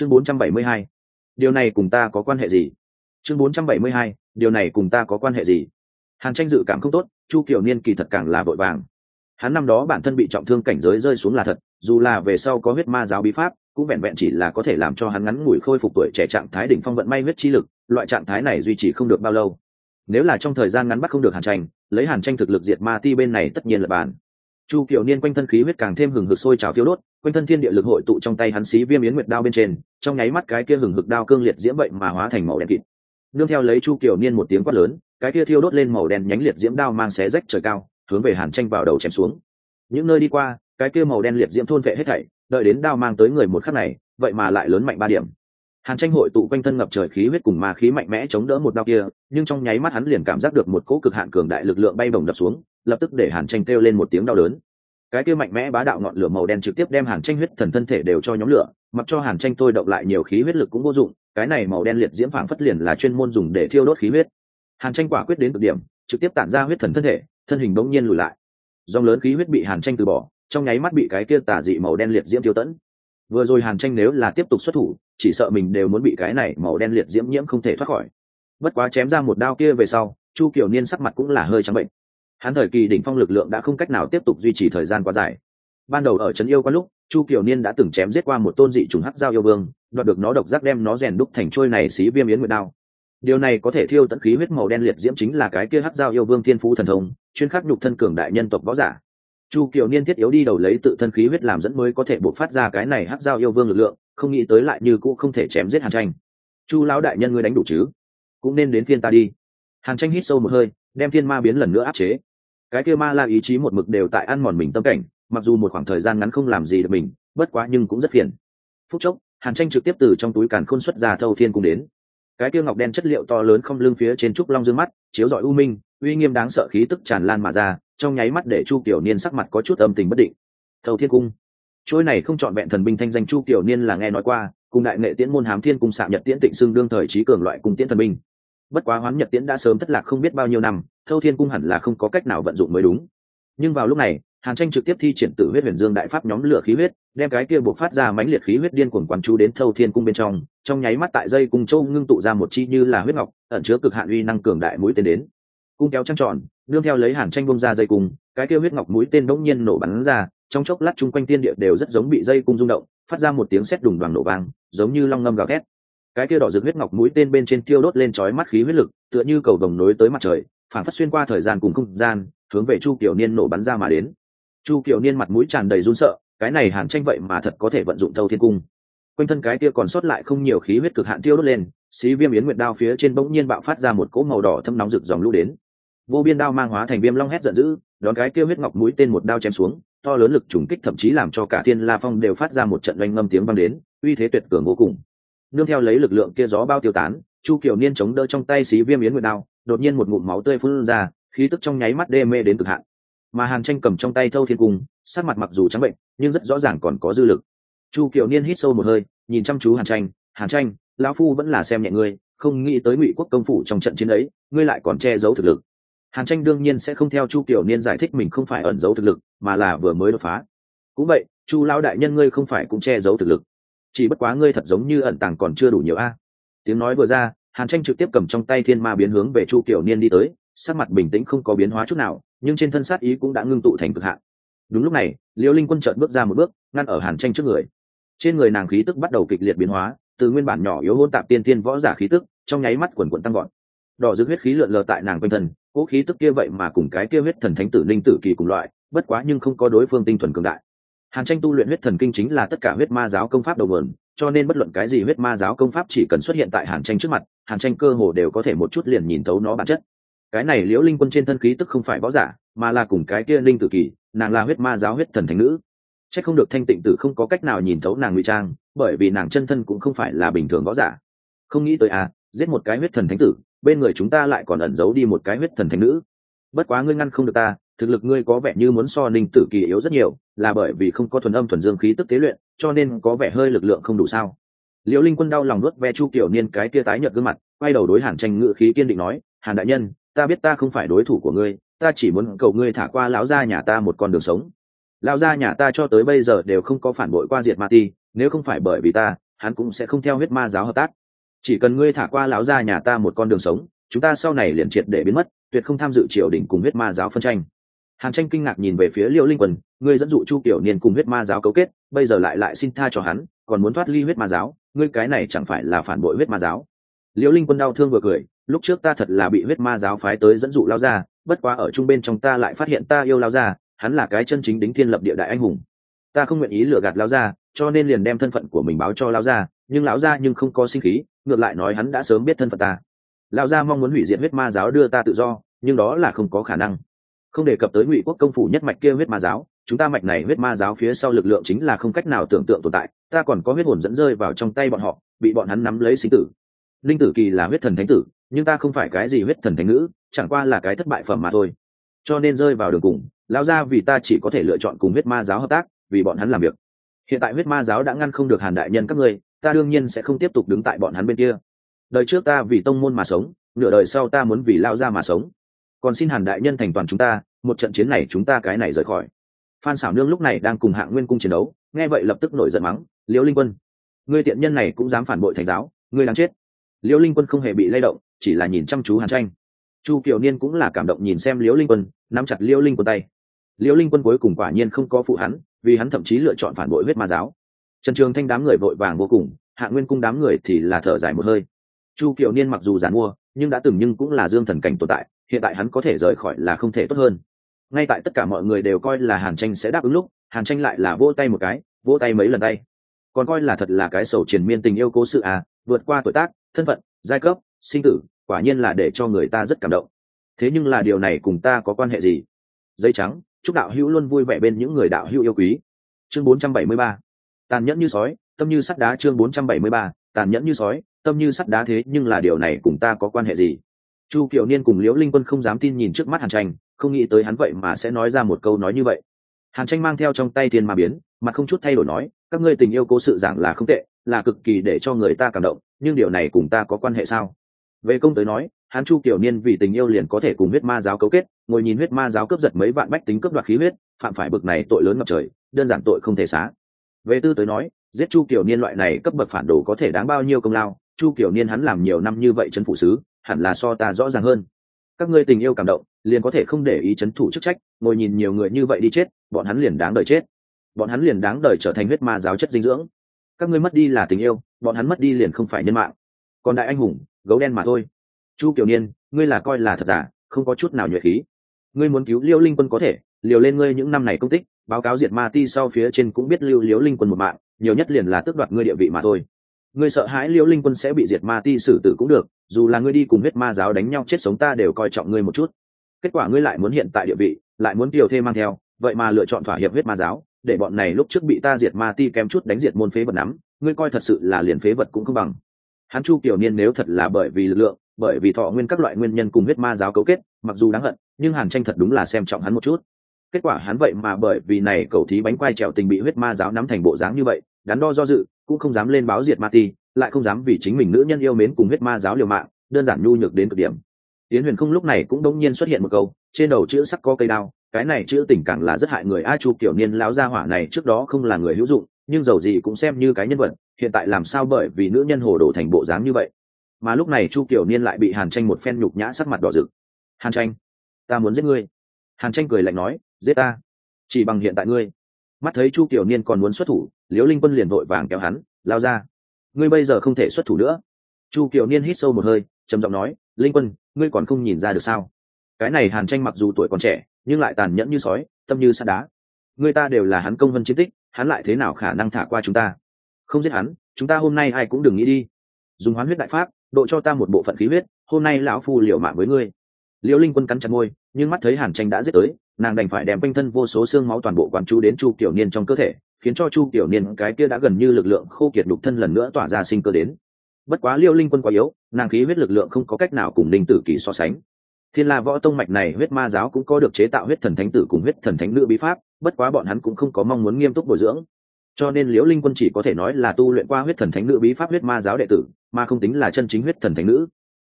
chương 472. điều này cùng ta có quan hệ gì chương 472. điều này cùng ta có quan hệ gì hàn tranh dự cảm không tốt, chu kiểu niên kỳ thật càng là vội vàng hắn năm đó bản thân bị trọng thương cảnh giới rơi xuống là thật, dù là về sau có huyết ma giáo bí pháp, cũng vẹn vẹn chỉ là có thể làm cho hắn ngắn ngủi khôi phục tuổi trẻ trạng thái đỉnh phong vận may huyết chi lực, loại trạng thái này duy trì không được bao lâu nếu là trong thời gian ngắn bắt không được hàn tranh, lấy hàn tranh thực lực diệt ma ti bên này tất nhiên là bàn chu kiểu niên quanh thân khí huyết càng thêm hừng hực sôi trào tiêu đốt, quanh thân thiên địa lực hội tụ trong tay hắn xí viêm yến nguyệt đao bên trên, trong nháy mắt cái kia hừng hực đao cương liệt diễm vậy mà hóa thành màu đen kịt. Nương theo lấy chu kiểu niên một tiếng quát lớn, cái kia thiêu đốt lên màu đen nhánh liệt diễm đao mang xé rách trời cao, hướng về hàn tranh vào đầu chém xuống. Những nơi đi qua, cái kia màu đen liệt diễm thôn vệ hết thảy, đợi đến đao mang tới người một khắc này, vậy mà lại lớn mạnh ba điểm. Hàn tranh hội tụ quanh thân ngập trời khí huyết cùng ma khí mạnh mẽ chống đỡ một đao kia, nhưng trong nháy mắt hắn liền cảm giác được một cỗ cực hạn cường đại lực lượng bay bồng đập xuống, lập tức để hàn tranh kêu lên một tiếng đau đớn cái kia mạnh mẽ bá đạo ngọn lửa màu đen trực tiếp đem hàn tranh huyết thần thân thể đều cho nhóm lửa, mặc cho hàn tranh tôi động lại nhiều khí huyết lực cũng vô dụng, cái này màu đen liệt diễm phảng phất liền là chuyên môn dùng để thiêu đốt khí huyết. Hàn tranh quả quyết đến cực điểm, trực tiếp tản ra huyết thần thân thể, thân hình bỗng nhiên lùi lại. Dòng lớn khí huyết bị hàn tranh từ bỏ, trong nháy mắt bị cái kia tả dị màu đen liệt diễm tiêu tẫn vừa rồi hàn tranh nếu là tiếp tục xuất thủ, chỉ sợ mình đều muốn bị cái này màu đen liệt diễm nhiễm không thể thoát khỏi. Bất quá chém ra một đao kia về sau, chu kiều niên sắc mặt cũng là hơi trắng bệnh hắn thời kỳ đỉnh phong lực lượng đã không cách nào tiếp tục duy trì thời gian quá dài. Ban đầu ở trấn yêu có lúc, chu kiều niên đã từng chém giết qua một tôn dị trùng hắc giao yêu vương, đoạt được nó độc giác đem nó rèn đúc thành trôi này xí viêm yến nguyệt đao. Điều này có thể thiêu tận khí huyết màu đen liệt diễm chính là cái kia hắc giao yêu vương thiên phú thần thông, chuyên khắc nhục thân cường đại nhân tộc võ giả. Chu kiều niên thiết yếu đi đầu lấy tự thân khí huyết làm dẫn mới có thể buộc phát ra cái này hắc giao yêu vương lực lượng, không nghĩ tới lại như cũ không thể chém giết hàn tranh. Chu lão đại nhân ngươi đánh đủ chứ? Cũng nên đến phiên ta đi. Hàn tranh hít sâu một hơi, đem thiên ma biến lần nữa áp chế cái kia ma la ý chí một mực đều tại ăn mòn mình tâm cảnh, mặc dù một khoảng thời gian ngắn không làm gì được mình, bất quá nhưng cũng rất phiền. Phút chốc, hàn tranh trực tiếp từ trong túi càn khôn xuất ra thâu thiên cung đến. Cái kia ngọc đen chất liệu to lớn không lưng phía trên trúc long dương mắt, chiếu rọi u minh, uy nghiêm đáng sợ khí tức tràn lan mà ra, trong nháy mắt để chu tiểu niên sắc mặt có chút âm tình bất định. Thâu thiên cung. Trôi này không chọn vẹn thần binh thanh danh chu tiểu niên là nghe nói qua, cùng đại nghệ tiễn môn hám thiên cung xạ nhật tiễn tịnh xưng đương thời trí cường loại cùng tiễn thần binh bất quá hoán nhật tiễn đã sớm thất lạc không biết bao nhiêu năm, thâu thiên cung hẳn là không có cách nào vận dụng mới đúng. Nhưng vào lúc này, hàn tranh trực tiếp thi triển tử huyết huyền dương đại pháp nhóm lửa khí huyết, đem cái kia buộc phát ra mãnh liệt khí huyết điên cuồng quán chú đến thâu thiên cung bên trong trong nháy mắt tại dây cung châu ngưng tụ ra một chi như là huyết ngọc, ẩn chứa cực hạn uy năng cường đại mũi tên đến. Cung kéo trăng tròn, đương theo lấy hàn tranh bông ra dây cung, cái kia huyết ngọc mũi tên bỗng nhiên nổ bắn ra, trong chốc lát chung quanh tiên địa đều rất giống bị dây cung rung động, phát ra một tiếng sét đùng đoàn nổ vang, giống như long ngâm gào thét cái kia đỏ rực huyết ngọc mũi tên bên trên tiêu đốt lên chói mắt khí huyết lực, tựa như cầu vồng nối tới mặt trời, phản phát xuyên qua thời gian cùng không gian, hướng về chu kiểu niên nổ bắn ra mà đến. Chu kiểu niên mặt mũi tràn đầy run sợ, cái này hàn tranh vậy mà thật có thể vận dụng thâu thiên cung. Quanh thân cái kia còn sót lại không nhiều khí huyết cực hạn tiêu đốt lên, xí viêm yến nguyệt đao phía trên bỗng nhiên bạo phát ra một cỗ màu đỏ thâm nóng rực dòng lũ đến. Vô biên đao mang hóa thành viêm long hét giận dữ, đón cái kia huyết ngọc mũi tên một đao chém xuống, to lớn lực trùng kích thậm chí làm cho cả thiên la phong đều phát ra một trận oanh ngâm tiếng vang đến, uy thế tuyệt cường vô cùng nương theo lấy lực lượng kia gió bao tiêu tán, chu kiều niên chống đỡ trong tay xí viêm yến nguyệt đao, đột nhiên một ngụm máu tươi phun ra, khí tức trong nháy mắt đê mê đến cực hạn. Mà hàn tranh cầm trong tay thâu thiên cung sát mặt mặc dù trắng bệnh, nhưng rất rõ ràng còn có dư lực. Chu kiều niên hít sâu một hơi, nhìn chăm chú hàn tranh hàn tranh, lão phu vẫn là xem nhẹ ngươi, không nghĩ tới ngụy quốc công phủ trong trận chiến ấy, ngươi lại còn che giấu thực lực. Hàn tranh đương nhiên sẽ không theo chu kiều niên giải thích mình không phải ẩn giấu thực lực, mà là vừa mới đột phá. Cũng vậy, chu lão đại nhân ngươi không phải cũng che giấu thực lực chỉ bất quá ngươi thật giống như ẩn tàng còn chưa đủ nhiều a. À. Tiếng nói vừa ra, hàn tranh trực tiếp cầm trong tay thiên ma biến hướng về chu kiểu niên đi tới, sắc mặt bình tĩnh không có biến hóa chút nào, nhưng trên thân sát ý cũng đã ngưng tụ thành cực hạn. Đúng lúc này liễu linh quân chợt bước ra một bước, ngăn ở hàn tranh trước người. Trên người nàng khí tức bắt đầu kịch liệt biến hóa, từ nguyên bản nhỏ yếu hôn tạp tiên tiên võ giả khí tức, trong nháy mắt quần quần tăng gọn đỏ dư huyết khí lượn lờ tại nàng quanh thân cỗ khí tức kia vậy mà cùng cái kia huyết thần thánh tử linh tử kỳ cùng loại, bất quá nhưng không có đối phương tinh thuần cường đại hàn tranh tu luyện huyết thần kinh chính là tất cả huyết ma giáo công pháp đầu nguồn, cho nên bất luận cái gì huyết ma giáo công pháp chỉ cần xuất hiện tại hàn tranh trước mặt, hàn tranh cơ hồ đều có thể một chút liền nhìn thấu nó bản chất. Cái này liễu linh quân trên thân khí tức không phải võ giả, mà là cùng cái kia linh tử kỳ, nàng là huyết ma giáo huyết thần thánh nữ. C h ắ c không được thanh tịnh tử không có cách nào nhìn thấu nàng ngụy trang, bởi vì nàng chân thân cũng không phải là bình thường võ giả. Không nghĩ tới à giết một cái huyết thần thánh tử, bên người chúng ta lại còn ẩn giấu đi một cái huyết thần thánh nữ bất quá ngươi ngăn không được ta, thực lực ngươi có vẻ như muốn so ninh tử kỳ yếu rất nhiều, là bởi vì không có thuần âm thuần dương khí tức tế luyện, cho nên có vẻ hơi lực lượng không đủ sao. Liễu linh quân đau lòng nuốt ve chu kiểu niên cái kia tái nhợt gương mặt, quay đầu đối hàn tranh ngự khí kiên định nói, hàn đại nhân, ta biết ta không phải đối thủ của ngươi, ta chỉ muốn cầu ngươi thả qua lão gia nhà ta một con đường sống. Lão gia nhà ta cho tới bây giờ đều không có phản bội qua diệt ma ti, nếu không phải bởi vì ta, hắn cũng sẽ không theo huyết ma giáo hợp tác. Chỉ cần ngươi thả qua lão gia nhà ta một con đường sống, chúng ta sau này liền triệt để biến mất tuyệt không tham dự triều đình cùng huyết ma giáo phân tranh. Hàn tranh kinh ngạc nhìn về phía liễu linh quân ngươi dẫn dụ chu tiểu niên cùng huyết ma giáo cấu kết, bây giờ lại lại xin tha cho hắn, còn muốn thoát ly huyết ma giáo, ngươi cái này chẳng phải là phản bội huyết ma giáo. Liễu linh quân đau thương vừa cười, lúc trước ta thật là bị huyết ma giáo phái tới dẫn dụ lao ra, bất quá ở trung bên trong ta lại phát hiện ta yêu lao ra, hắn là cái chân chính đính thiên lập địa đại anh hùng. Ta không nguyện ý lừa gạt lao ra, cho nên liền đem thân phận của mình báo cho lao ra, nhưng lão ra nhưng không có sinh khí, ngược lại nói hắn đã sớm biết thân phận ta lao gia mong muốn hủy diệt huyết ma giáo đưa ta tự do, nhưng đó là không có khả năng. Không đề cập tới ngụy quốc công phủ nhất mạch kia huyết ma giáo, chúng ta mạch này huyết ma giáo phía sau lực lượng chính là không cách nào tưởng tượng tồn tại, ta còn có huyết hồn dẫn rơi vào trong tay bọn họ, bị bọn hắn nắm lấy sinh tử. Linh tử kỳ là huyết thần thánh tử, nhưng ta không phải cái gì huyết thần thánh nữ, chẳng qua là cái thất bại phẩm mà thôi. Cho nên rơi vào đường cùng lao ra vì ta chỉ có thể lựa chọn cùng huyết ma giáo hợp tác, vì bọn hắn làm việc. Hiện tại huyết ma giáo đã ngăn không được hàn đại nhân các ngươi, ta đương nhiên sẽ không tiếp tục đứng tại bọn hắn bên kia đời trước ta vì tông môn mà sống, nửa đời sau ta muốn vì lao ra mà sống. Còn xin hàn đại nhân thành toàn chúng ta, một trận chiến này chúng ta cái này rời khỏi. Phan xảo nương lúc này đang cùng hạng nguyên cung chiến đấu, nghe vậy lập tức nổi giận mắng, liễu linh quân, ngươi tiện nhân này cũng dám phản bội thành giáo, ngươi đáng chết. Liễu linh quân không hề bị lay động, chỉ là nhìn chăm chú hàn tranh. Chu kiều niên cũng là cảm động nhìn xem liễu linh quân, nắm chặt liễu linh quân tay. Liễu linh quân cuối cùng quả nhiên không có phụ hắn, vì hắn thậm chí lựa chọn phản bội huyết ma giáo. Trần trường thanh đám người vội vàng vô cùng hạ nguyên cung đám người thì là thở dài một hơi chu kiều niên mặc dù giàn mua, nhưng đã từng nhưng cũng là dương thần cảnh tồn tại, hiện tại hắn có thể rời khỏi là không thể tốt hơn. Ngay tại tất cả mọi người đều coi là hàn tranh sẽ đáp ứng lúc, hàn tranh lại là vỗ tay một cái, vỗ tay mấy lần tay. Còn coi là thật là cái sầu triền miên tình yêu cố sự à vượt qua tuổi tác, thân phận, giai cấp, sinh tử, quả nhiên là để cho người ta rất cảm động. Thế nhưng là điều này cùng ta có quan hệ gì? Giấy trắng, chúc đạo hữu luôn vui vẻ bên những người đạo hữu yêu quý. Chương 473. tàn nhẫn như sói, tâm như sắt đá chương 473. tàn nhẫn như sói tâm như sắt đá thế nhưng là điều này cùng ta có quan hệ gì? Chu kiều niên cùng liễu linh quân không dám tin nhìn trước mắt hàn tranh, không nghĩ tới hắn vậy mà sẽ nói ra một câu nói như vậy. Hàn tranh mang theo trong tay thiên ma biến, mặt không chút thay đổi nói, các ngươi tình yêu cố sự giảng là không tệ, là cực kỳ để cho người ta cảm động, nhưng điều này cùng ta có quan hệ sao? Về công tới nói, hắn chu kiểu niên vì tình yêu liền có thể cùng huyết ma giáo cấu kết, ngồi nhìn huyết ma giáo cướp giật mấy vạn bách tính cướp đoạt khí huyết, phạm phải bực này tội lớn ngập trời, đơn giản tội không thể xá. Về tư tới nói, giết chu kiểu niên loại này cấp bậc phản đồ có thể đáng bao nhiêu công lao chu kiểu niên hắn làm nhiều năm như vậy chấn phụ sứ, hẳn là so ta rõ ràng hơn. Các ngươi tình yêu cảm động, liền có thể không để ý chấn thủ chức trách, ngồi nhìn nhiều người như vậy đi chết, bọn hắn liền đáng đời chết. Bọn hắn liền đáng đời trở thành huyết ma giáo chất dinh dưỡng. Các ngươi mất đi là tình yêu, bọn hắn mất đi liền không phải nhân mạng. Còn đại anh hùng, gấu đen mà thôi. Chu kiều niên, ngươi là coi là thật giả, không có chút nào nhuệ khí. Ngươi muốn cứu liêu linh quân có thể, liều lên ngươi những năm này công tích, báo cáo diệt ma ti sau phía trên cũng biết lưu liếu linh quân một mạng, nhiều nhất liền là tước đoạt ngươi địa vị mà thôi ngươi sợ hãi Liễu linh quân sẽ bị diệt ma ti xử tử cũng được, dù là ngươi đi cùng huyết ma giáo đánh nhau chết sống ta đều coi trọng ngươi một chút. Kết quả ngươi lại muốn hiện tại địa vị, lại muốn điều thêm mang theo, vậy mà lựa chọn thỏa hiệp huyết ma giáo, để bọn này lúc trước bị ta diệt ma ti kém chút đánh diệt môn phế vật nắm, ngươi coi thật sự là liền phế vật cũng không bằng. Hắn chu kiểu niên nếu thật là bởi vì lực lượng, bởi vì thọ nguyên các loại nguyên nhân cùng huyết ma giáo cấu kết, mặc dù đáng hận, nhưng hàn tranh thật đúng là xem trọng hắn một chút. Kết quả hắn vậy mà bởi vì này cầu thí bánh quai trèo tình bị huyết ma giáo nắm thành bộ dáng như vậy, đắn đo do dự cũng không dám lên báo diệt ma ti, lại không dám vì chính mình nữ nhân yêu mến cùng huyết ma giáo liều mạng, đơn giản nhu nhược đến cực điểm. Tiến huyền không lúc này cũng đống nhiên xuất hiện một câu, trên đầu chữ sắc có cây đao, cái này chữ tình càng là rất hại người a chu kiểu niên lão gia hỏa này trước đó không là người hữu dụng, nhưng dầu gì cũng xem như cái nhân vật, hiện tại làm sao bởi vì nữ nhân hồ đổ thành bộ dáng như vậy. Mà lúc này chu kiểu niên lại bị hàn tranh một phen nhục nhã sắc mặt đỏ rực. Hàn tranh, ta muốn giết ngươi. Hàn tranh cười lạnh nói, giết ta, chỉ bằng hiện tại ngươi. Mắt thấy chu kiểu niên còn muốn xuất thủ liễu linh quân liền vội vàng kéo hắn, lao ra. Ngươi bây giờ không thể xuất thủ nữa. Chu Kiều niên hít sâu một hơi, trầm giọng nói, linh quân, ngươi còn không nhìn ra được sao? Cái này hàn tranh mặc dù tuổi còn trẻ, nhưng lại tàn nhẫn như sói, tâm như sắt đá. Người ta đều là hắn công vân chiến tích, hắn lại thế nào khả năng thả qua chúng ta? Không giết hắn, chúng ta hôm nay ai cũng đừng nghĩ đi. Dùng hoán huyết đại pháp, độ cho ta một bộ phận khí huyết, hôm nay lão phu liều mạng với ngươi liễu linh quân cắn chặt môi, nhưng mắt thấy hàn tranh đã giết tới, nàng đành phải đem quanh thân vô số xương máu toàn bộ quán chú đến chu tiểu niên trong cơ thể, khiến cho chu tiểu niên cái kia đã gần như lực lượng khô kiệt đục thân lần nữa tỏa ra sinh cơ đến. Bất quá Liễu linh quân quá yếu, nàng khí huyết lực lượng không có cách nào cùng linh tử kỳ so sánh. Thiên la võ tông mạch này huyết ma giáo cũng có được chế tạo huyết thần thánh tử cùng huyết thần thánh nữ bí pháp, bất quá bọn hắn cũng không có mong muốn nghiêm túc bồi dưỡng. Cho nên liễu linh quân chỉ có thể nói là tu luyện qua huyết thần thánh nữ bí pháp huyết ma giáo đệ tử, mà không tính là chân chính huyết thần thánh nữ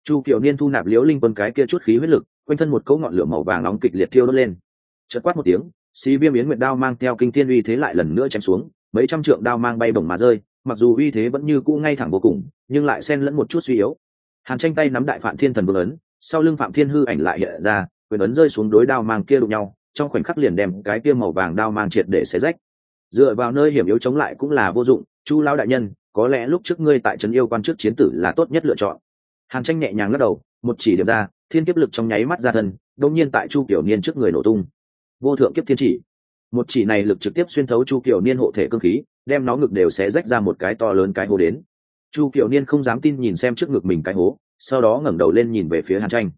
chu kiều niên thu nạp liễu linh quân cái kia chút khí huyết lực, quanh thân một cấu ngọn lửa màu vàng nóng kịch liệt thiêu đốt lên. Chợt quát một tiếng, xí viêm yến nguyệt đao mang theo kinh thiên uy thế lại lần nữa chém xuống, mấy trăm trượng đao mang bay bổng mà rơi, mặc dù uy thế vẫn như cũ ngay thẳng vô cùng, nhưng lại xen lẫn một chút suy yếu. Hàn tranh tay nắm đại phạm thiên thần vương ấn, sau lưng phạm thiên hư ảnh lại hiện ra, quyền ấn rơi xuống đối đao mang kia đụng nhau, trong khoảnh khắc liền đem cái kia màu vàng đao mang triệt để xé rách. Dựa vào nơi hiểm yếu chống lại cũng là vô dụng, chu lao đại nhân, có lẽ lúc trước ngươi tại trấn yêu quan trước chiến tử là tốt nhất lựa chọn hàn tranh nhẹ nhàng lắc đầu, một chỉ điểm ra, thiên kiếp lực trong nháy mắt ra thân, đột nhiên tại chu kiểu niên trước người nổ tung. Vô thượng kiếp thiên chỉ. Một chỉ này lực trực tiếp xuyên thấu chu kiểu niên hộ thể cơ khí, đem nó ngực đều sẽ rách ra một cái to lớn cái hố đến. Chu kiểu niên không dám tin nhìn xem trước ngực mình cái hố, sau đó ngẩng đầu lên nhìn về phía hàn tranh.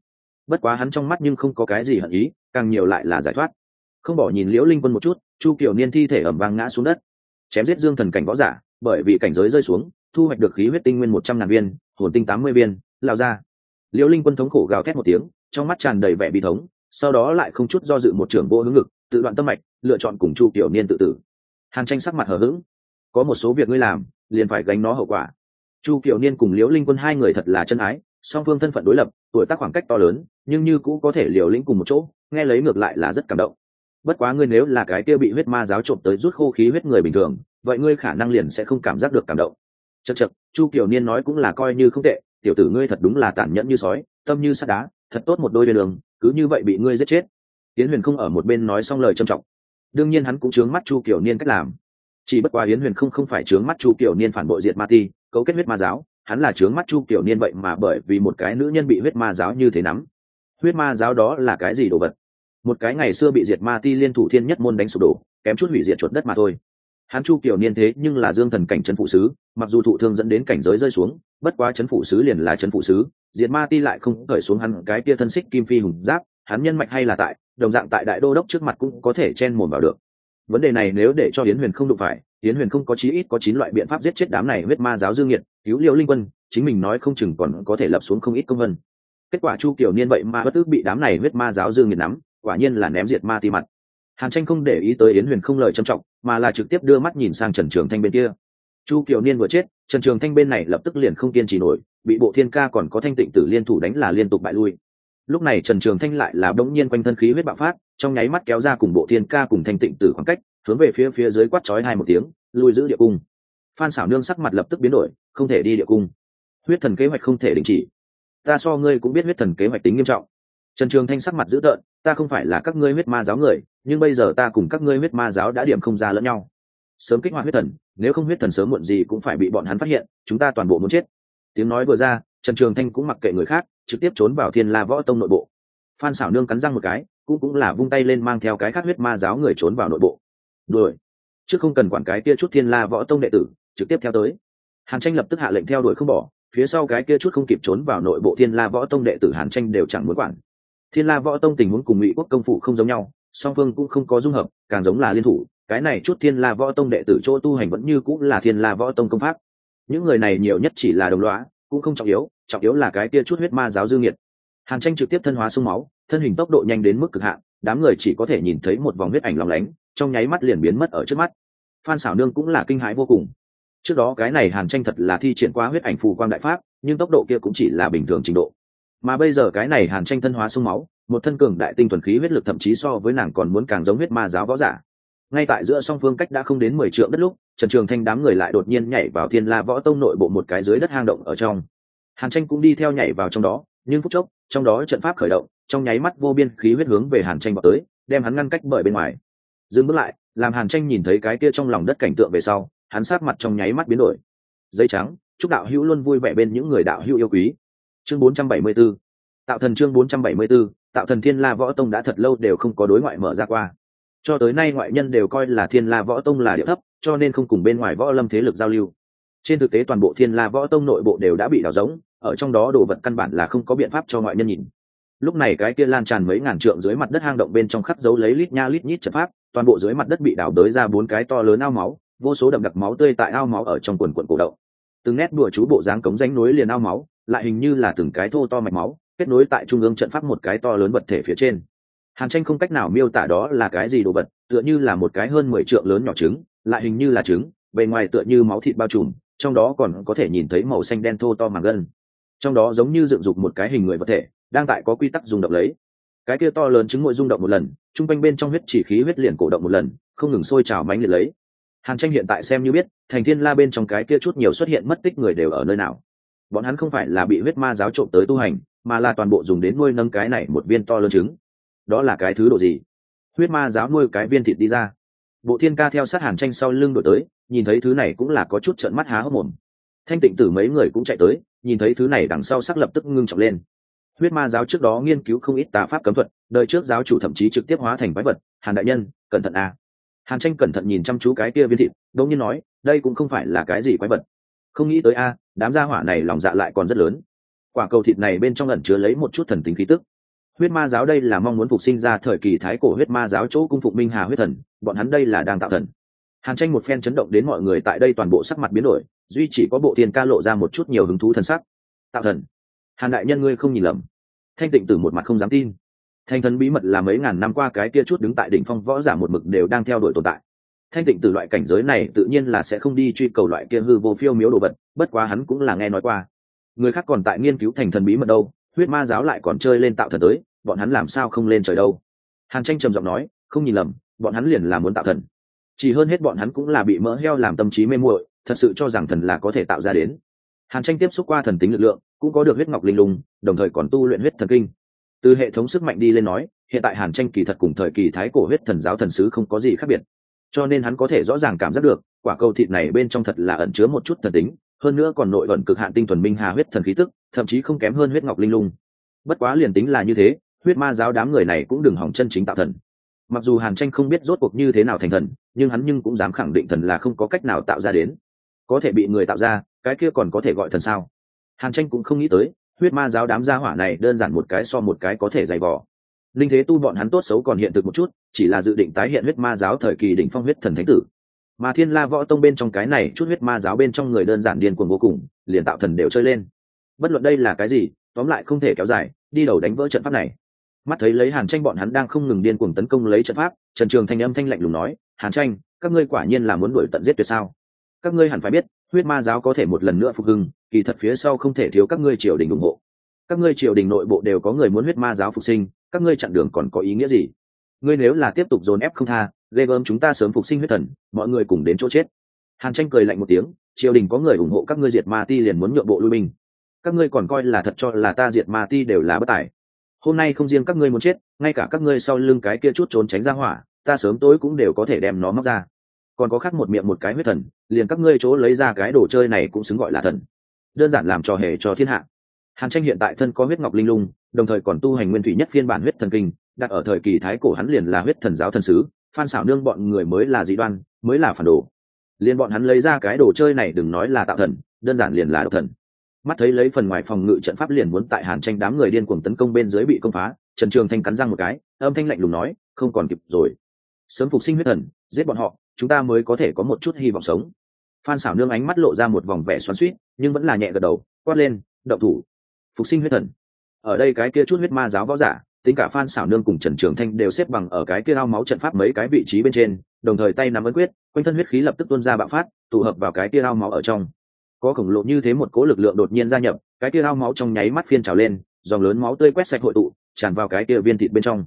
Bất quá hắn trong mắt nhưng không có cái gì hận ý, càng nhiều lại là giải thoát. Không bỏ nhìn liễu linh quân một chút, chu kiểu niên thi thể ẩm vang ngã xuống đất. Chém giết dương thần cảnh võ giả, bởi vì cảnh giới rơi xuống, thu hoạch được khí huyết tinh nguyên một trăm ngàn viên, hồn tinh tám mươi viên lao ra. Liễu linh quân thống khổ gào thét một tiếng, trong mắt tràn đầy vẻ bi thống, sau đó lại không chút do dự một trưởng vô hướng ngực, tự đoạn tâm mạch, lựa chọn cùng chu kiểu niên tự tử. Hàn tranh sắc mặt hờ hững. Có một số việc ngươi làm, liền phải gánh nó hậu quả. Chu kiểu niên cùng liễu linh quân hai người thật là chân ái, song phương thân phận đối lập, tuổi tác khoảng cách to lớn, nhưng như cũ có thể liều lĩnh cùng một chỗ, nghe lấy ngược lại là rất cảm động. Bất quá ngươi nếu là cái kia bị huyết ma giáo trộm tới rút khô khí huyết người bình thường, vậy ngươi khả năng liền sẽ không cảm giác được cảm động. Chật chật chu kiểu niên nói cũng là coi như không tệ tiểu tử ngươi thật đúng là tàn nhẫn như sói, tâm như sắt đá, thật tốt một đôi bên đường, cứ như vậy bị ngươi giết chết. Yến huyền không ở một bên nói xong lời trầm trọng. Đương nhiên hắn cũng chướng mắt chu kiểu niên cách làm. Chỉ bất quá yến huyền không không phải chướng mắt chu kiểu niên phản bội diệt ma ti, cấu kết huyết ma giáo, hắn là chướng mắt chu kiểu niên vậy mà bởi vì một cái nữ nhân bị huyết ma giáo như thế nắm. Huyết ma giáo đó là cái gì đồ vật? Một cái ngày xưa bị diệt ma ti liên thủ thiên nhất môn đánh sụp đổ, kém chút hủy diệt chuột đất mà thôi hắn chu kiểu niên thế nhưng là dương thần cảnh trấn phụ sứ, mặc dù thụ thương dẫn đến cảnh giới rơi xuống, bất quá trấn phụ sứ liền là trấn phụ sứ, diệt ma ti lại không cởi xuống hắn cái kia thân xích kim phi hùng giáp, hắn nhân mạch hay là tại, đồng dạng tại đại đô đốc trước mặt cũng có thể chen mồm vào được. Vấn đề này nếu để cho hiến huyền không đụng phải hiến huyền không có chí ít có chín loại biện pháp giết chết đám này huyết ma giáo dương nhiệt cứu liệu linh quân, chính mình nói không chừng còn có thể lập xuống không ít công vân. Kết quả chu kiểu niên vậy mà bất ước bị đám này huyết ma giáo dương nhiệt nắm, quả nhiên là ném diệt ma ti mặt. Hàn tranh không để ý tới yến huyền không lời trầm trọng mà là trực tiếp đưa mắt nhìn sang trần trường thanh bên kia. Chu kiều niên vừa chết, trần trường thanh bên này lập tức liền không kiên trì nổi, bị bộ thiên ca còn có thanh tịnh tử liên thủ đánh là liên tục bại lui. Lúc này trần trường thanh lại là bỗng nhiên quanh thân khí huyết bạo phát, trong nháy mắt kéo ra cùng bộ thiên ca cùng thanh tịnh tử khoảng cách, hướng về phía phía dưới quát chói hai một tiếng, lui giữ địa cung. Phan xảo nương sắc mặt lập tức biến đổi, không thể đi địa cung. Huyết thần kế hoạch không thể đình chỉ. Ta so ngươi cũng biết huyết thần kế hoạch tính nghiêm trọng trần trường thanh sắc mặt dữ tợn, ta không phải là các ngươi huyết ma giáo người, nhưng bây giờ ta cùng các ngươi huyết ma giáo đã điểm không ra lẫn nhau. Sớm kích hoạt huyết thần, nếu không huyết thần sớm muộn gì cũng phải bị bọn hắn phát hiện, chúng ta toàn bộ muốn chết. Tiếng nói vừa ra, trần trường thanh cũng mặc kệ người khác, trực tiếp trốn vào thiên la võ tông nội bộ. Phan xảo nương cắn răng một cái, cũng cũng là vung tay lên mang theo cái khác huyết ma giáo người trốn vào nội bộ. Đuổi, chứ không cần quản cái kia chút thiên la võ tông đệ tử, trực tiếp theo tới. Hàn tranh lập tức hạ lệnh theo đuổi không bỏ, phía sau cái kia chút không kịp trốn vào nội bộ thiên la võ tông đệ tử hàn tranh đều chẳng muốn quản thiên la võ tông tình huống cùng mỹ quốc công phụ không giống nhau, song phương cũng không có dung hợp, càng giống là liên thủ, cái này chút thiên la võ tông đệ tử chỗ tu hành vẫn như cũng là thiên la võ tông công pháp. Những người này nhiều nhất chỉ là đồng loá cũng không trọng yếu trọng yếu là cái kia chút huyết ma giáo dư nhiệt hàn tranh trực tiếp thân hóa sung máu, thân hình tốc độ nhanh đến mức cực hạn, đám người chỉ có thể nhìn thấy một vòng huyết ảnh lòng lánh, trong nháy mắt liền biến mất ở trước mắt. Phan xảo nương cũng là kinh hãi vô cùng. Trước đó cái này hàn tranh thật là thi triển qua huyết ảnh phù quang đại pháp, nhưng tốc độ kia cũng chỉ là bình thường trình độ mà bây giờ cái này hàn tranh thân hóa sông máu, một thân cường đại tinh thuần khí huyết lực thậm chí so với nàng còn muốn càng giống huyết ma giáo võ giả. Ngay tại giữa song phương cách đã không đến mười trượng đất lúc, trần trường thanh đám người lại đột nhiên nhảy vào thiên la võ tông nội bộ một cái dưới đất hang động ở trong. Hàn tranh cũng đi theo nhảy vào trong đó, nhưng phút chốc, trong đó trận pháp khởi động, trong nháy mắt vô biên khí huyết hướng về hàn tranh vào tới, đem hắn ngăn cách bởi bên ngoài. Dừng bước lại, làm hàn tranh nhìn thấy cái kia trong lòng đất cảnh tượng về sau, hắn sát mặt trong nháy mắt biến đổi. Dây trắng, chúc đạo hữu luôn vui vẻ bên những người đạo hữu yêu quý chương 474 tạo thần chương 474 tạo thần thiên la võ tông đã thật lâu đều không có đối ngoại mở ra qua. Cho tới nay ngoại nhân đều coi là thiên la võ tông là địa thấp, cho nên không cùng bên ngoài võ lâm thế lực giao lưu. Trên thực tế toàn bộ thiên la võ tông nội bộ đều đã bị đào giống ở trong đó đồ vật căn bản là không có biện pháp cho ngoại nhân nhìn. Lúc này cái kia lan tràn mấy ngàn trượng dưới mặt đất hang động bên trong khắp dấu lấy lít nha lít nhít trận pháp, toàn bộ dưới mặt đất bị đào đới ra bốn cái to lớn ao máu, vô số đậm đặc máu tươi tại ao máu ở trong quần quần cổ động. Từng nét đùa chú bộ dáng cống rãnh núi liền ao máu lại hình như là từng cái thô to mạch máu, kết nối tại trung ương trận pháp một cái to lớn vật thể phía trên. Hàn tranh không cách nào miêu tả đó là cái gì đồ vật, tựa như là một cái hơn mười trượng lớn nhỏ trứng, lại hình như là trứng, bề ngoài tựa như máu thịt bao trùm, trong đó còn có thể nhìn thấy màu xanh đen thô to màng gân. Trong đó giống như dựng dục một cái hình người vật thể, đang tại có quy tắc rung động lấy. Cái kia to lớn trứng ngội rung động một lần chung quanh bên trong huyết chỉ khí huyết liền cổ động một lần, không ngừng sôi trào mánh liệt lấy. Hàn tranh hiện tại xem như biết, thành thiên la bên trong cái kia chút nhiều xuất hiện mất tích người đều ở nơi nào bọn hắn không phải là bị huyết ma giáo trộm tới tu hành, mà là toàn bộ dùng đến nuôi nâng cái này một viên to lớn trứng. Đó là cái thứ độ gì? Huyết ma giáo nuôi cái viên thịt đi ra. Bộ thiên ca theo sát hàn tranh sau lưng đổi tới, nhìn thấy thứ này cũng là có chút trợn mắt há hốc mồm. Thanh tịnh tử mấy người cũng chạy tới, nhìn thấy thứ này đằng sau sắc lập tức ngưng trọng lên. Huyết ma giáo trước đó nghiên cứu không ít tà pháp cấm thuật, đời trước giáo chủ thậm chí trực tiếp hóa thành quái vật, hàn đại nhân, cẩn thận a hàn tranh cẩn thận nhìn chăm chú cái kia viên thịt đống nhiên nói, đây cũng không phải là cái gì quái vật. Không nghĩ tới a đám gia hỏa này lòng dạ lại còn rất lớn. Quả cầu thịt này bên trong ẩn chứa lấy một chút thần tính khí tức. Huyết ma giáo đây là mong muốn phục sinh ra thời kỳ thái cổ huyết ma giáo chỗ cung phục minh hà huyết thần, bọn hắn đây là đang tạo thần. Hàn tranh một phen chấn động đến mọi người tại đây toàn bộ sắc mặt biến đổi, duy chỉ có bộ tiền ca lộ ra một chút nhiều hứng thú thần sắc. Tạo thần. Hàn đại nhân ngươi không nhìn lầm. Thanh tịnh từ một mặt không dám tin. Thanh thần bí mật là mấy ngàn năm qua cái kia chút đứng tại đỉnh phong võ giả một mực đều đang theo đuổi tồn tại thanh tịnh từ loại cảnh giới này tự nhiên là sẽ không đi truy cầu loại kia hư vô phiêu miếu đồ vật, bất quá hắn cũng là nghe nói qua. Người khác còn tại nghiên cứu thành thần bí mật đâu, huyết ma giáo lại còn chơi lên tạo thần tới, bọn hắn làm sao không lên trời đâu? Hàn tranh trầm giọng nói, không nhìn lầm, bọn hắn liền là muốn tạo thần. Chỉ hơn hết bọn hắn cũng là bị mỡ heo làm tâm trí mê muội, thật sự cho rằng thần là có thể tạo ra đến. Hàn tranh tiếp xúc qua thần tính lực lượng, cũng có được huyết ngọc linh lung, đồng thời còn tu luyện huyết thần kinh. Từ hệ thống sức mạnh đi lên nói, hiện tại hàn tranh kỳ thật cùng thời kỳ thái cổ huyết thần giáo thần sứ không có gì khác biệt cho nên hắn có thể rõ ràng cảm giác được, quả cầu thịt này bên trong thật là ẩn chứa một chút thần tính, hơn nữa còn nội ẩn cực hạn tinh thuần minh hà huyết thần khí tức, thậm chí không kém hơn huyết ngọc linh lung. Bất quá liền tính là như thế, huyết ma giáo đám người này cũng đừng hỏng chân chính tạo thần. Mặc dù hàn tranh không biết rốt cuộc như thế nào thành thần, nhưng hắn nhưng cũng dám khẳng định thần là không có cách nào tạo ra đến. Có thể bị người tạo ra, cái kia còn có thể gọi thần sao? Hàn tranh cũng không nghĩ tới, huyết ma giáo đám gia hỏa này đơn giản một cái so một cái có thể dày vò linh thế tu bọn hắn tốt xấu còn hiện thực một chút, chỉ là dự định tái hiện huyết ma giáo thời kỳ đỉnh phong huyết thần thánh tử. Mà thiên la võ tông bên trong cái này chút huyết ma giáo bên trong người đơn giản điên cuồng vô cùng, liền tạo thần đều chơi lên. Bất luận đây là cái gì, tóm lại không thể kéo dài, đi đầu đánh vỡ trận pháp này. Mắt thấy lấy hàn tranh bọn hắn đang không ngừng điên cuồng tấn công lấy trận pháp, trần trường thanh âm thanh lạnh lùng nói, hàn tranh, các ngươi quả nhiên là muốn đuổi tận giết tuyệt sao? Các ngươi hẳn phải biết, huyết ma giáo có thể một lần nữa phục hưng, kỳ thật phía sau không thể thiếu các ngươi triều đình ủng hộ. Các ngươi triều đình nội bộ đều có người muốn huyết ma giáo phục sinh các ngươi chặn đường còn có ý nghĩa gì? Ngươi nếu là tiếp tục dồn ép không tha, ghê gớm chúng ta sớm phục sinh huyết thần, mọi người cùng đến chỗ chết. Hàn tranh cười lạnh một tiếng, triều đình có người ủng hộ các ngươi diệt ma ti liền muốn nhượng bộ lui binh. Các ngươi còn coi là thật cho là ta diệt ma ti đều là bất tài. Hôm nay không riêng các ngươi muốn chết, ngay cả các ngươi sau lưng cái kia chút trốn tránh ra hỏa, ta sớm tối cũng đều có thể đem nó móc ra. Còn có khác một miệng một cái huyết thần, liền các ngươi chỗ lấy ra cái đồ chơi này cũng xứng gọi là thần. Đơn giản làm trò hề cho thiên hạ. Hàn tranh hiện tại thân có huyết ngọc linh lung đồng thời còn tu hành nguyên thủy nhất phiên bản huyết thần kinh, đặt ở thời kỳ thái cổ hắn liền là huyết thần giáo thần sứ, phan xảo nương bọn người mới là dị đoan, mới là phản đồ. Liền bọn hắn lấy ra cái đồ chơi này đừng nói là tạo thần, đơn giản liền là độc thần. Mắt thấy lấy phần ngoài phòng ngự trận pháp liền muốn tại hàn tranh đám người điên cuồng tấn công bên dưới bị công phá, trần trường thanh cắn răng một cái, âm thanh lạnh lùng nói, không còn kịp rồi. Sớm phục sinh huyết thần, giết bọn họ, chúng ta mới có thể có một chút hy vọng sống. Phan xảo nương ánh mắt lộ ra một vòng vẻ xoắn suýt nhưng vẫn là nhẹ gật đầu, quát lên, động thủ. Phục sinh huyết thần ở đây cái kia chút huyết ma giáo võ giả, tính cả phan xảo nương cùng trần trường thanh đều xếp bằng ở cái kia ao máu trận pháp mấy cái vị trí bên trên, đồng thời tay nắm ấn quyết, quanh thân huyết khí lập tức tuôn ra bạo phát, tụ hợp vào cái kia ao máu ở trong. Có khổng lồ như thế một cố lực lượng đột nhiên gia nhập, cái kia ao máu trong nháy mắt phiên trào lên, dòng lớn máu tươi quét sạch hội tụ, tràn vào cái kia viên thịt bên trong.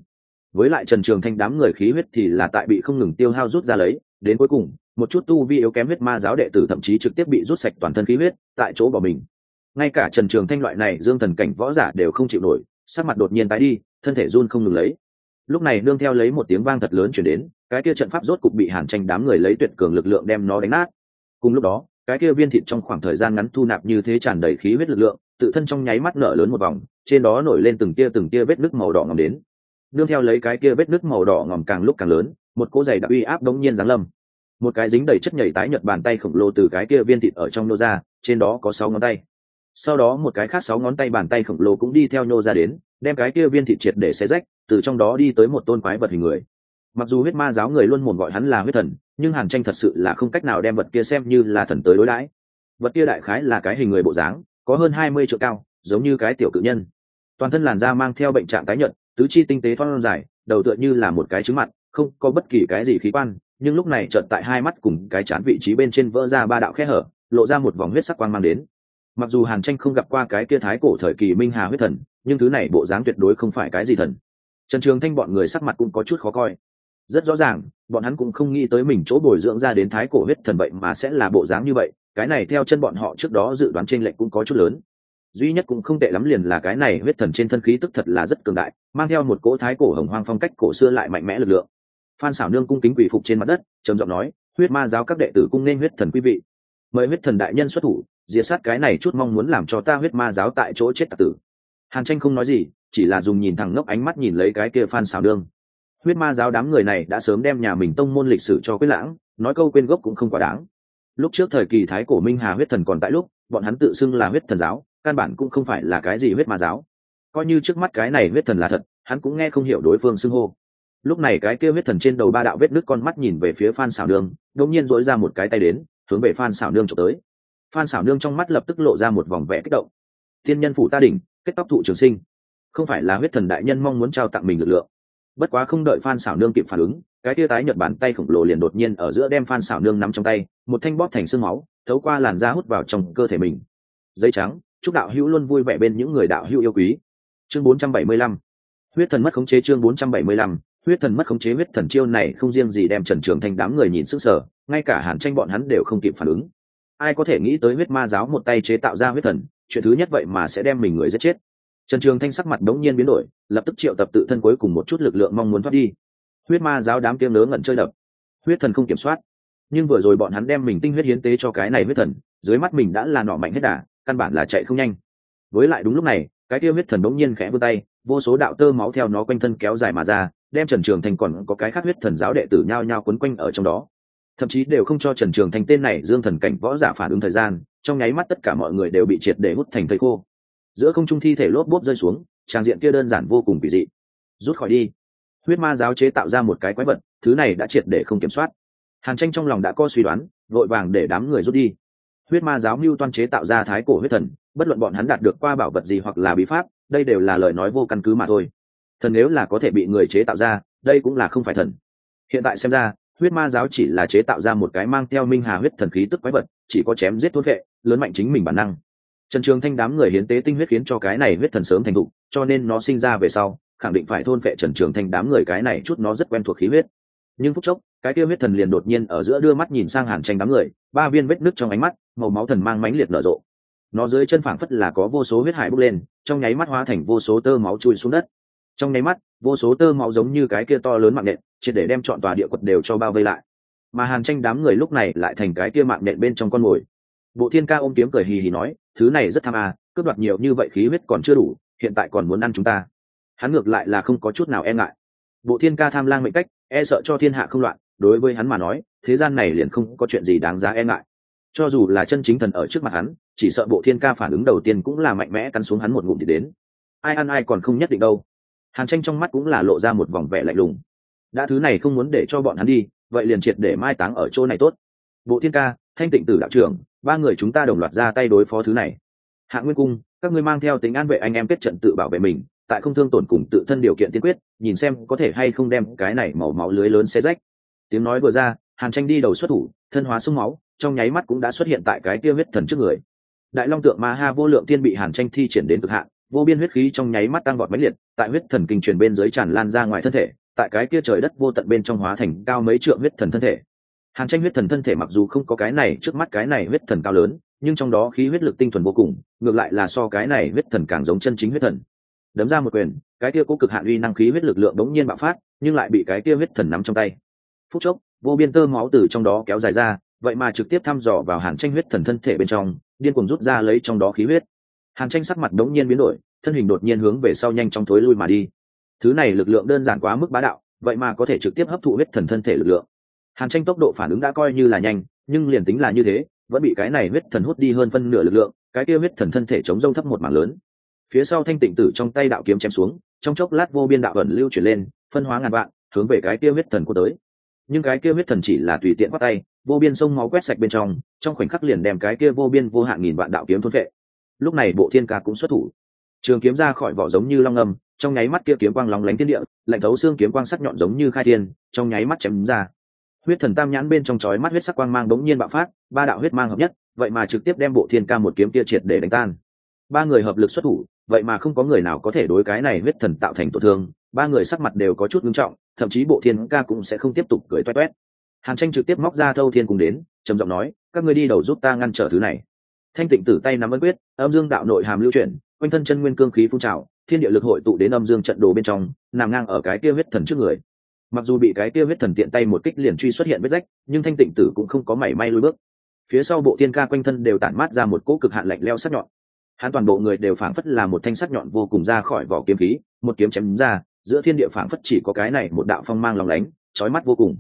Với lại trần trường thanh đám người khí huyết thì là tại bị không ngừng tiêu hao rút ra lấy, đến cuối cùng, một chút tu vi yếu kém huyết ma giáo đệ tử thậm chí trực tiếp bị rút sạch toàn thân khí huyết, tại chỗ bỏ mình ngay cả trần trường thanh loại này dương thần cảnh võ giả đều không chịu nổi, sắc mặt đột nhiên tái đi, thân thể run không ngừng lấy. Lúc này nương theo lấy một tiếng vang thật lớn chuyển đến, cái kia trận pháp rốt cục bị hàn tranh đám người lấy tuyệt cường lực lượng đem nó đánh nát. Cùng lúc đó, cái kia viên thịt trong khoảng thời gian ngắn thu nạp như thế tràn đầy khí huyết lực lượng, tự thân trong nháy mắt nở lớn một vòng, trên đó nổi lên từng tia từng tia vết nước màu đỏ ngầm đến. Nương theo lấy cái kia vết nước màu đỏ ngầm càng lúc càng lớn, một cỗ giày đặc uy áp đống nhiên giáng lâm. Một cái dính đầy chất nhảy tái nhật bàn tay khổng lồ từ cái kia viên thịt ở trong nô ra, trên đó có sáu ngón tay sau đó một cái khác sáu ngón tay bàn tay khổng lồ cũng đi theo nhô ra đến, đem cái kia viên thịt triệt để xé rách, từ trong đó đi tới một tôn quái vật hình người. Mặc dù huyết ma giáo người luôn mồm gọi hắn là huyết thần, nhưng hàn tranh thật sự là không cách nào đem vật kia xem như là thần tới đối đãi. Vật kia đại khái là cái hình người bộ dáng, có hơn hai mươi triệu cao, giống như cái tiểu cự nhân. Toàn thân làn da mang theo bệnh trạng tái nhợt, tứ chi tinh tế thon dài, đầu tựa như là một cái trứng mặt, không có bất kỳ cái gì khí quan, nhưng lúc này chợt tại hai mắt cùng cái chán vị trí bên trên vỡ ra ba đạo khe hở, lộ ra một vòng huyết sắc quang mang đến mặc dù hàn tranh không gặp qua cái kia thái cổ thời kỳ minh hà huyết thần, nhưng thứ này bộ dáng tuyệt đối không phải cái gì thần. Trần trường thanh bọn người sắc mặt cũng có chút khó coi. Rất rõ ràng, bọn hắn cũng không nghĩ tới mình chỗ bồi dưỡng ra đến thái cổ huyết thần vậy mà sẽ là bộ dáng như vậy, cái này theo chân bọn họ trước đó dự đoán trên lệch cũng có chút lớn. Duy nhất cũng không tệ lắm liền là cái này huyết thần trên thân khí tức thật là rất cường đại, mang theo một cỗ thái cổ hồng hoang phong cách cổ xưa lại mạnh mẽ lực lượng. Phan xảo nương cung kính quỷ phục trên mặt đất, trầm giọng nói, huyết ma giáo các đệ tử cung nên huyết thần quý vị. Mời huyết thần đại nhân xuất thủ diệt sát cái này chút mong muốn làm cho ta huyết ma giáo tại chỗ chết tạc tử. Hàn tranh không nói gì, chỉ là dùng nhìn thẳng ngốc ánh mắt nhìn lấy cái kia phan xảo đương huyết ma giáo đám người này đã sớm đem nhà mình tông môn lịch sử cho quyết lãng, nói câu quên gốc cũng không quá đáng. Lúc trước thời kỳ thái cổ minh hà huyết thần còn tại lúc, bọn hắn tự xưng là huyết thần giáo, căn bản cũng không phải là cái gì huyết ma giáo. Coi như trước mắt cái này huyết thần là thật, hắn cũng nghe không hiểu đối phương xưng hô. Lúc này cái kia huyết thần trên đầu ba đạo vết nước con mắt nhìn về phía phan xảo nương, đột nhiên dỗi ra một cái tay đến, hướng về phan xảo nương trộm tới phan xảo nương trong mắt lập tức lộ ra một vòng vẽ kích động. Thiên nhân phủ ta đỉnh, kết tóc thụ trường sinh. Không phải là huyết thần đại nhân mong muốn trao tặng mình lực lượng. Bất quá không đợi phan xảo nương kịp phản ứng, cái tia tái nhợt bàn tay khổng lồ liền đột nhiên ở giữa đem phan xảo nương nắm trong tay, một thanh bóp thành sương máu, thấu qua làn da hút vào trong cơ thể mình. Dây trắng, chúc đạo hữu luôn vui vẻ bên những người đạo hữu yêu quý. Chương 475 huyết thần mất khống chế chương 475 huyết thần mất khống chế huyết thần chiêu này không riêng gì đem trần trường thanh đám người nhìn sức sở, ngay cả hàn tranh bọn hắn đều không kịp phản ứng ai có thể nghĩ tới huyết ma giáo một tay chế tạo ra huyết thần, chuyện thứ nhất vậy mà sẽ đem mình người giết chết. Trần trường thanh sắc mặt đống nhiên biến đổi, lập tức triệu tập tự thân cuối cùng một chút lực lượng mong muốn thoát đi. Huyết ma giáo đám kiêng nớ ngẩn chơi đập. Huyết thần không kiểm soát. Nhưng vừa rồi bọn hắn đem mình tinh huyết hiến tế cho cái này huyết thần, dưới mắt mình đã là nọ mạnh hết đà, căn bản là chạy không nhanh. Với lại đúng lúc này, cái tiêu huyết thần đống nhiên khẽ vươn tay, vô số đạo tơ máu theo nó quanh thân kéo dài mà ra, đem trần trường thành còn có cái khác huyết thần giáo đệ tử nhao nhao quấn quanh ở trong đó thậm chí đều không cho trần trường Thanh tên này dương thần cảnh võ giả phản ứng thời gian, trong nháy mắt tất cả mọi người đều bị triệt để hút thành thây khô. Giữa không trung thi thể lốp bốp rơi xuống, trang diện kia đơn giản vô cùng kỳ dị. Rút khỏi đi. Huyết ma giáo chế tạo ra một cái quái vật, thứ này đã triệt để không kiểm soát. Hàn tranh trong lòng đã có suy đoán, vội vàng để đám người rút đi. Huyết ma giáo mưu toan chế tạo ra thái cổ huyết thần, bất luận bọn hắn đạt được qua bảo vật gì hoặc là bí pháp, đây đều là lời nói vô căn cứ mà thôi. Thần nếu là có thể bị người chế tạo ra, đây cũng là không phải thần. Hiện tại xem ra huyết ma giáo chỉ là chế tạo ra một cái mang theo minh hà huyết thần khí tức quái vật, chỉ có chém giết thối vệ, lớn mạnh chính mình bản năng. Trần trường thanh đám người hiến tế tinh huyết khiến cho cái này huyết thần sớm thành thục, cho nên nó sinh ra về sau, khẳng định phải thôn vệ trần trường thanh đám người cái này chút nó rất quen thuộc khí huyết. Nhưng phút chốc, cái kia huyết thần liền đột nhiên ở giữa đưa mắt nhìn sang hàn tranh đám người, ba viên vết nứt trong ánh mắt, màu máu thần mang mãnh liệt nở rộ. Nó dưới chân phảng phất là có vô số huyết hải bốc lên, trong nháy mắt hóa thành vô số tơ máu chui xuống đất. Trong nháy mắt, vô số tơ máu giống như cái kia to lớn mạng nện triệt để đem chọn tòa địa quật đều cho bao vây lại. Mà hàn tranh đám người lúc này lại thành cái kia mạng nện bên trong con mồi. Bộ thiên ca ôm kiếm cười hì hì nói, thứ này rất tham à cướp đoạt nhiều như vậy khí huyết còn chưa đủ, hiện tại còn muốn ăn chúng ta. Hắn ngược lại là không có chút nào e ngại. Bộ thiên ca tham lang mệnh cách e sợ cho thiên hạ không loạn, đối với hắn mà nói, thế gian này liền không có chuyện gì đáng giá e ngại. Cho dù là chân chính thần ở trước mặt hắn, chỉ sợ bộ thiên ca phản ứng đầu tiên cũng là mạnh mẽ cắn xuống hắn một ngụm thì đến. Ai ăn ai còn không nhất định đâu. Hàn tranh trong mắt cũng là lộ ra một vòng vẻ lạnh lùng đã thứ này không muốn để cho bọn hắn đi, vậy liền triệt để mai táng ở chỗ này tốt. Bộ thiên ca, thanh tịnh tử đạo trưởng, ba người chúng ta đồng loạt ra tay đối phó thứ này. Hạ nguyên cung, các ngươi mang theo tính an vệ anh em kết trận tự bảo vệ mình, tại không thương tổn cùng tự thân điều kiện tiên quyết, nhìn xem có thể hay không đem cái này màu máu lưới lớn xe rách. Tiếng nói vừa ra, hàn tranh đi đầu xuất thủ, thân hóa sông máu, trong nháy mắt cũng đã xuất hiện tại cái kia huyết thần trước người. Đại long tượng ma ha vô lượng tiên bị hàn tranh thi triển đến cực hạn, vô biên huyết khí trong nháy mắt tăng vọt mãnh liệt, tại huyết thần kinh truyền bên dưới tràn lan ra ngoài thân thể tại cái kia trời đất vô tận bên trong hóa thành cao mấy trượng huyết thần thân thể. Hàn tranh huyết thần thân thể mặc dù không có cái này, trước mắt cái này huyết thần cao lớn, nhưng trong đó khí huyết lực tinh thuần vô cùng, ngược lại là so cái này huyết thần càng giống chân chính huyết thần. Đấm ra một quyền, cái kia cố cực hạn uy năng khí huyết lực lượng đống nhiên bạo phát, nhưng lại bị cái kia huyết thần nắm trong tay. Phút chốc, vô biên tơ máu từ trong đó kéo dài ra, vậy mà trực tiếp thăm dò vào hàn tranh huyết thần thân thể bên trong, điên cuồng rút ra lấy trong đó khí huyết. Hàn tranh sắc mặt đống nhiên biến đổi, thân hình đột nhiên hướng về sau nhanh trong thối lui mà đi thứ này lực lượng đơn giản quá mức bá đạo, vậy mà có thể trực tiếp hấp thụ huyết thần thân thể lực lượng. Hàn tranh tốc độ phản ứng đã coi như là nhanh, nhưng liền tính là như thế, vẫn bị cái này huyết thần hút đi hơn phân nửa lực lượng, cái kia huyết thần thân thể chống rông thấp một mảng lớn. Phía sau thanh tịnh tử trong tay đạo kiếm chém xuống, trong chốc lát vô biên đạo ẩn lưu chuyển lên, phân hóa ngàn vạn, hướng về cái kia huyết thần của tới. Nhưng cái kia huyết thần chỉ là tùy tiện bắt tay, vô biên sông máu quét sạch bên trong trong khoảnh khắc liền đem cái kia vô biên vô hạn nghìn vạn đạo kiếm thôn vệ lúc này bộ thiên ca cũng xuất thủ. Trường kiếm ra khỏi vỏ giống như long âm trong nháy mắt kia kiếm quang lóng lánh tiên địa, lạnh thấu xương kiếm quang sắc nhọn giống như khai thiên, trong nháy mắt chém ra. Huyết thần tam nhãn bên trong chói mắt huyết sắc quang mang đống nhiên bạo phát, ba đạo huyết mang hợp nhất, vậy mà trực tiếp đem bộ thiên ca một kiếm kia triệt để đánh tan. Ba người hợp lực xuất thủ, vậy mà không có người nào có thể đối cái này huyết thần tạo thành tổn thương, ba người sắc mặt đều có chút nghiêm trọng, thậm chí bộ thiên ca cũng sẽ không tiếp tục cười toét toét. Hàn tranh trực tiếp móc ra thâu thiên cùng đến, trầm giọng nói, các ngươi đi đầu giúp ta ngăn trở thứ này. Thanh tịnh tử tay nắm ấn quyết, âm dương đạo nội hàm lưu chuyển, quanh thân chân nguyên cương khí phun trào thiên địa lực hội tụ đến âm dương trận đồ bên trong, nằm ngang ở cái kia huyết thần trước người. Mặc dù bị cái kia huyết thần tiện tay một kích liền truy xuất hiện vết rách, nhưng thanh tịnh tử cũng không có mảy may lùi bước. Phía sau bộ thiên ca quanh thân đều tản mát ra một cỗ cực hạn lạnh leo sắc nhọn. Hắn toàn bộ người đều phảng phất là một thanh sắc nhọn vô cùng ra khỏi vỏ kiếm khí, một kiếm chém ra, giữa thiên địa phảng phất chỉ có cái này một đạo phong mang lòng lánh, chói mắt vô cùng.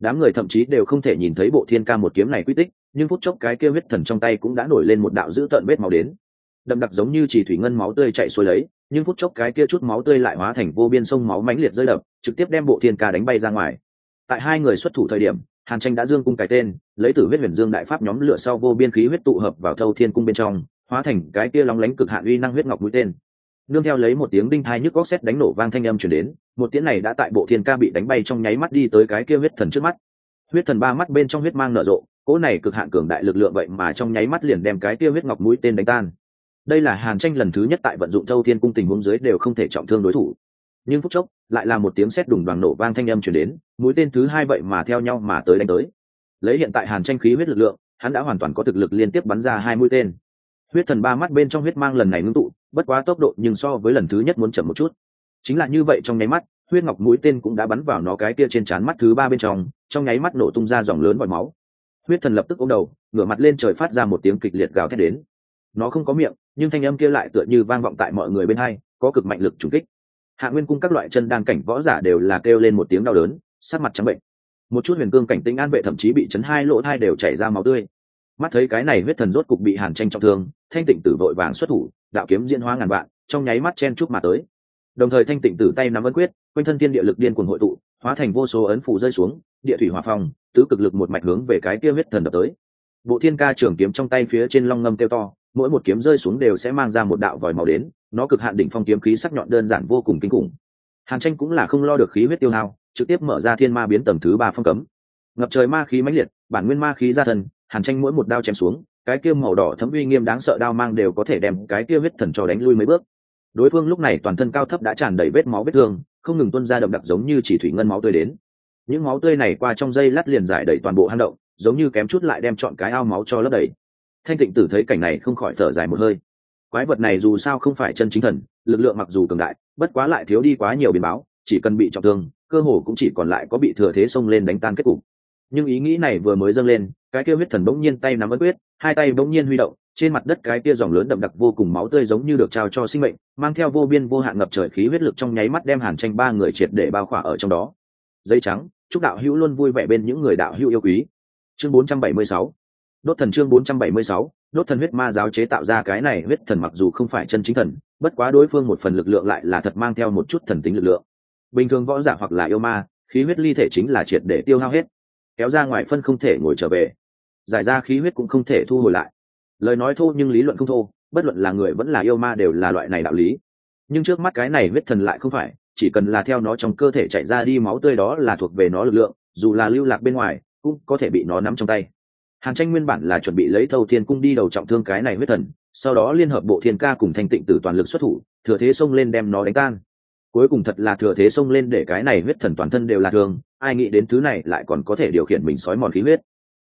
Đám người thậm chí đều không thể nhìn thấy bộ thiên ca một kiếm này quy tích, nhưng phút chốc cái kia huyết thần trong tay cũng đã nổi lên một đạo dữ tợn vết máu đến. Đậm đặc giống như chỉ thủy ngân máu tươi chạy xuôi lấy nhưng phút chốc cái kia chút máu tươi lại hóa thành vô biên sông máu mãnh liệt rơi đập, trực tiếp đem bộ thiên ca đánh bay ra ngoài. Tại hai người xuất thủ thời điểm, hàn tranh đã dương cung cái tên, lấy tử huyết huyền dương đại pháp nhóm lửa sau vô biên khí huyết tụ hợp vào thâu thiên cung bên trong, hóa thành cái kia lóng lánh cực hạn uy năng huyết ngọc mũi tên. Nương theo lấy một tiếng đinh thai nhức góc xét đánh nổ vang thanh âm chuyển đến, một tiếng này đã tại bộ thiên ca bị đánh bay trong nháy mắt đi tới cái kia huyết thần trước mắt. Huyết thần ba mắt bên trong huyết mang nở rộ, cỗ này cực hạn cường đại lực lượng vậy mà trong nháy mắt liền đem cái kia huyết ngọc mũi tên đánh tan đây là hàn tranh lần thứ nhất tại vận dụng thâu thiên cung tình huống dưới đều không thể trọng thương đối thủ. Nhưng phút chốc, lại là một tiếng sét đùng đoàn nổ vang thanh âm chuyển đến, mũi tên thứ hai vậy mà theo nhau mà tới đánh tới. Lấy hiện tại hàn tranh khí huyết lực lượng, hắn đã hoàn toàn có thực lực liên tiếp bắn ra hai mũi tên. Huyết thần ba mắt bên trong huyết mang lần này ngưng tụ, bất quá tốc độ nhưng so với lần thứ nhất muốn chậm một chút. Chính là như vậy trong nháy mắt, huyết ngọc mũi tên cũng đã bắn vào nó cái kia trên trán mắt thứ ba bên trong trong nháy mắt nổ tung ra dòng lớn vòi máu. Huyết thần lập tức ôm đầu, ngửa mặt lên trời phát ra một tiếng kịch liệt gào thét đến. Nó không có miệng nhưng thanh âm kia lại tựa như vang vọng tại mọi người bên hai, có cực mạnh lực trùng kích. Hạ nguyên cung các loại chân đan cảnh võ giả đều là kêu lên một tiếng đau đớn, sắc mặt trắng bệnh. Một chút huyền cương cảnh tinh an vệ thậm chí bị chấn hai lỗ thai đều chảy ra máu tươi. Mắt thấy cái này huyết thần rốt cục bị hàn tranh trọng thương, thanh tịnh tử vội vàng xuất thủ, đạo kiếm diễn hóa ngàn vạn, trong nháy mắt chen chúc mà tới. Đồng thời thanh tịnh tử tay nắm ấn quyết, quanh thân thiên địa lực điên cuồng hội tụ, hóa thành vô số ấn phủ rơi xuống, địa thủy hòa phong, tứ cực lực một mạch hướng về cái kia huyết thần đập tới. Bộ thiên ca trường kiếm trong tay phía trên long ngâm kêu to mỗi một kiếm rơi xuống đều sẽ mang ra một đạo vòi màu đến, nó cực hạn đỉnh phong kiếm khí sắc nhọn đơn giản vô cùng kinh khủng. Hàn tranh cũng là không lo được khí huyết tiêu hao, trực tiếp mở ra thiên ma biến tầng thứ ba phong cấm. Ngập trời ma khí mãnh liệt, bản nguyên ma khí ra thần hàn tranh mỗi một đao chém xuống, cái kia màu đỏ thấm uy nghiêm đáng sợ đao mang đều có thể đem cái kia huyết thần cho đánh lui mấy bước. Đối phương lúc này toàn thân cao thấp đã tràn đầy vết máu vết thương, không ngừng tuôn ra đậm đặc giống như chỉ thủy ngân máu tươi đến. Những máu tươi này qua trong dây lát liền giải đầy toàn bộ hang động, giống như kém chút lại đem chọn cái ao máu cho lấp đầy thanh tịnh tử thấy cảnh này không khỏi thở dài một hơi. Quái vật này dù sao không phải chân chính thần, lực lượng mặc dù cường đại, bất quá lại thiếu đi quá nhiều biến báo, chỉ cần bị trọng thương, cơ hồ cũng chỉ còn lại có bị thừa thế xông lên đánh tan kết cục. Nhưng ý nghĩ này vừa mới dâng lên, cái kia huyết thần bỗng nhiên tay nắm ấn quyết, hai tay bỗng nhiên huy động, trên mặt đất cái kia dòng lớn đậm đặc vô cùng máu tươi giống như được trao cho sinh mệnh, mang theo vô biên vô hạn ngập trời khí huyết lực trong nháy mắt đem hàn tranh ba người triệt để bao khỏa ở trong đó. Dây trắng, chúc đạo hữu luôn vui vẻ bên những người đạo hữu yêu quý. Chương 476 đốt thần chương 476 đốt thần huyết ma giáo chế tạo ra cái này huyết thần mặc dù không phải chân chính thần, bất quá đối phương một phần lực lượng lại là thật mang theo một chút thần tính lực lượng. Bình thường võ giả hoặc là yêu ma, khí huyết ly thể chính là triệt để tiêu hao hết, kéo ra ngoài phân không thể ngồi trở về. Giải ra khí huyết cũng không thể thu hồi lại. Lời nói thô nhưng lý luận không thô, bất luận là người vẫn là yêu ma đều là loại này đạo lý. Nhưng trước mắt cái này huyết thần lại không phải, chỉ cần là theo nó trong cơ thể chạy ra đi máu tươi đó là thuộc về nó lực lượng, dù là lưu lạc bên ngoài, cũng có thể bị nó nắm trong tay hàn tranh nguyên bản là chuẩn bị lấy thâu thiên cung đi đầu trọng thương cái này huyết thần, sau đó liên hợp bộ thiên ca cùng thanh tịnh tử toàn lực xuất thủ, thừa thế xông lên đem nó đánh tan. Cuối cùng thật là thừa thế xông lên để cái này huyết thần toàn thân đều là thương, ai nghĩ đến thứ này lại còn có thể điều khiển mình sói mòn khí huyết.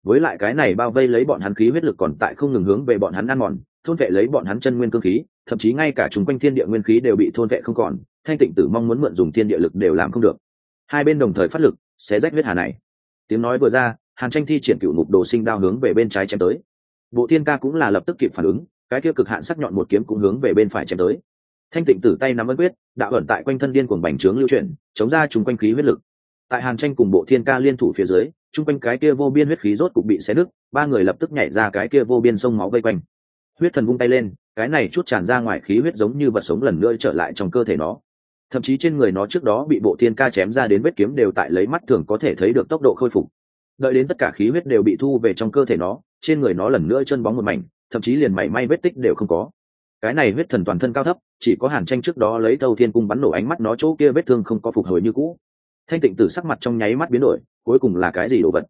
Với lại cái này bao vây lấy bọn hắn khí huyết lực còn tại không ngừng hướng về bọn hắn ăn mòn, thôn vệ lấy bọn hắn chân nguyên cương khí, thậm chí ngay cả chúng quanh thiên địa nguyên khí đều bị thôn vệ không còn, thanh tịnh tử mong muốn mượn dùng thiên địa lực đều làm không được. Hai bên đồng thời phát lực sẽ rách huyết hà này. Tiếng nói vừa ra hàn tranh thi triển cựu ngục đồ sinh đao hướng về bên trái chém tới. Bộ thiên ca cũng là lập tức kịp phản ứng, cái kia cực hạn sắc nhọn một kiếm cũng hướng về bên phải chém tới. Thanh tịnh tử tay nắm ấn quyết đạo ẩn tại quanh thân điên cuồng bành trướng lưu chuyển, chống ra chung quanh khí huyết lực. Tại hàn tranh cùng bộ thiên ca liên thủ phía dưới, chung quanh cái kia vô biên huyết khí rốt cục bị xé nứt, ba người lập tức nhảy ra cái kia vô biên sông máu vây quanh. Huyết thần vung tay lên, cái này chút tràn ra ngoài khí huyết giống như vật sống lần nữa trở lại trong cơ thể nó. Thậm chí trên người nó trước đó bị bộ thiên ca chém ra đến vết kiếm đều tại lấy mắt thường có thể thấy được tốc độ khôi phục đợi đến tất cả khí huyết đều bị thu về trong cơ thể nó, trên người nó lần nữa chân bóng một mảnh, thậm chí liền mảy may vết tích đều không có. Cái này huyết thần toàn thân cao thấp, chỉ có hàn tranh trước đó lấy thâu thiên cung bắn nổ ánh mắt nó chỗ kia vết thương không có phục hồi như cũ. Thanh tịnh tử sắc mặt trong nháy mắt biến đổi, cuối cùng là cái gì đồ vật?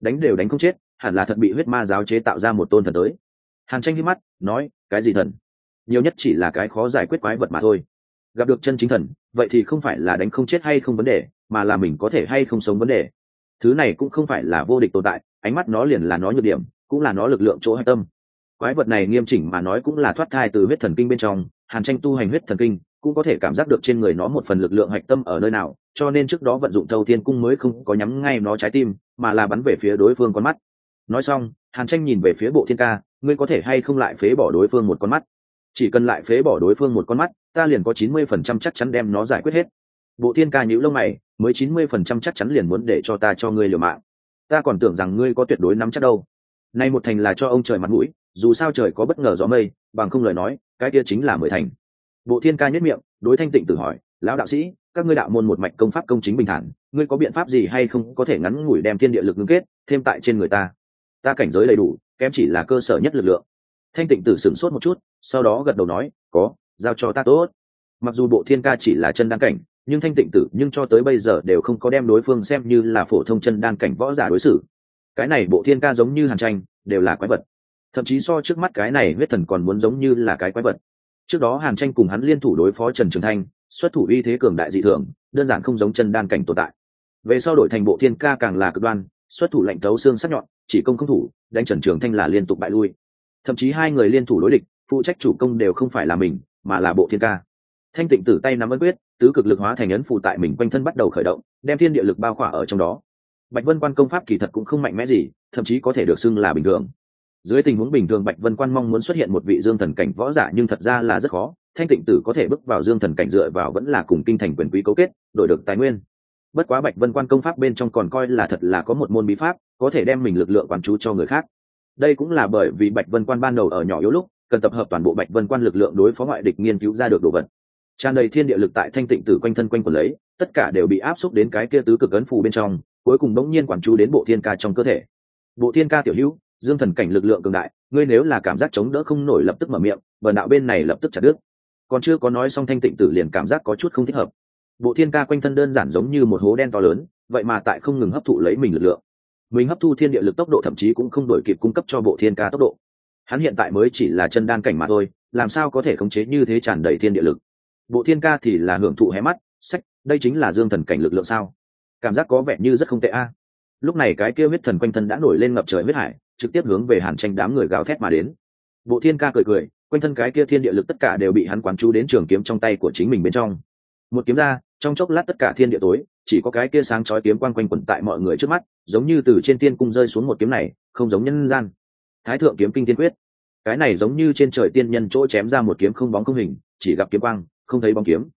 Đánh đều đánh không chết, hẳn là thật bị huyết ma giáo chế tạo ra một tôn thần tới. Hàn tranh hít mắt, nói, cái gì thần? Nhiều nhất chỉ là cái khó giải quyết quái vật mà thôi. Gặp được chân chính thần, vậy thì không phải là đánh không chết hay không vấn đề, mà là mình có thể hay không sống vấn đề thứ này cũng không phải là vô địch tồn tại, ánh mắt nó liền là nó nhược điểm, cũng là nó lực lượng chỗ hạch tâm. Quái vật này nghiêm chỉnh mà nói cũng là thoát thai từ huyết thần kinh bên trong, hàn tranh tu hành huyết thần kinh, cũng có thể cảm giác được trên người nó một phần lực lượng hạch tâm ở nơi nào, cho nên trước đó vận dụng thâu thiên cung mới không có nhắm ngay nó trái tim, mà là bắn về phía đối phương con mắt. Nói xong, hàn tranh nhìn về phía bộ thiên ca, ngươi có thể hay không lại phế bỏ đối phương một con mắt? Chỉ cần lại phế bỏ đối phương một con mắt, ta liền có chín mươi phần trăm chắc chắn đem nó giải quyết hết bộ thiên ca nhữ lông mày, mới chín mươi phần trăm chắc chắn liền muốn để cho ta cho ngươi liều mạng. Ta còn tưởng rằng ngươi có tuyệt đối nắm chắc đâu. Nay một thành là cho ông trời mặt mũi, dù sao trời có bất ngờ gió mây, bằng không lời nói, cái kia chính là mười thành. Bộ thiên ca nhất miệng, đối thanh tịnh tự hỏi, lão đạo sĩ, các ngươi đạo môn một mạch công pháp công chính bình thản, ngươi có biện pháp gì hay không có thể ngắn ngủi đem thiên địa lực ngưng kết, thêm tại trên người ta? Ta cảnh giới đầy đủ, kém chỉ là cơ sở nhất lực lượng. Thanh tịnh tử sửng sốt một chút, sau đó gật đầu nói, có, giao cho ta tốt. Mặc dù bộ thiên ca chỉ là chân đăng cảnh nhưng thanh tịnh tử nhưng cho tới bây giờ đều không có đem đối phương xem như là phổ thông chân đan cảnh võ giả đối xử. Cái này bộ thiên ca giống như hàn tranh, đều là quái vật. Thậm chí so trước mắt cái này huyết thần còn muốn giống như là cái quái vật. Trước đó hàn tranh cùng hắn liên thủ đối phó trần trường thanh, xuất thủ uy thế cường đại dị thường, đơn giản không giống chân đan cảnh tồn tại. Về sau đổi thành bộ thiên ca càng là cực đoan, xuất thủ lạnh tấu xương sắc nhọn, chỉ công không thủ, đánh trần trường thanh là liên tục bại lui. Thậm chí hai người liên thủ đối địch, phụ trách chủ công đều không phải là mình, mà là bộ thiên ca. Thanh tịnh tử tay nắm ấn quyết tứ cực lực hóa thành ấn phụ tại mình quanh thân bắt đầu khởi động, đem thiên địa lực bao khỏa ở trong đó. Bạch vân quan công pháp kỳ thật cũng không mạnh mẽ gì, thậm chí có thể được xưng là bình thường. Dưới tình huống bình thường bạch vân quan mong muốn xuất hiện một vị dương thần cảnh võ giả nhưng thật ra là rất khó, thanh tịnh tử có thể bước vào dương thần cảnh dựa vào vẫn là cùng kinh thành quyền quý cấu kết, đổi được tài nguyên. Bất quá bạch vân quan công pháp bên trong còn coi là thật là có một môn bí pháp, có thể đem mình lực lượng quán chú cho người khác. Đây cũng là bởi vì bạch vân quan ban đầu ở nhỏ yếu lúc, cần tập hợp toàn bộ bạch vân quan lực lượng đối phó ngoại địch nghiên cứu ra được đồ vật tràn đầy thiên địa lực tại thanh tịnh tử quanh thân quanh quần lấy, tất cả đều bị áp xúc đến cái kia tứ cực ấn phù bên trong, cuối cùng bỗng nhiên quản chú đến bộ thiên ca trong cơ thể. Bộ thiên ca tiểu hữu, dương thần cảnh lực lượng cường đại, ngươi nếu là cảm giác chống đỡ không nổi lập tức mở miệng vần đạo bên này lập tức chặt đứt. Còn chưa có nói xong thanh tịnh tử liền cảm giác có chút không thích hợp. Bộ thiên ca quanh thân đơn giản giống như một hố đen to lớn, vậy mà tại không ngừng hấp thụ lấy mình lực lượng. Mình hấp thu thiên địa lực tốc độ thậm chí cũng không đổi kịp cung cấp cho bộ thiên ca tốc độ. Hắn hiện tại mới chỉ là chân đan cảnh mà thôi, làm sao có thể khống chế như thế tràn đầy thiên địa lực? Bộ thiên ca thì là hưởng thụ hé mắt, sách, đây chính là dương thần cảnh lực lượng sao? Cảm giác có vẻ như rất không tệ a. À. Lúc này cái kia huyết thần quanh thân đã nổi lên ngập trời huyết hải, trực tiếp hướng về hàn tranh đám người gào thét mà đến. Bộ thiên ca cười cười, quanh thân cái kia thiên địa lực tất cả đều bị hắn quán chú đến trường kiếm trong tay của chính mình bên trong. Một kiếm ra, trong chốc lát tất cả thiên địa tối, chỉ có cái kia sáng chói kiếm quang quanh quẩn tại mọi người trước mắt, giống như từ trên tiên cung rơi xuống một kiếm này, không giống nhân gian. Thái thượng kiếm kinh tiên quyết. Cái này giống như trên trời tiên nhân chỗ chém ra một kiếm không bóng không hình, chỉ gặp kiếm quang không thấy bóng kiếm.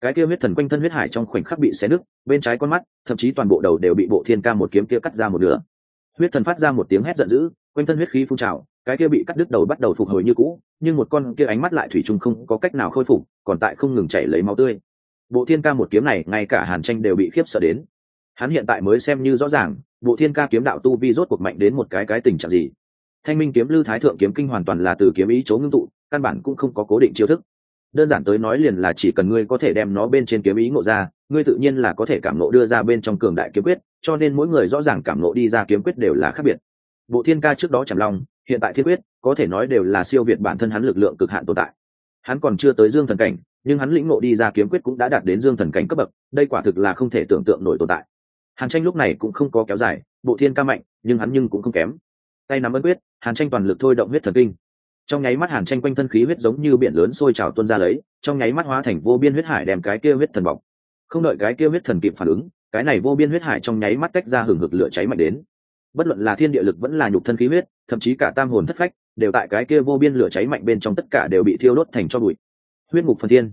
Cái kia huyết thần quanh thân huyết hải trong khoảnh khắc bị xé nứt, bên trái con mắt, thậm chí toàn bộ đầu đều bị bộ thiên ca một kiếm kia cắt ra một nửa. Huyết thần phát ra một tiếng hét giận dữ, quanh thân huyết khí phun trào, cái kia bị cắt đứt đầu bắt đầu phục hồi như cũ, nhưng một con kia ánh mắt lại thủy chung không có cách nào khôi phục, còn tại không ngừng chảy lấy máu tươi. Bộ thiên ca một kiếm này, ngay cả hàn tranh đều bị khiếp sợ đến. Hắn hiện tại mới xem như rõ ràng, bộ thiên ca kiếm đạo tu vi rốt cuộc mạnh đến một cái cái tình trạng gì. Thanh minh kiếm lư thái thượng kiếm kinh hoàn toàn là từ kiếm ý chấu ngưng tụ, căn bản cũng không có cố định chiêu thức đơn giản tới nói liền là chỉ cần ngươi có thể đem nó bên trên kiếm ý ngộ ra, ngươi tự nhiên là có thể cảm ngộ đưa ra bên trong cường đại kiếm quyết, cho nên mỗi người rõ ràng cảm ngộ đi ra kiếm quyết đều là khác biệt. Bộ thiên ca trước đó chẳng lòng hiện tại thiên quyết, có thể nói đều là siêu việt bản thân hắn lực lượng cực hạn tồn tại. Hắn còn chưa tới dương thần cảnh, nhưng hắn lĩnh ngộ đi ra kiếm quyết cũng đã đạt đến dương thần cảnh cấp bậc, đây quả thực là không thể tưởng tượng nổi tồn tại. Hàn tranh lúc này cũng không có kéo dài, bộ thiên ca mạnh, nhưng hắn nhưng cũng không kém. Tay nắm ấn quyết, hàn tranh toàn lực thôi động huyết thần kinh trong nháy mắt hàn tranh quanh thân khí huyết giống như biển lớn sôi trào tuôn ra lấy, trong nháy mắt hóa thành vô biên huyết hải đem cái kia huyết thần bọc. Không đợi cái kia huyết thần kịp phản ứng, cái này vô biên huyết hải trong nháy mắt tách ra hừng hực lửa cháy mạnh đến. Bất luận là thiên địa lực vẫn là nhục thân khí huyết, thậm chí cả tam hồn thất phách, đều tại cái kia vô biên lửa cháy mạnh bên trong tất cả đều bị thiêu đốt thành cho bụi. Huyết ngục phần thiên.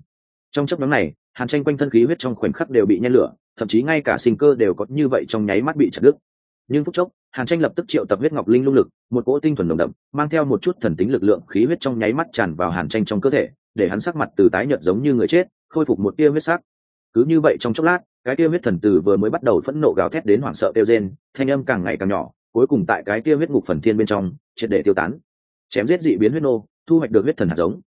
Trong chấp nhóm này, hàn tranh quanh thân khí huyết trong khoảnh khắc đều bị nhen lửa, thậm chí ngay cả sinh cơ đều có như vậy trong nháy mắt bị chặt đứt nhưng phút chốc, hàn tranh lập tức triệu tập huyết ngọc linh lung lực, một cỗ tinh thuần đồng đậm, mang theo một chút thần tính lực lượng khí huyết trong nháy mắt tràn vào hàn tranh trong cơ thể, để hắn sắc mặt từ tái nhợt giống như người chết, khôi phục một tia huyết sắc. Cứ như vậy trong chốc lát, cái tia huyết thần tử vừa mới bắt đầu phẫn nộ gào thét đến hoảng sợ tiêu rên, thanh âm càng ngày càng nhỏ, cuối cùng tại cái tia huyết ngục phần thiên bên trong, triệt để tiêu tán. Chém giết dị biến huyết nô, thu hoạch được huyết thần hạt giống.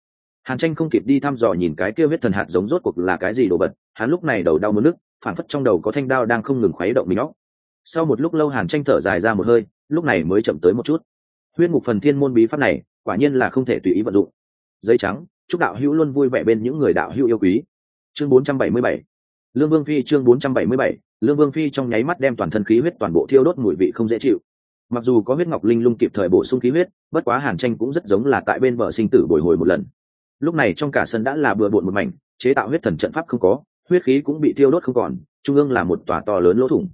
Hàn tranh không kịp đi thăm dò nhìn cái kia huyết thần hạt giống rốt cuộc là cái gì đồ vật, hắn lúc này đầu đau mất nước phản phất trong đầu có thanh đao đang không ngừng khuấy động mình óc sau một lúc lâu hàn tranh thở dài ra một hơi, lúc này mới chậm tới một chút. Huyết ngục phần thiên môn bí pháp này, quả nhiên là không thể tùy ý vận dụng. Giấy trắng, chúc đạo hữu luôn vui vẻ bên những người đạo hữu yêu quý. Chương 477 lương vương phi chương bốn trăm bảy mươi bảy, lương vương phi trong nháy mắt đem toàn thân khí huyết toàn bộ thiêu đốt mùi vị không dễ chịu. Mặc dù có huyết ngọc linh lung kịp thời bổ sung khí huyết, bất quá hàn tranh cũng rất giống là tại bên bờ sinh tử bồi hồi một lần. Lúc này trong cả sân đã là bừa bộn một mảnh, chế tạo huyết thần trận pháp không có, huyết khí cũng bị thiêu đốt không còn, trung ương là một tòa to lớn lỗ thủng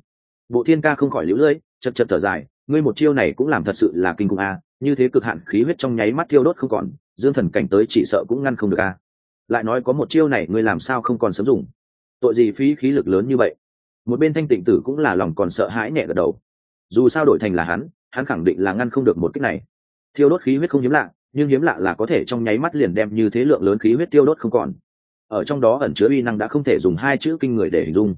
bộ thiên ca không khỏi lũ lưỡi chật chật thở dài, ngươi một chiêu này cũng làm thật sự là kinh khủng a, như thế cực hạn khí huyết trong nháy mắt thiêu đốt không còn, dương thần cảnh tới chỉ sợ cũng ngăn không được a. Lại nói có một chiêu này ngươi làm sao không còn sớm dùng? Tội gì phí khí lực lớn như vậy? Một bên thanh tịnh tử cũng là lòng còn sợ hãi nhẹ gật đầu. Dù sao đổi thành là hắn hắn khẳng định là ngăn không được một cách này. Thiêu đốt khí huyết không hiếm lạ, nhưng hiếm lạ là có thể trong nháy mắt liền đem như thế lượng lớn khí huyết tiêu đốt không còn. Ở trong đó ẩn chứa uy năng đã không thể dùng hai chữ kinh người để hình dung.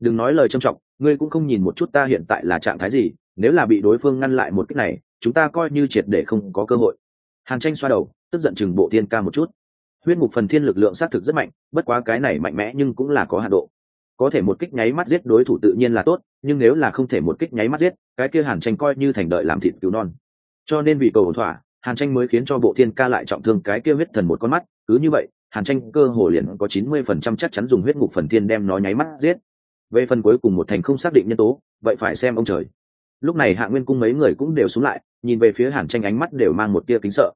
Đừng nói lời trầm trọng ngươi cũng không nhìn một chút ta hiện tại là trạng thái gì, nếu là bị đối phương ngăn lại một cách này, chúng ta coi như triệt để không có cơ hội. Hàn tranh xoa đầu, tức giận chừng bộ thiên ca một chút. Huyết mục phần thiên lực lượng xác thực rất mạnh, bất quá cái này mạnh mẽ nhưng cũng là có hạ độ. Có thể một kích nháy mắt giết đối thủ tự nhiên là tốt, nhưng nếu là không thể một kích nháy mắt giết, cái kia hàn tranh coi như thành đợi làm thịt cứu non. Cho nên vì cầu ổn thỏa, hàn tranh mới khiến cho bộ thiên ca lại trọng thương cái kia huyết thần một con mắt. Cứ như vậy, hàn tranh cơ hồ liền có chín mươi phần trăm chắc chắn dùng huyết ngục phần thiên đem nó nháy mắt giết về phần cuối cùng một thành không xác định nhân tố, vậy phải xem ông trời. Lúc này hạ nguyên cung mấy người cũng đều xuống lại, nhìn về phía hàn tranh ánh mắt đều mang một tia kính sợ.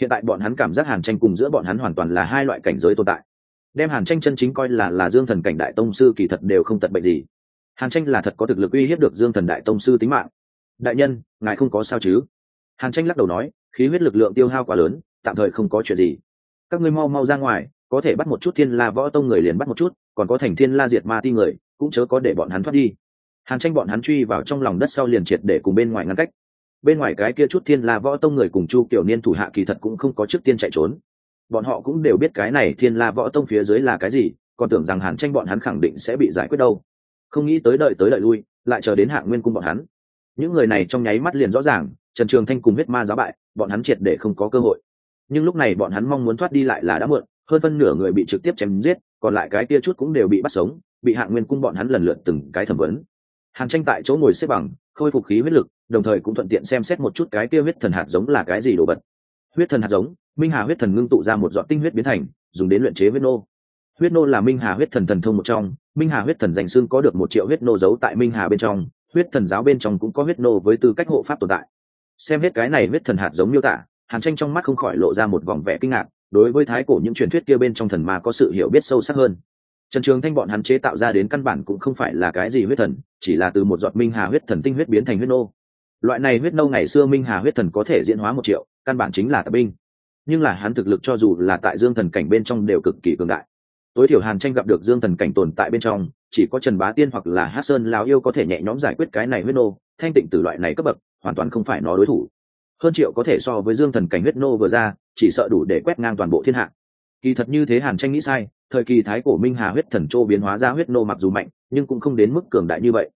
Hiện tại bọn hắn cảm giác hàn tranh cùng giữa bọn hắn hoàn toàn là hai loại cảnh giới tồn tại. Đem hàn tranh chân chính coi là là dương thần cảnh đại tông sư kỳ thật đều không tật bệnh gì. Hàn tranh là thật có thực lực uy hiếp được dương thần đại tông sư tính mạng. Đại nhân, ngài không có sao chứ? Hàn tranh lắc đầu nói, khí huyết lực lượng tiêu hao quá lớn, tạm thời không có chuyện gì. Các ngươi mau mau ra ngoài, có thể bắt một chút thiên la võ tông người liền bắt một chút, còn có thành thiên la diệt ma ti người cũng chớ có để bọn hắn thoát đi. Hàn tranh bọn hắn truy vào trong lòng đất sau liền triệt để cùng bên ngoài ngăn cách. Bên ngoài cái kia chút thiên la võ tông người cùng chu kiểu niên thủ hạ kỳ thật cũng không có trước tiên chạy trốn. Bọn họ cũng đều biết cái này thiên la võ tông phía dưới là cái gì, còn tưởng rằng hàn tranh bọn hắn khẳng định sẽ bị giải quyết đâu. Không nghĩ tới đợi tới đợi lui, lại chờ đến hạng nguyên cung bọn hắn. Những người này trong nháy mắt liền rõ ràng, trần trường thanh cùng huyết ma giáo bại, bọn hắn triệt để không có cơ hội. Nhưng lúc này bọn hắn mong muốn thoát đi lại là đã muộn, hơn phân nửa người bị trực tiếp chém giết, còn lại cái kia chút cũng đều bị bắt sống bị hạng nguyên cung bọn hắn lần lượt từng cái thẩm vấn. Hàn tranh tại chỗ ngồi xếp bằng, khôi phục khí huyết lực, đồng thời cũng thuận tiện xem xét một chút cái kia huyết thần hạt giống là cái gì đồ vật. Huyết thần hạt giống, minh hà huyết thần ngưng tụ ra một dọn tinh huyết biến thành, dùng đến luyện chế huyết nô. Huyết nô là minh hà huyết thần thần thông một trong, minh hà huyết thần dành xương có được một triệu huyết nô giấu tại minh hà bên trong, huyết thần giáo bên trong cũng có huyết nô với tư cách hộ pháp tồn tại. Xem hết cái này huyết thần hạt giống miêu tả, hàn tranh trong mắt không khỏi lộ ra một vòng vẻ kinh ngạc, đối với thái cổ những truyền thuyết kia bên trong thần ma có sự hiểu biết sâu sắc hơn trần trường thanh bọn hắn chế tạo ra đến căn bản cũng không phải là cái gì huyết thần, chỉ là từ một giọt minh hà huyết thần tinh huyết biến thành huyết nô. Loại này huyết nô ngày xưa minh hà huyết thần có thể diễn hóa một triệu, căn bản chính là tập binh. Nhưng là hắn thực lực cho dù là tại dương thần cảnh bên trong đều cực kỳ cường đại. Tối thiểu hàn tranh gặp được dương thần cảnh tồn tại bên trong, chỉ có trần bá tiên hoặc là hát sơn lao yêu có thể nhẹ nhõm giải quyết cái này huyết nô, thanh tịnh từ loại này cấp bậc, hoàn toàn không phải nó đối thủ. Hơn triệu có thể so với dương thần cảnh huyết nô vừa ra, chỉ sợ đủ để quét ngang toàn bộ thiên hạ kỳ thật như thế hàn tranh nghĩ sai, thời kỳ thái cổ minh hà huyết thần châu biến hóa ra huyết nô mặc dù mạnh, nhưng cũng không đến mức cường đại như vậy.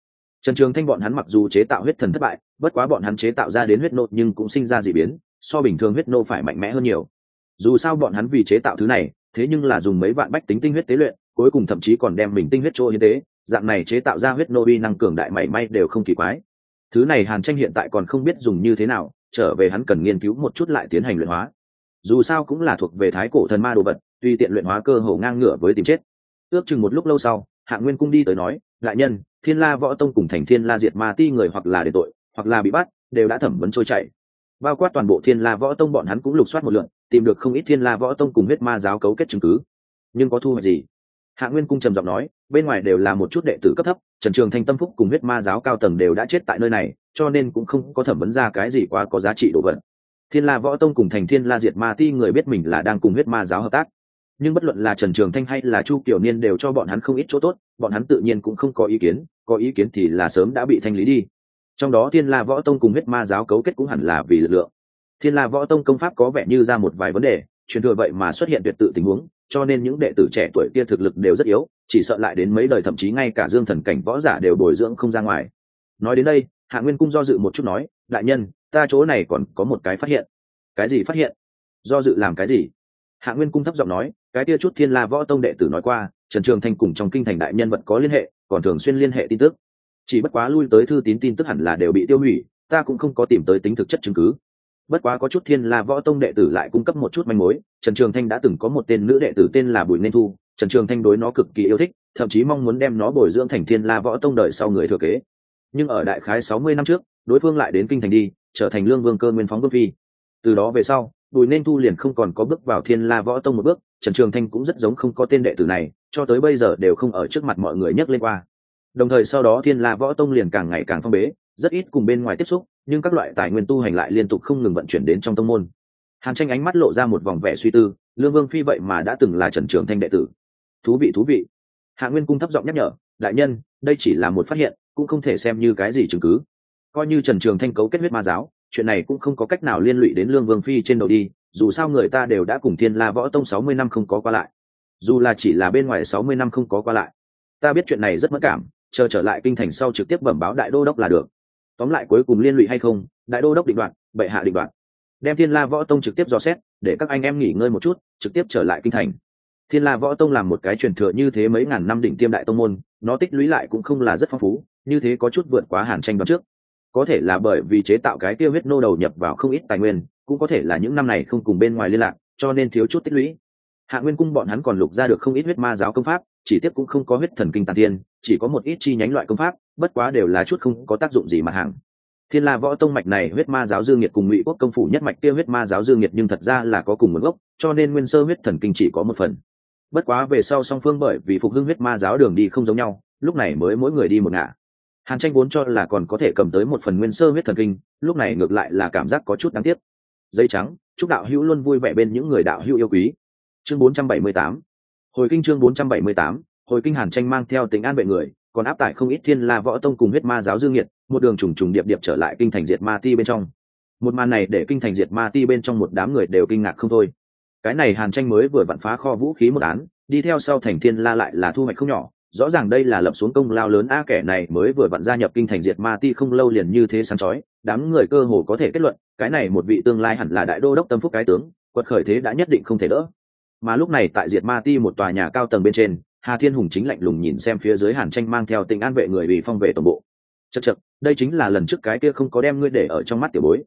Trần trường thanh bọn hắn mặc dù chế tạo huyết thần thất bại, bất quá bọn hắn chế tạo ra đến huyết nô nhưng cũng sinh ra d ị biến, so bình thường huyết nô phải mạnh mẽ hơn nhiều. Dù sao bọn hắn vì chế tạo thứ này, thế nhưng là dùng mấy vạn bách tính tinh huyết tế luyện, cuối cùng thậm chí còn đem mình tinh huyết chỗ hiến tế, dạng này chế tạo ra huyết nô uy năng cường đại mảy may đều không kỳ quái. Thứ này hàn tranh hiện tại còn không biết dùng như thế nào, trở về hắn cần nghiên cứu một chút lại tiến hành luyện hóa dù sao cũng là thuộc về thái cổ thần ma đồ vật, tuy tiện luyện hóa cơ hồ ngang ngửa với tìm chết. Ước chừng một lúc lâu sau, Hạ nguyên cung đi tới nói, đại nhân, thiên la võ tông cùng thành thiên la diệt ma ti người hoặc là để tội, hoặc là bị bắt, đều đã thẩm vấn trôi chảy. Bao quát toàn bộ thiên la võ tông bọn hắn cũng lục soát một lượn tìm được không ít thiên la võ tông cùng huyết ma giáo cấu kết chứng cứ. Nhưng có thu hoạch gì? Hạ nguyên cung trầm giọng nói, bên ngoài đều là một chút đệ tử cấp thấp, trần trường thanh tâm phúc cùng huyết ma giáo cao tầng đều đã chết tại nơi này, cho nên cũng không có thẩm vấn ra cái gì quá có giá trị đồ vật thiên la võ tông cùng thành thiên la diệt ma ti người biết mình là đang cùng huyết ma giáo hợp tác. Nhưng bất luận là trần trường thanh hay là chu kiểu niên đều cho bọn hắn không ít chỗ tốt, bọn hắn tự nhiên cũng không có ý kiến, có ý kiến thì là sớm đã bị thanh lý đi. Trong đó thiên la võ tông cùng huyết ma giáo cấu kết cũng hẳn là vì lực lượng. Thiên la võ tông công pháp có vẻ như ra một vài vấn đề, truyền thừa vậy mà xuất hiện tuyệt tự tình huống, cho nên những đệ tử trẻ tuổi kia thực lực đều rất yếu, chỉ sợ lại đến mấy đời thậm chí ngay cả dương thần cảnh võ giả đều bồi dưỡng không ra ngoài. Nói đến đây, hạ nguyên cung do dự một chút nói đại nhân, ta chỗ này còn có một cái phát hiện. Cái gì phát hiện? Do dự làm cái gì? Hạ nguyên cung thấp giọng nói, cái tia chút thiên la võ tông đệ tử nói qua, trần trường thanh cùng trong kinh thành đại nhân vật có liên hệ, còn thường xuyên liên hệ tin tức. Chỉ bất quá lui tới thư tín tin tức hẳn là đều bị tiêu hủy, ta cũng không có tìm tới tính thực chất chứng cứ. Bất quá có chút thiên la võ tông đệ tử lại cung cấp một chút manh mối, trần trường thanh đã từng có một tên nữ đệ tử tên là bùi nên thu, trần trường thanh đối nó cực kỳ yêu thích, thậm chí mong muốn đem nó bồi dưỡng thành thiên la võ tông đợi sau người thừa kế. Nhưng ở đại khái sáu mươi năm trước đối phương lại đến kinh thành đi, trở thành lương vương cơ nguyên phóng vương phi. Từ đó về sau, bùi nên thu liền không còn có bước vào thiên la võ tông một bước, trần trường thanh cũng rất giống không có tên đệ tử này, cho tới bây giờ đều không ở trước mặt mọi người nhắc lên qua. Đồng thời sau đó thiên la võ tông liền càng ngày càng phong bế, rất ít cùng bên ngoài tiếp xúc, nhưng các loại tài nguyên tu hành lại liên tục không ngừng vận chuyển đến trong tông môn. Hàn tranh ánh mắt lộ ra một vòng vẻ suy tư, lương vương phi vậy mà đã từng là trần trường thanh đệ tử. Thú vị thú vị. Hạ nguyên cung thấp giọng nhắc nhở, đại nhân, đây chỉ là một phát hiện, cũng không thể xem như cái gì chứng cứ coi như trần trường thanh cấu kết huyết ma giáo, chuyện này cũng không có cách nào liên lụy đến lương vương phi trên đầu đi, dù sao người ta đều đã cùng thiên la võ tông sáu mươi năm không có qua lại. Dù là chỉ là bên ngoài sáu mươi năm không có qua lại, ta biết chuyện này rất mất cảm, chờ trở lại kinh thành sau trực tiếp bẩm báo đại đô đốc là được. Tóm lại cuối cùng liên lụy hay không, đại đô đốc định đoạn bệ hạ định đoạn đem thiên la võ tông trực tiếp dò xét, để các anh em nghỉ ngơi một chút, trực tiếp trở lại kinh thành. Thiên la võ tông làm một cái truyền thừa như thế mấy ngàn năm đỉnh tiêm đại tông môn, nó tích lũy lại cũng không là rất phong phú, như thế có chút vượt quá hàn tranh đoán trước có thể là bởi vì chế tạo cái tiêu huyết nô đầu nhập vào không ít tài nguyên, cũng có thể là những năm này không cùng bên ngoài liên lạc, cho nên thiếu chút tích lũy. Hạ nguyên cung bọn hắn còn lục ra được không ít huyết ma giáo công pháp, chỉ tiếp cũng không có huyết thần kinh tàn tiên, chỉ có một ít chi nhánh loại công pháp, bất quá đều là chút không có tác dụng gì mà hàng thiên la võ tông mạch này huyết ma giáo dương nhiệt cùng ngụy quốc công phủ nhất mạch kia huyết ma giáo dương nhiệt nhưng thật ra là có cùng nguồn gốc, cho nên nguyên sơ huyết thần kinh chỉ có một phần. Bất quá về sau song phương bởi vì phục hưng huyết ma giáo đường đi không giống nhau, lúc này mới mỗi người đi một ngả hàn tranh vốn cho là còn có thể cầm tới một phần nguyên sơ huyết thần kinh, lúc này ngược lại là cảm giác có chút đáng tiếc. Dây trắng, chúc đạo hữu luôn vui vẻ bên những người đạo hữu yêu quý. Chương 478 hồi kinh chương 478 hồi kinh hàn tranh mang theo tính an vệ người, còn áp tải không ít thiên la võ tông cùng huyết ma giáo dương nhiệt, một đường trùng trùng điệp điệp trở lại kinh thành diệt ma ti bên trong. Một màn này để kinh thành diệt ma ti bên trong một đám người đều kinh ngạc không thôi. Cái này hàn tranh mới vừa vặn phá kho vũ khí một án, đi theo sau thành thiên la lại là thu hoạch không nhỏ rõ ràng đây là lập xuống công lao lớn, a, kẻ này mới vừa vặn gia nhập kinh thành diệt ma ti không lâu liền như thế sáng chói, đám người cơ hồ có thể kết luận, cái này một vị tương lai hẳn là đại đô đốc tâm phúc cái tướng, quật khởi thế đã nhất định không thể đỡ. Mà lúc này tại diệt ma ti một tòa nhà cao tầng bên trên, hà thiên hùng chính lạnh lùng nhìn xem phía dưới hàn tranh mang theo tình an vệ người bị phong vệ tổng bộ. Chật chật đây chính là lần trước cái kia không có đem ngươi để ở trong mắt tiểu bối.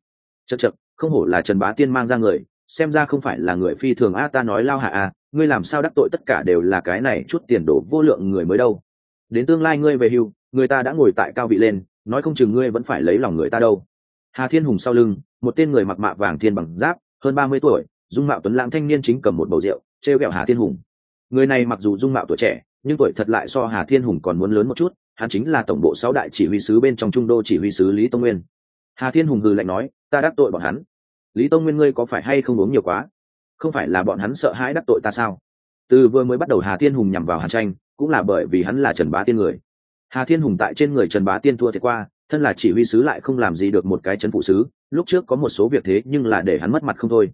Chật chật không hổ là trần bá tiên mang ra người, xem ra không phải là người phi thường a, ta nói lao hạ a ngươi làm sao đắc tội tất cả đều là cái này chút tiền đổ vô lượng người mới đâu. Đến tương lai ngươi về hưu, người ta đã ngồi tại cao vị lên, nói không chừng ngươi vẫn phải lấy lòng người ta đâu. Hà thiên hùng sau lưng, một tên người mặc mạ vàng thiên bằng giáp, hơn ba mươi tuổi, dung mạo tuấn lãng thanh niên chính cầm một bầu rượu t r e o g ẹ o hà thiên hùng. Người này mặc dù dung mạo tuổi trẻ, nhưng tuổi thật lại so hà thiên hùng còn muốn lớn một chút, hắn chính là tổng bộ sáu đại chỉ huy sứ bên trong trung đô chỉ huy sứ lý tông nguyên. Hà thiên hùng hừ lạnh nói, ta đắc tội bọn hắn. Lý tông nguyên ngươi có phải hay không uống nhiều quá? Không phải là bọn hắn sợ hãi đắc tội ta sao? Từ vừa mới bắt đầu hà thiên hùng nhằm vào hàn tranh, cũng là bởi vì hắn là trần bá tiên người. Hà thiên hùng tại trên người trần bá tiên thua thiệt qua, thân là chỉ huy sứ lại không làm gì được một cái trấn phụ sứ, lúc trước có một số việc thế nhưng là để hắn mất mặt không thôi.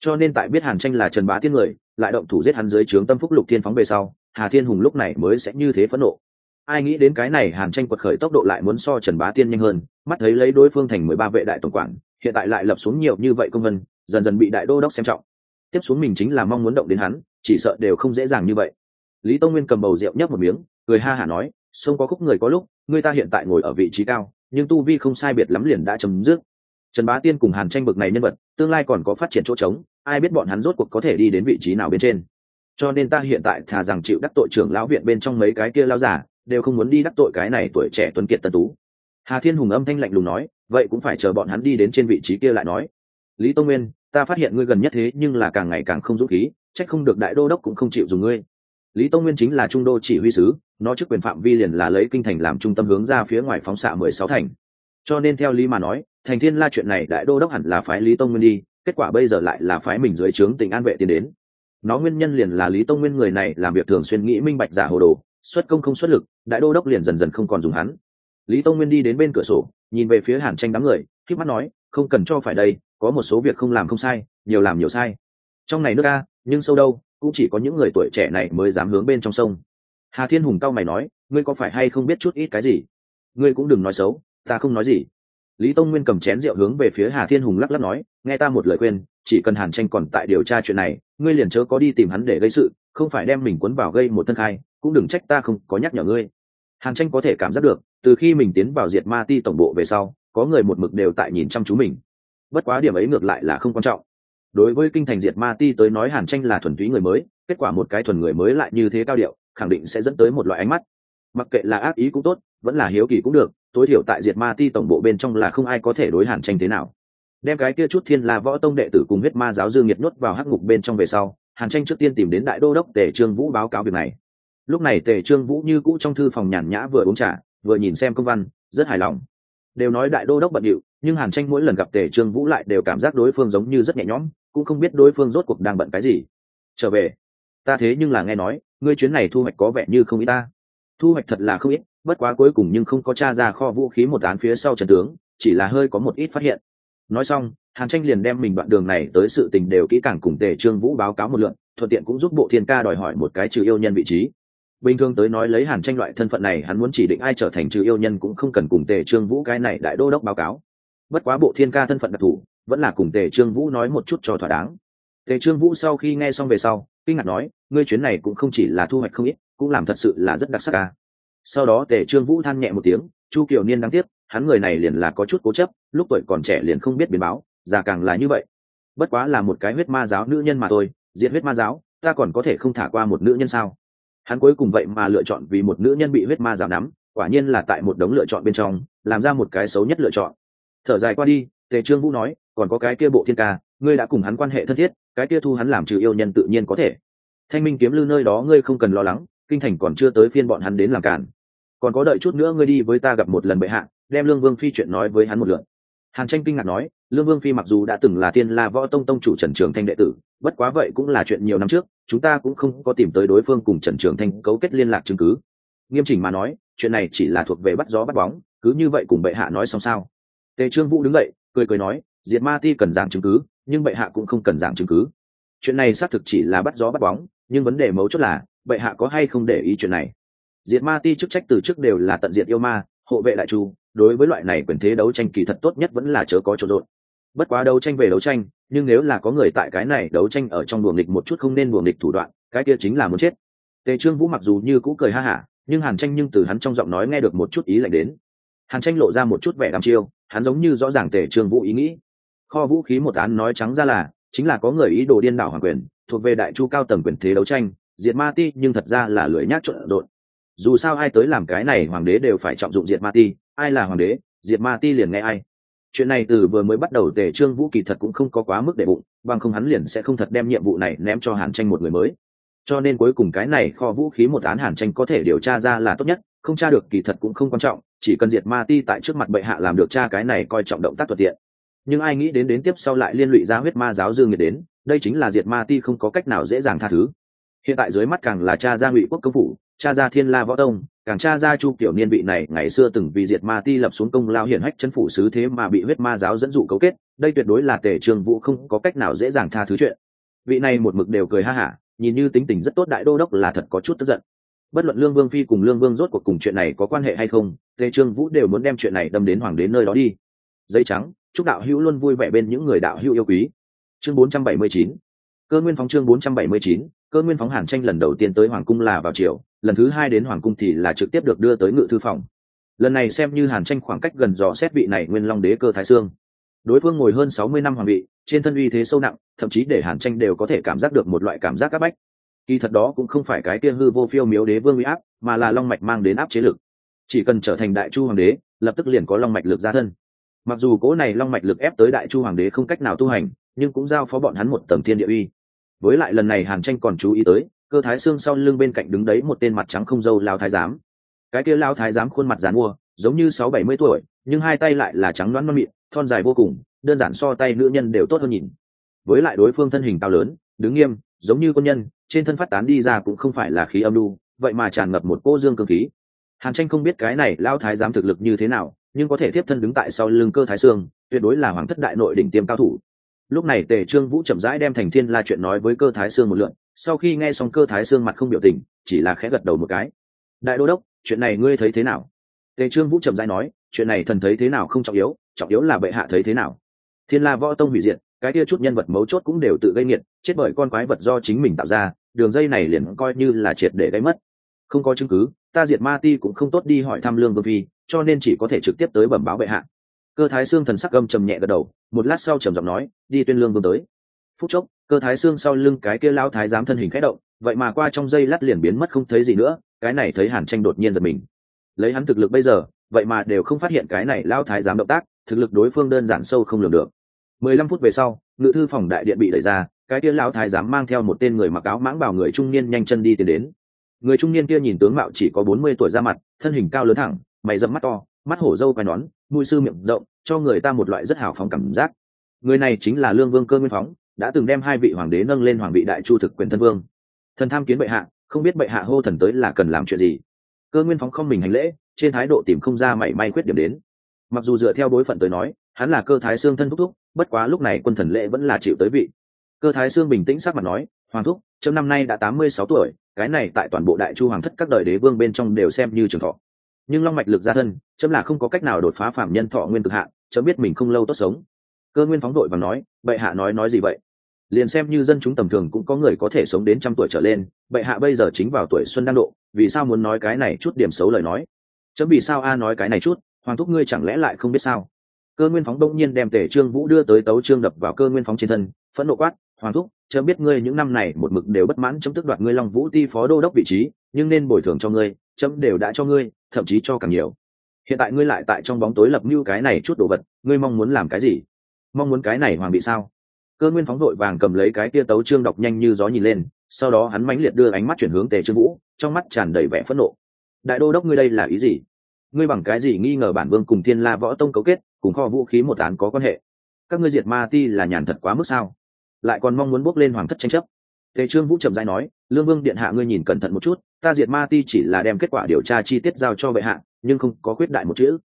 Cho nên tại biết hàn tranh là trần bá tiên người, lại động thủ giết hắn dưới trướng tâm phúc lục thiên phóng về sau, hà thiên hùng lúc này mới sẽ như thế phẫn nộ. Ai nghĩ đến cái này hàn tranh quật khởi tốc độ lại muốn so trần bá tiên nhanh hơn, mắt thấy lấy đối phương thành mười ba vệ đại tổng quản, hiện tại lại lập xuống nhiều như vậy công vân, dần dần bị đại đô đốc xem trọng tiếp xuống mình chính là mong muốn động đến hắn, chỉ sợ đều không dễ dàng như vậy. Lý tông nguyên cầm bầu rượu nhấp một miếng, cười ha hả nói, sông có khúc người có lúc, người ta hiện tại ngồi ở vị trí cao, nhưng tu vi không sai biệt lắm liền đã chấm dứt. Trần bá tiên cùng hàn tranh bực này nhân vật, tương lai còn có phát triển chỗ trống, ai biết bọn hắn rốt cuộc có thể đi đến vị trí nào bên trên. Cho nên ta hiện tại thà rằng chịu đắc tội trưởng lão viện bên trong mấy cái kia lao giả, đều không muốn đi đắc tội cái này tuổi trẻ tuấn kiệt tân tú. Hà thiên hùng âm thanh lạnh lùng nói, vậy cũng phải chờ bọn hắn đi đến trên vị trí kia lại nói. Lý tông nguyên ta phát hiện ngươi gần nhất thế nhưng là càng ngày càng không dũng khí trách không được đại đô đốc cũng không chịu dùng ngươi. Lý tông nguyên chính là trung đô chỉ huy sứ, nó chức quyền phạm vi liền là lấy kinh thành làm trung tâm hướng ra phía ngoài phóng xạ mười sáu thành. Cho nên theo lý mà nói, thành thiên la chuyện này đại đô đốc hẳn là phái lý tông nguyên đi, kết quả bây giờ lại là phái mình dưới trướng tỉnh an vệ tiến đến. Nó nguyên nhân liền là lý tông nguyên người này làm việc thường xuyên nghĩ minh bạch giả hồ đồ, xuất công không xuất lực, đại đô đốc liền dần dần không còn dùng hắn. Lý tông nguyên đi đến bên cửa sổ, nhìn về phía hàn tranh đám người khi mắt nói, không cần cho phải đây có một số việc không làm không sai, nhiều làm nhiều sai. Trong này nước a, nhưng sâu đâu, cũng chỉ có những người tuổi trẻ này mới dám hướng bên trong sông. Hà thiên hùng cao mày nói, ngươi có phải hay không biết chút ít cái gì? Ngươi cũng đừng nói xấu, ta không nói gì. Lý tông nguyên cầm chén rượu hướng về phía hà thiên hùng lắc lắc nói, nghe ta một lời khuyên, chỉ cần hàn tranh còn tại điều tra chuyện này, ngươi liền chớ có đi tìm hắn để gây sự, không phải đem mình cuốn vào gây một thân khai, cũng đừng trách ta không có nhắc nhở ngươi. Hàn tranh có thể cảm giác được, từ khi mình tiến vào diệt ma ti tổng bộ về sau, có người một mực đều tại nhìn chăm chú mình bất quá điểm ấy ngược lại là không quan trọng. Đối với kinh thành diệt ma ti tới nói hàn tranh là thuần túy người mới, kết quả một cái thuần người mới lại như thế cao điệu, khẳng định sẽ dẫn tới một loại ánh mắt. Mặc kệ là ác ý cũng tốt, vẫn là hiếu kỳ cũng được, tối thiểu tại diệt ma ti tổng bộ bên trong là không ai có thể đối hàn tranh thế nào. Đem cái kia chút thiên la võ tông đệ tử cùng huyết ma giáo dương nhiệt nuốt vào hắc ngục bên trong về sau, hàn tranh trước tiên tìm đến đại đô đốc tề trương vũ báo cáo việc này. Lúc này tề trương vũ như cũ trong thư phòng nhàn nhã vừa uống trà, vừa nhìn xem công văn, rất hài lòng. Đều nói đại đô đốc bận điệu nhưng hàn tranh mỗi lần gặp tề trương vũ lại đều cảm giác đối phương giống như rất nhẹ nhõm, cũng không biết đối phương rốt cuộc đang bận cái gì. Trở về. Ta thế nhưng là nghe nói, ngươi chuyến này thu hoạch có vẻ như không ít ta. Thu hoạch thật là không ít, bất quá cuối cùng nhưng không có t r a ra kho vũ khí một án phía sau trần tướng, chỉ là hơi có một ít phát hiện. Nói xong, hàn tranh liền đem mình đoạn đường này tới sự tình đều kỹ càng cùng tề trương vũ báo cáo một lượn, thuận tiện cũng giúp bộ thiên ca đòi hỏi một cái trừ yêu nhân vị trí. Bình thường tới nói lấy hàn tranh loại thân phận này, hắn muốn chỉ định ai trở thành trừ yêu nhân cũng không cần cùng tề trương vũ cái này đại đô đốc báo cáo bất quá bộ thiên ca thân phận đặc thù, vẫn là cùng tề trương vũ nói một chút cho thỏa đáng. Tề trương vũ sau khi nghe xong về sau, kinh ngạc nói, ngươi chuyến này cũng không chỉ là thu hoạch không ít, cũng làm thật sự là rất đặc sắc ca. Sau đó tề trương vũ than nhẹ một tiếng, chu kiều niên đáng tiếc, hắn người này liền là có chút cố chấp, lúc tuổi còn trẻ liền không biết biến báo, già càng là như vậy. Bất quá là một cái huyết ma giáo nữ nhân mà thôi, diện huyết ma giáo, ta còn có thể không thả qua một nữ nhân sao? Hắn cuối cùng vậy mà lựa chọn vì một nữ nhân bị huyết ma giáo nắm, quả nhiên là tại một đống lựa chọn bên trong, làm ra một cái xấu nhất lựa chọn thở dài qua đi, tề trương vũ nói, còn có cái kia bộ thiên ca, ngươi đã cùng hắn quan hệ thân thiết, cái kia thu hắn làm trừ yêu nhân tự nhiên có thể. Thanh minh kiếm lư nơi đó ngươi không cần lo lắng, kinh thành còn chưa tới phiên bọn hắn đến làm cản còn có đợi chút nữa ngươi đi với ta gặp một lần bệ hạ, đem lương vương phi chuyện nói với hắn một lượt. Hàn tranh kinh ngạc nói, lương vương phi mặc dù đã từng là Thiên la võ tông tông chủ trần trường thanh đệ tử, bất quá vậy cũng là chuyện nhiều năm trước, chúng ta cũng không có tìm tới đối phương cùng trần trường thanh cấu kết liên lạc chứng cứ. Nghiêm chỉnh mà nói, chuyện này chỉ là thuộc về bắt gió bắt bóng, cứ như vậy cùng bệ hạ nói xong sao tề trương vũ đứng dậy, cười cười nói, diệt ma ti cần giảng chứng cứ, nhưng bệ hạ cũng không cần giảng chứng cứ. Chuyện này xác thực chỉ là bắt gió bắt bóng, nhưng vấn đề mấu chốt là, bệ hạ có hay không để ý chuyện này? Diệt ma ti chức trách từ trước đều là tận diệt yêu ma, hộ vệ đại chu, đối với loại này quyền thế đấu tranh kỳ thật tốt nhất vẫn là chớ có chỗ rộn. Bất quá đấu tranh về đấu tranh, nhưng nếu là có người tại cái này đấu tranh ở trong buồng địch một chút không nên buồng địch thủ đoạn, cái kia chính là muốn chết. Tề trương vũ mặc dù như cũ cười ha hả, nhưng hàn tranh nhưng từ hắn trong giọng nói nghe được một chút ý lạnh đến hàn tranh lộ ra một chút vẻ đăm chiêu, hắn giống như rõ ràng tề Trường vũ ý nghĩ. Kho vũ khí một án nói trắng ra là, chính là có người ý đồ điên đảo hoàng quyền, thuộc về đại chu cao tầng quyền thế đấu tranh, diệt ma ti, nhưng thật ra là lưỡi nhác trộn độn. Dù sao ai tới làm cái này, hoàng đế đều phải trọng dụng diệt ma ti, ai là hoàng đế, diệt ma ti liền nghe ai. Chuyện này từ vừa mới bắt đầu tề trương vũ kỳ thật cũng không có quá mức để bụng, bằng không hắn liền sẽ không thật đem nhiệm vụ này ném cho hàn tranh một người mới. Cho nên cuối cùng cái này kho vũ khí một án hàn tranh có thể điều tra ra là tốt nhất không tra được kỳ thật cũng không quan trọng, chỉ cần diệt ma ti tại trước mặt bệ hạ làm được tra cái này coi trọng động tác thuận tiện. Nhưng ai nghĩ đến đến tiếp sau lại liên lụy ra huyết ma giáo dương nghiệt đến, đây chính là diệt ma ti không có cách nào dễ dàng tha thứ. Hiện tại dưới mắt càng là cha gia ngụy quốc công phủ, cha gia thiên la võ tông, càng cha gia chu tiểu niên vị này ngày xưa từng vì diệt ma ti lập xuống công lao hiển hách chân phủ sứ thế mà bị huyết ma giáo dẫn dụ cấu kết, đây tuyệt đối là tề trường vũ không có cách nào dễ dàng tha thứ chuyện. Vị này một mực đều cười ha hả, nhìn như tính tình rất tốt đại đô đốc là thật có chút tức giận bất luận lương vương phi cùng lương vương rốt cuộc cùng chuyện này có quan hệ hay không, tề trương vũ đều muốn đem chuyện này đâm đến hoàng đến nơi đó đi. Giấy trắng, chúc đạo hữu luôn vui vẻ bên những người đạo hữu yêu quý. Chương 479 cơ nguyên phóng chương 479 cơ nguyên phóng hàn tranh lần đầu tiên tới hoàng cung là vào chiều lần thứ hai đến hoàng cung thì là trực tiếp được đưa tới ngự thư phòng. Lần này xem như hàn tranh khoảng cách gần dò xét vị này nguyên long đế cơ thái sương đối phương ngồi hơn sáu mươi năm hoàng vị, trên thân uy thế sâu nặng, thậm chí để hàn tranh đều có thể cảm giác được một loại cảm giác áp bách kỳ thật đó cũng không phải cái kia hư vô phiêu miếu đế vương uy áp, mà là long mạch mang đến áp chế lực. Chỉ cần trở thành đại chu hoàng đế, lập tức liền có long mạch lực ra thân. Mặc dù cố này long mạch lực ép tới đại chu hoàng đế không cách nào tu hành, nhưng cũng giao phó bọn hắn một tầng thiên địa uy. Với lại lần này hàn tranh còn chú ý tới, cơ thái xương sau lưng bên cạnh đứng đấy một tên mặt trắng không dâu lao thái giám. Cái kia lao thái giám khuôn mặt dán mua, giống như sáu bảy mươi tuổi, nhưng hai tay lại là trắng loãng non mịn, thon dài vô cùng, đơn giản so tay nữ nhân đều tốt hơn nhìn. Với lại đối phương thân hình cao lớn, đứng nghiêm, giống như quân nhân trên thân phát tán đi ra cũng không phải là khí âm lưu vậy mà tràn ngập một cô dương cương khí. Hàn tranh không biết cái này lao thái giám thực lực như thế nào nhưng có thể tiếp thân đứng tại sau lưng cơ thái Sương, tuyệt đối là hoàng thất đại nội đỉnh tiêm cao thủ. Lúc này tề trương vũ chậm rãi đem thành thiên la chuyện nói với cơ thái sương một lượn sau khi nghe xong cơ thái sương mặt không biểu tình chỉ là khẽ gật đầu một cái. Đại đô đốc chuyện này ngươi thấy thế nào? Tề trương vũ chậm rãi nói chuyện này thần thấy thế nào không trọng yếu trọng yếu là bệ hạ thấy thế nào. Thiên la võ tông hủy diệt cái kia chút nhân vật mấu chốt cũng đều tự gây nghiệt chết bởi con quái vật do chính mình tạo ra đường dây này liền coi như là triệt để gây mất. Không có chứng cứ, ta diệt ma ti cũng không tốt đi hỏi thăm lương vương phi, cho nên chỉ có thể trực tiếp tới bẩm báo bệ hạ. Cơ thái xương thần sắc gâm trầm nhẹ gật đầu, một lát sau trầm giọng nói, đi tuyên lương vương tới. Phút chốc, cơ thái xương sau lưng cái kia lao thái giám thân hình khẽ động, vậy mà qua trong dây lát liền biến mất không thấy gì nữa, cái này thấy hàn tranh đột nhiên giật mình. Lấy hắn thực lực bây giờ, vậy mà đều không phát hiện cái này lao thái giám động tác, thực lực đối phương đơn giản sâu không lường được. Mười lăm phút về sau, ngự thư phòng đại điện bị đẩy ra cái kia lão thái giám mang theo một tên người mặc áo mãng bảo người trung niên nhanh chân đi tiến đến. Người trung niên kia nhìn tướng mạo chỉ có bốn mươi tuổi ra mặt, thân hình cao lớn thẳng, mày dẫm mắt to, mắt hổ dâu quai nón, mũi sư miệng rộng, cho người ta một loại rất hào phóng cảm giác. Người này chính là lương vương cơ nguyên phóng, đã từng đem hai vị hoàng đế nâng lên hoàng vị đại chu thực quyền thân vương. Thần tham kiến bệ hạ, không biết bệ hạ hô thần tới là cần làm chuyện gì. Cơ nguyên phóng không mình hành lễ, trên thái độ tìm không ra mảy may khuyết điểm đến. Mặc dù dựa theo bối phận tới nói, hắn là cơ thái xương thân thúc thúc, bất quá lúc này quân thần lễ vẫn là chịu tới vị cơ thái xương bình tĩnh sắc mặt nói, hoàng thúc, trâm năm nay đã tám mươi sáu tuổi, cái này tại toàn bộ đại chu hoàng thất các đời đế vương bên trong đều xem như trường thọ. Nhưng long mạch lực gia thân, trâm là không có cách nào đột phá phạm nhân thọ nguyên cực hạn chấm biết mình không lâu tốt sống. Cơ nguyên phóng đội và nói, bệ hạ nói nói gì vậy? Liền xem như dân chúng tầm thường cũng có người có thể sống đến trăm tuổi trở lên, bệ hạ bây giờ chính vào tuổi xuân đang độ, vì sao muốn nói cái này chút điểm xấu lời nói? Chấm vì sao a à nói cái này chút, hoàng thúc ngươi chẳng lẽ lại không biết sao? Cơ nguyên phóng đông nhiên đem tể trương vũ đưa tới tấu trương đập vào cơ nguyên phóng trên thân, phẫn nộ quát hoàng thúc, chớ biết ngươi những năm này một mực đều bất mãn chấm tức đoạt ngươi long vũ ti phó đô đốc vị trí, nhưng nên bồi thường cho ngươi, chấm đều đã cho ngươi, thậm chí cho càng nhiều. Hiện tại ngươi lại tại trong bóng tối lập mưu cái này chút đồ vật, ngươi mong muốn làm cái gì? Mong muốn cái này hoàng bị sao? Cơ nguyên phóng đội vàng cầm lấy cái tia tấu trương đọc nhanh như gió nhìn lên, sau đó hắn mãnh liệt đưa ánh mắt chuyển hướng tề trương vũ, trong mắt tràn đầy vẻ phẫn nộ. Đại đô đốc ngươi đây là ý gì? Ngươi bằng cái gì nghi ngờ bản vương cùng thiên la võ tông cấu kết, cùng kho vũ khí một án có quan hệ? Các ngươi diệt ma ti là nhàn thật quá mức sao? Lại còn mong muốn bước lên hoàng thất tranh chấp. Tề trương vũ trầm dai nói, lương vương điện hạ ngươi nhìn cẩn thận một chút, ta diệt ma ti chỉ là đem kết quả điều tra chi tiết giao cho bệ hạ, nhưng không có quyết đại một chữ.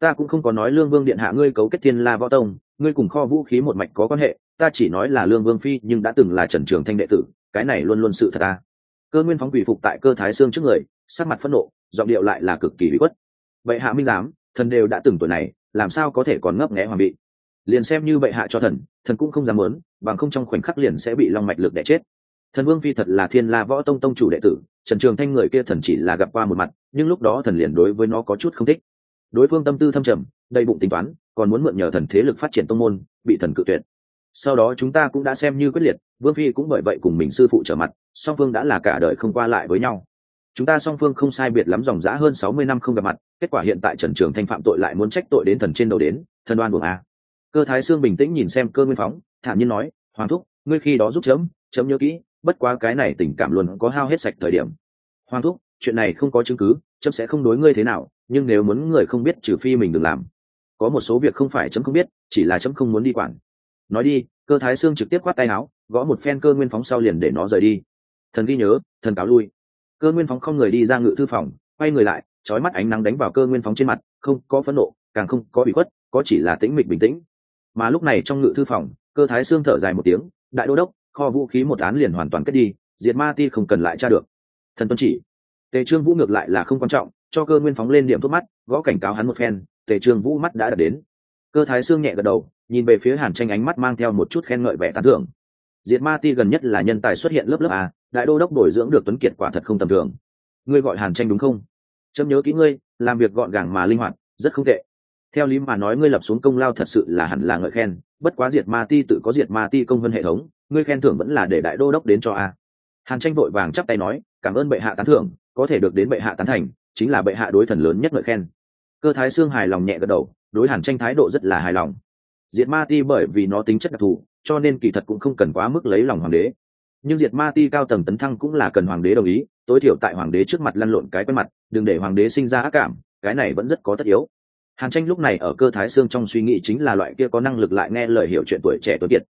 Ta cũng không có nói lương vương điện hạ ngươi cấu kết thiên la võ tông, ngươi cùng kho vũ khí một mạch có quan hệ, ta chỉ nói là lương vương phi nhưng đã từng là trần trường thanh đệ tử, cái này luôn luôn sự thật ta. Cơ nguyên phóng quỷ phục tại cơ thái xương trước người, sắc mặt phẫn nộ, giọng điệu lại là cực kỳ bị khuất vậy hạ minh giám, thần đều đã từng tuổi này, làm sao có thể còn ngấp nghé hoàng bị liền xem như bệ hạ cho thần thần cũng không dám muốn, bằng không trong khoảnh khắc liền sẽ bị long mạch lực đẻ chết. Thần vương phi thật là thiên la võ tông tông chủ đệ tử, trần trường thanh người kia thần chỉ là gặp qua một mặt, nhưng lúc đó thần liền đối với nó có chút không thích. Đối phương tâm tư thâm trầm, đầy bụng tính toán, còn muốn mượn nhờ thần thế lực phát triển tông môn, bị thần cự tuyệt. Sau đó chúng ta cũng đã xem như quyết liệt, vương phi cũng bởi vậy cùng mình sư phụ trở mặt, song phương đã là cả đời không qua lại với nhau. Chúng ta song phương không sai biệt lắm dòng dã hơn sáu mươi năm không gặp mặt, kết quả hiện tại trần trường thanh phạm tội lại muốn trách tội đến thần trên đầu đến, thần đoan buồng a cơ thái sương bình tĩnh nhìn xem cơ nguyên phóng, thản nhiên nói, hoàng thúc, ngươi khi đó giúp chấm chấm nhớ kỹ, bất quá cái này tình cảm luôn có hao hết sạch thời điểm. Hoàng thúc, chuyện này không có chứng cứ, chấm sẽ không đối ngươi thế nào, nhưng nếu muốn người không biết trừ phi mình đừng làm. Có một số việc không phải chấm không biết, chỉ là chấm không muốn đi quản. Nói đi, cơ thái sương trực tiếp khoát tay áo, gõ một phen cơ nguyên phóng sau liền để nó rời đi. Thần ghi nhớ, thần cáo lui. Cơ nguyên phóng không người đi ra ngự thư phòng, quay người lại trói mắt ánh nắng đánh vào cơ nguyên phóng trên mặt, không có phẫn nộ, càng không có bị khuất, có chỉ là tĩnh mịch bình tĩnh mà lúc này trong ngự thư phòng, cơ thái xương thở dài một tiếng, đại đô đốc, kho vũ khí một án liền hoàn toàn kết đi, diệt ma ti không cần lại tra được. Thần tuân chỉ. Tề trương vũ ngược lại là không quan trọng, cho cơ nguyên phóng lên điểm thuốc mắt, gõ cảnh cáo hắn một phen, tề trương vũ mắt đã đạt đến. Cơ thái xương nhẹ gật đầu, nhìn về phía hàn tranh ánh mắt mang theo một chút khen ngợi vẻ tán thưởng. Diệt ma ti gần nhất là nhân tài xuất hiện lớp lớp a, đại đô đốc bồi dưỡng được tuấn kiệt quả thật không tầm thường. Ngươi gọi hàn tranh đúng không? Chấm nhớ kỹ ngươi, làm việc gọn gàng mà linh hoạt, rất không tệ theo lý mà nói ngươi lập xuống công lao thật sự là hẳn là ngợi khen, bất quá diệt ma ti tự có diệt ma ti công hơn hệ thống, ngươi khen thưởng vẫn là để đại đô đốc đến cho a. Hàn tranh vội vàng chắp tay nói, cảm ơn bệ hạ tán thưởng, có thể được đến bệ hạ tán thành, chính là bệ hạ đối thần lớn nhất ngợi khen. Cơ thái xương hài lòng nhẹ gật đầu, đối hàn tranh thái độ rất là hài lòng. Diệt ma ti bởi vì nó tính chất đặc thù, cho nên kỳ thật cũng không cần quá mức lấy lòng hoàng đế. Nhưng diệt ma ti cao tầng tấn thăng cũng là cần hoàng đế đồng ý, tối thiểu tại hoàng đế trước mặt lăn lộn cái quen mặt, đừng để hoàng đế sinh ra ác cảm, cái này vẫn rất có tất yếu hàn tranh lúc này ở cơ thái xương trong suy nghĩ chính là loại kia có năng lực lại nghe lời hiểu chuyện tuổi trẻ tuấn kiệt.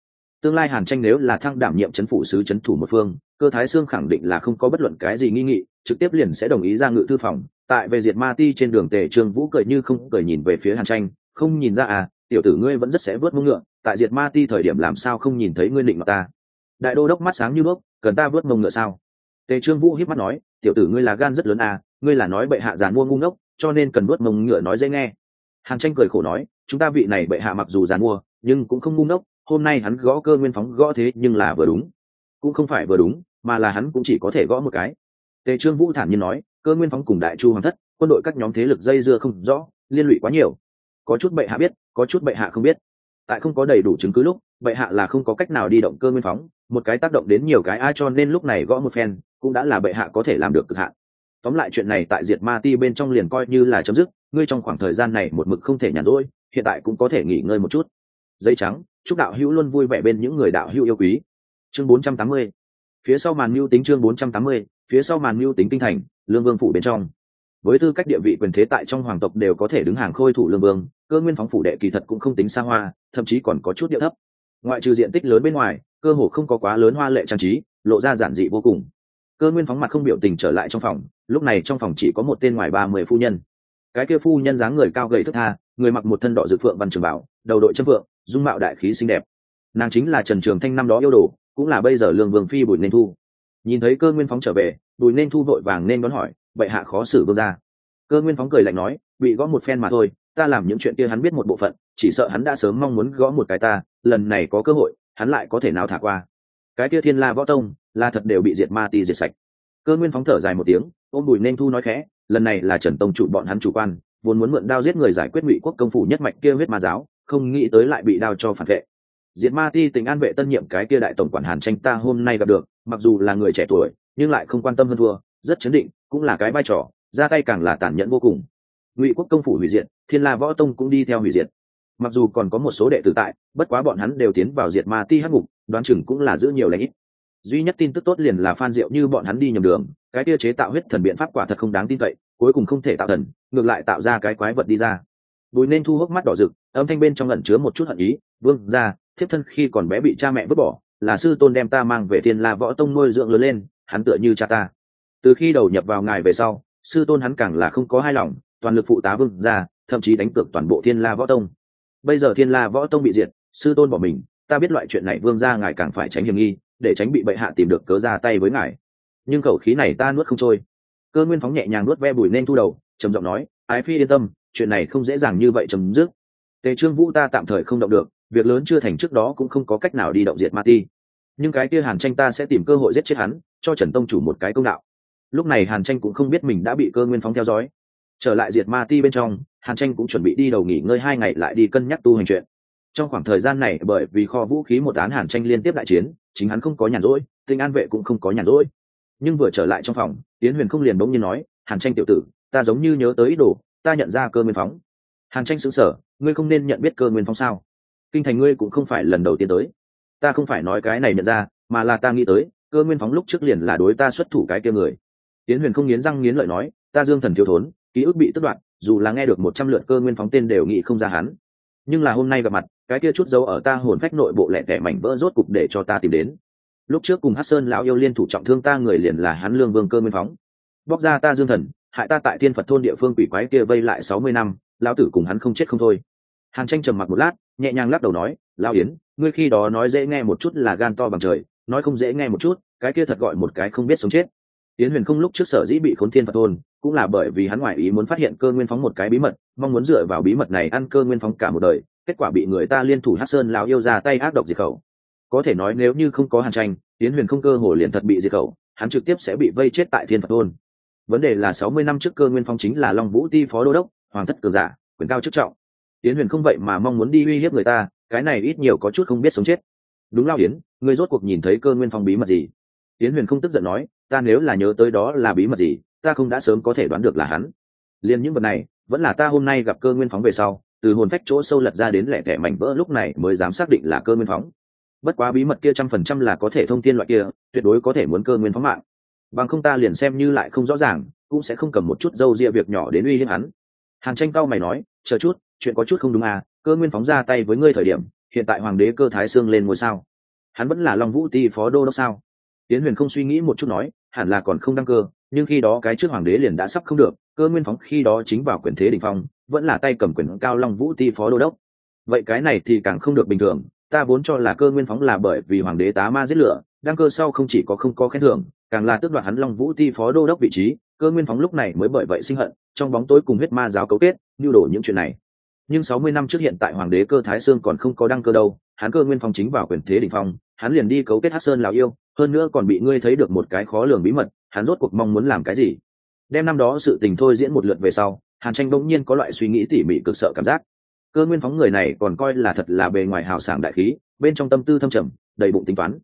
Tương lai hàn tranh nếu là thăng đảm nhiệm chấn phủ sứ chấn thủ một phương, cơ thái xương khẳng định là không có bất luận cái gì nghi nghị, trực tiếp liền sẽ đồng ý ra ngự thư phòng. Tại về diệt ma ti trên đường tề trương vũ cười như không cười nhìn về phía hàn tranh, không nhìn ra à tiểu tử ngươi vẫn rất sẽ vớt mông ngựa, tại diệt ma ti thời điểm làm sao không nhìn thấy ngươi định mặt ta? Đại đô đốc mắt sáng như bước cần ta vớt mông ngựa sao? Tề trương vũ hiếp mắt nói, tiểu tử ngươi là gan rất lớn à ngươi là nói bệ hạ giàn mua ngu ngốc, cho nên cần vớt mông ngựa nói dễ nghe hàn tranh cười khổ nói, chúng ta vị này bệ hạ mặc dù giàn mua nhưng cũng không ngu ngốc, hôm nay hắn gõ cơ nguyên phóng gõ thế nhưng là vừa đúng. Cũng không phải vừa đúng, mà là hắn cũng chỉ có thể gõ một cái. Tề trương vũ thản nhiên nói, cơ nguyên phóng cùng đại chu hoàng thất, quân đội các nhóm thế lực dây dưa không rõ, liên lụy quá nhiều. Có chút bệ hạ biết, có chút bệ hạ không biết. Tại không có đầy đủ chứng cứ lúc, bệ hạ là không có cách nào đi động cơ nguyên phóng, một cái tác động đến nhiều cái ai cho nên lúc này gõ một phen, cũng đã là bệ hạ có thể làm được cực hạn. Tóm lại chuyện này tại diệt ma ti bên trong liền coi như là chấm dứt ngươi trong khoảng thời gian này một mực không thể nhàn rỗi, hiện tại cũng có thể nghỉ ngơi một chút. Dây trắng, chúc đạo hữu luôn vui vẻ bên những người đạo hữu yêu quý. Chương 480 phía sau màn mưu tính chương 480 phía sau màn mưu tính kinh thành, lương vương phủ bên trong. Với tư cách địa vị quyền thế tại trong hoàng tộc đều có thể đứng hàng khôi thủ lương vương, cơ nguyên phóng phủ đệ kỳ thật cũng không tính xa hoa, thậm chí còn có chút địa thấp. Ngoại trừ diện tích lớn bên ngoài, cơ hồ không có quá lớn hoa lệ trang trí, lộ ra giản dị vô cùng. Cơ nguyên phóng mặt không biểu tình trở lại trong phòng, lúc này trong phòng chỉ có một tên ngoài ba mươi phu nhân cái kia phu nhân dáng người cao gầy thức tha, người mặc một thân đỏ dự phượng văn trường bảo, đầu đội chân phượng, dung mạo đại khí xinh đẹp. Nàng chính là trần trường thanh năm đó yêu đồ, cũng là bây giờ lương vương phi bùi nên thu. Nhìn thấy cơ nguyên phóng trở về, bùi nên thu vội vàng nên đón hỏi vậy hạ khó xử vương ra cơ nguyên phóng cười lạnh nói, bị gõ một phen mà thôi, ta làm những chuyện kia hắn biết một bộ phận, chỉ sợ hắn đã sớm mong muốn gõ một cái ta, lần này có cơ hội, hắn lại có thể nào thả qua. Cái kia thiên la võ tông, là thật đều bị diệt ma ti diệt sạch. Cơ nguyên phóng thở dài một tiếng, ôm bùi nên thu nói khẽ lần này là trần tông chủ bọn hắn chủ quan, vốn muốn mượn đao giết người giải quyết ngụy quốc công phủ nhất mạch kia huyết ma giáo, không nghĩ tới lại bị đao cho phản vệ. Diệt ma ti tình an vệ tân nhiệm cái kia đại tổng quản hàn tranh ta hôm nay gặp được, mặc dù là người trẻ tuổi, nhưng lại không quan tâm hơn thua, rất chấn định, cũng là cái vai trò, ra tay càng là tàn nhẫn vô cùng. Ngụy quốc công phủ hủy diệt, thiên la võ tông cũng đi theo hủy diệt. Mặc dù còn có một số đệ tử tại, bất quá bọn hắn đều tiến vào diệt ma ti hắc ngục, đoán chừng cũng là giữ nhiều lãnh ít duy nhất tin tức tốt liền là phan diệu như bọn hắn đi nhầm đường, cái kia chế tạo huyết thần biện pháp quả thật không đáng tin cậy, cuối cùng không thể tạo thần, ngược lại tạo ra cái quái vật đi ra. Bùi nên thu hốc mắt đỏ rực, âm thanh bên trong lẩn chứa một chút hận ý, vương ra thiếp thân khi còn bé bị cha mẹ vứt bỏ, là sư tôn đem ta mang về thiên la võ tông nuôi dưỡng lớn lên, hắn tựa như cha ta. Từ khi đầu nhập vào ngài về sau, sư tôn hắn càng là không có hai lòng, toàn lực phụ tá vương ra thậm chí đánh cược toàn bộ thiên la võ tông. Bây giờ thiên la võ tông bị diệt, sư tôn bỏ mình, ta biết loại chuyện này vương ra ngài càng phải tránh hiểm nghi để tránh bị bệ hạ tìm được cớ ra tay với ngài. Nhưng khẩu khí này ta nuốt không trôi. Cơ nguyên phóng nhẹ nhàng nuốt ve bùi nên thu đầu, trầm giọng nói, ái phi yên tâm, chuyện này không dễ dàng như vậy chấm dứt. Tề trương vũ ta tạm thời không động được, việc lớn chưa thành trước đó cũng không có cách nào đi động diệt ma ti nhưng cái kia hàn tranh ta sẽ tìm cơ hội giết chết hắn, cho trần tông chủ một cái công đạo. Lúc này hàn tranh cũng không biết mình đã bị cơ nguyên phóng theo dõi. Trở lại diệt ma ti bên trong, hàn tranh cũng chuẩn bị đi đầu nghỉ ngơi hai ngày lại đi cân nhắc tu hành chuyện. Trong khoảng thời gian này, bởi vì kho vũ khí một án hàn tranh liên tiếp đại chiến chính hắn không có nhàn rỗi, tinh an vệ cũng không có nhàn rỗi. Nhưng vừa trở lại trong phòng tiến huyền không liền bỗng nhiên nói, hàn tranh tiểu tử, ta giống như nhớ tới ý đồ, ta nhận ra cơ nguyên phóng. Hàn tranh xứng sở ngươi không nên nhận biết cơ nguyên phóng sao? Kinh thành ngươi cũng không phải lần đầu tiên tới. Ta không phải nói cái này nhận ra, mà là ta nghĩ tới, cơ nguyên phóng lúc trước liền là đối ta xuất thủ cái kia người. Tiến huyền không nghiến răng nghiến lợi nói, ta dương thần thiếu thốn, ký ức bị tất đoạn dù là nghe được một trăm lượt cơ nguyên phóng tên đều nghĩ không ra hắn. Nhưng là hôm nay gặp mặt cái kia chút dấu ở ta hồn phách nội bộ lẻ tẻ mảnh vỡ rốt cục để cho ta tìm đến. Lúc trước cùng hát sơn lão yêu liên thủ trọng thương ta người liền là hắn lương vương cơ nguyên phóng. Bóc ra ta dương thần, hại ta tại thiên phật thôn địa phương quỷ quái kia vây lại sáu mươi năm, lão tử cùng hắn không chết không thôi. Hàn tranh trầm mặc một lát, nhẹ nhàng lắc đầu nói, lão yến, ngươi khi đó nói dễ nghe một chút là gan to bằng trời, nói không dễ nghe một chút, cái kia thật gọi một cái không biết sống chết. Yến huyền không lúc trước sở dĩ bị khốn thiên phật thôn, cũng là bởi vì hắn ngoại ý muốn phát hiện cơ nguyên phóng một cái bí mật, mong muốn dựa vào bí mật này ăn cơ nguyên phóng cả một đời kết quả bị người ta liên thủ hát sơn lão yêu ra tay ác độc diệt khẩu. Có thể nói nếu như không có hàn tranh tiến huyền không cơ hồ liền thật bị diệt khẩu, hắn trực tiếp sẽ bị vây chết tại thiên phật thôn. Vấn đề là sáu mươi năm trước cơ nguyên phong chính là long vũ ti phó đô đốc, hoàng thất cường giả, quyền cao chức trọng. Tiến huyền không vậy mà mong muốn đi uy hiếp người ta, cái này ít nhiều có chút không biết sống chết. Đúng lao yến, ngươi rốt cuộc nhìn thấy cơ nguyên phong bí mật gì? Tiến huyền không tức giận nói, ta nếu là nhớ tới đó là bí mật gì, ta không đã sớm có thể đoán được là hắn. Liền những vật này, vẫn là ta hôm nay gặp cơ nguyên phóng về sau từ hồn phách chỗ sâu lật ra đến lẻ tẻ mảnh vỡ lúc này mới dám xác định là cơ nguyên phóng. Bất quá bí mật kia trăm phần trăm là có thể thông tin loại kia, tuyệt đối có thể muốn cơ nguyên phóng mạng. Bằng không ta liền xem như lại không rõ ràng, cũng sẽ không cầm một chút dâu ria việc nhỏ đến uy hiếp hắn. Hàn tranh cao mày nói, chờ chút, chuyện có chút không đúng à cơ nguyên phóng ra tay với ngươi thời điểm, hiện tại hoàng đế cơ thái xương lên ngôi sao. Hắn vẫn là long vũ ti phó đô đốc sao? Tiến huyền không suy nghĩ một chút nói, hẳn là còn không đăng cơ, nhưng khi đó cái trước hoàng đế liền đã sắp không được, cơ nguyên phóng khi đó chính vào quyền thế đ ỉ n h phong vẫn là tay cầm quyền cao long vũ ti phó đô đốc. Vậy cái này thì càng không được bình thường, ta vốn cho là cơ nguyên phóng là bởi vì hoàng đế tá ma giết lửa, đăng cơ sau không chỉ có không có khen thưởng, càng là tước đoạt hắn long vũ ti phó đô đốc vị trí, cơ nguyên phóng lúc này mới bởi vậy sinh hận, trong bóng tối cùng huyết ma giáo cấu kết nhu đổ những chuyện này. Nhưng sáu mươi năm trước hiện tại hoàng đế cơ thái sương còn không có đăng cơ đâu, hắn cơ nguyên phong chính vào quyền thế đỉnh phong, hắn liền đi cấu kết hát sơn lào yêu, hơn nữa còn bị ngươi thấy được một cái khó lường bí mật, hắn rốt cuộc mong muốn làm cái gì? Đem năm đó sự tình thôi diễn một lượt về sau hàn tranh bỗng nhiên có loại suy nghĩ tỉ mỉ cực sợ cảm giác. Cơ nguyên phóng người này còn coi là thật là bề ngoài hào sảng đại khí, bên trong tâm tư thâm trầm, đầy bụng tính toán.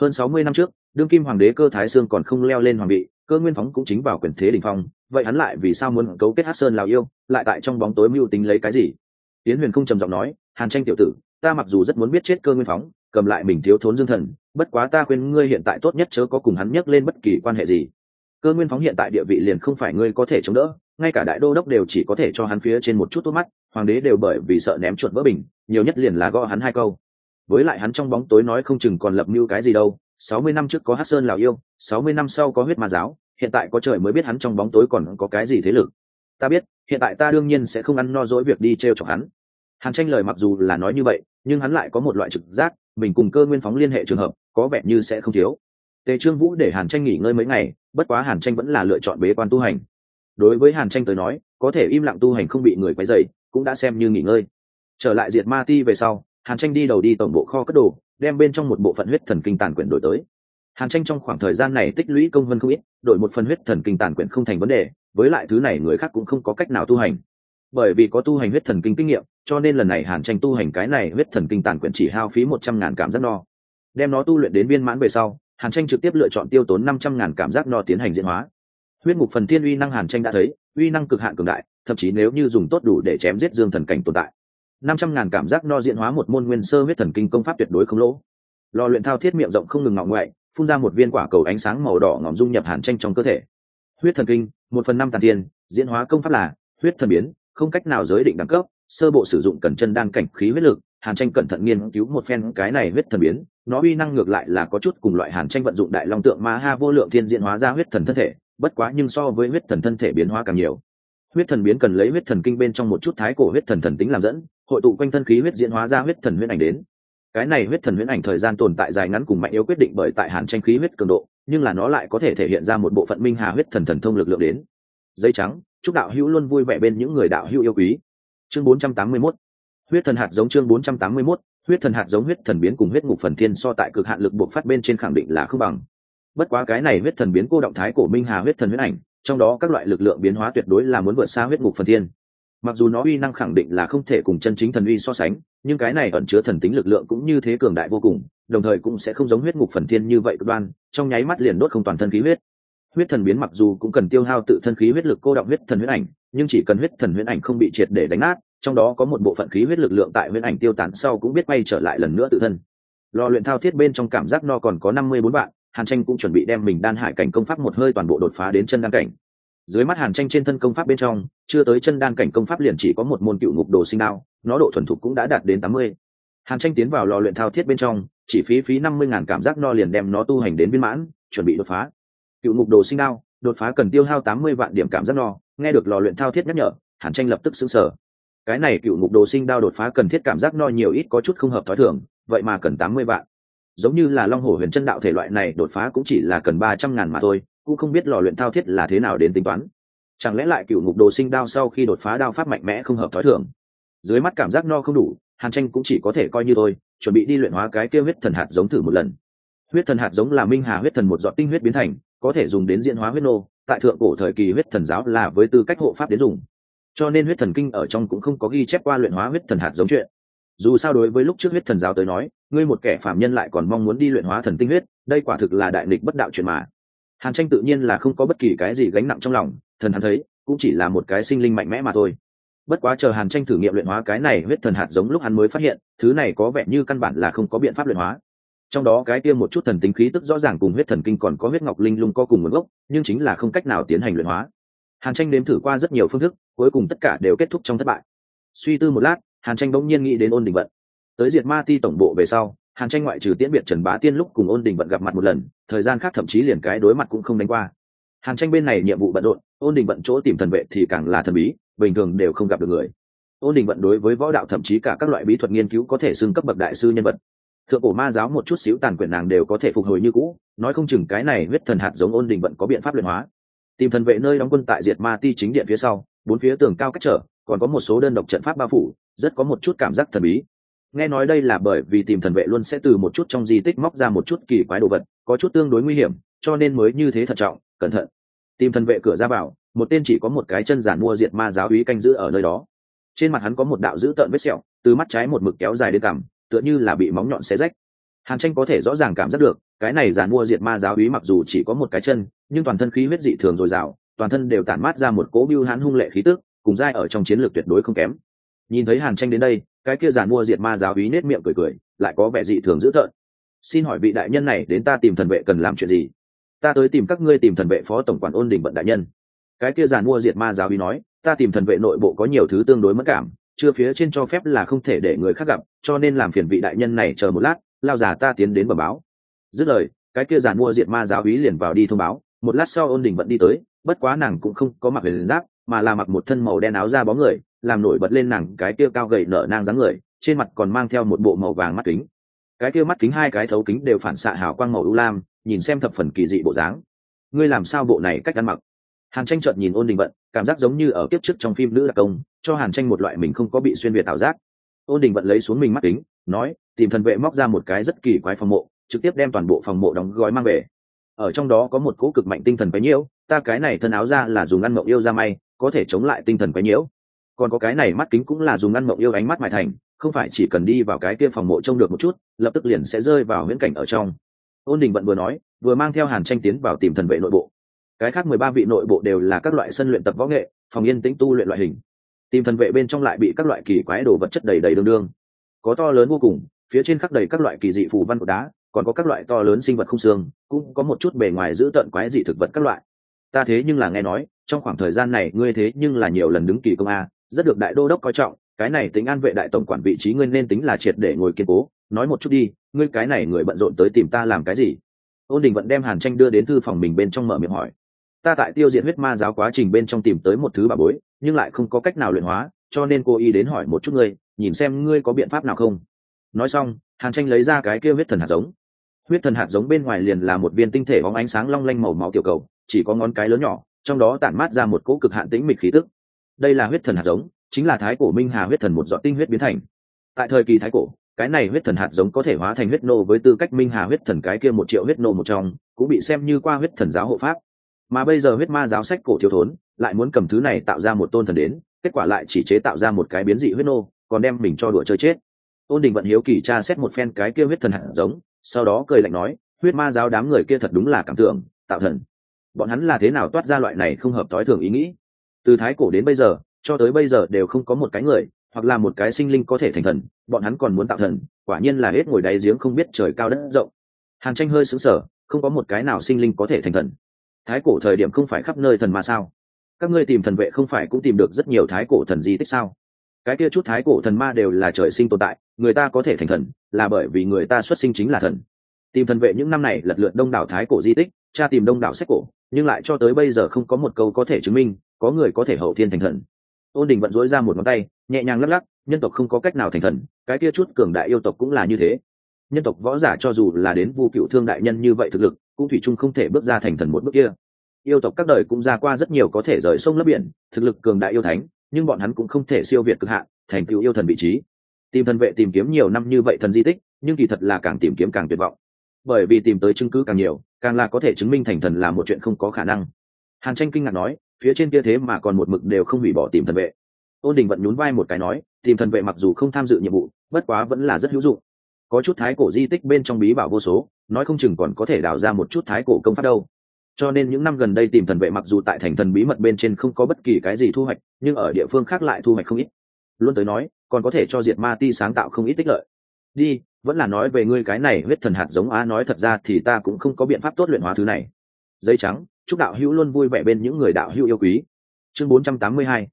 Hơn sáu mươi năm trước, đương kim hoàng đế cơ thái sương còn không leo lên hoàng vị, cơ nguyên phóng cũng chính vào quyền thế đ ỉ n h phong, vậy hắn lại vì sao muốn cấu kết hát sơn lào yêu, lại tại trong bóng tối mưu tính lấy cái gì? Tiến huyền không trầm giọng nói, hàn tranh tiểu tử, ta mặc dù rất muốn biết chết cơ nguyên phóng, cầm lại mình thiếu thốn dương thần, bất quá ta khuyên ngươi hiện tại tốt nhất chớ có cùng hắn nhắc lên bất kỳ quan hệ gì. Cơ nguyên phóng hiện tại địa vị liền không phải ngươi có thể chống đỡ ngay cả đại đô đốc đều chỉ có thể cho hắn phía trên một chút tốt mắt, hoàng đế đều bởi vì sợ ném chuột vỡ bình, nhiều nhất liền là gõ hắn hai câu. Với lại hắn trong bóng tối nói không chừng còn lập mưu cái gì đâu, sáu mươi năm trước có hát sơn lào yêu, sáu mươi năm sau có huyết ma giáo, hiện tại có trời mới biết hắn trong bóng tối còn có cái gì thế lực. Ta biết, hiện tại ta đương nhiên sẽ không ăn no dỗi việc đi t r e o chọc hắn. Hàn tranh lời mặc dù là nói như vậy, nhưng hắn lại có một loại trực giác, mình cùng cơ nguyên phóng liên hệ trường hợp, có vẻ như sẽ không thiếu. Tề trương vũ để hàn tranh nghỉ ngơi mấy ngày, bất quá hàn tranh vẫn là lựa chọn bế quan tu hành đối với hàn tranh tới nói, có thể im lặng tu hành không bị người quấy dày cũng đã xem như nghỉ ngơi. Trở lại diệt ma ti về sau, hàn tranh đi đầu đi tổng bộ kho cất đồ, đem bên trong một bộ phận huyết thần kinh tàn quyển đổi tới. Hàn tranh trong khoảng thời gian này tích lũy công vân không ít, đổi một phần huyết thần kinh tàn quyển không thành vấn đề, với lại thứ này người khác cũng không có cách nào tu hành. Bởi vì có tu hành huyết thần kinh kinh nghiệm, cho nên lần này hàn tranh tu hành cái này huyết thần kinh tàn quyển chỉ hao phí một trăm ngàn cảm giác no. Đem nó tu luyện đến viên mãn về sau, hàn tranh trực tiếp lựa chọn tiêu tốn năm trăm ngàn cảm giác no tiến hành diễn hóa huyết mục phần thiên uy năng hàn tranh đã thấy, uy năng cực hạn cường đại, thậm chí nếu như dùng tốt đủ để chém giết dương thần cảnh tồn tại. Năm trăm ngàn cảm giác no diện hóa một môn nguyên sơ huyết thần kinh công pháp tuyệt đối không lỗ. Lò luyện thao thiết miệng rộng không ngừng ngọng ngoại, phun ra một viên quả cầu ánh sáng màu đỏ ngỏm dung nhập hàn tranh trong cơ thể. Huyết thần kinh, một phần năm tàn tiên, diễn hóa công pháp là huyết thần biến, không cách nào giới định đẳng cấp, sơ bộ sử dụng cần chân đan cảnh khí huyết lực, hàn tranh cẩn thận nghiên cứu một phen cái này huyết thần biến, nó uy năng ngược lại là có chút cùng loại hàn tranh vận dụng đại long tượng ma ha vô lượng thiên diễn hóa ra huyết thần thân thể bất quá nhưng so với huyết thần thân thể biến hóa càng nhiều. Huyết thần biến cần lấy huyết thần kinh bên trong một chút thái cổ huyết thần thần tính làm dẫn, hội tụ quanh thân khí huyết diễn hóa ra huyết thần huyết ảnh đến. Cái này huyết thần huyết ảnh thời gian tồn tại dài ngắn cùng mạnh yếu quyết định bởi tại hàn tranh khí huyết cường độ, nhưng là nó lại có thể thể hiện ra một bộ phận minh hà huyết thần thần thông lực lượng đến. Giấy trắng, chúc đạo hữu luôn vui vẻ bên những người đạo hữu yêu quý. Chương 481 huyết thần hạt giống chương 481 huyết thần hạt giống huyết thần biến cùng huyết ngục phần thiên so tại cực hạn lực buộc phát bên trên khẳng định là không bằng bất quá cái này huyết thần biến cô động thái cổ minh hà huyết thần huyết ảnh, trong đó các loại lực lượng biến hóa tuyệt đối là muốn vượt xa huyết ngục phần thiên. Mặc dù nó uy năng khẳng định là không thể cùng chân chính thần uy so sánh, nhưng cái này ẩn chứa thần tính lực lượng cũng như thế cường đại vô cùng, đồng thời cũng sẽ không giống huyết ngục phần thiên như vậy đoan, trong nháy mắt liền đốt không toàn thân khí huyết. Huyết thần biến mặc dù cũng cần tiêu hao tự thân khí huyết lực cô động huyết thần huyết ảnh, nhưng chỉ cần huyết thần huyết ảnh không bị triệt để đánh nát, trong đó có một bộ phận khí huyết lực lượng tại huyết ảnh tiêu tán sau cũng biết bay trở lại lần nữa tự thân. Lò luyện thao thiết bên trong cảm giác no còn có năm mươi bốn bạn hàn tranh cũng chuẩn bị đem mình đan hải cảnh công pháp một hơi toàn bộ đột phá đến chân đan cảnh. Dưới mắt hàn tranh trên thân công pháp bên trong, chưa tới chân đan cảnh công pháp liền chỉ có một môn cựu ngục đồ sinh đao, nó độ thuần thục cũng đã đạt đến tám mươi. Hàn tranh tiến vào lò luyện thao thiết bên trong, chỉ phí phí năm mươi ngàn cảm giác no liền đem nó tu hành đến viên mãn, chuẩn bị đột phá. Cựu ngục đồ sinh đao, đột phá cần tiêu hao tám mươi vạn điểm cảm giác no, nghe được lò luyện thao thiết nhắc nhở, hàn tranh lập tức xứng sở cái này cựu ngục đồ sinh đao đột phá cần thiết cảm giác no nhiều ít có chút không hợp t h ó i thường, vậy mà cần tám mươi vạn giống như là long hổ huyền chân đạo thể loại này đột phá cũng chỉ là cần ba trăm ngàn mà thôi, cũng không biết lò luyện thao thiết là thế nào đến tính toán. Chẳng lẽ lại cựu ngục đồ sinh đao sau khi đột phá đao pháp mạnh mẽ không hợp thói thường? Dưới mắt cảm giác no không đủ, hàn tranh cũng chỉ có thể coi như tôi chuẩn bị đi luyện hóa cái kêu huyết thần hạt giống thử một lần. Huyết thần hạt giống là minh hà huyết thần một giọt tinh huyết biến thành, có thể dùng đến diễn hóa huyết nô, tại thượng cổ thời kỳ huyết thần giáo là với tư cách hộ pháp đến dùng. Cho nên huyết thần kinh ở trong cũng không có ghi chép qua luyện hóa huyết thần hạt giống chuyện. Dù sao đối với lúc trước huyết thần giáo tới nói ngươi một kẻ phạm nhân lại còn mong muốn đi luyện hóa thần tinh huyết, đây quả thực là đại nghịch bất đạo chuyện mà. Hàn tranh tự nhiên là không có bất kỳ cái gì gánh nặng trong lòng, thần hắn thấy, cũng chỉ là một cái sinh linh mạnh mẽ mà thôi. Bất quá chờ hàn tranh thử nghiệm luyện hóa cái này huyết thần hạt giống lúc hắn mới phát hiện, thứ này có vẻ như căn bản là không có biện pháp luyện hóa. Trong đó cái kia một chút thần tính khí tức rõ ràng cùng huyết thần kinh còn có huyết ngọc linh lung có cùng nguồn gốc, nhưng chính là không cách nào tiến hành luyện hóa. Hàn tranh đếm thử qua rất nhiều phương thức, cuối cùng tất cả đều kết thúc trong thất bại. Suy tư một lát, hàn tranh bỗng nhiên nghĩ đến ôn đình vận tới diệt ma ti tổng bộ về sau, hàn tranh ngoại trừ tiễn biệt trần bá tiên lúc cùng ôn đình vận gặp mặt một lần, thời gian khác thậm chí liền cái đối mặt cũng không đánh qua. Hàn tranh bên này nhiệm vụ bận rộn, ôn đình vận chỗ tìm thần vệ thì càng là thần bí, bình thường đều không gặp được người. Ôn đình vận đối với võ đạo thậm chí cả các loại bí thuật nghiên cứu có thể xưng cấp bậc đại sư nhân vật. Thượng cổ ma giáo một chút xíu tàn quyền nàng đều có thể phục hồi như cũ, nói không chừng cái này huyết thần hạt giống ôn đình vận có biện pháp luyện hóa. Tìm thần vệ nơi đóng quân tại diệt ma ti chính điện phía sau, bốn phía tường cao cách trở, còn có một số đơn độc trận pháp bao phủ, rất có một chút cảm giác thần bí nghe nói đây là bởi vì tìm thần vệ luôn sẽ từ một chút trong di tích móc ra một chút kỳ quái đồ vật, có chút tương đối nguy hiểm, cho nên mới như thế thận trọng, cẩn thận. Tìm thần vệ cửa ra vào, một tên chỉ có một cái chân giản mua diệt ma giáo úy canh giữ ở nơi đó. Trên mặt hắn có một đạo dữ tợn vết sẹo, từ mắt trái một mực kéo dài đến cằm, tựa như là bị móng nhọn xé rách. Hàn tranh có thể rõ ràng cảm giác được, cái này giàn mua diệt ma giáo úy mặc dù chỉ có một cái chân, nhưng toàn thân khí huyết dị thường dồi dào, toàn thân đều tản mát ra một cỗ biêu hãn hung lệ khí tức, cùng dai ở trong chiến lược tuyệt đối không kém nhìn thấy hàn tranh đến đây, cái kia giàn mua diệt ma giáo úy nết miệng cười cười, lại có vẻ dị thường dữ tợn. Xin hỏi vị đại nhân này đến ta tìm thần vệ cần làm chuyện gì? Ta tới tìm các ngươi tìm thần vệ phó tổng quản ôn đình vận đại nhân. Cái kia giàn mua diệt ma giáo úy nói, ta tìm thần vệ nội bộ có nhiều thứ tương đối mất cảm, chưa phía trên cho phép là không thể để người khác gặp, cho nên làm phiền vị đại nhân này chờ một lát, lao già ta tiến đến bờ báo. Dứt lời, cái kia giàn mua diệt ma giáo úy liền vào đi thông báo, một lát sau ôn đình vận đi tới, bất quá nàng cũng không có mặc huyền giáp mà là mặc một thân màu đen áo da bó người, làm nổi bật lên nàng cái kia cao gầy nở nang dáng người, trên mặt còn mang theo một bộ màu vàng mắt kính. Cái kia mắt kính hai cái thấu kính đều phản xạ hào quang màu u lam, nhìn xem thập phần kỳ dị bộ dáng. Ngươi làm sao bộ này cách ăn mặc? Hàn tranh chợt nhìn ôn đình vận, cảm giác giống như ở kiếp trước trong phim nữ đặc công, cho hàn tranh một loại mình không có bị xuyên việt ảo giác. Ôn đình vận lấy xuống mình mắt kính, nói, tìm thần vệ móc ra một cái rất kỳ quái phòng mộ, trực tiếp đem toàn bộ phòng mộ đóng gói mang về. Ở trong đó có một cỗ cực mạnh tinh thần bấy nhiễu ta cái này thân áo ra là dùng ăn mộng yêu ra may có thể chống lại tinh thần quấy nhiễu. Còn có cái này mắt kính cũng là dùng ngăn mộng yêu ánh mắt mài thành, không phải chỉ cần đi vào cái kia phòng mộ trông được một chút, lập tức liền sẽ rơi vào huyễn cảnh ở trong. Ôn đình vận vừa nói, vừa mang theo hàn tranh tiến vào tìm thần vệ nội bộ. Cái khác mười ba vị nội bộ đều là các loại sân luyện tập võ nghệ, phòng yên tĩnh tu luyện loại hình. Tìm thần vệ bên trong lại bị các loại kỳ quái đồ vật chất đầy đầy đương đương. Có to lớn vô cùng, phía trên khắc đầy các loại kỳ dị phù văn của đá, còn có các loại to lớn sinh vật không xương, cũng có một chút bề ngoài giữ tợn quái dị thực vật các loại. Ta thế nhưng là nghe nói trong khoảng thời gian này ngươi thế nhưng là nhiều lần đứng kỳ công a, rất được đại đô đốc coi trọng, cái này tính an vệ đại tổng quản vị trí ngươi nên tính là triệt để ngồi kiên cố. Nói một chút đi, ngươi cái này người bận rộn tới tìm ta làm cái gì? Ôn đình vẫn đem hàn tranh đưa đến thư phòng mình bên trong mở miệng hỏi. Ta tại tiêu diệt huyết ma giáo quá trình bên trong tìm tới một thứ bà bối, nhưng lại không có cách nào luyện hóa, cho nên cô y đến hỏi một chút ngươi, nhìn xem ngươi có biện pháp nào không. Nói xong, hàn tranh lấy ra cái kia huyết thần hạt giống. Huyết thần hạt giống bên ngoài liền là một viên tinh thể bóng ánh sáng long lanh màu máu tiểu cầu, chỉ có ngón cái lớn nhỏ trong đó tản mát ra một cỗ cực hạn tĩnh mịch khí tức. Đây là huyết thần hạt giống, chính là thái cổ minh hà huyết thần một dọn tinh huyết biến thành. Tại thời kỳ thái cổ, cái này huyết thần hạt giống có thể hóa thành huyết nô với tư cách minh hà huyết thần cái kia một triệu huyết nô một trong, cũng bị xem như qua huyết thần giáo hộ pháp. Mà bây giờ huyết ma giáo sách cổ thiếu thốn, lại muốn cầm thứ này tạo ra một tôn thần đến, kết quả lại chỉ chế tạo ra một cái biến dị huyết nô, còn đem mình cho đùa chơi chết. Ôn đình vận hiếu kỳ tra xét một phen cái kia huyết thần hạt giống, sau đó cười lạnh nói, huyết ma giáo đám người kia thật đúng là cảm tưởng, tạo thần bọn hắn là thế nào toát ra loại này không hợp tối thường ý nghĩ? Từ thái cổ đến bây giờ, cho tới bây giờ đều không có một cái người, hoặc là một cái sinh linh có thể thành thần, bọn hắn còn muốn tạo thần, quả nhiên là hết ngồi đáy giếng không biết trời cao đất rộng. Hàn tranh hơi sững sờ, không có một cái nào sinh linh có thể thành thần. Thái cổ thời điểm không phải khắp nơi thần mà sao? Các ngươi tìm thần vệ không phải cũng tìm được rất nhiều thái cổ thần di tích sao? Cái kia chút thái cổ thần ma đều là trời sinh tồn tại, người ta có thể thành thần, là bởi vì người ta xuất sinh chính là thần. Tìm thần vệ những năm này lật lượt đông đảo thái cổ di tích, tra tìm đông đảo sách cổ nhưng lại cho tới bây giờ không có một câu có thể chứng minh, có người có thể hậu thiên thành thần. Ôn đình vận dối ra một ngón tay, nhẹ nhàng lắc lắc, nhân tộc không có cách nào thành thần, cái kia chút cường đại yêu tộc cũng là như thế. Nhân tộc võ giả cho dù là đến vu cựu thương đại nhân như vậy thực lực, cũng thủy chung không thể bước ra thành thần một bước kia. Yêu tộc các đời cũng ra qua rất nhiều có thể rời sông lấp biển, thực lực cường đại yêu thánh, nhưng bọn hắn cũng không thể siêu việt cực hạn, thành tựu yêu thần vị trí. Tìm thần vệ tìm kiếm nhiều năm như vậy thần di tích, nhưng kỳ thật là càng tìm kiếm càng tuyệt vọng bởi vì tìm tới chứng cứ càng nhiều, càng là có thể chứng minh thành thần là một chuyện không có khả năng. Hàn tranh kinh ngạc nói, phía trên kia thế mà còn một mực đều không hủy bỏ tìm thần vệ. Ôn đình vẫn nhún vai một cái nói, tìm thần vệ mặc dù không tham dự nhiệm vụ, bất quá vẫn là rất hữu dụng. Có chút thái cổ di tích bên trong bí bảo vô số, nói không chừng còn có thể đào ra một chút thái cổ công pháp đâu. Cho nên những năm gần đây tìm thần vệ mặc dù tại thành thần bí mật bên trên không có bất kỳ cái gì thu hoạch, nhưng ở địa phương khác lại thu hoạch không ít. Luôn tới nói, còn có thể cho diệt ma ti sáng tạo không ít tích lợi. Đi vẫn là nói về ngươi cái này huyết thần hạt giống á, nói thật ra thì ta cũng không có biện pháp tốt luyện hóa thứ này. Giấy trắng, chúc đạo hữu luôn vui vẻ bên những người đạo hữu yêu quý. Chương 482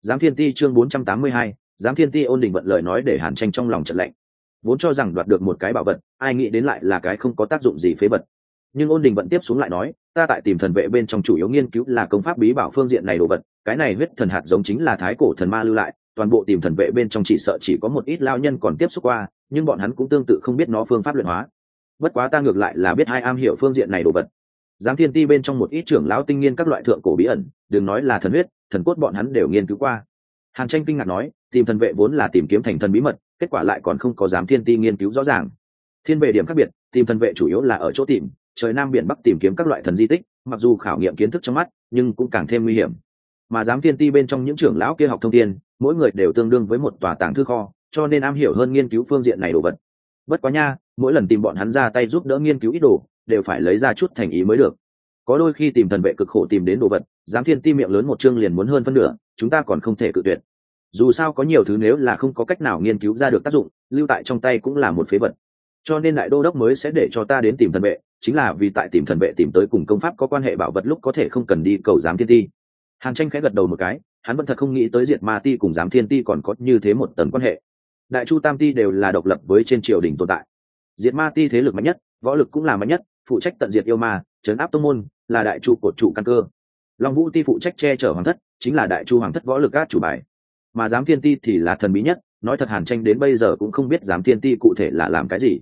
giám thiên ti chương 482 giám thiên ti ôn đình vận lời nói để hàn tranh trong lòng trận lạnh. Vốn cho rằng đoạt được một cái bảo vật, ai nghĩ đến lại là cái không có tác dụng gì phế vật. Nhưng ôn đình vận tiếp xuống lại nói, ta tại tìm thần vệ bên trong chủ yếu nghiên cứu là công pháp bí bảo phương diện này đồ vật, cái này huyết thần hạt giống chính là thái cổ thần ma lưu lại, toàn bộ tìm thần vệ bên trong chỉ sợ chỉ có một ít lao nhân còn tiếp xúc qua nhưng bọn hắn cũng tương tự không biết nó phương pháp luyện hóa. Bất quá ta ngược lại là biết hai am hiểu phương diện này đồ vật. Giáng thiên ti bên trong một ít trưởng lão tinh nghiên các loại thượng cổ bí ẩn, đừng nói là thần huyết, thần cốt bọn hắn đều nghiên cứu qua. Hàn tranh kinh ngạc nói, tìm thần vệ vốn là tìm kiếm thành thần bí mật, kết quả lại còn không có giám thiên ti nghiên cứu rõ ràng. Thiên vệ điểm khác biệt, tìm thần vệ chủ yếu là ở chỗ tìm, trời nam biển bắc tìm kiếm các loại thần di tích, mặc dù khảo nghiệm kiến thức trong mắt, nhưng cũng càng thêm nguy hiểm. Mà giám thiên ti bên trong những trưởng lão kia học thông tiên mỗi người đều tương đương với một tòa tàng thư kho cho nên am hiểu hơn nghiên cứu phương diện này đồ vật. Bất quá nha, mỗi lần tìm bọn hắn ra tay giúp đỡ nghiên cứu ít đồ, đều phải lấy ra chút thành ý mới được. Có đôi khi tìm thần vệ cực khổ tìm đến đồ vật giám thiên ti miệng lớn một chương liền muốn hơn phân nửa, chúng ta còn không thể cự tuyệt. Dù sao có nhiều thứ nếu là không có cách nào nghiên cứu ra được tác dụng, lưu tại trong tay cũng là một phế vật. Cho nên đại đô đốc mới sẽ để cho ta đến tìm thần vệ, chính là vì tại tìm thần vệ tìm tới cùng công pháp có quan hệ bảo vật lúc có thể không cần đi cầu giám thiên ti. Hàn tranh khẽ gật đầu một cái, hắn vẫn thật không nghĩ tới diệt ma ti cùng giám thiên ti còn có như thế một tầng quan hệ đại chu tam ti đều là độc lập với trên triều đình tồn tại. Diệt ma ti thế lực mạnh nhất, võ lực cũng là mạnh nhất, phụ trách tận diệt yêu ma, trấn áp tông môn, là đại chu cột trụ căn cơ. Long vũ ti phụ trách che chở hoàng thất, chính là đại chu hoàng thất võ lực các chủ bài. Mà giám thiên ti thì là thần bí nhất, nói thật hàn tranh đến bây giờ cũng không biết giám thiên ti cụ thể là làm cái gì.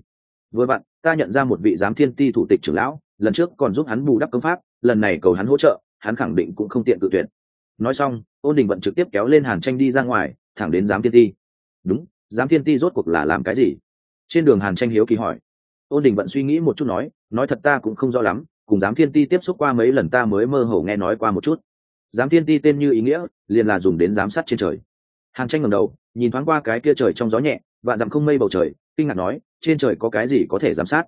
Vừa vặn, ta nhận ra một vị giám thiên ti thủ tịch trưởng lão, lần trước còn giúp hắn bù đắp công pháp, lần này cầu hắn hỗ trợ, hắn khẳng định cũng không tiện cự tuyệt. Nói xong, ôn đình vận trực tiếp kéo lên hàn tranh đi ra ngoài, thẳng đến giám thiên ti. Đúng giám thiên ti rốt cuộc là làm cái gì? Trên đường hàn tranh hiếu kỳ hỏi. Ôn đình vận suy nghĩ một chút nói nói thật ta cũng không rõ lắm, cùng giám thiên ti tiếp xúc qua mấy lần ta mới mơ hồ nghe nói qua một chút. Giám thiên ti tên như ý nghĩa, liền là dùng đến giám sát trên trời. Hàn tranh ngầm đầu, nhìn thoáng qua cái kia trời trong gió nhẹ, vạn dặm không mây bầu trời, kinh ngạc nói, trên trời có cái gì có thể giám sát?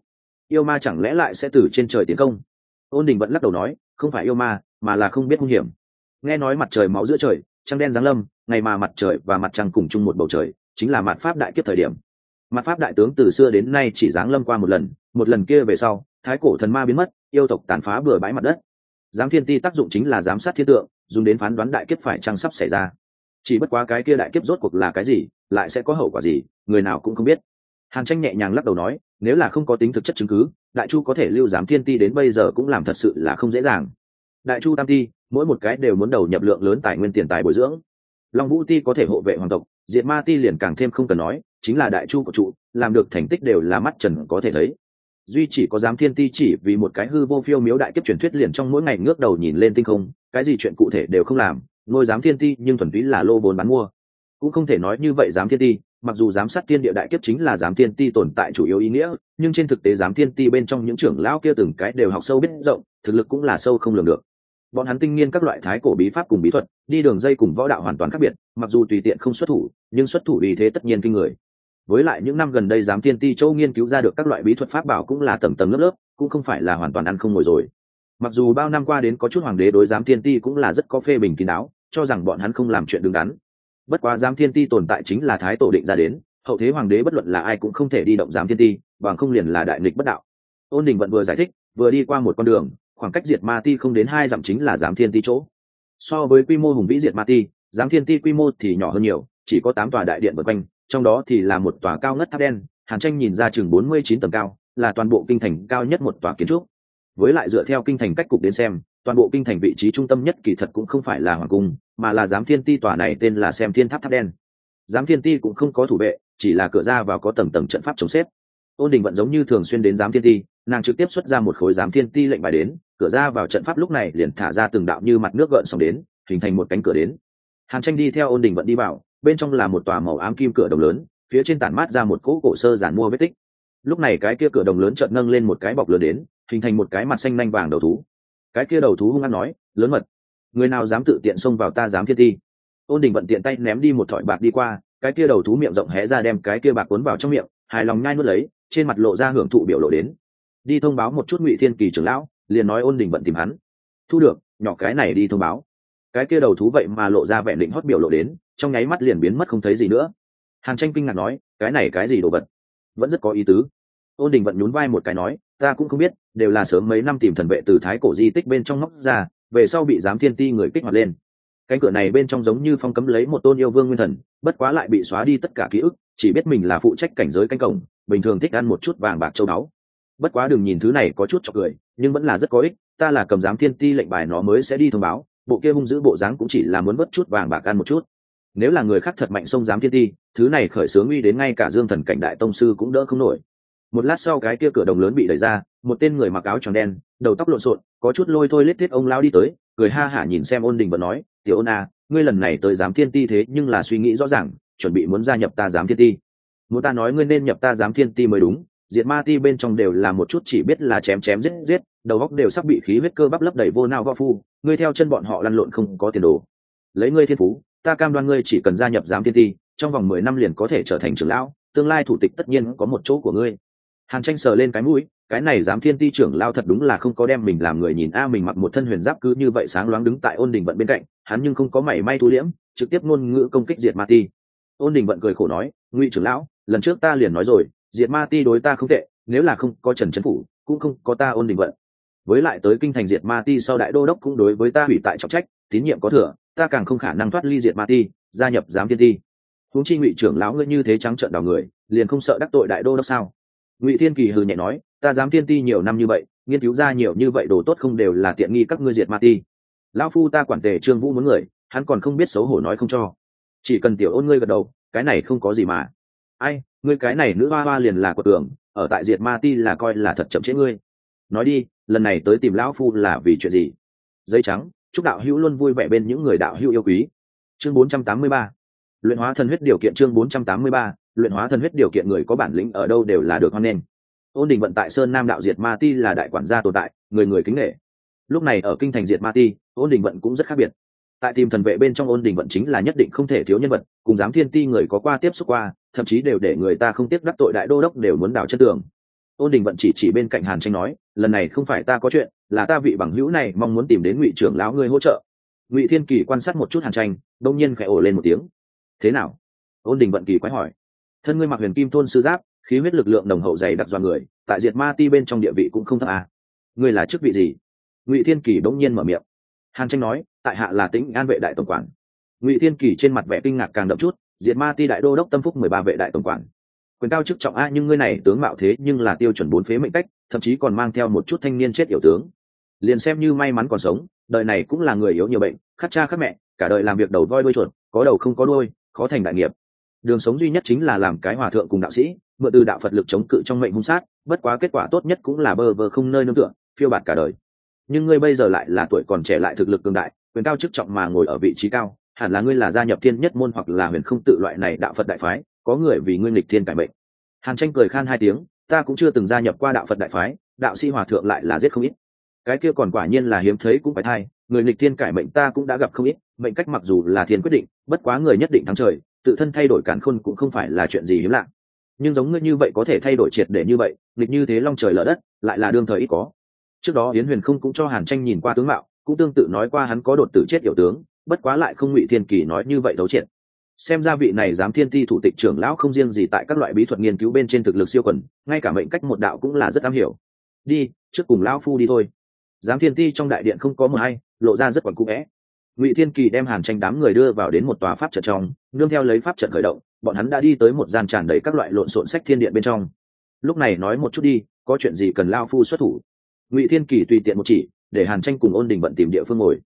Yêu ma chẳng lẽ lại sẽ từ trên trời tiến công? Ôn đình vẫn lắc đầu nói, không phải yêu ma, mà là không biết hung hiểm. Nghe nói mặt trời máu giữa trời, trăng đen giáng lâm, ngày mà mặt trời và mặt trăng cùng chung một bầu trời chính là mặt pháp đại kiếp thời điểm. Mặt pháp đại tướng từ xưa đến nay chỉ giáng lâm qua một lần một lần kia về sau, thái cổ thần ma biến mất, yêu tộc tàn phá bừa bãi mặt đất. Giám thiên ti tác dụng chính là giám sát thiên tượng, dùng đến phán đoán đại kiếp phải trăng sắp xảy ra. Chỉ bất quá cái kia đại kiếp rốt cuộc là cái gì, lại sẽ có hậu quả gì, người nào cũng không biết. Hàn tranh nhẹ nhàng lắc đầu nói, nếu là không có tính thực chất chứng cứ, đại chu có thể lưu giám thiên ti đến bây giờ cũng làm thật sự là không dễ dàng. Đại chu tam ti, mỗi một cái đều muốn đầu nhập lượng lớn tài nguyên tiền tài bồi dưỡng. Long vũ ti có thể hộ vệ hoàng tộc diệt ma ti liền càng thêm không cần nói, chính là đại chu của trụ, làm được thành tích đều là mắt trần có thể thấy. Duy chỉ có giám thiên ti chỉ vì một cái hư vô phiêu miếu đại kiếp truyền thuyết liền trong mỗi ngày ngước đầu nhìn lên tinh không, cái gì chuyện cụ thể đều không làm ngôi giám thiên ti nhưng thuần túy là lô vốn bán mua. Cũng không thể nói như vậy giám thiên ti, mặc dù giám sát thiên địa đại kiếp chính là giám thiên ti tồn tại chủ yếu ý nghĩa, nhưng trên thực tế giám thiên ti bên trong những trưởng lão kia từng cái đều học sâu biết rộng, thực lực cũng là sâu không lường được bọn hắn tinh nghiên các loại thái cổ bí pháp cùng bí thuật, đi đường dây cùng võ đạo hoàn toàn khác biệt, mặc dù tùy tiện không xuất thủ, nhưng xuất thủ vì thế tất nhiên kinh người. Với lại những năm gần đây giám thiên ti châu nghiên cứu ra được các loại bí thuật pháp bảo cũng là tầm tầng lớp lớp, cũng không phải là hoàn toàn ăn không ngồi rồi. Mặc dù bao năm qua đến có chút hoàng đế đối giám thiên ti cũng là rất có phê bình kín đáo, cho rằng bọn hắn không làm chuyện đứng đắn. Bất quá giám thiên ti tồn tại chính là thái tổ định ra đến, hậu thế hoàng đế bất luận là ai cũng không thể đi động giám thiên ti, bằng không liền là đại nghịch bất đạo. Ôn đình vận vừa giải thích, vừa đi qua một con đường khoảng cách diệt ma ti không đến hai dặm chính là giám thiên ti chỗ. So với quy mô hùng vĩ diệt ma ti, giám thiên ti quy mô thì nhỏ hơn nhiều, chỉ có tám tòa đại điện vượt quanh, trong đó thì là một tòa cao ngất tháp đen, hàn tranh nhìn ra chừng bốn mươi chín tầng cao, là toàn bộ kinh thành cao nhất một tòa kiến trúc. Với lại dựa theo kinh thành cách cục đến xem, toàn bộ kinh thành vị trí trung tâm nhất kỳ thật cũng không phải là hoàng cung, mà là giám thiên ti tòa này tên là xem thiên tháp tháp đen. Giám thiên ti cũng không có thủ vệ, chỉ là cửa ra vào có tầng tầng trận pháp chống xếp. Ôn đình vẫn giống như thường xuyên đến giám thiên ti nàng trực tiếp xuất ra một khối giám thiên ti lệnh bài đến, cửa ra vào trận pháp lúc này liền thả ra từng đạo như mặt nước gợn sóng đến, hình thành một cánh cửa đến. Hàn tranh đi theo ôn đình vận đi vào, bên trong là một tòa màu ám kim cửa đồng lớn, phía trên tản mát ra một cỗ cổ sơ giản mua vết tích. Lúc này cái kia cửa đồng lớn chợt nâng lên một cái bọc lớn đến, hình thành một cái mặt xanh nanh vàng đầu thú. Cái kia đầu thú hung hăng nói, lớn mật, người nào dám tự tiện xông vào ta dám thiên ti? Ôn đình vận tiện tay ném đi một thỏi bạc đi qua, cái kia đầu thú miệng rộng hé ra đem cái kia bạc cuốn vào trong miệng, hài lòng nhai nuốt lấy, trên mặt lộ ra hưởng thụ biểu lộ đến đi thông báo một chút ngụy thiên kỳ trưởng lão, liền nói ôn đình vận tìm hắn. Thu được, nhỏ cái này đi thông báo. Cái kia đầu thú vậy mà lộ ra vẻ định hót biểu lộ đến, trong nháy mắt liền biến mất không thấy gì nữa. Hàn tranh kinh ngạc nói, cái này cái gì đồ vật? Vẫn rất có ý tứ. Ôn đình vận nhún vai một cái nói, ta cũng không biết, đều là sớm mấy năm tìm thần vệ từ thái cổ di tích bên trong ngóc ra, về sau bị giám thiên ti người kích hoạt lên. Cánh cửa này bên trong giống như phong cấm lấy một tôn yêu vương nguyên thần, bất quá lại bị xóa đi tất cả ký ức, chỉ biết mình là phụ trách cảnh giới cánh cổng, bình thường thích ăn một chút vàng bạc châu báu bất quá đừng nhìn thứ này có chút cho cười, nhưng vẫn là rất có ích, ta là cầm giám thiên ti lệnh bài nó mới sẽ đi thông báo, bộ kia hung giữ bộ dáng cũng chỉ là muốn bớt chút vàng bạc ăn một chút. Nếu là người khác thật mạnh sông giám thiên ti, thứ này khởi sướng uy đến ngay cả dương thần cảnh đại tông sư cũng đỡ không nổi. Một lát sau cái kia cửa đồng lớn bị đẩy ra, một tên người mặc áo tròn đen, đầu tóc lộn xộn, có chút lôi thôi lết thiết ông lao đi tới, cười ha hả nhìn xem ôn đình vẫn nói, tiểu ôn à ngươi lần này tới giám thiên ti thế nhưng là suy nghĩ rõ ràng, chuẩn bị muốn gia nhập ta giám thiên ti. Muốn ta nói ngươi nên nhập ta giám thiên ti mới đúng diệt ma ti bên trong đều là một chút chỉ biết là chém chém giết giết, đầu góc đều sắp bị khí huyết cơ bắp lấp đầy vô nao võ phu, ngươi theo chân bọn họ lăn lộn không có tiền đồ. Lấy ngươi thiên phú, ta cam đoan ngươi chỉ cần gia nhập giám thiên ti, trong vòng mười năm liền có thể trở thành trưởng lão, tương lai thủ tịch tất nhiên có một chỗ của ngươi. Hàn tranh sờ lên cái mũi, cái này giám thiên ti trưởng lao thật đúng là không có đem mình làm người nhìn a, mình mặc một thân huyền giáp cứ như vậy sáng loáng đứng tại ôn đình vận bên cạnh, hắn nhưng không có mảy may thu liễm, trực tiếp ngôn ngữ công kích diệt ma ti. Ôn đình vận cười khổ nói, ngụy trưởng lão, lần trước ta liền nói rồi diệt ma ti đối ta không tệ, nếu là không có trần trấn phủ, cũng không có ta ôn đình vận. Với lại tới kinh thành diệt ma ti sau đại đô đốc cũng đối với ta hủy tại trọng trách, tín nhiệm có thừa, ta càng không khả năng thoát ly diệt ma ti, gia nhập giám thiên ti huống chi ngụy trưởng lão ngươi như thế trắng trợn đào người, liền không sợ đắc tội đại đô đốc sao? Ngụy thiên kỳ hừ nhẹ nói, ta dám thiên ti nhiều năm như vậy, nghiên cứu ra nhiều như vậy đồ tốt không đều là tiện nghi các ngươi diệt ma ti. Lão phu ta quản tề trương vũ muốn người, hắn còn không biết xấu hổ nói không cho. Chỉ cần tiểu ôn ngươi gật đầu, cái này không có gì mà ai, ngươi cái này nữ hoa hoa liền là của tường ở tại diệt ma ti là coi là thật chậm chế ngươi. Nói đi, lần này tới tìm lão phu là vì chuyện gì? Giấy trắng, chúc đạo hữu luôn vui vẻ bên những người đạo hữu yêu quý. Chương 483 luyện hóa thần huyết điều kiện chương 483 luyện hóa thần huyết điều kiện người có bản lĩnh ở đâu đều là được hoan nghênh. Ôn đình vận tại sơn nam đạo diệt ma ti là đại quản gia tồn tại, người người kính nghệ lúc này ở kinh thành diệt ma ti, ôn đình vận cũng rất khác biệt. Tại tìm thần vệ bên trong ôn đình vận chính là nhất định không thể thiếu nhân vật, cùng giám thiên ti người có qua tiếp xúc qua thậm chí đều để người ta không tiếp đắc tội đại đô đốc đều muốn đào chất tường. Ôn đình vận chỉ chỉ bên cạnh hàn tranh nói, lần này không phải ta có chuyện, là ta vị bằng hữu này mong muốn tìm đến ngụy trưởng lão ngươi hỗ trợ. Ngụy thiên kỳ quan sát một chút hàn tranh, đông nhiên khẽ ổ lên một tiếng. Thế nào? Ôn đình vận kỳ quái hỏi. Thân ngươi mặc huyền kim thôn sư giáp, khí huyết lực lượng đồng hậu dày đặc dọa người, tại diệt ma ti bên trong địa vị cũng không thấp à. ngươi là chức vị gì? Ngụy thiên kỳ bỗng nhiên mở miệng. Hàn tranh nói, tại hạ là tĩnh an vệ đại tổng quản. Ngụy thiên kỳ trên mặt vẻ kinh ngạc càng đậm chút diệt ma ti đại đô đốc tâm phúc mười ba vệ đại tổng quản. Quyền cao chức trọng a, nhưng ngươi này tướng mạo thế nhưng là tiêu chuẩn bốn phế mệnh cách, thậm chí còn mang theo một chút thanh niên chết yểu tướng. Liền xem như may mắn còn sống, đời này cũng là người yếu nhiều bệnh, khát cha khát mẹ, cả đời làm việc đầu voi đuôi chuột, có đầu không có đuôi, khó thành đại nghiệp. Đường sống duy nhất chính là làm cái hòa thượng cùng đạo sĩ, mượn từ đạo phật lực chống cự trong mệnh hung sát, bất quá kết quả tốt nhất cũng là bơ vơ không nơi nương tựa, phiêu bạt cả đời. Nhưng ngươi bây giờ lại là tuổi còn trẻ lại thực lực cường đại, quyền cao chức trọng mà ngồi ở vị trí cao hẳn là ngươi là gia nhập thiên nhất môn hoặc là huyền không tự loại này đạo phật đại phái, có người vì ngươi lịch thiên cải mệnh. Hàn tranh cười khan hai tiếng, ta cũng chưa từng gia nhập qua đạo phật đại phái, đạo sĩ hòa thượng lại là giết không ít. Cái kia còn quả nhiên là hiếm thấy cũng phải thay người lịch thiên cải mệnh ta cũng đã gặp không ít, mệnh cách mặc dù là thiên quyết định, bất quá người nhất định thắng trời, tự thân thay đổi cản khôn cũng không phải là chuyện gì hiếm lạ. Nhưng giống ngươi như vậy có thể thay đổi triệt để như vậy lịch như thế long trời lở đất, lại là đương thời ít có. Trước đó yến huyền không cũng cho hàn tranh nhìn qua tướng mạo, cũng tương tự nói qua hắn có đột tử chết hiểu tướng bất quá lại không ngụy thiên kỳ nói như vậy đấu triệt. Xem ra vị này dám thiên ti thủ tịch trưởng lão không riêng gì tại các loại bí thuật nghiên cứu bên trên thực lực siêu quần, ngay cả mệnh cách một đạo cũng là rất am hiểu. Đi, trước cùng lão phu đi thôi. Giám thiên ti trong đại điện không có mờ hay, lộ ra rất quẩn cụ vẽ. Ngụy thiên kỳ đem hàn tranh đám người đưa vào đến một tòa pháp trận trong, nương theo lấy pháp trận khởi động, bọn hắn đã đi tới một gian tràn đầy các loại lộn xộn sách thiên điện bên trong. Lúc này nói một chút đi, có chuyện gì cần lao phu xuất thủ? Ngụy thiên kỳ tùy tiện một chỉ, để hàn tranh cùng ôn đình bận tìm địa phương ngồi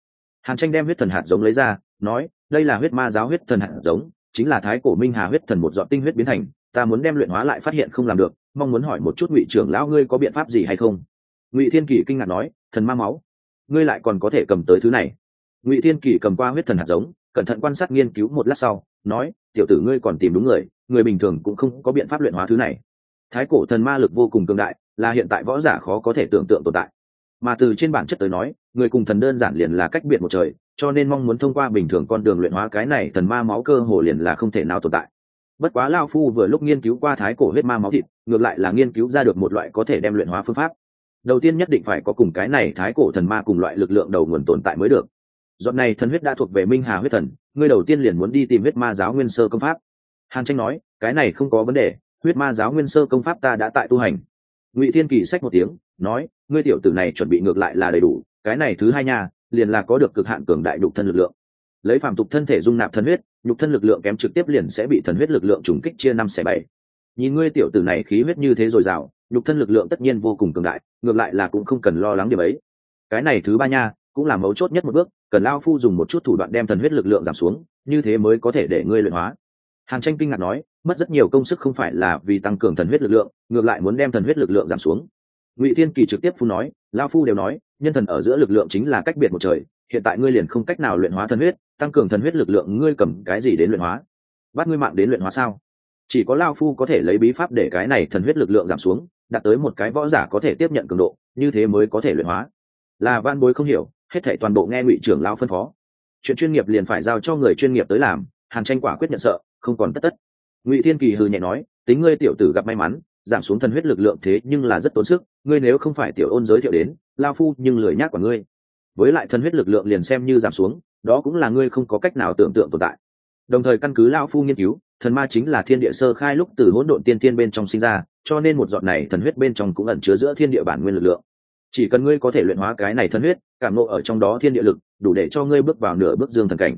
hàn tranh đem huyết thần hạt giống lấy ra, nói, đây là huyết ma giáo huyết thần hạt giống, chính là thái cổ minh hà huyết thần một dọn tinh huyết biến thành, ta muốn đem luyện hóa lại phát hiện không làm được, mong muốn hỏi một chút ngụy trưởng lão ngươi có biện pháp gì hay không? Ngụy thiên kỳ kinh ngạc nói, thần ma máu, ngươi lại còn có thể cầm tới thứ này. Ngụy thiên kỳ cầm qua huyết thần hạt giống, cẩn thận quan sát nghiên cứu một lát sau, nói, tiểu tử ngươi còn tìm đúng người người bình thường cũng không có biện pháp luyện hóa thứ này. Thái cổ thần ma lực vô cùng cường đại, là hiện tại võ giả khó có thể tưởng tượng tồn tại. Mà từ trên bản chất tới nói người cùng thần đơn giản liền là cách biệt một trời, cho nên mong muốn thông qua bình thường con đường luyện hóa cái này thần ma máu cơ hồ liền là không thể nào tồn tại. Bất quá lao phu vừa lúc nghiên cứu qua thái cổ huyết ma máu thịt, ngược lại là nghiên cứu ra được một loại có thể đem luyện hóa phương pháp. Đầu tiên nhất định phải có cùng cái này thái cổ thần ma cùng loại lực lượng đầu nguồn tồn tại mới được. Dọn này thần huyết đã thuộc về minh hà huyết thần, ngươi đầu tiên liền muốn đi tìm huyết ma giáo nguyên sơ công pháp. Hàn tranh nói, cái này không có vấn đề, huyết ma giáo nguyên sơ công pháp ta đã tại tu hành. Ngụy thiên kỳ sách một tiếng, nói, ngươi tiểu tử này chuẩn bị ngược lại là đầy đủ cái này thứ hai nha, liền là có được cực hạn cường đại nhục thân lực lượng. Lấy phạm tục thân thể dung nạp thần huyết, nhục thân lực lượng kém trực tiếp liền sẽ bị thần huyết lực lượng trùng kích chia năm xẻ bảy. Nhìn ngươi tiểu tử này khí huyết như thế dồi dào, nhục thân lực lượng tất nhiên vô cùng cường đại, ngược lại là cũng không cần lo lắng điểm ấy. Cái này thứ ba nha, cũng là mấu chốt nhất một bước, cần lao phu dùng một chút thủ đoạn đem thần huyết lực lượng giảm xuống, như thế mới có thể để ngươi luyện hóa. Hàn tranh kinh ngạc nói, mất rất nhiều công sức không phải là vì tăng cường thần huyết lực lượng, ngược lại muốn đem thần huyết lực lượng giảm xuống ngụy thiên kỳ trực tiếp phu nói, lao phu đều nói, nhân thần ở giữa lực lượng chính là cách biệt một trời, hiện tại ngươi liền không cách nào luyện hóa thần huyết, tăng cường thần huyết lực lượng ngươi cầm cái gì đến luyện hóa? Bắt ngươi mạng đến luyện hóa sao? Chỉ có lao phu có thể lấy bí pháp để cái này thần huyết lực lượng giảm xuống, đạt tới một cái võ giả có thể tiếp nhận cường độ, như thế mới có thể luyện hóa. Là van bối không hiểu, hết thảy toàn bộ nghe ngụy trưởng lao phân phó. Chuyện chuyên nghiệp liền phải giao cho người chuyên nghiệp tới làm, hàn tranh quả quyết nhận sợ, không còn tất tất. Ngụy thiên kỳ hừ nhẹ nói, tính ngươi tiểu tử gặp may mắn giảm xuống thần huyết lực lượng thế nhưng là rất tốn sức, ngươi nếu không phải tiểu ôn giới thiệu đến, lao phu nhưng lười nhác của ngươi. Với lại thần huyết lực lượng liền xem như giảm xuống, đó cũng là ngươi không có cách nào tưởng tượng tồn tại. Đồng thời căn cứ lao phu nghiên cứu, thần ma chính là thiên địa sơ khai lúc từ hỗn độn tiên tiên bên trong sinh ra, cho nên một giọt này thần huyết bên trong cũng ẩn chứa giữa thiên địa bản nguyên lực lượng. Chỉ cần ngươi có thể luyện hóa cái này thần huyết, cảm nộ ở trong đó thiên địa lực, đủ để cho ngươi bước vào nửa bước dương thần cảnh.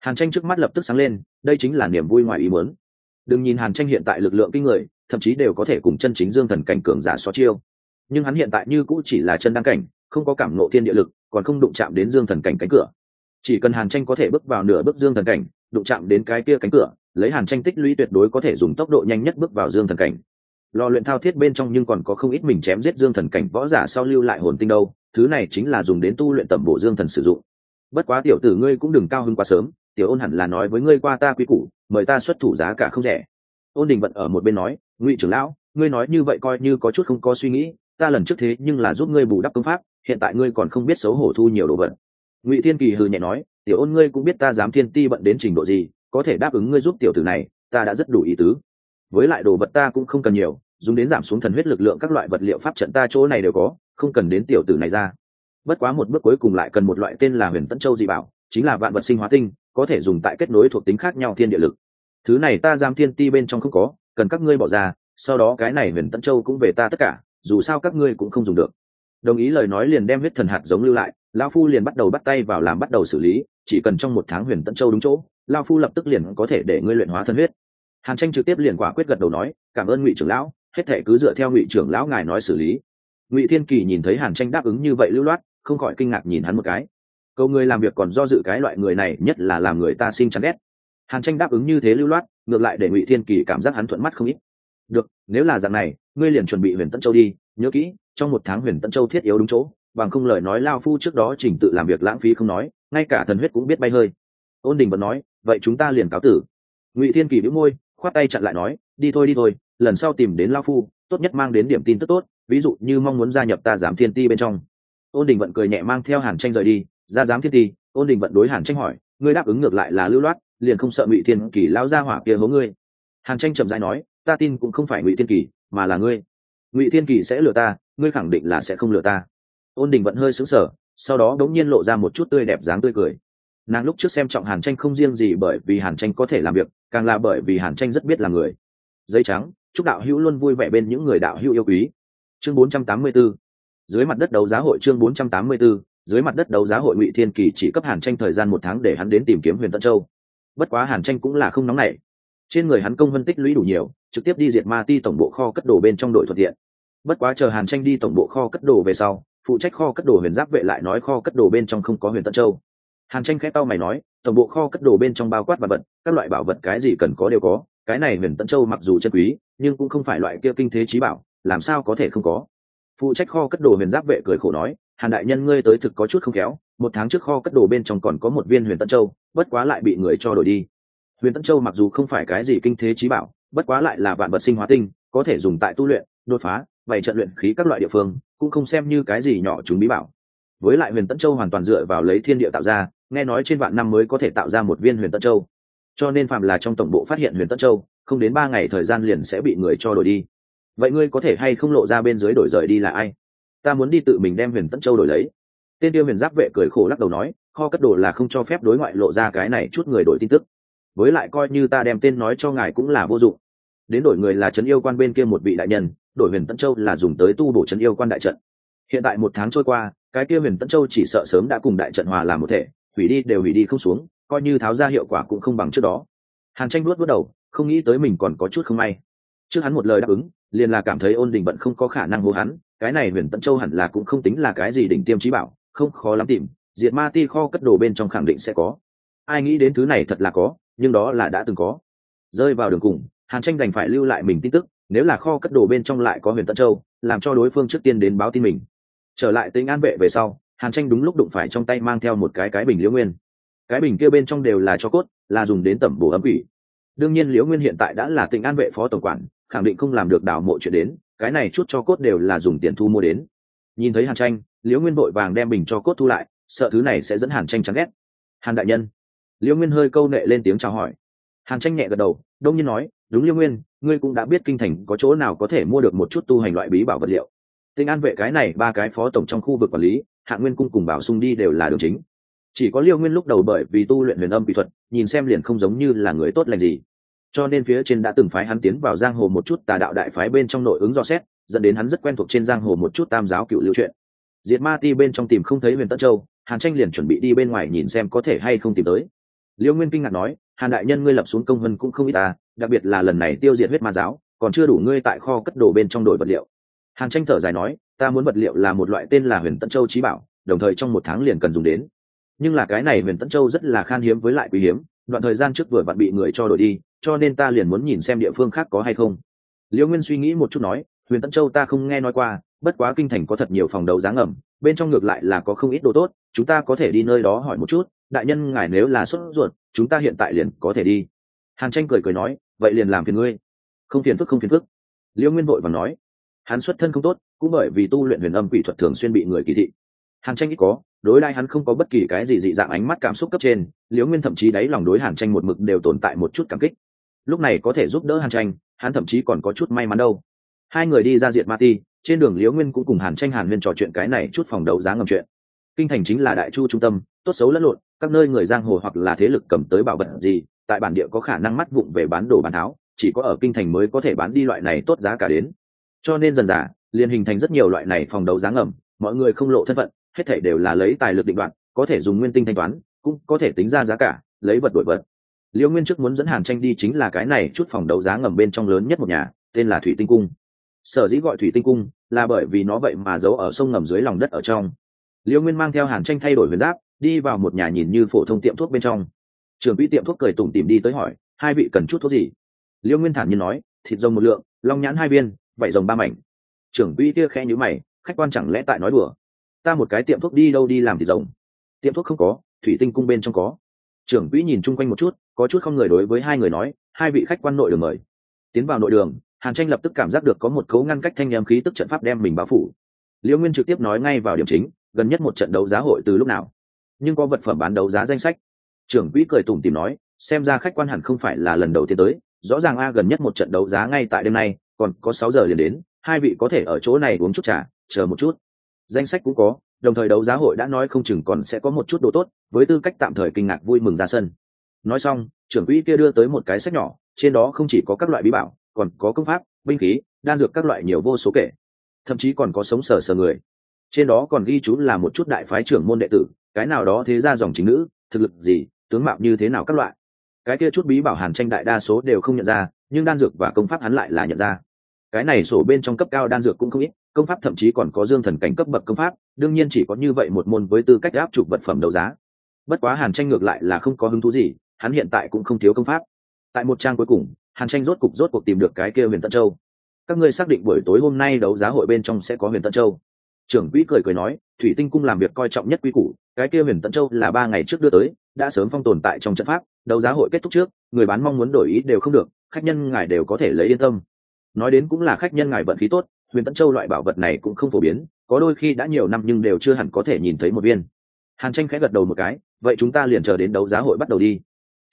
Hàn tranh trước mắt lập tức sáng lên, đây chính là niềm vui ngoài ý muốn. Đừng nhìn hàn tranh hiện tại lực lượng kinh người thậm chí đều có thể cùng chân chính dương thần cảnh cường giả so chiêu. Nhưng hắn hiện tại như cũ chỉ là chân đăng cảnh, không có cảm nộ thiên địa lực, còn không đụng chạm đến dương thần cảnh cánh cửa. Chỉ cần hàn tranh có thể bước vào nửa bước dương thần cảnh, đụng chạm đến cái kia cánh cửa, lấy hàn tranh tích lũy tuyệt đối có thể dùng tốc độ nhanh nhất bước vào dương thần cảnh. Lò luyện thao thiết bên trong nhưng còn có không ít mình chém giết dương thần cảnh võ giả sau lưu lại hồn tinh đâu, thứ này chính là dùng đến tu luyện tẩm bổ dương thần sử dụng. Bất quá tiểu tử ngươi cũng đừng cao hơn quá sớm, tiểu ôn hẳn là nói với ngươi qua ta quý củ, mời ta xuất thủ giá cả không rẻ ôn đình vận ở một bên nói, ngụy trưởng lão, ngươi nói như vậy coi như có chút không có suy nghĩ, ta lần trước thế nhưng là giúp ngươi bù đắp công pháp, hiện tại ngươi còn không biết xấu hổ thu nhiều đồ vật. Ngụy thiên kỳ hừ nhẹ nói, tiểu ôn ngươi cũng biết ta dám thiên ti bận đến trình độ gì, có thể đáp ứng ngươi giúp tiểu tử này, ta đã rất đủ ý tứ. Với lại đồ vật ta cũng không cần nhiều, dùng đến giảm xuống thần huyết lực lượng các loại vật liệu pháp trận ta chỗ này đều có, không cần đến tiểu tử này ra. Bất quá một bước cuối cùng lại cần một loại tên là huyền tân châu dị bảo, chính là vạn vật sinh hóa tinh, có thể dùng tại kết nối thuộc tính khác nhau thiên địa lực thứ này ta giam thiên ti bên trong không có, cần các ngươi bỏ ra, sau đó cái này huyền tân châu cũng về ta tất cả, dù sao các ngươi cũng không dùng được. Đồng ý lời nói liền đem huyết thần hạt giống lưu lại lao phu liền bắt đầu bắt tay vào làm bắt đầu xử lý, chỉ cần trong một tháng huyền tân châu đúng chỗ lao phu lập tức liền có thể để ngươi luyện hóa thân huyết. Hàn tranh trực tiếp liền quả quyết gật đầu nói, cảm ơn ngụy trưởng lão, hết thể cứ dựa theo ngụy trưởng lão ngài nói xử lý. Ngụy thiên kỳ nhìn thấy hàn tranh đáp ứng như vậy lưu loát, không khỏi kinh ngạc nhìn hắn một cái. Câu người làm việc còn do dự cái loại người này, nhất là làm người ta sinh chán ghét hàn tranh đáp ứng như thế lưu loát, ngược lại để ngụy thiên kỳ cảm giác hắn thuận mắt không ít. Được, nếu là dạng này, ngươi liền chuẩn bị huyền tân châu đi, nhớ kỹ, trong một tháng huyền tân châu thiết yếu đúng chỗ, bằng không lời nói lao phu trước đó trình tự làm việc lãng phí không nói, ngay cả thần huyết cũng biết bay hơi. Ôn đình vẫn nói, vậy chúng ta liền cáo tử. Ngụy thiên kỳ đĩu môi, khoát tay chặn lại nói, đi thôi đi thôi, lần sau tìm đến lao phu, tốt nhất mang đến điểm tin tức tốt, ví dụ như mong muốn gia nhập ta giám thiên ti bên trong. Ôn đình vận cười nhẹ mang theo hàn tranh rời đi, ra giám thiên ti, ôn đình vận đối hàn tranh hỏi, ngươi đáp ứng ngược lại là lưu loát liền không sợ ngụy thiên kỳ lao ra hỏa kia hố ngươi. Hàn tranh trầm dãi nói, ta tin cũng không phải ngụy thiên kỳ, mà là ngươi. Ngụy thiên kỳ sẽ lừa ta, ngươi khẳng định là sẽ không lừa ta. Ôn đình vẫn hơi xứng sở sau đó đống nhiên lộ ra một chút tươi đẹp dáng tươi cười. Nàng lúc trước xem trọng hàn tranh không riêng gì bởi vì hàn tranh có thể làm việc, càng là bởi vì hàn tranh rất biết là người. Giấy trắng, chúc đạo hữu luôn vui vẻ bên những người đạo hữu yêu quý. Chương 484 dưới mặt đất đấu giá hội chương 484 dưới mặt đất đấu giá hội ngụy thiên kỳ chỉ cấp hàn tranh thời gian một tháng để hắn đến tìm kiếm huyền tân châu bất quá hàn tranh cũng là không nóng nảy. Trên người hắn công vân tích lũy đủ nhiều, trực tiếp đi diệt ma ti tổng bộ kho cất đồ bên trong đội thuận tiện. Bất quá chờ hàn tranh đi tổng bộ kho cất đồ về sau, phụ trách kho cất đồ huyền giáp vệ lại nói kho cất đồ bên trong không có huyền tân châu. Hàn tranh khẽ tao mày nói, tổng bộ kho cất đồ bên trong bao quát và vật, các loại bảo vật cái gì cần có đều có, cái này huyền tân châu mặc dù chân quý, nhưng cũng không phải loại kia kinh thế trí bảo, làm sao có thể không có. Phụ trách kho cất đồ huyền giáp vệ cười khổ nói, hàn đại nhân ngươi tới thực có chút không khéo một tháng trước kho cất đồ bên trong còn có một viên huyền tân châu, bất quá lại bị người cho đổi đi. Huyền tân châu mặc dù không phải cái gì kinh thế trí bảo, bất quá lại là vạn vật sinh hóa tinh, có thể dùng tại tu luyện, đột phá, bày trận luyện khí các loại địa phương, cũng không xem như cái gì nhỏ chúng bí bảo. Với lại huyền tân châu hoàn toàn dựa vào lấy thiên địa tạo ra, nghe nói trên vạn năm mới có thể tạo ra một viên huyền tân châu. Cho nên phạm là trong tổng bộ phát hiện huyền tân châu, không đến ba ngày thời gian liền sẽ bị người cho đổi đi. Vậy ngươi có thể hay không lộ ra bên dưới đổi rời đi là ai? Ta muốn đi tự mình đem huyền tân châu đổi lấy tên tiêu huyền giáp vệ cười khổ lắc đầu nói, kho cất đồ là không cho phép đối ngoại lộ ra cái này chút người đổi tin tức. Với lại coi như ta đem tên nói cho ngài cũng là vô dụng. Đến đổi người là trấn yêu quan bên kia một vị đại nhân, đổi huyền tân châu là dùng tới tu bổ trấn yêu quan đại trận. Hiện tại một tháng trôi qua, cái kia huyền tân châu chỉ sợ sớm đã cùng đại trận hòa làm một thể, hủy đi đều hủy đi không xuống, coi như tháo ra hiệu quả cũng không bằng trước đó. Hàn tranh luốt bước đầu, không nghĩ tới mình còn có chút không may. Trước hắn một lời đáp ứng, liền là cảm thấy ôn đình bận không có khả năng hô hắn, cái này huyền tân châu hẳn là cũng không tính là cái gì đỉnh tiêm trí bảo không khó lắm tìm, diệt ma ti kho cất đồ bên trong khẳng định sẽ có. Ai nghĩ đến thứ này thật là có, nhưng đó là đã từng có. Rơi vào đường cùng, hàn tranh đành phải lưu lại mình tin tức, nếu là kho cất đồ bên trong lại có huyền tân châu, làm cho đối phương trước tiên đến báo tin mình. Trở lại tính an vệ về sau, hàn tranh đúng lúc đụng phải trong tay mang theo một cái cái bình liễu nguyên. Cái bình kia bên trong đều là cho cốt, là dùng đến tẩm bổ ấm ủy đương nhiên liễu nguyên hiện tại đã là tỉnh an vệ phó tổng quản, khẳng định không làm được đào mộ chuyện đến, cái này chút cho cốt đều là dùng tiền thu mua đến. Nhìn thấy hàn tranh liễu nguyên vội vàng đem bình cho cốt thu lại, sợ thứ này sẽ dẫn hàn tranh chán ghét. Hàn đại nhân. Liễu nguyên hơi câu nệ lên tiếng chào hỏi. Hàn tranh nhẹ gật đầu, đông nhiên nói, đúng liễu nguyên, ngươi cũng đã biết kinh thành có chỗ nào có thể mua được một chút tu hành loại bí bảo vật liệu. Tinh an vệ cái này, ba cái phó tổng trong khu vực quản lý, hạ nguyên cung cùng bảo sung đi đều là đường chính. Chỉ có liêu nguyên lúc đầu bởi vì tu luyện huyền âm kỹ thuật, nhìn xem liền không giống như là người tốt lành gì. Cho nên phía trên đã từng phái hắn tiến vào giang hồ một chút tà đạo đại phái bên trong nội ứng do xét, dẫn đến hắn rất quen thuộc trên giang hồ một chút tam giáo cựu lưu truyện diệt ma ti bên trong tìm không thấy huyền tân châu, hàn tranh liền chuẩn bị đi bên ngoài nhìn xem có thể hay không tìm tới. Liêu nguyên kinh ngạc nói, hàn đại nhân ngươi lập xuống công vân cũng không ít ta đặc biệt là lần này tiêu diệt huyết ma giáo, còn chưa đủ ngươi tại kho cất đồ bên trong đổi vật liệu. Hàn tranh thở dài nói, ta muốn vật liệu là một loại tên là huyền tân châu trí bảo, đồng thời trong một tháng liền cần dùng đến. Nhưng là cái này huyền tân châu rất là khan hiếm với lại quý hiếm, đoạn thời gian trước vừa vặn bị người cho đổi đi, cho nên ta liền muốn nhìn xem địa phương khác có hay không. Liễu nguyên suy nghĩ một chút nói, huyền tân châu ta không nghe nói qua bất quá kinh thành có thật nhiều phòng đấu giá ngầm, bên trong ngược lại là có không ít đồ tốt, chúng ta có thể đi nơi đó hỏi một chút, đại nhân ngài nếu là sốt ruột, chúng ta hiện tại liền có thể đi. Hàn tranh cười cười nói, vậy liền làm phiền ngươi. Không phiền phức, không phiền phức. Liễu nguyên vội và nói, hắn xuất thân không tốt, cũng bởi vì tu luyện huyền âm quỷ thuật thường xuyên bị người kỳ thị. Hàn tranh ít có, đối lại hắn không có bất kỳ cái gì dị dạng ánh mắt cảm xúc cấp trên, liễu nguyên thậm chí đáy lòng đối hàn tranh một mực đều tồn tại một chút cảm kích. Lúc này có thể giúp đỡ hàn tranh, hắn thậm chí còn có chút may mắn đâu hai người đi ra diệt ma ti, trên đường liễu nguyên cũng cùng hàn tranh hàn nguyên trò chuyện cái này chút phòng đấu giá ngầm chuyện. Kinh thành chính là đại chu trung tâm, tốt xấu lẫn lộn, các nơi người giang hồ hoặc là thế lực cầm tới bảo vật gì, tại bản địa có khả năng mắt vụng về bán đồ bán tháo, chỉ có ở kinh thành mới có thể bán đi loại này tốt giá cả đến. Cho nên dần dà, liền hình thành rất nhiều loại này phòng đấu giá ngầm, mọi người không lộ thân phận, hết thể đều là lấy tài lực định đoạn có thể dùng nguyên tinh thanh toán, cũng có thể tính ra giá cả, lấy vật đổi vật. Liễu nguyên trước muốn dẫn hàn tranh đi chính là cái này chút phòng đấu giá ngầm bên trong lớn nhất một nhà, tên là thủy tinh cung sở dĩ gọi thủy tinh cung là bởi vì nó vậy mà giấu ở sông ngầm dưới lòng đất ở trong. Liễu nguyên mang theo hàn tranh thay đổi huyền giáp, đi vào một nhà nhìn như phổ thông tiệm thuốc bên trong. Trường quỹ tiệm thuốc cười tủm tìm đi tới hỏi, hai vị cần chút thuốc gì? Liễu nguyên thản nhiên nói, thịt rồng một lượng, long nhãn hai viên, vảy rồng ba mảnh. Trưởng quỹ kia khẽ nhữ mày, khách quan chẳng lẽ tại nói đùa? Ta một cái tiệm thuốc đi đâu đi làm thịt rồng? Tiệm thuốc không có, thủy tinh cung bên trong có. Trưởng quỹ nhìn chung quanh một chút, có chút không người đối với hai người nói, hai vị khách quan nội đường mời. Tiến vào nội đường hàn tranh lập tức cảm giác được có một cấu ngăn cách thanh nhầm khí tức trận pháp đem mình bao phủ. Liễu nguyên trực tiếp nói ngay vào điểm chính, gần nhất một trận đấu giá hội từ lúc nào? Nhưng có vật phẩm bán đấu giá danh sách. Trưởng quỹ cười tủm tìm nói, xem ra khách quan hẳn không phải là lần đầu tiên tới. Rõ ràng a gần nhất một trận đấu giá ngay tại đêm nay, còn có sáu giờ liền đến, hai vị có thể ở chỗ này uống chút trà, chờ một chút. Danh sách cũng có, đồng thời đấu giá hội đã nói không chừng còn sẽ có một chút đồ tốt, với tư cách tạm thời kinh ngạc vui mừng ra sân. Nói xong, trưởng quỹ kia đưa tới một cái sách nhỏ, trên đó không chỉ có các loại bí bảo còn có công pháp, binh khí, đan dược các loại nhiều vô số kể. Thậm chí còn có sống sờ sờ người. Trên đó còn ghi chú là một chút đại phái trưởng môn đệ tử, cái nào đó thế ra dòng chính nữ, thực lực gì, tướng mạo như thế nào các loại. Cái kia chút bí bảo hàn tranh đại đa số đều không nhận ra, nhưng đan dược và công pháp hắn lại là nhận ra. Cái này sổ bên trong cấp cao đan dược cũng không ít, công pháp thậm chí còn có dương thần cảnh cấp bậc công pháp, đương nhiên chỉ có như vậy một môn với tư cách áp chụp vật phẩm đấu giá. Bất quá hàn tranh ngược lại là không có hứng thú gì, hắn hiện tại cũng không thiếu công pháp. Tại một trang cuối cùng hàn tranh rốt cục rốt cuộc tìm được cái kia huyền tân châu. Các ngươi xác định buổi tối hôm nay đấu giá hội bên trong sẽ có huyền tân châu. Trưởng quỹ cười cười nói, thủy tinh cung làm việc coi trọng nhất quý củ, cái kia huyền tân châu là ba ngày trước đưa tới, đã sớm phong tồn tại trong trận pháp, đấu giá hội kết thúc trước, người bán mong muốn đổi ý đều không được, khách nhân ngài đều có thể lấy yên tâm. Nói đến cũng là khách nhân ngài vận khí tốt, huyền tân châu loại bảo vật này cũng không phổ biến, có đôi khi đã nhiều năm nhưng đều chưa hẳn có thể nhìn thấy một viên. Hàn tranh khẽ gật đầu một cái, vậy chúng ta liền chờ đến đấu giá hội bắt đầu đi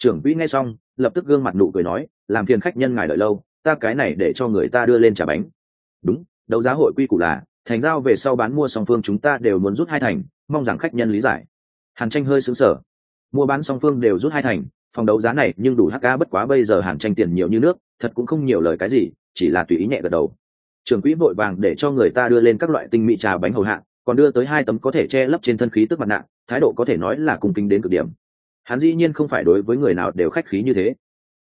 trưởng quỹ nghe xong, lập tức gương mặt nụ cười nói, làm phiền khách nhân ngài đợi lâu, ta cái này để cho người ta đưa lên trả bánh. Đúng, đấu giá hội quy củ là, thành giao về sau bán mua song phương chúng ta đều muốn rút hai thành, mong rằng khách nhân lý giải. Hàn tranh hơi xứng sở mua bán song phương đều rút hai thành, phòng đấu giá này nhưng đủ hk bất quá bây giờ hàn tranh tiền nhiều như nước, thật cũng không nhiều lời cái gì, chỉ là tùy ý nhẹ gật đầu. Trưởng quỹ vội vàng để cho người ta đưa lên các loại tinh mỹ trà bánh hầu hạ, còn đưa tới hai tấm có thể che lấp trên thân khí tức mặt nạ, thái độ có thể nói là cùng kính đến cực điểm hắn dĩ nhiên không phải đối với người nào đều khách khí như thế.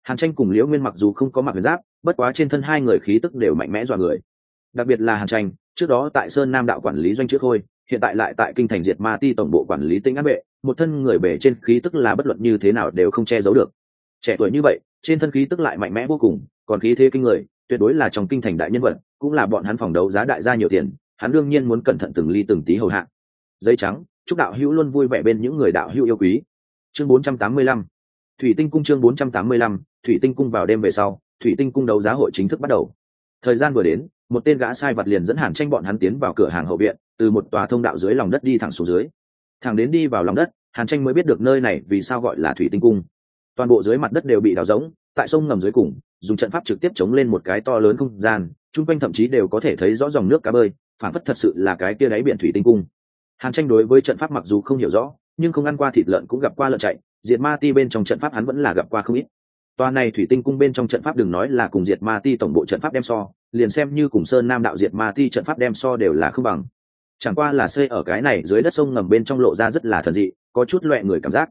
Hàn tranh cùng liễu nguyên mặc dù không có mặc huyền giáp, bất quá trên thân hai người khí tức đều mạnh mẽ dọa người. Đặc biệt là hàn tranh, trước đó tại sơn nam đạo quản lý doanh trước thôi hiện tại lại tại kinh thành diệt ma ti tổng bộ quản lý tinh an vệ, một thân người bể trên khí tức là bất luận như thế nào đều không che giấu được. Trẻ tuổi như vậy, trên thân khí tức lại mạnh mẽ vô cùng, còn khí thế kinh người, tuyệt đối là trong kinh thành đại nhân vật, cũng là bọn hắn phòng đấu giá đại gia nhiều tiền, hắn đương nhiên muốn cẩn thận từng ly từng tí hầu hạ. Giấy trắng, chúc đạo hữu luôn vui vẻ bên những người đạo hữu yêu quý chương 485 thủy tinh cung chương 485 thủy tinh cung vào đêm về sau, thủy tinh cung đấu giá hội chính thức bắt đầu. Thời gian vừa đến, một tên gã sai vật liền dẫn hàn tranh bọn hắn tiến vào cửa hàng hậu viện, từ một tòa thông đạo dưới lòng đất đi thẳng xuống dưới. Thẳng đến đi vào lòng đất, hàn tranh mới biết được nơi này vì sao gọi là thủy tinh cung. Toàn bộ dưới mặt đất đều bị đào rỗng, tại sông ngầm dưới cùng, dùng trận pháp trực tiếp chống lên một cái to lớn không gian, chung quanh thậm chí đều có thể thấy rõ dòng nước cá bơi phản phất thật sự là cái kia đáy biển thủy tinh cung. Hàn tranh đối với trận pháp mặc dù không hiểu rõ nhưng không ăn qua thịt lợn cũng gặp qua lợn chạy, diệt ma ti bên trong trận pháp hắn vẫn là gặp qua không ít. Toa này thủy tinh cung bên trong trận pháp đừng nói là cùng diệt ma ti tổng bộ trận pháp đem so, liền xem như cùng sơn nam đạo diệt ma ti trận pháp đem so đều là không bằng. Chẳng qua là xây ở cái này dưới đất sông ngầm bên trong lộ ra rất là thần dị, có chút loẹ người cảm giác.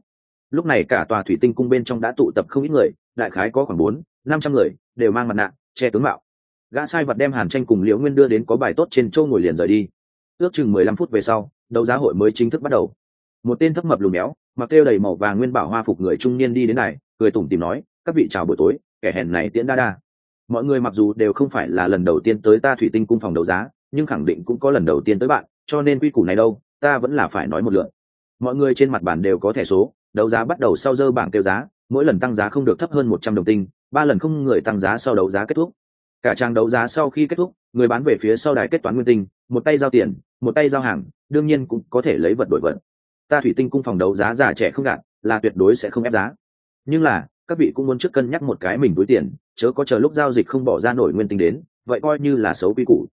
Lúc này cả tòa thủy tinh cung bên trong đã tụ tập không ít người, đại khái có khoảng bốn, năm trăm người, đều mang mặt nạ, che tướng mạo. Gã sai vật đem hàn tranh cùng liễu nguyên đưa đến có bài tốt trên châu ngồi liền rời đi. Ước chừng mười lăm phút về sau, đấu giá hội mới chính thức bắt đầu một tên thấp mập lùm béo, mặc kêu đầy màu vàng nguyên bảo hoa phục người trung niên đi đến này cười tủm tìm nói, các vị chào buổi tối, kẻ hèn này tiễn đa đa. Mọi người mặc dù đều không phải là lần đầu tiên tới ta thủy tinh cung phòng đấu giá, nhưng khẳng định cũng có lần đầu tiên tới bạn, cho nên quy củ này đâu, ta vẫn là phải nói một lượt. Mọi người trên mặt bàn đều có thẻ số, đấu giá bắt đầu sau dơ bảng tiêu giá, mỗi lần tăng giá không được thấp hơn một trăm đồng tinh, ba lần không người tăng giá sau đấu giá kết thúc. Cả trang đấu giá sau khi kết thúc, người bán về phía sau đài kết toán nguyên tinh, một tay giao tiền, một tay giao hàng, đương nhiên cũng có thể lấy vật đổi vật ta thủy tinh cung phòng đấu giá già trẻ không gạt, là tuyệt đối sẽ không ép giá. Nhưng là, các vị cũng muốn trước cân nhắc một cái mình túi tiền, chớ có chờ lúc giao dịch không bỏ ra nổi nguyên tinh đến, vậy coi như là xấu quy củ.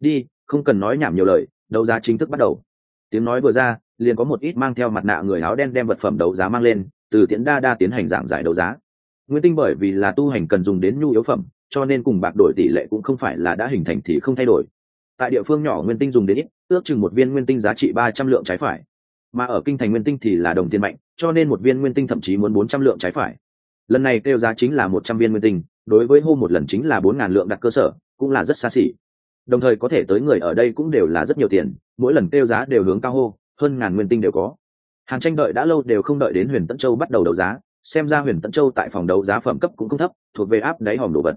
Đi, không cần nói nhảm nhiều lời, đấu giá chính thức bắt đầu. Tiếng nói vừa ra, liền có một ít mang theo mặt nạ người áo đen đem vật phẩm đấu giá mang lên, từ tiễn đa đa tiến hành giảng giải đấu giá. Nguyên tinh bởi vì là tu hành cần dùng đến nhu yếu phẩm, cho nên cùng bạc đổi tỷ lệ cũng không phải là đã hình thành thì không thay đổi. Tại địa phương nhỏ nguyên tinh dùng đến ít, ước chừng một viên nguyên tinh giá trị ba trăm lượng trái phải mà ở kinh thành nguyên tinh thì là đồng tiền mạnh, cho nên một viên nguyên tinh thậm chí muốn bốn trăm lượng trái phải. Lần này kêu giá chính là một trăm viên nguyên tinh, đối với hô một lần chính là bốn ngàn lượng đặt cơ sở, cũng là rất xa xỉ. Đồng thời có thể tới người ở đây cũng đều là rất nhiều tiền, mỗi lần kêu giá đều hướng cao hô, hơn ngàn nguyên tinh đều có. Hàn tranh đợi đã lâu đều không đợi đến huyền tẫn châu bắt đầu đấu giá, xem ra huyền tẫn châu tại phòng đấu giá phẩm cấp cũng không thấp, thuộc về áp đáy hòm đồ vật.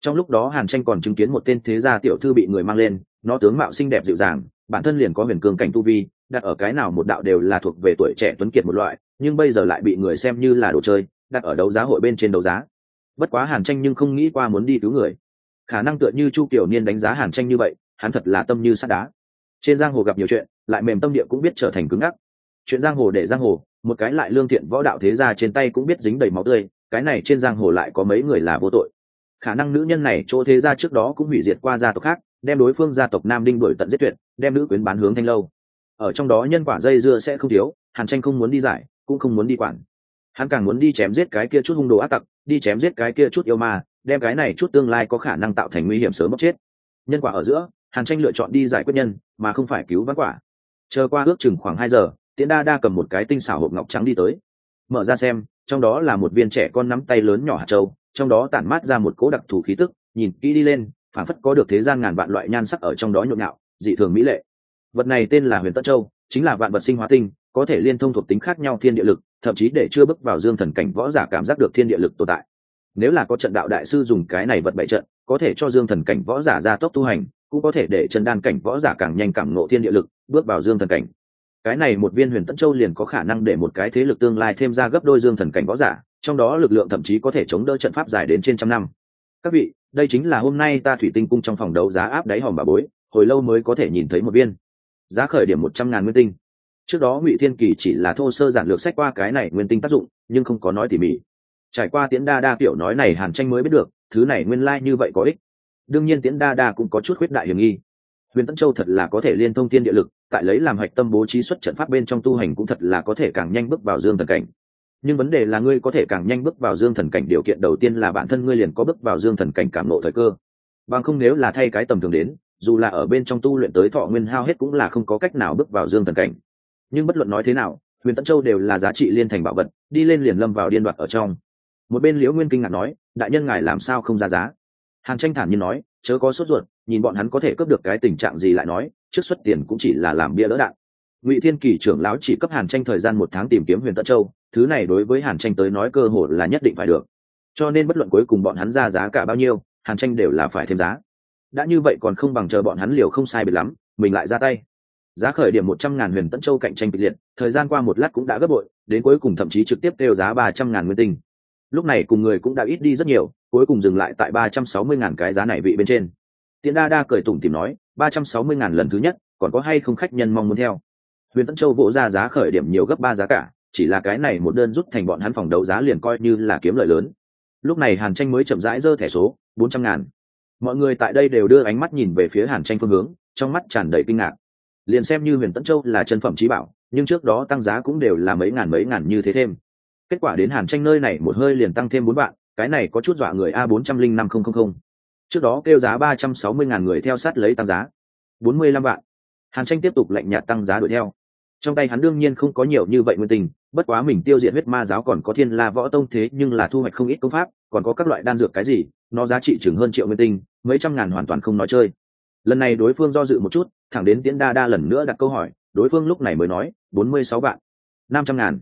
Trong lúc đó hàn tranh còn chứng kiến một tên thế gia tiểu thư bị người mang lên, nó tướng mạo xinh đẹp dịu dàng bản thân liền có huyền cường cảnh tu vi, đặt ở cái nào một đạo đều là thuộc về tuổi trẻ tuấn kiệt một loại, nhưng bây giờ lại bị người xem như là đồ chơi, đặt ở đấu giá hội bên trên đấu giá. Bất quá hàn tranh nhưng không nghĩ qua muốn đi cứu người. Khả năng tựa như chu kiểu niên đánh giá hàn tranh như vậy, hắn thật là tâm như sắt đá. Trên giang hồ gặp nhiều chuyện, lại mềm tâm địa cũng biết trở thành cứng ngắc. Chuyện giang hồ để giang hồ, một cái lại lương thiện võ đạo thế gia trên tay cũng biết dính đầy máu tươi, cái này trên giang hồ lại có mấy người là vô tội. Khả năng nữ nhân này chỗ thế gia trước đó cũng hủy diệt qua gia tộc khác đem đối phương gia tộc nam đinh đổi tận giết tuyệt, đem nữ quyến bán hướng thanh lâu. Ở trong đó nhân quả dây dưa sẽ không thiếu, hàn tranh không muốn đi giải, cũng không muốn đi quản. Hắn càng muốn đi chém giết cái kia chút hung đồ ác tặc, đi chém giết cái kia chút yêu ma, đem cái này chút tương lai có khả năng tạo thành nguy hiểm sớm bóc chết. Nhân quả ở giữa, hàn tranh lựa chọn đi giải quyết nhân, mà không phải cứu vãn quả. Chờ qua ước chừng khoảng hai giờ, tiễn đa đa cầm một cái tinh xảo hộp ngọc trắng đi tới. Mở ra xem, trong đó là một viên trẻ con nắm tay lớn nhỏ hạt trâu trong đó tản mát ra một cố đặc thù khí tức, nhìn kỹ đi lên phản phất có được thế gian ngàn vạn loại nhan sắc ở trong đó nhộn nhạo, dị thường mỹ lệ. Vật này tên là huyền tất châu, chính là vạn vật sinh hóa tinh, có thể liên thông thuộc tính khác nhau thiên địa lực, thậm chí để chưa bước vào dương thần cảnh võ giả cảm giác được thiên địa lực tồn tại. Nếu là có trận đạo đại sư dùng cái này vật bậy trận, có thể cho dương thần cảnh võ giả ra tốc tu hành, cũng có thể để chân đan cảnh võ giả càng nhanh càng nộ thiên địa lực, bước vào dương thần cảnh. Cái này một viên huyền tẫn châu liền có khả năng để một cái thế lực tương lai thêm ra gấp đôi dương thần cảnh võ giả, trong đó lực lượng thậm chí có thể chống đỡ trận pháp dài đến trên trăm năm. Các vị đây chính là hôm nay ta thủy tinh cung trong phòng đấu giá áp đáy hòm bà bối, hồi lâu mới có thể nhìn thấy một viên. Giá khởi điểm một trăm ngàn nguyên tinh. Trước đó ngụy thiên kỳ chỉ là thô sơ giản lược sách qua cái này nguyên tinh tác dụng, nhưng không có nói tỉ mỉ. Trải qua tiễn đa đa kiểu nói này hàn tranh mới biết được, thứ này nguyên lai、like、như vậy có ích. Đương nhiên tiễn đa đa cũng có chút khuyết đại hiểm nghi. Huyền tân châu thật là có thể liên thông thiên địa lực, tại lấy làm hạch tâm bố trí xuất trận pháp bên trong tu hành cũng thật là có thể càng nhanh bước vào dương thần cảnh nhưng vấn đề là ngươi có thể càng nhanh bước vào dương thần cảnh điều kiện đầu tiên là bản thân ngươi liền có bước vào dương thần cảnh cảm nộ thời cơ. Bằng không nếu là thay cái tầm thường đến, dù là ở bên trong tu luyện tới thọ nguyên hao hết cũng là không có cách nào bước vào dương thần cảnh. Nhưng bất luận nói thế nào, huyền tân châu đều là giá trị liên thành bảo vật, đi lên liền lâm vào điên đoạt ở trong. Một bên liễu nguyên kinh ngạc nói, đại nhân ngài làm sao không ra giá? Hàn tranh thản nhiên nói, chớ có sốt ruột, nhìn bọn hắn có thể cướp được cái tình trạng gì lại nói, trước xuất tiền cũng chỉ là làm bia đỡ đạn ngụy thiên kỳ trưởng lão chỉ cấp hàn tranh thời gian một tháng tìm kiếm huyền tận châu, thứ này đối với hàn tranh tới nói cơ hội là nhất định phải được. Cho nên bất luận cuối cùng bọn hắn ra giá cả bao nhiêu, hàn tranh đều là phải thêm giá. Đã như vậy còn không bằng chờ bọn hắn liều không sai biệt lắm, mình lại ra tay. Giá khởi điểm một trăm ngàn huyền tẫn châu cạnh tranh kịch liệt, thời gian qua một lát cũng đã gấp bội, đến cuối cùng thậm chí trực tiếp kêu giá ba trăm ngàn nguyên tinh. Lúc này cùng người cũng đã ít đi rất nhiều, cuối cùng dừng lại tại ba trăm sáu mươi ngàn cái giá này vị bên trên. Tiễn đa đa cười tủm tìm nói, ba trăm sáu mươi ngàn lần thứ nhất, còn có hay không khách nhân mong muốn theo? Huyền tân châu vỗ ra giá khởi điểm nhiều gấp ba giá cả, chỉ là cái này một đơn rút thành bọn hắn phòng đấu giá liền coi như là kiếm lợi lớn. Lúc này hàn tranh mới chậm rãi giơ thẻ số, bốn trăm ngàn. Mọi người tại đây đều đưa ánh mắt nhìn về phía hàn tranh phương hướng, trong mắt tràn đầy kinh ngạc. Liền xem như huyền tấn châu là chân phẩm trí bảo, nhưng trước đó tăng giá cũng đều là mấy ngàn mấy ngàn như thế thêm. Kết quả đến hàn tranh nơi này một hơi liền tăng thêm bốn vạn, cái này có chút dọa người a bốn trăm linh năm không không không. Trước đó kêu giá ba trăm sáu mươi ngàn người theo sát lấy tăng giá, bốn mươi lăm vạn. Hàn tranh tiếp tục lạnh nhạt tăng giá đuổi theo trong tay hắn đương nhiên không có nhiều như vậy nguyên tình, bất quá mình tiêu diệt huyết ma giáo còn có thiên la võ tông thế nhưng là thu hoạch không ít công pháp, còn có các loại đan dược cái gì, nó giá trị chừng hơn triệu nguyên tinh mấy trăm ngàn hoàn toàn không nói chơi. Lần này đối phương do dự một chút, thẳng đến tiễn đa đa lần nữa đặt câu hỏi, đối phương lúc này mới nói, bốn mươi sáu vạn, năm trăm ngàn.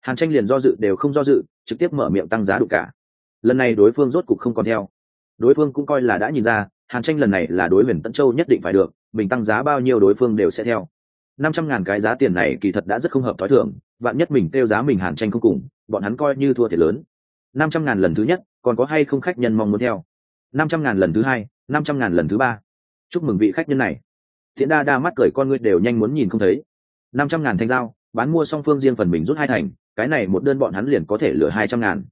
Hàn tranh liền do dự đều không do dự, trực tiếp mở miệng tăng giá đủ cả. Lần này đối phương rốt cục không còn theo. Đối phương cũng coi là đã nhìn ra, hàn tranh lần này là đối huyền tân châu nhất định phải được, mình tăng giá bao nhiêu đối phương đều sẽ theo năm trăm ngàn cái giá tiền này kỳ thật đã rất không hợp t h ó i thưởng vạn nhất mình kêu giá mình hàn tranh không cùng, bọn hắn coi như thua thiệt lớn. Năm trăm ngàn lần thứ nhất, còn có hay không khách nhân mong muốn theo? Năm trăm ngàn lần thứ hai, năm trăm ngàn lần thứ ba. Chúc mừng vị khách nhân này. Thiện đa đa mắt cười con ngươi đều nhanh muốn nhìn không thấy. Năm trăm ngàn thanh dao bán mua song phương riêng phần mình rút hai thành, cái này một đơn bọn hắn liền có thể lừa hai trăm ngàn.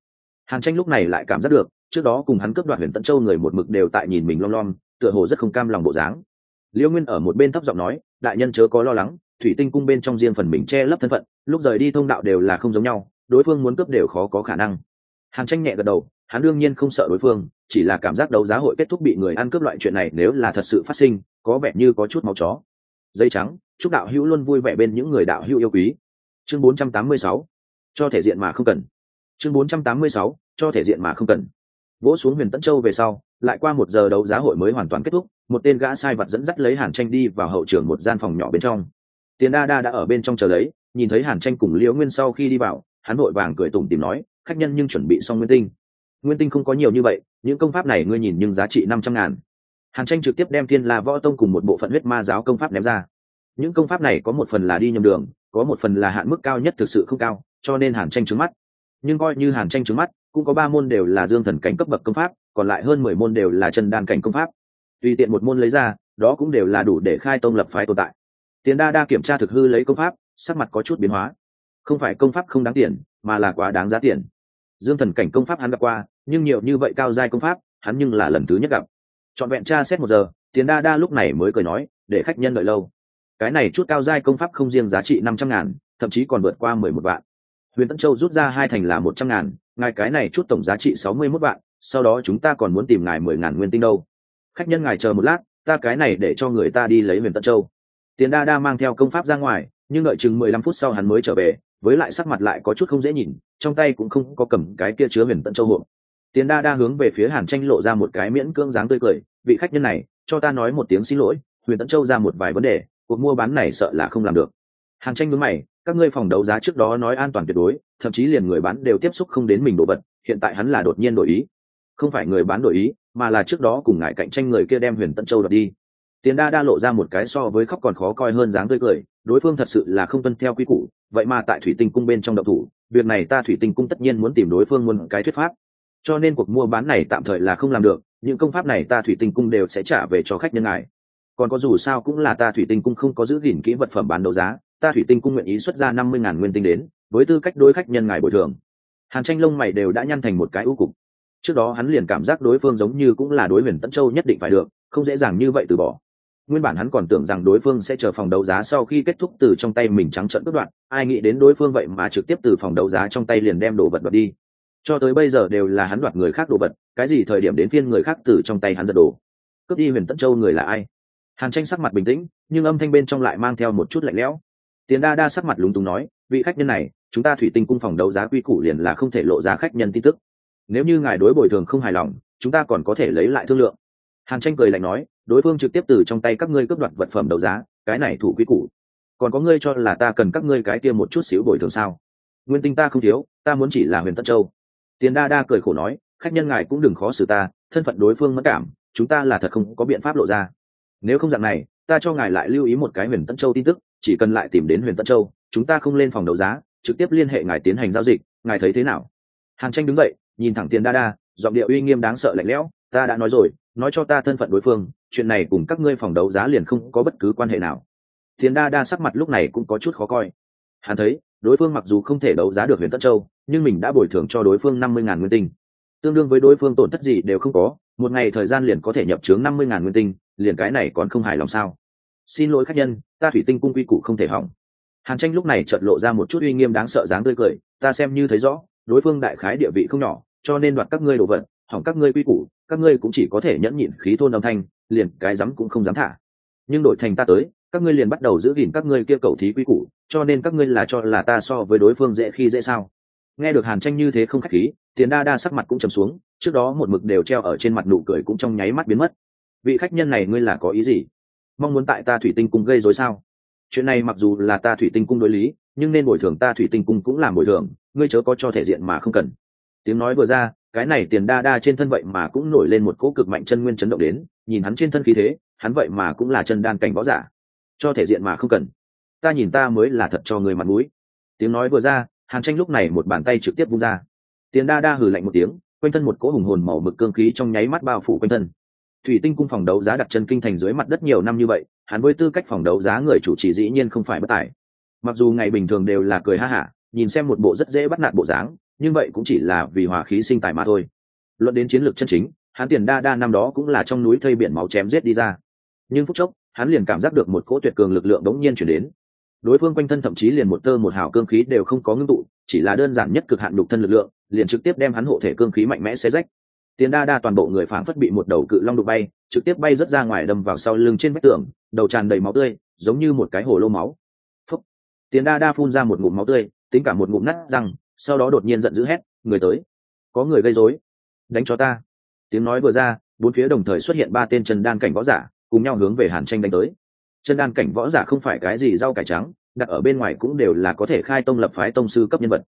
Hàn tranh lúc này lại cảm giác được, trước đó cùng hắn cướp đoạt huyền tận châu người một mực đều tại nhìn mình lom lom, tựa hồ rất không cam lòng bộ dáng. Liễu nguyên ở một bên thấp giọng nói đại nhân chớ có lo lắng, thủy tinh cung bên trong riêng phần mình che lấp thân phận, lúc rời đi thông đạo đều là không giống nhau, đối phương muốn cướp đều khó có khả năng. Hàn tranh nhẹ gật đầu, hắn đương nhiên không sợ đối phương, chỉ là cảm giác đấu giá hội kết thúc bị người ăn cướp loại chuyện này nếu là thật sự phát sinh, có vẻ như có chút máu chó. Dây trắng, chúc đạo hữu luôn vui vẻ bên những người đạo hữu yêu quý. Chương 486 cho thể diện mà không cần. Chương 486 cho thể diện mà không cần. Vỗ xuống huyền tấn châu về sau, lại qua một giờ đấu giá hội mới hoàn toàn kết thúc một tên gã sai vật dẫn dắt lấy hàn tranh đi vào hậu trường một gian phòng nhỏ bên trong. Tiền đa đa đã ở bên trong chờ lấy, nhìn thấy hàn tranh cùng liễu nguyên sau khi đi vào, hắn vội vàng cười tủm tìm nói, khách nhân nhưng chuẩn bị xong nguyên tinh. Nguyên tinh không có nhiều như vậy, những công pháp này ngươi nhìn nhưng giá trị năm trăm ngàn. Hàn tranh trực tiếp đem thiên la võ tông cùng một bộ phận huyết ma giáo công pháp ném ra. Những công pháp này có một phần là đi nhầm đường, có một phần là hạn mức cao nhất thực sự không cao, cho nên hàn tranh trứng mắt. Nhưng coi như hàn tranh trứng mắt, cũng có ba môn đều là dương thần cảnh cấp bậc công pháp, còn lại hơn mười môn đều là chân đan cảnh công pháp tùy tiện một môn lấy ra, đó cũng đều là đủ để khai tông lập phái tồn tại. Tiền đa đa kiểm tra thực hư lấy công pháp, sắc mặt có chút biến hóa. Không phải công pháp không đáng tiền, mà là quá đáng giá tiền. Dương thần cảnh công pháp hắn gặp qua, nhưng nhiều như vậy cao giai công pháp, hắn nhưng là lần thứ nhất gặp. Trọn vẹn tra xét một giờ, tiền đa đa lúc này mới cười nói, để khách nhân đợi lâu. Cái này chút cao giai công pháp không riêng giá trị năm trăm ngàn, thậm chí còn vượt qua mười một vạn. Huyền tân châu rút ra hai thành là một trăm ngàn, ngài cái này chút tổng giá trị sáu mươi mốt vạn, sau đó chúng ta còn muốn tìm ngài mười ngàn nguyên tinh đâu khách nhân ngài chờ một lát, ta cái này để cho người ta đi lấy huyền tân châu. Tiền đa đa mang theo công pháp ra ngoài, nhưng đợi chừng mười lăm phút sau hắn mới trở về, với lại sắc mặt lại có chút không dễ nhìn, trong tay cũng không có cầm cái kia chứa huyền tân châu hộp. Tiền đa đa hướng về phía hàn tranh lộ ra một cái miễn cưỡng dáng tươi cười, vị khách nhân này, cho ta nói một tiếng xin lỗi, huyền tân châu ra một vài vấn đề, cuộc mua bán này sợ là không làm được. Hàn tranh mướn mày, các ngươi phòng đấu giá trước đó nói an toàn tuyệt đối, thậm chí liền người bán đều tiếp xúc không đến mình đồ vật, hiện tại hắn là đột nhiên đổi ý không phải người bán đổi ý, mà là trước đó cùng ngại cạnh tranh người kia đem huyền tân châu đoạt đi. Tiền đa đa lộ ra một cái so với khóc còn khó coi hơn dáng tươi cười, đối phương thật sự là không tuân theo quy củ, vậy mà tại thủy tinh cung bên trong đậu thủ, việc này ta thủy tinh cung tất nhiên muốn tìm đối phương muốn cái thuyết pháp. Cho nên cuộc mua bán này tạm thời là không làm được, những công pháp này ta thủy tinh cung đều sẽ trả về cho khách nhân ngài. Còn có dù sao cũng là ta thủy tinh cung không có giữ gìn kỹ vật phẩm bán đấu giá, ta thủy tinh cung nguyện ý xuất ra năm mươi ngàn nguyên tinh đến, với tư cách đối khách nhân ngài bồi thường. Hàn tranh lông mày đều đã nhăn thành một cái ưu cục trước đó hắn liền cảm giác đối phương giống như cũng là đối huyền Tẫn châu nhất định phải được, không dễ dàng như vậy từ bỏ. Nguyên bản hắn còn tưởng rằng đối phương sẽ chờ phòng đấu giá sau khi kết thúc từ trong tay mình trắng trợn cướp đoạn, ai nghĩ đến đối phương vậy mà trực tiếp từ phòng đấu giá trong tay liền đem đồ vật đoạt đi. Cho tới bây giờ đều là hắn đoạt người khác đồ vật, cái gì thời điểm đến phiên người khác từ trong tay hắn giật đồ. Cướp đi huyền Tẫn châu người là ai? Hàn tranh sắc mặt bình tĩnh, nhưng âm thanh bên trong lại mang theo một chút lạnh lẽo. Tiền đa đa sắc mặt lúng túng nói, vị khách nhân này, chúng ta thủy tinh cung phòng đấu giá quy củ liền là không thể lộ ra khách nhân tin tức nếu như ngài đối bồi thường không hài lòng, chúng ta còn có thể lấy lại thương lượng. Hàn tranh cười lạnh nói, đối phương trực tiếp từ trong tay các ngươi cướp đoạt vật phẩm đấu giá, cái này thủ quy củ. Còn có ngươi cho là ta cần các ngươi cái kia một chút xíu bồi thường sao? Nguyên tinh ta không thiếu, ta muốn chỉ là huyền tân châu. Tiền đa đa cười khổ nói, khách nhân ngài cũng đừng khó xử ta, thân phận đối phương mất cảm, chúng ta là thật không có biện pháp lộ ra. Nếu không dạng này, ta cho ngài lại lưu ý một cái huyền tân châu tin tức, chỉ cần lại tìm đến huyền tân châu, chúng ta không lên phòng đấu giá, trực tiếp liên hệ ngài tiến hành giao dịch, ngài thấy thế nào? Hàn tranh đứng vậy nhìn thẳng tiền đa đa, giọng điệu uy nghiêm đáng sợ lạnh lẽo, ta đã nói rồi, nói cho ta thân phận đối phương, chuyện này cùng các ngươi phòng đấu giá liền không có bất cứ quan hệ nào. Tiền đa đa sắc mặt lúc này cũng có chút khó coi. Hắn thấy, đối phương mặc dù không thể đấu giá được huyền tất châu, nhưng mình đã bồi thường cho đối phương năm mươi ngàn nguyên tinh. Tương đương với đối phương tổn thất gì đều không có, một ngày thời gian liền có thể nhập chướng năm mươi ngàn nguyên tinh, liền cái này còn không hài lòng sao? Xin lỗi khách nhân, ta thủy tinh cung quy củ không thể hỏng. Hàn tranh lúc này chợt lộ ra một chút uy nghiêm đáng sợ dáng tươi cười, ta xem như thấy rõ đối phương đại khái địa vị không nhỏ, cho nên đoạt các ngươi đồ vật, hỏng các ngươi quy củ, các ngươi cũng chỉ có thể nhẫn nhịn khí thôn âm thanh, liền cái dám cũng không dám thả. Nhưng đổi thành ta tới, các ngươi liền bắt đầu giữ gìn các ngươi kia cầu thí quy củ, cho nên các ngươi là cho là ta so với đối phương dễ khi dễ sao? Nghe được hàn tranh như thế không khách khí, tiền đa đa sắc mặt cũng trầm xuống, trước đó một mực đều treo ở trên mặt nụ cười cũng trong nháy mắt biến mất. Vị khách nhân này ngươi là có ý gì? Mong muốn tại ta thủy tinh cung gây dối sao? Chuyện này mặc dù là ta thủy tinh cung đối lý nhưng nên bồi thường ta thủy tinh cung cũng làm bồi thường, ngươi chớ có cho thể diện mà không cần. Tiếng nói vừa ra, cái này tiền đa đa trên thân vậy mà cũng nổi lên một cỗ cực mạnh chân nguyên chấn động đến, nhìn hắn trên thân khí thế, hắn vậy mà cũng là chân đan cảnh võ giả. Cho thể diện mà không cần. Ta nhìn ta mới là thật cho người mặt mũi. Tiếng nói vừa ra, hàn tranh lúc này một bàn tay trực tiếp vung ra. Tiền đa đa hừ lạnh một tiếng, quanh thân một cỗ hùng hồn màu mực cương khí trong nháy mắt bao phủ quanh thân. Thủy tinh cung phòng đấu giá đặt chân kinh thành dưới mặt đất nhiều năm như vậy, hắn với tư cách phòng đấu giá người chủ trì dĩ nhiên không phải bất tài mặc dù ngày bình thường đều là cười ha hả, nhìn xem một bộ rất dễ bắt nạt bộ dáng, nhưng vậy cũng chỉ là vì hòa khí sinh tài mà thôi. Luận đến chiến lược chân chính, hắn tiền đa đa năm đó cũng là trong núi thây biển máu chém giết đi ra. Nhưng phút chốc, hắn liền cảm giác được một cỗ tuyệt cường lực lượng đống nhiên chuyển đến. Đối phương quanh thân thậm chí liền một tơ một hào cương khí đều không có ngưng tụ, chỉ là đơn giản nhất cực hạn đục thân lực lượng, liền trực tiếp đem hắn hộ thể cương khí mạnh mẽ xé rách. Tiền đa đa toàn bộ người phảng phất bị một đầu cự long đục bay, trực tiếp bay rất ra ngoài đâm vào sau lưng trên vách tường, đầu tràn đầy máu tươi, giống như một cái hồ lô máu tiền đa đa phun ra một ngụm máu tươi, tính cả một ngụm nát răng, sau đó đột nhiên giận dữ hét, người tới, có người gây rối, đánh cho ta. Tiếng nói vừa ra, bốn phía đồng thời xuất hiện ba tên chân đan cảnh võ giả, cùng nhau hướng về hàn tranh đánh tới. Chân đan cảnh võ giả không phải cái gì rau cải trắng, đặt ở bên ngoài cũng đều là có thể khai tông lập phái tông sư cấp nhân vật.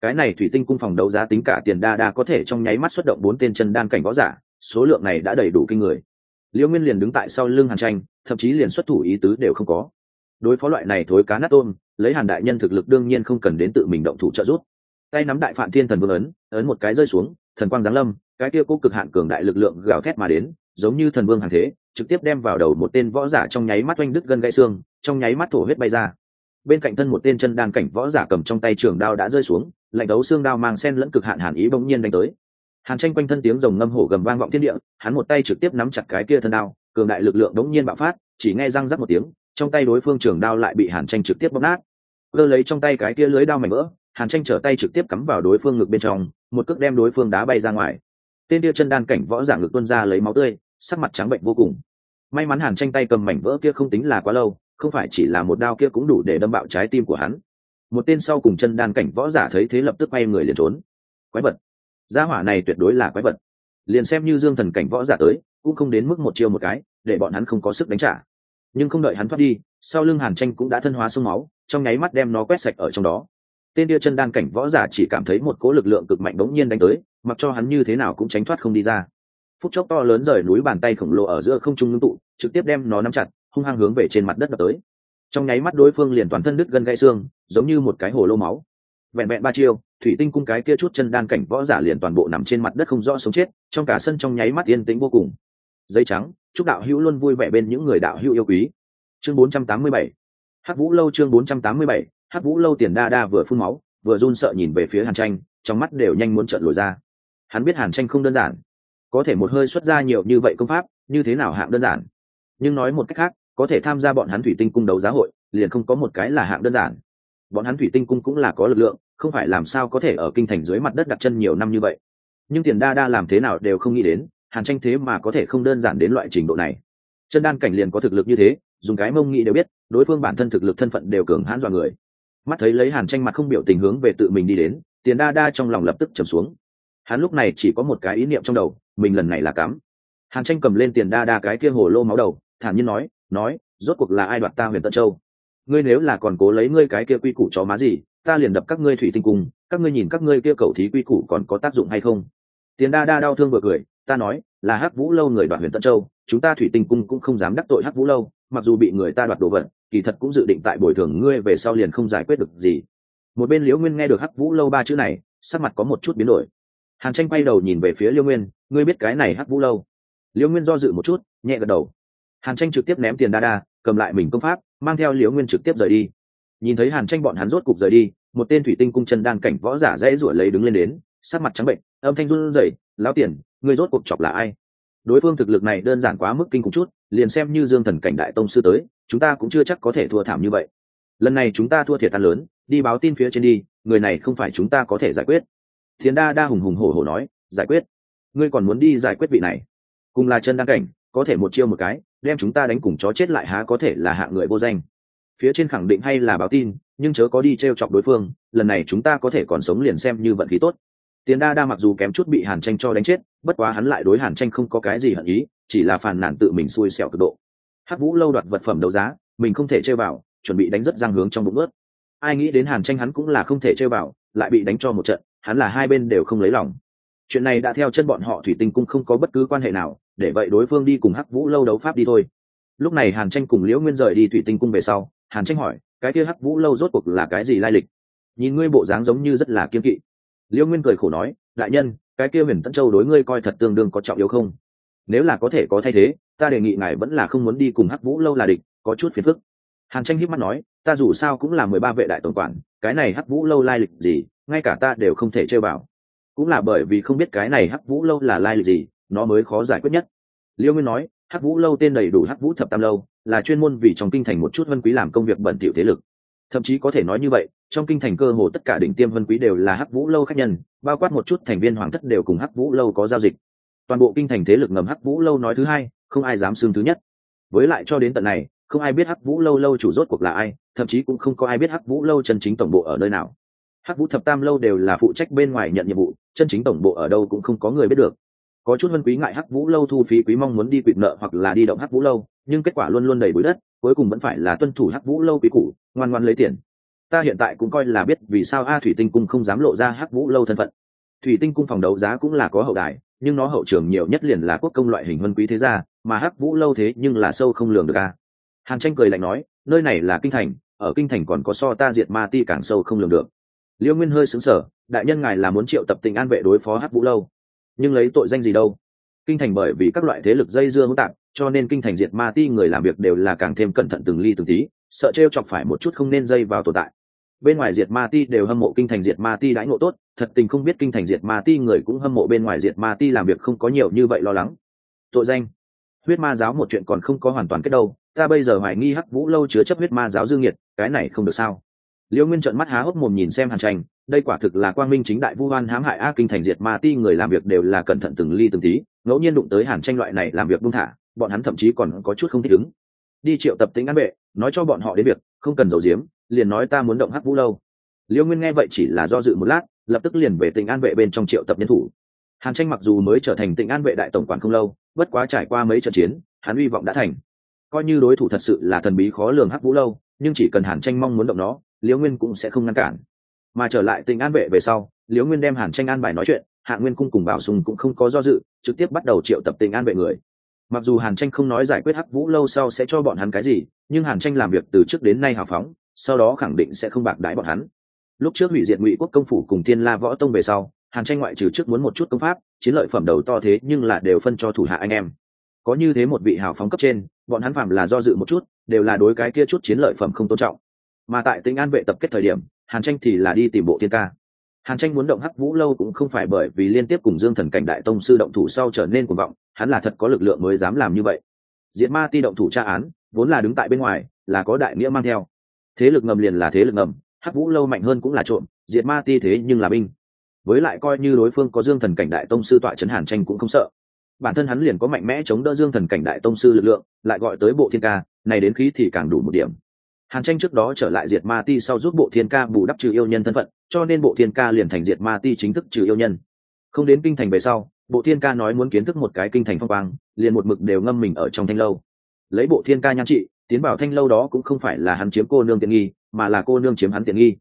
Cái này thủy tinh cung phòng đấu giá tính cả tiền đa đa có thể trong nháy mắt xuất động bốn tên chân đan cảnh võ giả, số lượng này đã đầy đủ kinh người. Liễu nguyên liền đứng tại sau lưng hàn tranh, thậm chí liền xuất thủ ý tứ đều không có đối phó loại này thối cá nát tôm, lấy hàn đại nhân thực lực đương nhiên không cần đến tự mình động thủ trợ giúp. Tay nắm đại Phạm thiên thần vương ấn ấn một cái rơi xuống, thần quang giáng lâm, cái kia cố cực hạn cường đại lực lượng gào thét mà đến, giống như thần vương hàng thế, trực tiếp đem vào đầu một tên võ giả trong nháy mắt oanh đứt gân gãy xương, trong nháy mắt thổ huyết bay ra. Bên cạnh thân một tên chân đan cảnh võ giả cầm trong tay trường đao đã rơi xuống, lạnh đấu xương đao mang sen lẫn cực hạn hàn ý bỗng nhiên đánh tới. Hàn tranh quanh thân tiếng rồng ngâm hổ gầm vang vọng thiên địa, hắn một tay trực tiếp nắm chặt cái kia thân đao, cường đại lực lượng đống nhiên bạo phát, chỉ nghe răng rắc một tiếng trong tay đối phương trường đao lại bị hàn tranh trực tiếp bóp nát. Cơ lấy trong tay cái kia lưới đao mảnh vỡ, hàn tranh trở tay trực tiếp cắm vào đối phương ngực bên trong, một cước đem đối phương đá bay ra ngoài. Tên kia chân đan cảnh võ giả ngực tuân ra lấy máu tươi, sắc mặt trắng bệnh vô cùng. May mắn hàn tranh tay cầm mảnh vỡ kia không tính là quá lâu, không phải chỉ là một đao kia cũng đủ để đâm bạo trái tim của hắn. Một tên sau cùng chân đan cảnh võ giả thấy thế lập tức bay người liền trốn. Quái vật. Gia hỏa này tuyệt đối là quái vật. Liền xem như dương thần cảnh võ giả tới, cũng không đến mức một chiêu một cái, để bọn hắn không có sức đánh trả nhưng không đợi hắn thoát đi, sau lưng hàn tranh cũng đã thân hóa sông máu, trong nháy mắt đem nó quét sạch ở trong đó. Tên đia chân đan cảnh võ giả chỉ cảm thấy một cố lực lượng cực mạnh đống nhiên đánh tới, mặc cho hắn như thế nào cũng tránh thoát không đi ra. Phút chốc to lớn rời núi bàn tay khổng lồ ở giữa không trung ngưng tụ, trực tiếp đem nó nắm chặt, hung hăng hướng về trên mặt đất đập tới. Trong nháy mắt đối phương liền toàn thân đứt gân gãy xương, giống như một cái hồ lô máu. Vẹn vẹn ba chiêu, thủy tinh cung cái kia chút chân đan cảnh võ giả liền toàn bộ nằm trên mặt đất không rõ sống chết, trong cả sân trong nháy mắt yên tĩnh vô cùng. Dây trắng chúc đạo hữu luôn vui vẻ bên những người đạo hữu yêu quý. Chương 487 hắc vũ lâu chương 487 hắc vũ lâu tiền đa đa vừa phun máu, vừa run sợ nhìn về phía hàn tranh, trong mắt đều nhanh muốn trợn lồi ra. Hắn biết hàn tranh không đơn giản. Có thể một hơi xuất ra nhiều như vậy công pháp, như thế nào hạng đơn giản? Nhưng nói một cách khác, có thể tham gia bọn hắn thủy tinh cung đấu giá hội, liền không có một cái là hạng đơn giản. Bọn hắn thủy tinh cung cũng là có lực lượng, không phải làm sao có thể ở kinh thành dưới mặt đất đặt chân nhiều năm như vậy. Nhưng tiền đa đa làm thế nào đều không nghĩ đến hàn tranh thế mà có thể không đơn giản đến loại trình độ này. Chân đan cảnh liền có thực lực như thế, dùng cái mông nghĩ đều biết, đối phương bản thân thực lực thân phận đều cường hãn dọa người. Mắt thấy lấy hàn tranh mặt không biểu tình hướng về tự mình đi đến, tiền đa đa trong lòng lập tức trầm xuống. Hắn lúc này chỉ có một cái ý niệm trong đầu, mình lần này là cắm. Hàn tranh cầm lên tiền đa đa cái kia hồ lô máu đầu, thản nhiên nói nói, rốt cuộc là ai đoạt ta huyền tân châu? Ngươi nếu là còn cố lấy ngươi cái kia quy củ chó má gì, ta liền đập các ngươi thủy tinh cùng, các ngươi nhìn các ngươi kia cầu thí quy củ còn có tác dụng hay không? Tiền đa đa đau thương vừa cười ta nói, là hắc vũ lâu người đoạt huyền tân châu, chúng ta thủy tinh cung cũng không dám đắc tội hắc vũ lâu, mặc dù bị người ta đoạt đồ vật, kỳ thật cũng dự định tại bồi thường ngươi về sau liền không giải quyết được gì. Một bên liễu nguyên nghe được hắc vũ lâu ba chữ này, sắc mặt có một chút biến đổi. Hàn tranh quay đầu nhìn về phía liễu nguyên, ngươi biết cái này hắc vũ lâu? Liễu nguyên do dự một chút, nhẹ gật đầu. Hàn tranh trực tiếp ném tiền đa đa, cầm lại mình công pháp, mang theo liễu nguyên trực tiếp rời đi. Nhìn thấy hàn tranh bọn hắn rốt cục rời đi, một tên thủy tinh cung chân đan cảnh võ giả dễ ruổi lấy đứng lên đến sắc mặt trắng bệnh, âm thanh run rẩy, lão tiền người rốt cuộc chọc là ai? Đối phương thực lực này đơn giản quá mức kinh khủng chút, liền xem như dương thần cảnh đại tông sư tới, chúng ta cũng chưa chắc có thể thua thảm như vậy. Lần này chúng ta thua thiệt tan lớn, đi báo tin phía trên đi, người này không phải chúng ta có thể giải quyết. Thiền đa đa hùng hùng hổ hổ nói, giải quyết? Ngươi còn muốn đi giải quyết vị này? Cùng là chân đăng cảnh, có thể một chiêu một cái, đem chúng ta đánh cùng chó chết lại há có thể là hạ người vô danh. Phía trên khẳng định hay là báo tin, nhưng chớ có đi t r e o chọc đối phương, lần này chúng ta có thể còn sống liền xem như vận khí tốt tiền đa đa mặc dù kém chút bị hàn tranh cho đánh chết, bất quá hắn lại đối hàn tranh không có cái gì hận ý, chỉ là phàn nàn tự mình xui xẻo cực độ. Hắc vũ lâu đoạt vật phẩm đấu giá, mình không thể chơi vào, chuẩn bị đánh rất răng hướng trong bụng ướt. Ai nghĩ đến hàn tranh hắn cũng là không thể chơi vào, lại bị đánh cho một trận, hắn là hai bên đều không lấy lòng. Chuyện này đã theo chân bọn họ thủy tinh cung không có bất cứ quan hệ nào, để vậy đối phương đi cùng hắc vũ lâu đấu pháp đi thôi. Lúc này hàn tranh cùng liễu nguyên rời đi thủy tinh cung về sau, hàn tranh hỏi, cái kia hắc vũ lâu rốt cuộc là cái gì lai lịch? Nhìn ngươi bộ dáng giống như rất là kiên kỵ liễu nguyên cười khổ nói, đại nhân, cái kia huyền tân châu đối ngươi coi thật tương đương có trọng yếu không? Nếu là có thể có thay thế, ta đề nghị ngài vẫn là không muốn đi cùng hắc vũ lâu là địch, có chút phiền phức. Hàn tranh hiếp mắt nói, ta dù sao cũng là mười ba vệ đại tổng quản, cái này hắc vũ lâu lai lịch gì, ngay cả ta đều không thể chơi vào. Cũng là bởi vì không biết cái này hắc vũ lâu là lai lịch gì, nó mới khó giải quyết nhất. Liêu nguyên nói, hắc vũ lâu tên đầy đủ hắc vũ thập tam lâu, là chuyên môn vì trong kinh thành một chút vân quý làm công việc bẩn tiểu thế lực. Thậm chí có thể nói như vậy trong kinh thành cơ hồ tất cả đỉnh tiêm vân quý đều là hắc vũ lâu khách nhân, bao quát một chút thành viên hoàng thất đều cùng hắc vũ lâu có giao dịch. Toàn bộ kinh thành thế lực ngầm hắc vũ lâu nói thứ hai, không ai dám xưng thứ nhất. Với lại cho đến tận này, không ai biết hắc vũ lâu lâu chủ rốt cuộc là ai, thậm chí cũng không có ai biết hắc vũ lâu chân chính tổng bộ ở nơi nào. Hắc vũ thập tam lâu đều là phụ trách bên ngoài nhận nhiệm vụ, chân chính tổng bộ ở đâu cũng không có người biết được. Có chút vân quý ngại hắc vũ lâu thu phí quý mong muốn đi quỵt nợ hoặc là đi động hắc vũ lâu, nhưng kết quả luôn luôn đầy bụi đất, cuối cùng vẫn phải là tuân thủ hắc vũ lâu quý cũ ngoan ngoan lấy tiền ta hiện tại cũng coi là biết vì sao a thủy tinh cung không dám lộ ra hắc vũ lâu thân phận. Thủy tinh cung phòng đấu giá cũng là có hậu đài, nhưng nó hậu trường nhiều nhất liền là quốc công loại hình huân quý thế gia, mà hắc vũ lâu thế nhưng là sâu không lường được a. Hàn tranh cười lạnh nói, nơi này là kinh thành, ở kinh thành còn có so ta diệt ma ti càng sâu không lường được. Liêu nguyên hơi xứng sở đại nhân ngài là muốn triệu tập tình an vệ đối phó hắc vũ lâu. Nhưng lấy tội danh gì đâu? Kinh thành bởi vì các loại thế lực dây dưa hỗn tạp, cho nên kinh thành diệt ma ti người làm việc đều là càng thêm cẩn thận từng ly từng tí, sợ t r e o chọc phải một chút không nên dây vào tồn tại bên ngoài diệt ma ti đều hâm mộ kinh thành diệt ma ti đãi ngộ tốt, thật tình không biết kinh thành diệt ma ti người cũng hâm mộ bên ngoài diệt ma ti làm việc không có nhiều như vậy lo lắng. Tội danh. Huyết ma giáo một chuyện còn không có hoàn toàn kết đâu, ta bây giờ hoài nghi hắc vũ lâu chứa chấp huyết ma giáo dương nhiệt, cái này không được sao? Liễu nguyên trợn mắt há hốc mồm nhìn xem hàn tranh, đây quả thực là quang minh chính đại vu hoan hãm hại a kinh thành diệt ma ti người làm việc đều là cẩn thận từng ly từng tí, ngẫu nhiên đụng tới hàn tranh loại này làm việc buông thả, bọn hắn thậm chí còn có chút không thích ứng đi triệu tập tính an vệ nói cho bọn họ đến việc, không cần giấu giếm, liền nói ta muốn động hắc vũ lâu. Liễu nguyên nghe vậy chỉ là do dự một lát, lập tức liền về tỉnh an vệ bên trong triệu tập nhân thủ. Hàn tranh mặc dù mới trở thành tỉnh an vệ đại tổng quản không lâu, bất quá trải qua mấy trận chiến, hắn hy vọng đã thành. Coi như đối thủ thật sự là thần bí khó lường hắc vũ lâu, nhưng chỉ cần hàn tranh mong muốn động nó liễu nguyên cũng sẽ không ngăn cản. Mà trở lại tỉnh an vệ về sau liễu nguyên đem hàn tranh an bài nói chuyện, hạ nguyên cung cùng bảo sùng cũng không có do dự, trực tiếp bắt đầu triệu tập tỉnh an vệ người mặc dù hàn tranh không nói giải quyết hắc vũ lâu sau sẽ cho bọn hắn cái gì, nhưng hàn tranh làm việc từ trước đến nay hào phóng, sau đó khẳng định sẽ không bạc đái bọn hắn. Lúc trước hủy diệt ngụy quốc công phủ cùng thiên la võ tông về sau, hàn tranh ngoại trừ trước muốn một chút công pháp, chiến lợi phẩm đầu to thế nhưng là đều phân cho thủ hạ anh em. Có như thế một vị hào phóng cấp trên, bọn hắn phạm là do dự một chút, đều là đối cái kia chút chiến lợi phẩm không tôn trọng. Mà tại tỉnh an vệ tập kết thời điểm, hàn tranh thì là đi tìm bộ thiên ca hàn tranh muốn động hắc vũ lâu cũng không phải bởi vì liên tiếp cùng dương thần cảnh đại tông sư động thủ sau trở nên cuồng vọng, hắn là thật có lực lượng mới dám làm như vậy. Diệt ma ti động thủ tra án, vốn là đứng tại bên ngoài, là có đại nghĩa mang theo. Thế lực ngầm liền là thế lực ngầm, hắc vũ lâu mạnh hơn cũng là trộm, diệt ma ti thế nhưng là binh. Với lại coi như đối phương có dương thần cảnh đại tông sư tọa trấn hàn tranh cũng không sợ. Bản thân hắn liền có mạnh mẽ chống đỡ dương thần cảnh đại tông sư lực lượng, lại gọi tới bộ thiên ca, này đến khí thì càng đủ một điểm hàn tranh trước đó trở lại diệt ma ti sau giúp bộ thiên ca bù đắp trừ yêu nhân thân phận, cho nên bộ thiên ca liền thành diệt ma ti chính thức trừ yêu nhân. Không đến kinh thành về sau, bộ thiên ca nói muốn kiến thức một cái kinh thành phong quang, liền một mực đều ngâm mình ở trong thanh lâu. Lấy bộ thiên ca nhan trị, tiến bảo thanh lâu đó cũng không phải là hắn chiếm cô nương tiện nghi, mà là cô nương chiếm hắn tiện nghi.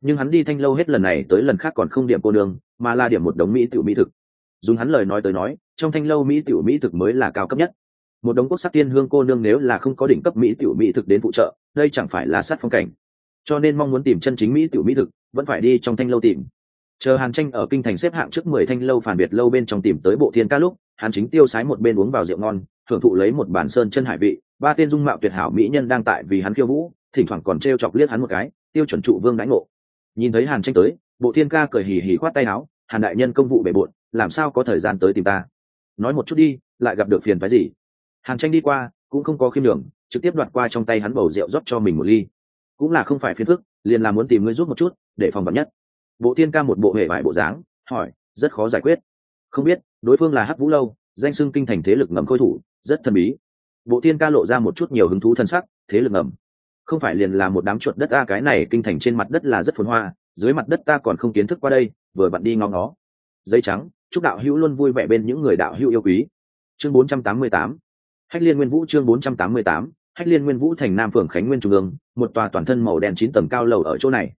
Nhưng hắn đi thanh lâu hết lần này tới lần khác còn không điểm cô nương, mà là điểm một đống mỹ tiểu mỹ thực. Dùng hắn lời nói tới nói, trong thanh lâu mỹ tiểu mỹ thực mới là cao cấp nhất một đống quốc sắc tiên hương cô nương nếu là không có đỉnh cấp mỹ tiểu mỹ thực đến phụ trợ, đây chẳng phải là sát phong cảnh. Cho nên mong muốn tìm chân chính mỹ tiểu mỹ thực, vẫn phải đi trong thanh lâu tìm. Chờ hàn tranh ở kinh thành xếp hạng trước mười thanh lâu phản biệt lâu bên trong tìm tới bộ thiên ca lúc, hàn chính tiêu sái một bên uống vào rượu ngon, thưởng thụ lấy một bản sơn chân hải vị, ba tên dung mạo tuyệt hảo mỹ nhân đang tại vì hắn khiêu vũ, thỉnh thoảng còn t chọc liếc hắn một cái, tiêu chuẩn trụ vương đánh ngộ. Nhìn thấy hàn tranh tới, bộ thiên ca cười hì hì khoát tay áo, hàn đại nhân công vụ bề bộn, làm sao có thời gian tới tìm ta? Nói một chút đi, lại gặp được phiền phái gì? Hàn tranh đi qua, cũng không có khiêm đường trực tiếp đoạt qua trong tay hắn bầu rượu rót cho mình một ly. Cũng là không phải phiền phức, liền là muốn tìm ngươi giúp một chút, để phòng vật nhất. Bộ tiên ca một bộ hệ vải bộ dáng, hỏi, rất khó giải quyết. Không biết, đối phương là hắc vũ lâu, danh xưng kinh thành thế lực ngầm khôi thủ, rất thần bí. Bộ tiên ca lộ ra một chút nhiều hứng thú thân sắc, thế lực ngầm. Không phải liền là một đám chuột đất a, cái này kinh thành trên mặt đất là rất phồn hoa, dưới mặt đất ta còn không kiến thức qua đây, vừa bận đi ngóng nó giấy trắng, chúc đạo hữu luôn vui vẻ bên những người đạo hữu yêu quý. Chương 488 hách liên nguyên vũ chương 488 hách liên nguyên vũ thành nam phường khánh nguyên trung ương, một tòa toàn thân màu đen chín tầng cao lầu ở chỗ này.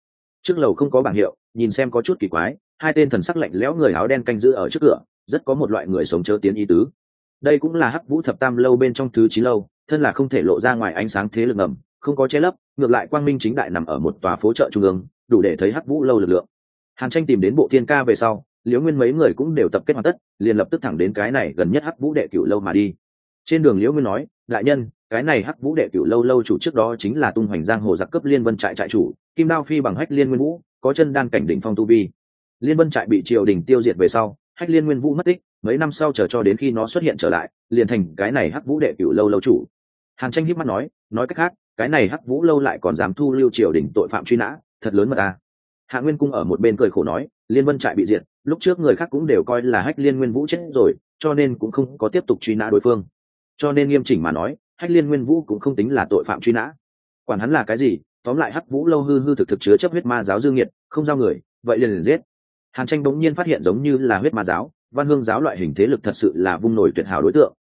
Trước lầu không có bảng hiệu, nhìn xem có chút kỳ quái, hai tên thần sắc lạnh lẽo người áo đen canh giữ ở trước cửa, rất có một loại người sống chớ tiến ý tứ. Đây cũng là hắc vũ thập tam lâu bên trong thứ chín lâu, thân là không thể lộ ra ngoài ánh sáng thế lực ngầm, không có che lấp, ngược lại quang minh chính đại nằm ở một tòa phố chợ trung ương, đủ để thấy hắc vũ lâu lực lượng. Hàn tranh tìm đến bộ thiên ca về sau, liễu nguyên mấy người cũng đều tập kết hoàn tất, liền lập tức thẳng đến cái này gần nhất hắc vũ đệ cửu lâu mà đi trên đường liễu nguyên nói, đại nhân, cái này hắc vũ đệ cửu lâu lâu chủ trước đó chính là tung hoành giang hồ giặc cấp liên vân trại trại chủ, kim đao phi bằng hách liên nguyên vũ, có chân đan cảnh đỉnh phong tu vi. Liên vân trại bị triều đình tiêu diệt về sau, hách liên nguyên vũ mất tích, mấy năm sau chờ cho đến khi nó xuất hiện trở lại, liền thành cái này hắc vũ đệ cửu lâu lâu chủ. Hàn tranh híp mắt nói nói cách khác, cái này hắc vũ lâu lại còn dám thu lưu triều đình tội phạm truy nã, thật lớn mà ta hạ nguyên cung ở một bên cười khổ nói, liên vân trại bị diệt, lúc trước người khác cũng đều coi là hách liên nguyên vũ chết rồi, cho nên cũng không có tiếp tục truy nã đối phương cho nên nghiêm chỉnh mà nói, hách liên nguyên vũ cũng không tính là tội phạm truy nã. Quản hắn là cái gì, tóm lại hắc vũ lâu hư hư thực thực chứa chấp huyết ma giáo dương nhiệt, không giao người, vậy liền liền giết. Hàn tranh bỗng nhiên phát hiện giống như là huyết ma giáo, văn hương giáo loại hình thế lực thật sự là vung nổi tuyệt hảo đối tượng.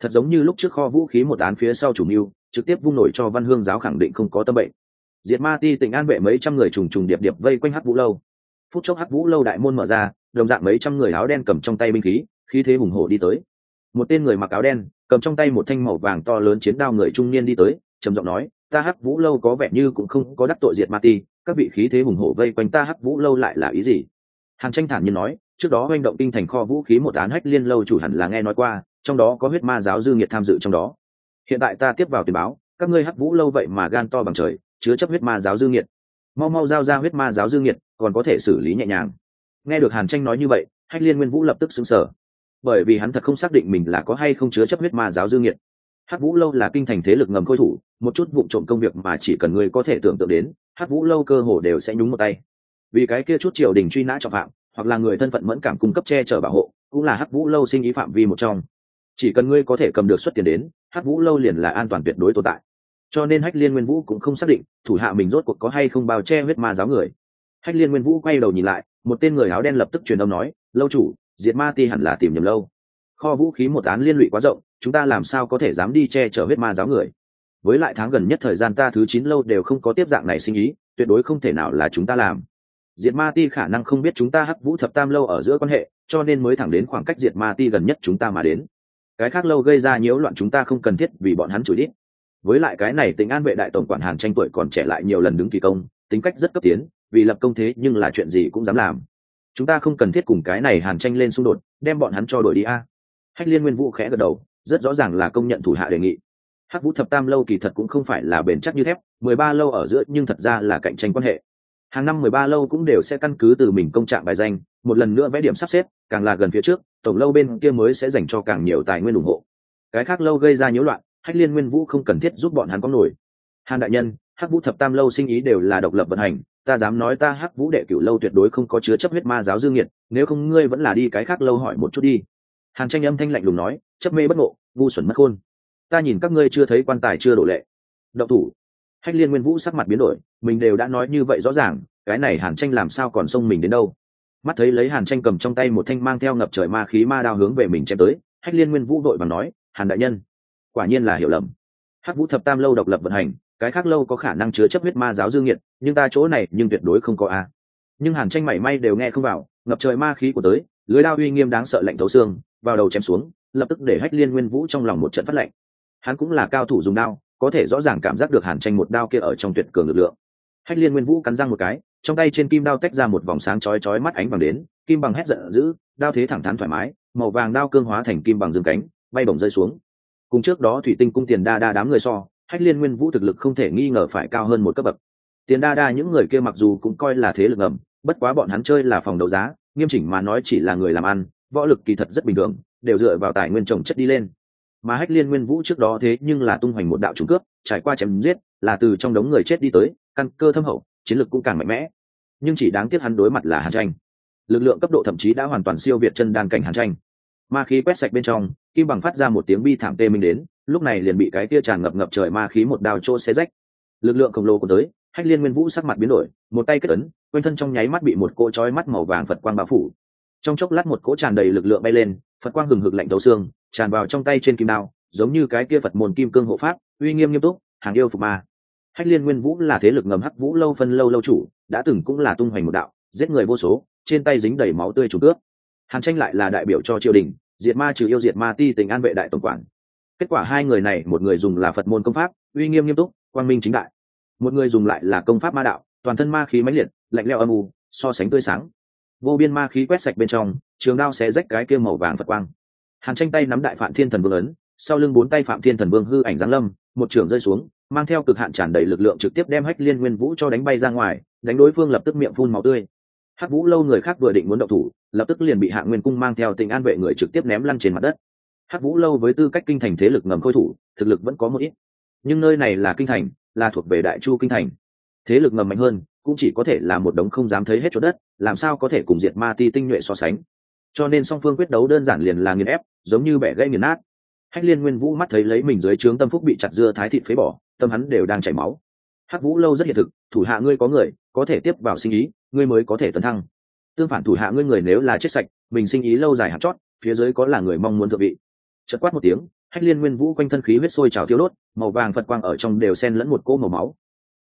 Thật giống như lúc trước kho vũ khí một án phía sau chủ mưu, trực tiếp vung nổi cho văn hương giáo khẳng định không có tâm bệnh. Diệt ma ti tỉnh an vệ mấy trăm người trùng trùng điệp điệp vây quanh hắc vũ lâu. Phút chốc hắc vũ lâu đại môn mở ra, đồng dạng mấy trăm người áo đen cầm trong tay binh khí khí thế hùng hổ đi tới. Một tên người mặc áo đen cầm trong tay một thanh màu vàng to lớn chiến đao người trung niên đi tới, trầm giọng nói, ta hắc vũ lâu có vẻ như cũng không có đắc tội diệt ma ti, các vị khí thế hùng hổ vây quanh ta hắc vũ lâu lại là ý gì? Hàn tranh thản nhiên nói, trước đó oanh động kinh thành kho vũ khí một án hách liên lâu chủ hẳn là nghe nói qua, trong đó có huyết ma giáo dư nghiệt tham dự trong đó. Hiện tại ta tiếp vào tiền báo, các ngươi hắc vũ lâu vậy mà gan to bằng trời, chứa chấp huyết ma giáo dư nghiệt. Mau mau giao ra huyết ma giáo dư nghiệt, còn có thể xử lý nhẹ nhàng. Nghe được hàn tranh nói như vậy, hách liên nguyên vũ lập tức xứng sở bởi vì hắn thật không xác định mình là có hay không chứa chấp huyết ma giáo dư nghiệt. Hát vũ lâu là kinh thành thế lực ngầm khôi thủ, một chút vụ trộm công việc mà chỉ cần người có thể tưởng tượng đến hát vũ lâu cơ hồ đều sẽ nhúng một tay. Vì cái kia chút triều đình truy nã trọng phạm, hoặc là người thân phận mẫn cảm cung cấp che chở bảo hộ, cũng là hát vũ lâu sinh ý phạm vi một trong. Chỉ cần ngươi có thể cầm được xuất tiền đến hát vũ lâu liền là an toàn tuyệt đối tồn tại. Cho nên hách liên nguyên vũ cũng không xác định, thủ hạ mình rốt cuộc có hay không bao che huyết ma giáo người. Hách liên nguyên vũ quay đầu nhìn lại, một tên người áo đen lập tức truyền âm nói, lâu chủ diệt ma ti hẳn là tìm nhầm lâu. Kho vũ khí một án liên lụy quá rộng, chúng ta làm sao có thể dám đi che chở huyết ma giáo người? Với lại tháng gần nhất thời gian ta thứ chín lâu đều không có tiếp dạng này sinh ý, tuyệt đối không thể nào là chúng ta làm. Diệt ma ti khả năng không biết chúng ta hắc vũ thập tam lâu ở giữa quan hệ, cho nên mới thẳng đến khoảng cách diệt ma ti gần nhất chúng ta mà đến. Cái khác lâu gây ra nhiễu loạn chúng ta không cần thiết vì bọn hắn chửi đít. Với lại cái này tính an vệ đại tổng quản hàn tranh tuổi còn trẻ lại nhiều lần đứng kỳ công, tính cách rất cấp tiến, vì lập công thế nhưng là chuyện gì cũng dám làm chúng ta không cần thiết cùng cái này hàn tranh lên xung đột, đem bọn hắn cho đổi đi a. Hách liên nguyên vũ khẽ gật đầu, rất rõ ràng là công nhận thủ hạ đề nghị. Hắc vũ thập tam lâu kỳ thật cũng không phải là bền chắc như thép, mười ba lâu ở giữa nhưng thật ra là cạnh tranh quan hệ. Hàng năm mười ba lâu cũng đều sẽ căn cứ từ mình công trạng bài danh, một lần nữa vẽ điểm sắp xếp, càng là gần phía trước, tổng lâu bên kia mới sẽ dành cho càng nhiều tài nguyên ủng hộ. Cái khác lâu gây ra nhiễu loạn, hách liên nguyên vũ không cần thiết giúp bọn hắn có nổi. Hàn đại nhân, hắc vũ thập tam lâu sinh ý đều là độc lập vận hành ta dám nói ta hắc vũ đệ cửu lâu tuyệt đối không có chứa chấp huyết ma giáo dương nhiệt nếu không ngươi vẫn là đi cái khác lâu hỏi một chút đi. Hàn tranh âm thanh lạnh lùng nói, chấp mê bất ngộ, ngu xuẩn mất khôn. Ta nhìn các ngươi chưa thấy quan tài chưa đổ lệ. Đậu thủ. Hách liên nguyên vũ sắc mặt biến đổi, mình đều đã nói như vậy rõ ràng, cái này hàn tranh làm sao còn xông mình đến đâu? Mắt thấy lấy hàn tranh cầm trong tay một thanh mang theo ngập trời ma khí ma đao hướng về mình chém tới, hách liên nguyên vũ đội và nói, hàn đại nhân, quả nhiên là hiểu lầm. Hắc vũ thập tam lâu độc lập vận hành cái khác lâu có khả năng chứa chấp huyết ma giáo dương nhiệt, nhưng ta chỗ này nhưng tuyệt đối không có a. Nhưng hàn tranh mảy may đều nghe không vào, ngập trời ma khí của tới, lưới đao uy nghiêm đáng sợ lạnh thấu xương, vào đầu chém xuống, lập tức để hách liên nguyên vũ trong lòng một trận phát lạnh. Hắn cũng là cao thủ dùng đao, có thể rõ ràng cảm giác được hàn tranh một đao kia ở trong tuyệt cường lực lượng. Hách liên nguyên vũ cắn răng một cái, trong tay trên kim đao tách ra một vòng sáng chói chói mắt ánh bằng đến, kim bằng hét giận dữ, đao thế thẳng thắn thoải mái, màu vàng đao cương hóa thành kim bằng dương cánh, bay bổng rơi xuống. Cùng trước đó thủy tinh cung tiền đa đa đám người so hách liên nguyên vũ thực lực không thể nghi ngờ phải cao hơn một cấp bậc. Tiền đa đa những người kia mặc dù cũng coi là thế lực ngầm, bất quá bọn hắn chơi là phòng đấu giá, nghiêm chỉnh mà nói chỉ là người làm ăn, võ lực kỳ thật rất bình thường, đều dựa vào tài nguyên trồng chất đi lên. Mà hách liên nguyên vũ trước đó thế nhưng là tung hoành một đạo trùng cướp, trải qua chém giết, là từ trong đống người chết đi tới, căn cơ thâm hậu, chiến lực cũng càng mạnh mẽ. Nhưng chỉ đáng tiếc hắn đối mặt là hàn tranh. Lực lượng cấp độ thậm chí đã hoàn toàn siêu việt chân đan cảnh hàn tranh ma khí quét sạch bên trong, kim bằng phát ra một tiếng bi thảm tê minh đến, lúc này liền bị cái kia tràn ngập ngập trời ma khí một đào chỗ xé rách. Lực lượng khổng lồ của tới, hách liên nguyên vũ sắc mặt biến đổi, một tay kết ấn, quanh thân trong nháy mắt bị một cỗ trói mắt màu vàng phật quang bao phủ. Trong chốc lát một cỗ tràn đầy lực lượng bay lên, phật quang hừng hực lạnh thấu xương, tràn vào trong tay trên kim đao, giống như cái kia phật môn kim cương hộ pháp, uy nghiêm nghiêm túc, hàng yêu phục ma. Hách liên nguyên vũ là thế lực ngầm hắc vũ lâu phân lâu lâu chủ, đã từng cũng là tung hoành một đạo, giết người vô số, trên tay dính đầy máu tươi trùng cướp hàn tranh lại là đại biểu cho triều đình diệt ma trừ yêu diệt ma ti tình an vệ đại tổng quản. Kết quả hai người này, một người dùng là phật môn công pháp, uy nghiêm nghiêm túc, quang minh chính đại. Một người dùng lại là công pháp ma đạo, toàn thân ma khí mãnh liệt, lạnh leo âm u, so sánh tươi sáng. Vô biên ma khí quét sạch bên trong, trường đao sẽ rách cái kia màu vàng phật quang. Hàn tranh tay nắm đại phạm thiên thần vương ấn, sau lưng bốn tay phạm thiên thần vương hư ảnh giáng lâm, một trường rơi xuống, mang theo cực hạn tràn đầy lực lượng trực tiếp đem hách liên nguyên vũ cho đánh bay ra ngoài, đánh đối phương lập tức miệng phun màu tươi hắc vũ lâu người khác vừa định muốn động thủ, lập tức liền bị hạ nguyên cung mang theo tình an vệ người trực tiếp ném lăn trên mặt đất. Hắc vũ lâu với tư cách kinh thành thế lực ngầm khôi thủ, thực lực vẫn có một ít. Nhưng nơi này là kinh thành, là thuộc về đại chu kinh thành. Thế lực ngầm mạnh hơn, cũng chỉ có thể là một đống không dám thấy hết chỗ đất, làm sao có thể cùng diệt ma ti tinh nhuệ so sánh. Cho nên song phương quyết đấu đơn giản liền là nghiền ép, giống như bẻ gãy nghiền nát. Hách liên nguyên vũ mắt thấy lấy mình dưới trướng tâm phúc bị chặt dưa thái thịt phế bỏ, tâm hắn đều đang chảy máu. Hắc vũ lâu rất hiện thực, thủ hạ ngươi có người có thể tiếp vào sinh ý, ngươi mới có thể tấn thăng. Tương phản thủ hạ ngươi người nếu là chết sạch, mình sinh ý lâu dài hạt chót, phía dưới có là người mong muốn thượng vị. Chật quát một tiếng, hách liên nguyên vũ quanh thân khí huyết sôi trào thiếu đốt, màu vàng phật quang ở trong đều xen lẫn một cỗ màu máu.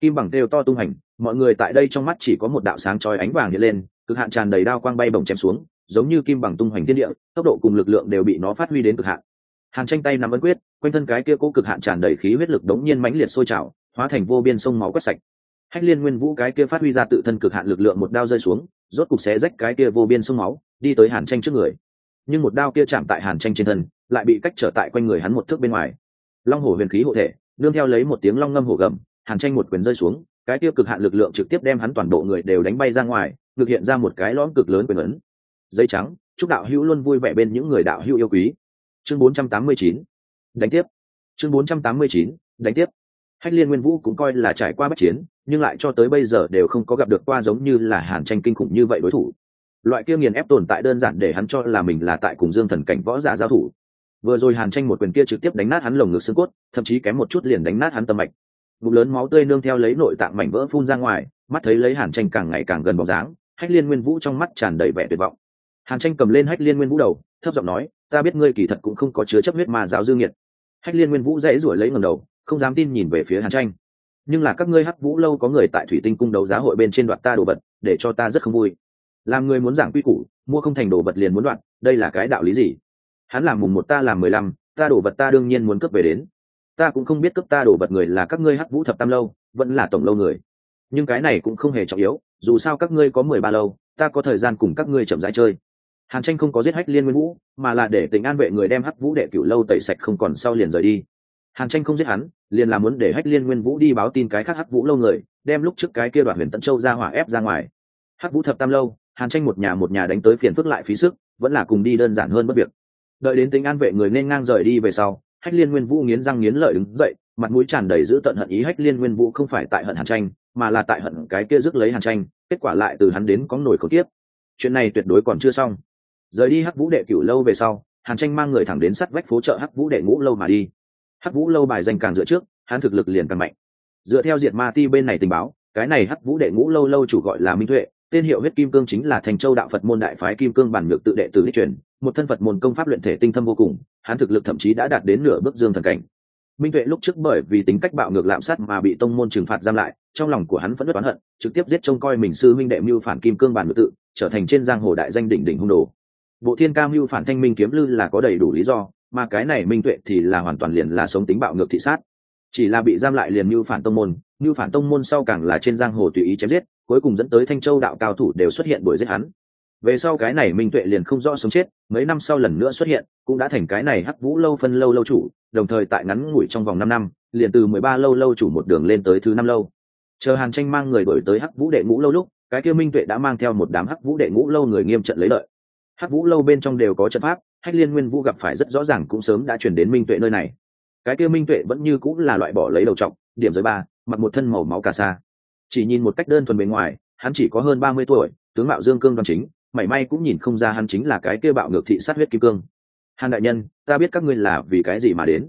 Kim bằng đều to tung hành, mọi người tại đây trong mắt chỉ có một đạo sáng trói ánh vàng hiện lên, cực hạn tràn đầy đao quang bay bồng chém xuống, giống như kim bằng tung hoành thiên địa, tốc độ cùng lực lượng đều bị nó phát huy đến cực hạn. Hàn tranh tay nắm ấn quyết, quanh thân cái kia cố cực hạn tràn đầy khí huyết lực đống nhiên mãnh liệt sôi trào, hóa thành vô biên sông máu quét sạch hách liên nguyên vũ cái kia phát huy ra tự thân cực hạn lực lượng một đao rơi xuống, rốt cục xé rách cái kia vô biên sông máu, đi tới hàn tranh trước người. Nhưng một đao kia chạm tại hàn tranh trên thân, lại bị cách trở tại quanh người hắn một thước bên ngoài. Long hổ huyền khí hộ thể, nương theo lấy một tiếng long ngâm hổ gầm, hàn tranh một quyền rơi xuống, cái tiêu cực hạn lực lượng trực tiếp đem hắn toàn bộ người đều đánh bay ra ngoài thực hiện ra một cái lõm cực lớn quyền ấn. Giấy trắng, chúc đạo hữu luôn vui vẻ bên những người đạo hữu yêu quý. Chương 489 đánh tiếp. Chương 489 đánh tiếp hách liên nguyên vũ cũng coi là trải qua bất chiến, nhưng lại cho tới bây giờ đều không có gặp được qua giống như là hàn tranh kinh khủng như vậy đối thủ. Loại kia nghiền ép tồn tại đơn giản để hắn cho là mình là tại cùng dương thần cảnh võ giả giao thủ. Vừa rồi hàn tranh một quyền kia trực tiếp đánh nát hắn lồng ngực xương cốt, thậm chí kém một chút liền đánh nát hắn tâm mạch. Bụng lớn máu tươi nương theo lấy nội tạng mảnh vỡ phun ra ngoài, mắt thấy lấy hàn tranh càng ngày càng gần bóng dáng, hách liên nguyên vũ trong mắt tràn đầy vẻ tuyệt vọng. Hàn tranh cầm lên hách liên nguyên vũ đầu, thấp giọng nói, ta biết ngươi kỳ thật cũng không có chứa chấp huyết mà giáo dương nhiệt. Hách liên nguyên vũ dãy rủi lấy ngầm đầu không dám tin nhìn về phía hàn tranh. Nhưng là các ngươi hắc vũ lâu có người tại thủy tinh cung đấu giá hội bên trên đoạt ta đồ vật, để cho ta rất không vui. Làm người muốn giảng quy củ, mua không thành đồ vật liền muốn đoạn đây là cái đạo lý gì? Hắn làm mùng một ta làm mười lăm, ta đổ vật ta đương nhiên muốn cướp về đến. Ta cũng không biết cướp ta đổ vật người là các ngươi hắc vũ thập tam lâu, vẫn là tổng lâu người. Nhưng cái này cũng không hề trọng yếu, dù sao các ngươi có mười ba lâu, ta có thời gian cùng các ngươi chậm rãi chơi. Hàn tranh không có giết hách liên nguyên vũ, mà là để tình an vệ người đem hắc vũ đệ cửu lâu tẩy sạch không còn sau liền rời đi hàn tranh không giết hắn, liền là muốn để hách liên nguyên vũ đi báo tin cái khác hắc vũ lâu người, đem lúc trước cái kia đoạn huyền tận châu ra hỏa ép ra ngoài. Hắc vũ thập tam lâu, hàn tranh một nhà một nhà đánh tới phiền phức lại phí sức, vẫn là cùng đi đơn giản hơn bất việc. Đợi đến tính an vệ người nên ngang rời đi về sau, hách liên nguyên vũ nghiến răng nghiến lợi đứng dậy, mặt mũi tràn đầy giữ tận hận ý hách liên nguyên vũ không phải tại hận hàn tranh, mà là tại hận cái kia rước lấy hàn tranh, kết quả lại từ hắn đến có nổi khẩu tiếp chuyện này tuyệt đối còn chưa xong. Rời đi hắc vũ đệ cửu lâu về sau, hàn tranh mang người thẳng đến sắt vách phố chợ hắc vũ đệ ngũ lâu mà đi hắc vũ lâu bài danh càng dựa trước, hắn thực lực liền càng mạnh. Dựa theo diệt ma ti bên này tình báo, cái này hắc vũ đệ ngũ lâu lâu chủ gọi là minh tuệ, tên hiệu huyết kim cương chính là thành châu đạo phật môn đại phái kim cương bản nhược tự đệ tử đích truyền, một thân phật môn công pháp luyện thể tinh thâm vô cùng, hắn thực lực thậm chí đã đạt đến nửa bước dương thần cảnh. Minh tuệ lúc trước bởi vì tính cách bạo ngược lạm sát mà bị tông môn trừng phạt giam lại, trong lòng của hắn vẫn rất oán hận, trực tiếp giết trông coi mình sư minh đệ mưu phản kim cương bản nhược tự, trở thành trên giang hồ đại danh đỉnh đỉnh hung đồ. Bộ thiên ca mưu phản thanh minh kiếm lư là có đầy đủ lý do mà cái này minh tuệ thì là hoàn toàn liền là sống tính bạo ngược thị sát. Chỉ là bị giam lại liền mưu phản tông môn mưu phản tông môn sau càng là trên giang hồ tùy ý chém giết, cuối cùng dẫn tới thanh châu đạo cao thủ đều xuất hiện đuổi giết hắn. Về sau cái này minh tuệ liền không rõ sống chết, mấy năm sau lần nữa xuất hiện, cũng đã thành cái này hắc vũ lâu phân lâu lâu chủ, đồng thời tại ngắn ngủi trong vòng năm năm, liền từ mười ba lâu lâu chủ một đường lên tới thứ năm lâu. Chờ hàn tranh mang người đổi tới hắc vũ đệ ngũ lâu lúc, cái kia minh tuệ đã mang theo một đám hắc vũ đệ ngũ lâu người nghiêm trận lấy lợi. Hắc vũ lâu bên trong đều có trận pháp hách liên nguyên vũ gặp phải rất rõ ràng cũng sớm đã chuyển đến minh tuệ nơi này. Cái kia minh tuệ vẫn như cũng là loại bỏ lấy đầu trọng, điểm giới ba, mặc một thân màu máu cà sa. Chỉ nhìn một cách đơn thuần bên ngoài, hắn chỉ có hơn ba mươi tuổi, tướng mạo dương cương đoan chính, mảy may cũng nhìn không ra hắn chính là cái kia bạo ngược thị sát huyết kim cương. Hàn đại nhân, ta biết các ngươi là vì cái gì mà đến.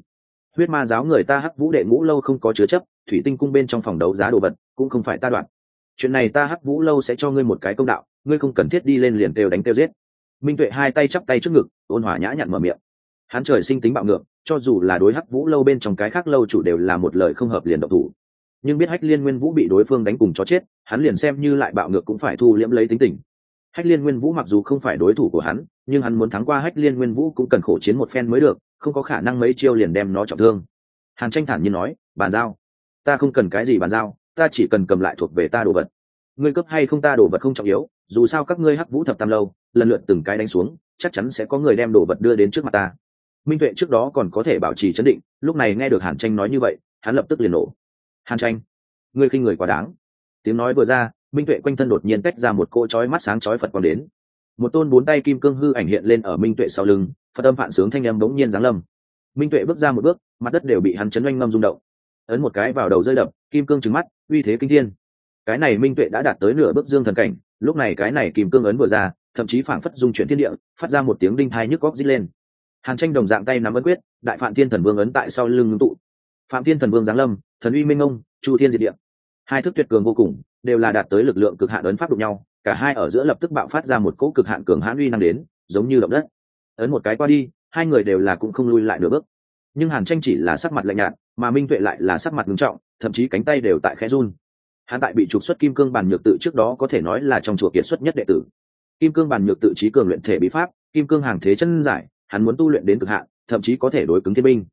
Huyết ma giáo người ta hắc vũ đệ ngũ lâu không có chứa chấp, thủy tinh cung bên trong phòng đấu giá đồ vật cũng không phải ta đoạn. Chuyện này ta hắc vũ lâu sẽ cho ngươi một cái công đạo, ngươi không cần thiết đi lên liền kêu đánh kêu giết. Minh tuệ hai tay chắp tay trước ngực ôn hòa nhã nhặn mở miệng. Hắn trời sinh tính bạo ngược, cho dù là đối hắc vũ lâu bên trong cái khác lâu chủ đều là một lời không hợp liền độc thủ. Nhưng biết hách liên nguyên vũ bị đối phương đánh cùng chó chết, hắn liền xem như lại bạo ngược cũng phải thu liễm lấy tính tình. Hách liên nguyên vũ mặc dù không phải đối thủ của hắn, nhưng hắn muốn thắng qua hách liên nguyên vũ cũng cần khổ chiến một phen mới được, không có khả năng mấy chiêu liền đem nó trọng thương. Hàn tranh thản nhiên nói, bàn giao. Ta không cần cái gì bàn giao, ta chỉ cần cầm lại thuộc về ta đồ vật. Ngươi cấp hay không ta đồ vật không trọng yếu, dù sao các ngươi hắc vũ thập tam lâu, lần lượt từng cái đánh xuống chắc chắn sẽ có người đem đồ vật đưa đến trước mặt ta. Minh tuệ trước đó còn có thể bảo trì chấn định, lúc này nghe được hàn tranh nói như vậy, hắn lập tức liền nổ. Hàn tranh, ngươi khinh người quá đáng. Tiếng nói vừa ra, minh tuệ quanh thân đột nhiên tách ra một cỗ chói mắt sáng chói phật còn đến. Một tôn bốn tay kim cương hư ảnh hiện lên ở minh tuệ sau lưng, phật âm phản sướng thanh âm bỗng nhiên giáng lâm. Minh tuệ bước ra một bước, mặt đất đều bị hắn chấn oanh ngâm rung động. Ấn một cái vào đầu rơi đập, kim cương trứng mắt, uy thế kinh thiên. Cái này minh tuệ đã đạt tới nửa bước dương thần cảnh, lúc này cái này kim cương ấn vừa ra thậm chí phảng phất dung chuyển thiên địa, phát ra một tiếng đinh thai nhức góc dí lên. Hàn tranh đồng dạng tay nắm ấn quyết, đại phạm thiên thần vương ấn tại sau lưng ngưng tụ. Phạm thiên thần vương giáng lâm, thần uy minh ông chu thiên diệt địa. Hai thức tuyệt cường vô cùng, đều là đạt tới lực lượng cực hạn ấn pháp đụng nhau, cả hai ở giữa lập tức bạo phát ra một cỗ cực hạn cường hãn uy năng đến, giống như động đất. Ấn một cái qua đi, hai người đều là cũng không lui lại nửa bước. Nhưng hàn tranh chỉ là sắc mặt lạnh nhạt, mà minh tuệ lại là sắc mặt ngưng trọng, thậm chí cánh tay đều tại khẽ run. Hắn tại bị trục xuất kim cương bàn nhược tự trước đó có thể nói là trong chùa kiệt xuất nhất đệ tử kim cương bàn nhược tự trí cường luyện thể bí pháp, kim cương hàng thế chân giải, hắn muốn tu luyện đến cực hạn, thậm chí có thể đối cứng thiên binh.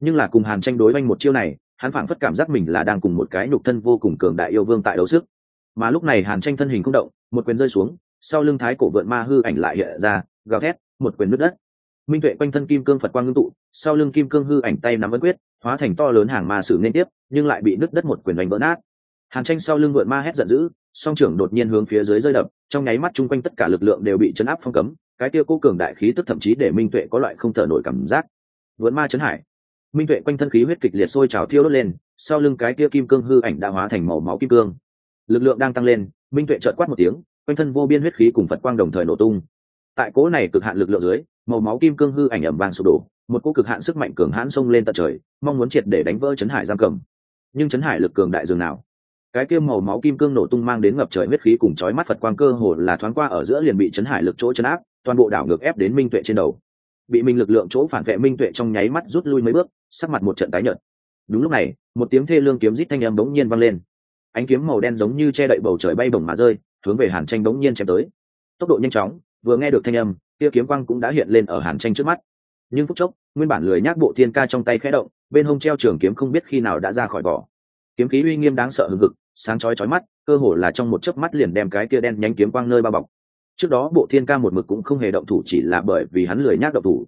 Nhưng là cùng hàn tranh đối oanh một chiêu này, hắn phảng phất cảm giác mình là đang cùng một cái nhục thân vô cùng cường đại yêu vương tại đấu sức. Mà lúc này hàn tranh thân hình không động, một quyền rơi xuống, sau lưng thái cổ vượn ma hư ảnh lại hiện ra, gào thét, một quyền nứt đất. Minh tuệ quanh thân kim cương phật quang ngưng tụ, sau lưng kim cương hư ảnh tay nắm ấn quyết, hóa thành to lớn hàng ma sử nên tiếp, nhưng lại bị nứt đất một quyền đánh vỡ nát. Hàn tranh sau lưng vượn ma hét giận dữ song trưởng đột nhiên hướng phía dưới rơi đập, trong nháy mắt chung quanh tất cả lực lượng đều bị chấn áp phong cấm, cái kia cố cường đại khí tức thậm chí để minh tuệ có loại không thở nổi cảm giác. Vượn ma chấn hải. Minh tuệ quanh thân khí huyết kịch liệt sôi trào thiêu đốt lên, sau lưng cái kia kim cương hư ảnh đã hóa thành màu máu kim cương. Lực lượng đang tăng lên, minh tuệ trợt quát một tiếng, quanh thân vô biên huyết khí cùng phật quang đồng thời nổ tung. Tại cố này cực hạn lực lượng dưới, màu máu kim cương hư ảnh ẩm vàng sụp đổ, một cỗ cực hạn sức mạnh cường hãn xông lên tận trời, mong muốn triệt để đánh vỡ chấn hải giam cầm. Nhưng chấn hải lực cường đại dường nào? Cái kia màu máu kim cương nổ tung mang đến ngập trời huyết khí cùng chói mắt phật quang cơ hồ là thoáng qua ở giữa liền bị chấn hải lực chỗ chấn áp, toàn bộ đảo ngược ép đến minh tuệ trên đầu. Bị minh lực lượng chỗ phản vệ minh tuệ trong nháy mắt rút lui mấy bước, sắc mặt một trận tái nhợt. Đúng lúc này, một tiếng thê lương kiếm rít thanh âm bỗng nhiên vang lên. Ánh kiếm màu đen giống như che đậy bầu trời bay bổng mà rơi, hướng về hàn tranh bỗng nhiên chém tới. Tốc độ nhanh chóng, vừa nghe được thanh âm, kia kiếm quang cũng đã hiện lên ở hàn tranh trước mắt. Nhưng phút chốc, nguyên bản lười nhác bộ thiên ca trong tay khẽ động, bên hông treo trường kiếm không biết khi nào đã ra khỏi vỏ kiếm khí uy nghiêm đáng sợ hừng hực, sáng chói chói mắt, cơ hồ là trong một chớp mắt liền đem cái kia đen nhánh kiếm quang nơi bao bọc. Trước đó bộ thiên ca một mực cũng không hề động thủ chỉ là bởi vì hắn lười nhác động thủ.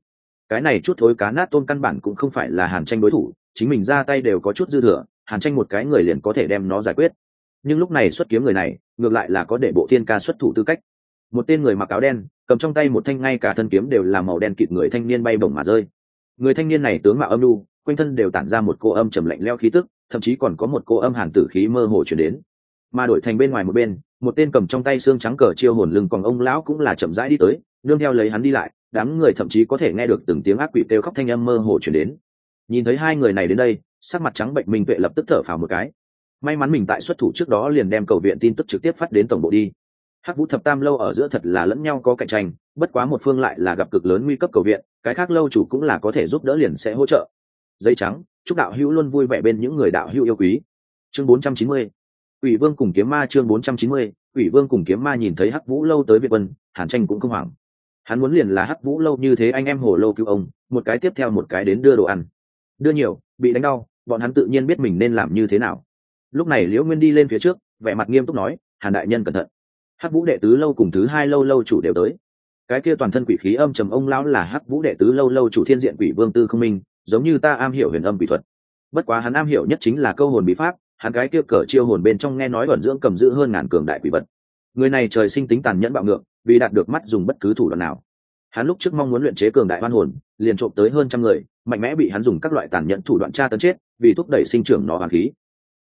Cái này chút thối cá nát tôm căn bản cũng không phải là hàn tranh đối thủ, chính mình ra tay đều có chút dư thừa, hàn tranh một cái người liền có thể đem nó giải quyết. Nhưng lúc này xuất kiếm người này, ngược lại là có để bộ thiên ca xuất thủ tư cách. Một tên người mặc áo đen, cầm trong tay một thanh ngay cả thân kiếm đều là màu đen kịt người thanh niên bay bổng mà rơi. Người thanh niên này tướng mạo âm lu quanh thân đều tản ra một cô âm trầm lạnh leo khí tức thậm chí còn có một cô âm hàn tử khí mơ hồ chuyển đến. Mà đổi thành bên ngoài một bên, một tên cầm trong tay xương trắng cờ chiêu hồn lưng còn ông lão cũng là chậm rãi đi tới, nương theo lấy hắn đi lại, đám người thậm chí có thể nghe được từng tiếng ác quỷ kêu khóc thanh âm mơ hồ chuyển đến. Nhìn thấy hai người này đến đây, sắc mặt trắng bệnh minh tuệ lập tức thở phào một cái. May mắn mình tại xuất thủ trước đó liền đem cầu viện tin tức trực tiếp phát đến tổng bộ đi. Hắc vũ thập tam lâu ở giữa thật là lẫn nhau có cạnh tranh, bất quá một phương lại là gặp cực lớn nguy cấp cầu viện, cái khác lâu chủ cũng là có thể giúp đỡ liền sẽ hỗ trợ. Dây trắng chúc đạo hữu luôn vui vẻ bên những người đạo hữu yêu quý. Chương 490 ủy vương cùng kiếm ma chương 490 ủy vương cùng kiếm ma nhìn thấy hắc vũ lâu tới việt quân, hàn tranh cũng không hoảng. Hắn muốn liền là hắc vũ lâu như thế anh em hồ lâu cứu ông, một cái tiếp theo một cái đến đưa đồ ăn. Đưa nhiều, bị đánh đau, bọn hắn tự nhiên biết mình nên làm như thế nào. Lúc này liễu nguyên đi lên phía trước, vẻ mặt nghiêm túc nói, hàn đại nhân cẩn thận. Hắc vũ đệ tứ lâu cùng thứ hai lâu lâu chủ đều tới. Cái kia toàn thân quỷ khí âm trầm ông lão là hắc vũ đệ tứ lâu lâu chủ thiên diện quỷ vương tư không minh giống như ta am hiểu huyền âm quỷ thuật. Bất quá hắn am hiểu nhất chính là câu hồn bí pháp, hắn cái kia cờ chiêu hồn bên trong nghe nói vận dưỡng cầm giữ hơn ngàn cường đại quỷ vật. Người này trời sinh tính tàn nhẫn bạo ngược, vì đạt được mắt dùng bất cứ thủ đoạn nào. Hắn lúc trước mong muốn luyện chế cường đại hoan hồn, liền trộm tới hơn trăm người, mạnh mẽ bị hắn dùng các loại tàn nhẫn thủ đoạn tra tấn chết, vì thúc đẩy sinh trưởng nó hoàng khí.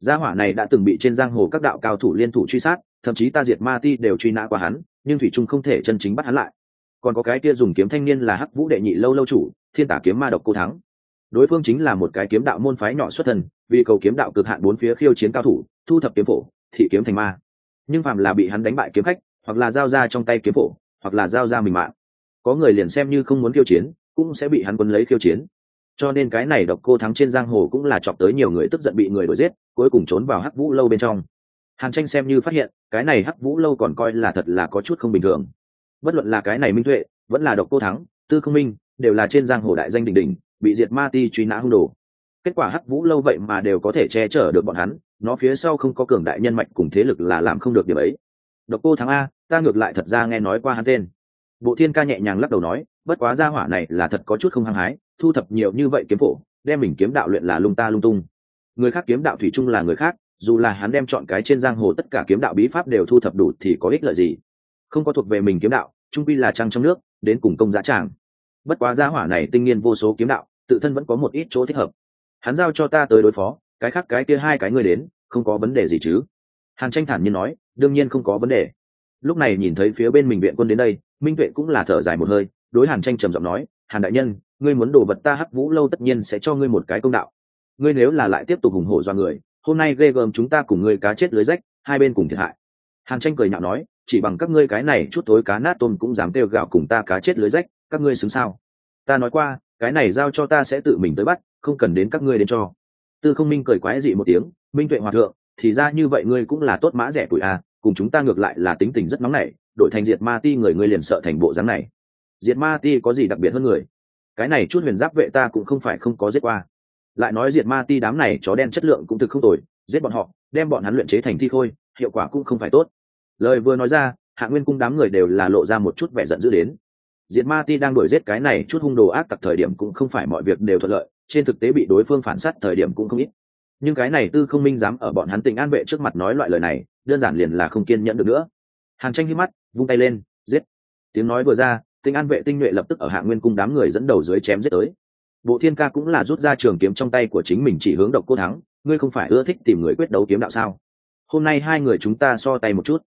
Gia hỏa này đã từng bị trên giang hồ các đạo cao thủ liên thủ truy sát, thậm chí ta diệt ma ti đều truy nã qua hắn, nhưng thủy trung không thể chân chính bắt hắn lại. Còn có cái kia dùng kiếm thanh niên là hắc vũ đệ nhị lâu lâu chủ, thiên tả kiếm ma độc cô thắng đối phương chính là một cái kiếm đạo môn phái nhỏ xuất thần, vì cầu kiếm đạo cực hạn bốn phía khiêu chiến cao thủ thu thập kiếm phổ thị kiếm thành ma. Nhưng phàm là bị hắn đánh bại kiếm khách hoặc là giao ra trong tay kiếm phổ hoặc là giao ra mình mạng có người liền xem như không muốn khiêu chiến cũng sẽ bị hắn quân lấy khiêu chiến. Cho nên cái này độc cô thắng trên giang hồ cũng là chọc tới nhiều người tức giận bị người đuổi giết cuối cùng trốn vào hắc vũ lâu bên trong. Hàn tranh xem như phát hiện cái này hắc vũ lâu còn coi là thật là có chút không bình thường. Bất luận là cái này minh tuệ vẫn là độc cô thắng tư không minh đều là trên giang hồ đại danh đỉnh đỉnh bị diệt ma ti truy nã hung đồ. Kết quả hắc vũ lâu vậy mà đều có thể che chở được bọn hắn, nó phía sau không có cường đại nhân mạch cùng thế lực là làm không được điểm ấy. Độc cô thắng a, ta ngược lại thật ra nghe nói qua hắn tên. Bộ thiên ca nhẹ nhàng lắc đầu nói, bất quá gia hỏa này là thật có chút không hăng hái, thu thập nhiều như vậy kiếm phổ, đem mình kiếm đạo luyện là lung ta lung tung. Người khác kiếm đạo thủy chung là người khác, dù là hắn đem chọn cái trên giang hồ tất cả kiếm đạo bí pháp đều thu thập đủ thì có ích lợi gì. Không có thuộc về mình kiếm đạo, trung pi là trăng trong nước, đến cùng công giá tràng bất quá gia hỏa này tinh nghiên vô số kiếm đạo, tự thân vẫn có một ít chỗ thích hợp. Hắn giao cho ta tới đối phó, cái khác cái kia hai cái người đến, không có vấn đề gì chứ. Hàn tranh thản nhiên nói, đương nhiên không có vấn đề. Lúc này nhìn thấy phía bên mình viện quân đến đây, minh tuệ cũng là thở dài một hơi, đối hàn tranh trầm giọng nói, hàn đại nhân, ngươi muốn đổ vật ta hắc vũ lâu tất nhiên sẽ cho ngươi một cái công đạo. Ngươi nếu là lại tiếp tục ủng hộ do người, hôm nay ghê gớm chúng ta cùng ngươi cá chết lưới rách, hai bên cùng thiệt hại. Hàn tranh cười nhạo nói, chỉ bằng các ngươi cái này chút tối cá nát tôm cũng dám kêu gạo cùng ta cá chết lưới rách các ngươi xứng sao? Ta nói qua, cái này giao cho ta sẽ tự mình tới bắt, không cần đến các ngươi đến cho. Tư không minh cười quái dị một tiếng, minh tuệ hòa thượng, thì ra như vậy ngươi cũng là tốt mã rẻ tuổi à cùng chúng ta ngược lại là tính tình rất nóng nảy, đổi thành diệt ma ti người ngươi liền sợ thành bộ dáng này. Diệt ma ti có gì đặc biệt hơn người? Cái này chút huyền giáp vệ ta cũng không phải không có giết qua. Lại nói diệt ma ti đám này chó đen chất lượng cũng thực không tồi, giết bọn họ, đem bọn hắn luyện chế thành thi khôi, hiệu quả cũng không phải tốt. Lời vừa nói ra, hạ nguyên cung đám người đều là lộ ra một chút vẻ giận dữ đến diệt ma ti đang đuổi giết cái này chút hung đồ ác tặc thời điểm cũng không phải mọi việc đều thuận lợi, trên thực tế bị đối phương phản sát thời điểm cũng không ít. Nhưng cái này tư không minh dám ở bọn hắn tình an vệ trước mặt nói loại lời này, đơn giản liền là không kiên nhẫn được nữa. Hàn tranh hít mắt, vung tay lên, giết. Tiếng nói vừa ra, tình an vệ tinh nhuệ lập tức ở hạ nguyên cung đám người dẫn đầu dưới chém giết tới. Bộ thiên ca cũng là rút ra trường kiếm trong tay của chính mình chỉ hướng độc cô thắng, ngươi không phải ưa thích tìm người quyết đấu kiếm đạo sao? Hôm nay hai người chúng ta so tay một chút.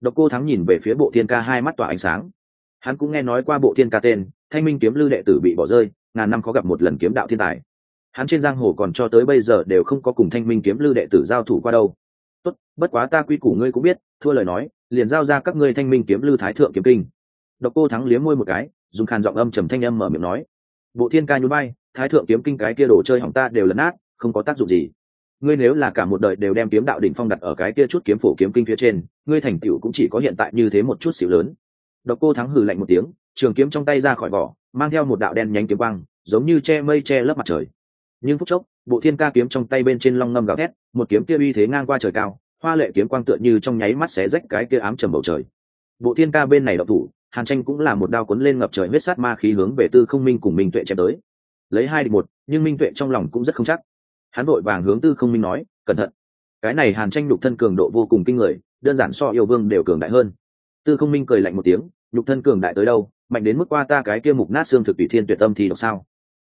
Độc cô thắng nhìn về phía bộ thiên ca hai mắt tỏa ánh sáng hắn cũng nghe nói qua bộ thiên ca tên, thanh minh kiếm lưu đệ tử bị bỏ rơi, ngàn năm khó gặp một lần kiếm đạo thiên tài. Hắn trên giang hồ còn cho tới bây giờ đều không có cùng thanh minh kiếm lưu đệ tử giao thủ qua đâu. Tốt, bất quá ta quy củ ngươi cũng biết, thua lời nói, liền giao ra các ngươi thanh minh kiếm lưu thái thượng kiếm kinh. Độc cô thắng liếm môi một cái, dùng khàn giọng âm trầm thanh âm mở miệng nói, bộ thiên ca nhún bay thái thượng kiếm kinh cái kia đồ chơi hỏng ta đều lấn át, không có tác dụng gì. Ngươi nếu là cả một đời đều đem kiếm đạo đỉnh phong đặt ở cái kia chút kiếm phổ kiếm kinh phía trên, ngươi thành tựu cũng chỉ có hiện tại như thế một chút xíu lớn độc cô thắng hừ lạnh một tiếng, trường kiếm trong tay ra khỏi vỏ, mang theo một đạo đen nhánh kiếm quang, giống như che mây che lấp mặt trời. Nhưng phút chốc, bộ thiên ca kiếm trong tay bên trên long ngâm gào thét, một kiếm kia uy thế ngang qua trời cao, hoa lệ kiếm quang tựa như trong nháy mắt xé rách cái kia ám trầm bầu trời. Bộ thiên ca bên này độc thủ, hàn tranh cũng là một đao cuốn lên ngập trời huyết sát ma khí hướng về tư không minh cùng minh tuệ chém tới. Lấy hai địch một, nhưng minh tuệ trong lòng cũng rất không chắc. Hắn vội vàng hướng tư không minh nói, cẩn thận. Cái này hàn tranh đục thân cường độ vô cùng kinh người, đơn giản so yêu vương đều cường đại hơn. Tư không minh cười lạnh một tiếng nhục thân cường đại tới đâu, mạnh đến mức qua ta cái kia mục nát xương thực tùy thiên tuyệt tâm thì độc sao?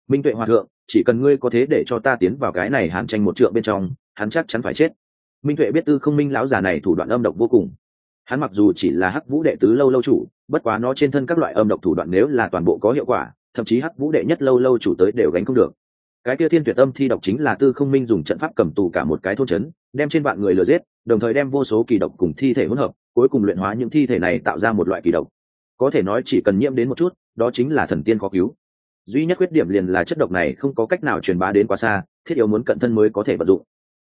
Minh tuệ hòa thượng, chỉ cần ngươi có thế để cho ta tiến vào cái này hàn tranh một trượng bên trong, hắn chắc chắn phải chết. Minh tuệ biết tư không minh lão già này thủ đoạn âm độc vô cùng. Hắn mặc dù chỉ là hắc vũ đệ tứ lâu lâu chủ, bất quá nó trên thân các loại âm độc thủ đoạn nếu là toàn bộ có hiệu quả, thậm chí hắc vũ đệ nhất lâu lâu chủ tới đều gánh không được. Cái kia thiên tuyệt âm thi độc chính là tư không minh dùng trận pháp cầm tù cả một cái thôn trấn, đem trên vạn người lừa giết, đồng thời đem vô số kỳ độc cùng thi thể hỗn hợp, cuối cùng luyện hóa những thi thể này tạo ra một loại kỳ độc có thể nói chỉ cần nhiễm đến một chút, đó chính là thần tiên khó cứu. Duy nhất khuyết điểm liền là chất độc này không có cách nào truyền bá đến quá xa, thiết yếu muốn cận thân mới có thể vận dụng.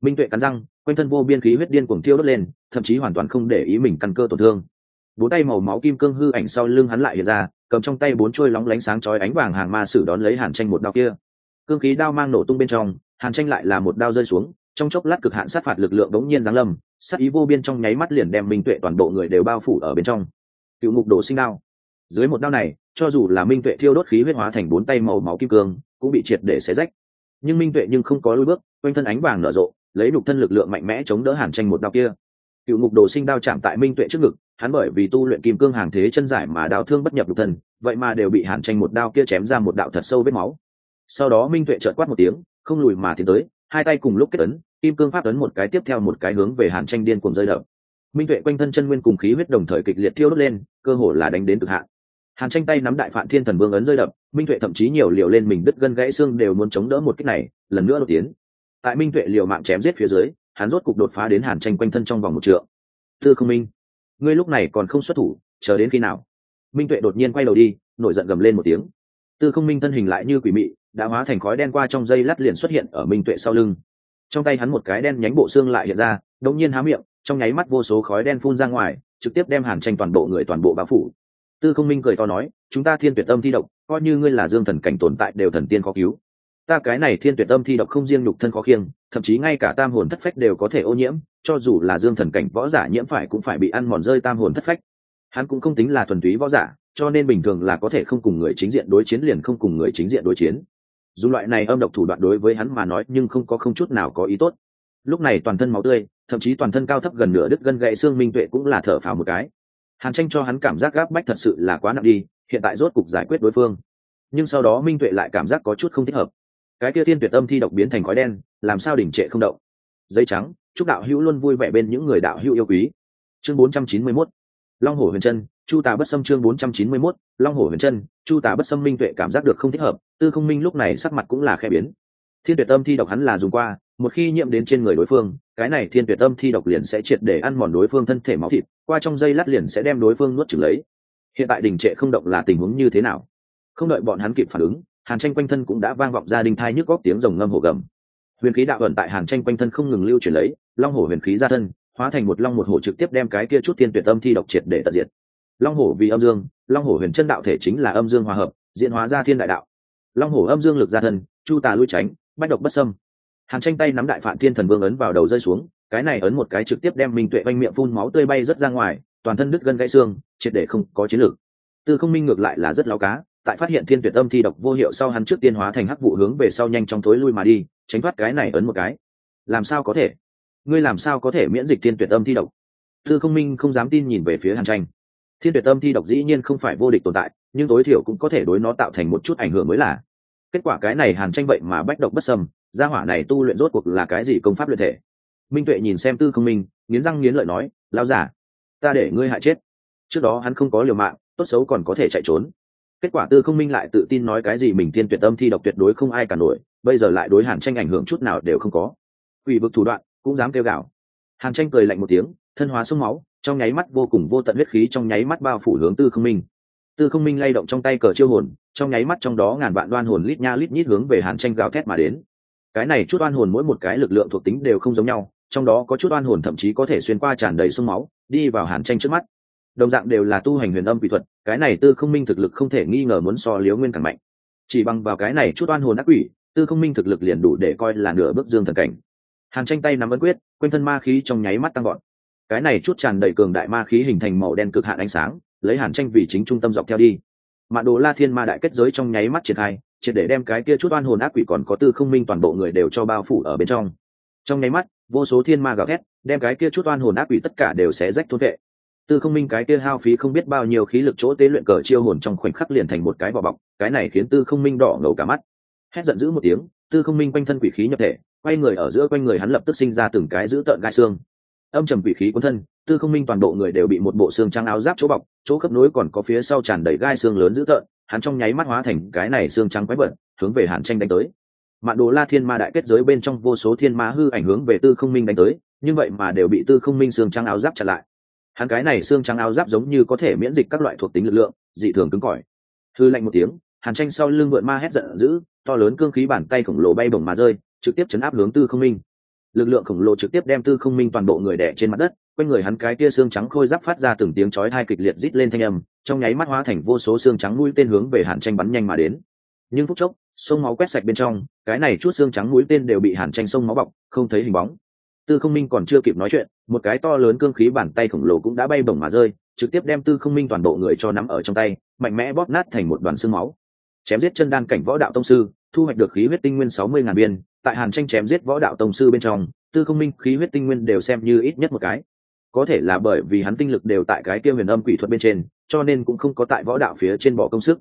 Minh tuệ cắn răng, quanh thân vô biên khí huyết điên cuồng thiêu đốt lên, thậm chí hoàn toàn không để ý mình căn cơ tổn thương. Bốn tay màu máu kim cương hư ảnh sau lưng hắn lại hiện ra, cầm trong tay bốn trôi lóng lánh sáng chói ánh vàng hàng ma sử đón lấy hàn tranh một đao kia. Cương khí đao mang nổ tung bên trong, hàn tranh lại là một đao rơi xuống, trong chốc lát cực hạn sát phạt lực lượng đống nhiên giáng lâm, sát ý vô biên trong nháy mắt liền đem minh tuệ toàn bộ người đều bao phủ ở bên trong cựu ngục đổ sinh đao. Dưới một đao này, cho dù là minh tuệ thiêu đốt khí huyết hóa thành bốn tay màu máu kim cương, cũng bị triệt để xé rách. Nhưng minh tuệ nhưng không có lối bước, quanh thân ánh vàng nở rộ, lấy nhục thân lực lượng mạnh mẽ chống đỡ hàn tranh một đao kia. Cựu ngục đồ sinh đao chạm tại minh tuệ trước ngực, hắn bởi vì tu luyện kim cương hàng thế chân giải mà đao thương bất nhập nhục thân, vậy mà đều bị hàn tranh một đao kia chém ra một đạo thật sâu vết máu. Sau đó minh tuệ trợt quát một tiếng, không lùi mà tiến tới, hai tay cùng lúc kết ấn, kim cương pháp ấn một cái tiếp theo một cái hướng về hàn tranh điên cuồng rơi đập minh tuệ quanh thân chân nguyên cùng khí huyết đồng thời kịch liệt thiêu đốt lên, cơ hồ là đánh đến cực hạn. Hàn tranh tay nắm đại phạn thiên thần vương ấn rơi đập, minh tuệ thậm chí nhiều liều lên mình đứt gân gãy xương đều muốn chống đỡ một cách này, lần nữa đột tiến. Tại minh tuệ liều mạng chém giết phía dưới, hắn rốt cục đột phá đến hàn tranh quanh thân trong vòng một trượng. Tư không minh, ngươi lúc này còn không xuất thủ, chờ đến khi nào? Minh tuệ đột nhiên quay đầu đi, nổi giận gầm lên một tiếng. Tư không minh thân hình lại như quỷ mị, đã hóa thành khói đen qua trong dây lát liền xuất hiện ở minh tuệ sau lưng. Trong tay hắn một cái đen nhánh bộ xương lại hiện ra, đột nhiên há miệng trong nháy mắt vô số khói đen phun ra ngoài, trực tiếp đem hàn tranh toàn bộ người toàn bộ bao phủ. Tư không minh cười to nói, chúng ta thiên tuyệt âm thi độc, coi như ngươi là dương thần cảnh tồn tại đều thần tiên khó cứu. Ta cái này thiên tuyệt âm thi độc không riêng nhục thân khó khiêng, thậm chí ngay cả tam hồn thất phách đều có thể ô nhiễm, cho dù là dương thần cảnh võ giả nhiễm phải cũng phải bị ăn mòn rơi tam hồn thất phách. Hắn cũng không tính là thuần túy võ giả, cho nên bình thường là có thể không cùng người chính diện đối chiến liền không cùng người chính diện đối chiến. Dù loại này âm độc thủ đoạn đối với hắn mà nói nhưng không có không chút nào có ý tốt. Lúc này toàn thân máu tươi thậm chí toàn thân cao thấp gần nửa đứt gân gãy xương minh tuệ cũng là thở phào một cái. Hàn tranh cho hắn cảm giác gáp bách thật sự là quá nặng đi, hiện tại rốt cục giải quyết đối phương. Nhưng sau đó minh tuệ lại cảm giác có chút không thích hợp. Cái kia thiên tuyệt âm thi độc biến thành khói đen, làm sao đỉnh trệ không động? Giấy trắng, chúc đạo hữu luôn vui vẻ bên những người đạo hữu yêu quý. Chương 491 long hổ huyền chân chu tà bất xâm chương 491 long hổ huyền chân chu tà bất xâm minh tuệ cảm giác được không thích hợp, tư không minh lúc này sắc mặt cũng là khe biến. Thiên tuyệt âm thi độc hắn là dùng qua một khi nhiễm đến trên người đối phương, cái này thiên tuyệt âm thi độc liền sẽ triệt để ăn mòn đối phương thân thể máu thịt, qua trong dây lát liền sẽ đem đối phương nuốt chửng lấy. Hiện tại đình trệ không động là tình huống như thế nào? Không đợi bọn hắn kịp phản ứng, hàn tranh quanh thân cũng đã vang vọng ra đình thai nhức góc tiếng rồng ngâm hổ gầm. Huyền khí đạo ẩn tại hàn tranh quanh thân không ngừng lưu chuyển lấy, long hổ huyền khí ra thân, hóa thành một long một hổ trực tiếp đem cái kia chút thiên tuyệt âm thi độc triệt để tận diệt. Long hổ vì âm dương, long hổ huyền chân đạo thể chính là âm dương hòa hợp, diễn hóa ra thiên đại đạo. Long hổ âm dương lực ra thân, chu tà lui tránh, bách độc bất sâm hàn tranh tay nắm đại phạm thiên thần vương ấn vào đầu rơi xuống, cái này ấn một cái trực tiếp đem minh tuệ oanh miệng phun máu tươi bay rất ra ngoài, toàn thân đứt gân gãy xương, triệt để không có chiến lược. Tư không minh ngược lại là rất lao cá, tại phát hiện thiên tuyệt âm thi độc vô hiệu sau hắn trước tiên hóa thành hắc vụ hướng về sau nhanh chóng thối lui mà đi, tránh thoát cái này ấn một cái. Làm sao có thể? Ngươi làm sao có thể miễn dịch thiên tuyệt âm thi độc? Tư không minh không dám tin nhìn về phía hàn tranh. Thiên tuyệt âm thi độc dĩ nhiên không phải vô địch tồn tại, nhưng tối thiểu cũng có thể đối nó tạo thành một chút ảnh hưởng mới là. Kết quả cái này hàn tranh vậy mà bách độc bất sâm gia hỏa này tu luyện rốt cuộc là cái gì công pháp luyện thể? Minh tuệ nhìn xem tư không minh, nghiến răng nghiến lợi nói lao giả ta để ngươi hại chết. Trước đó hắn không có liều mạng, tốt xấu còn có thể chạy trốn. Kết quả tư không minh lại tự tin nói cái gì mình tiên tuyệt tâm thi độc tuyệt đối không ai cả nổi, bây giờ lại đối hàn tranh ảnh hưởng chút nào đều không có. Ủy vực thủ đoạn, cũng dám kêu gào. Hàn tranh cười lạnh một tiếng, thân hóa sông máu, trong nháy mắt vô cùng vô tận huyết khí trong nháy mắt bao phủ hướng tư không minh. Tư không minh lay động trong tay cờ chiêu hồn, trong nháy mắt trong đó ngàn vạn đoan hồn lít nha lít nhít hướng về hàn tranh gào thét mà đến cái này chút oan hồn mỗi một cái lực lượng thuộc tính đều không giống nhau, trong đó có chút oan hồn thậm chí có thể xuyên qua tràn đầy sông máu, đi vào hàn tranh trước mắt. Đồng dạng đều là tu hành huyền âm kỹ thuật, cái này tư không minh thực lực không thể nghi ngờ muốn so liếu nguyên càng mạnh. Chỉ bằng vào cái này chút oan hồn ác quỷ, tư không minh thực lực liền đủ để coi là nửa bước dương thần cảnh. Hàn tranh tay nắm ấn quyết, quanh thân ma khí trong nháy mắt tăng gọn cái này chút tràn đầy cường đại ma khí hình thành màu đen cực hạn ánh sáng, lấy hàn tranh vì chính trung tâm dọc theo đi. Mạ đồ la thiên ma đại kết giới trong nháy mắt triển khai triệt để đem cái kia chút oan hồn ác quỷ còn có tư không minh toàn bộ người đều cho bao phủ ở bên trong. Trong nháy mắt, vô số thiên ma gào thét, đem cái kia chút oan hồn ác quỷ tất cả đều sẽ rách thôn vệ. Tư không minh cái kia hao phí không biết bao nhiêu khí lực chỗ tế luyện cờ chiêu hồn trong khoảnh khắc liền thành một cái vỏ bọc, cái này khiến tư không minh đỏ ngầu cả mắt. Hét giận dữ một tiếng, tư không minh quanh thân quỷ khí nhập thể, quay người ở giữa quanh người hắn lập tức sinh ra từng cái giữ tợn gai xương. Âm trầm quỷ khí cuốn thân, tư không minh toàn bộ người đều bị một bộ xương trắng áo giáp chỗ bọc, chỗ khớp nối còn có phía sau tràn đầy gai xương lớn dữ tợn hắn trong nháy mắt hóa thành cái này xương trắng quái bẩn hướng về hàn tranh đánh tới. Mạn đồ la thiên ma đại kết giới bên trong vô số thiên ma hư ảnh hướng về tư không minh đánh tới, nhưng vậy mà đều bị tư không minh xương trắng áo giáp chặn lại. Hắn cái này xương trắng áo giáp giống như có thể miễn dịch các loại thuộc tính lực lượng, dị thường cứng cỏi. Hư lạnh một tiếng, hàn tranh sau lưng vượn ma hét giận dữ, to lớn cương khí bàn tay khổng lồ bay bổng mà rơi, trực tiếp chấn áp hướng tư không minh. Lực lượng khổng lồ trực tiếp đem tư không minh toàn bộ người đẻ trên mặt đất quanh người hắn cái kia xương trắng khôi giáp phát ra từng tiếng chói hai kịch liệt rít lên thanh âm, trong nháy mắt hóa thành vô số xương trắng mũi tên hướng về hàn tranh bắn nhanh mà đến. Nhưng phút chốc, sông máu quét sạch bên trong, cái này chút xương trắng mũi tên đều bị hàn tranh sông máu bọc, không thấy hình bóng. Tư không minh còn chưa kịp nói chuyện, một cái to lớn cương khí bàn tay khổng lồ cũng đã bay bổng mà rơi, trực tiếp đem tư không minh toàn bộ người cho nắm ở trong tay, mạnh mẽ bóp nát thành một đoàn xương máu. Chém giết chân đan cảnh võ đạo tông sư, thu hoạch được khí huyết tinh nguyên sáu mươi ngàn viên, tại hàn tranh chém giết võ đạo tông sư bên trong, tư không minh khí huyết tinh nguyên đều xem như ít nhất một cái có thể là bởi vì hắn tinh lực đều tại cái kia huyền âm quỷ thuật bên trên, cho nên cũng không có tại võ đạo phía trên bỏ công sức.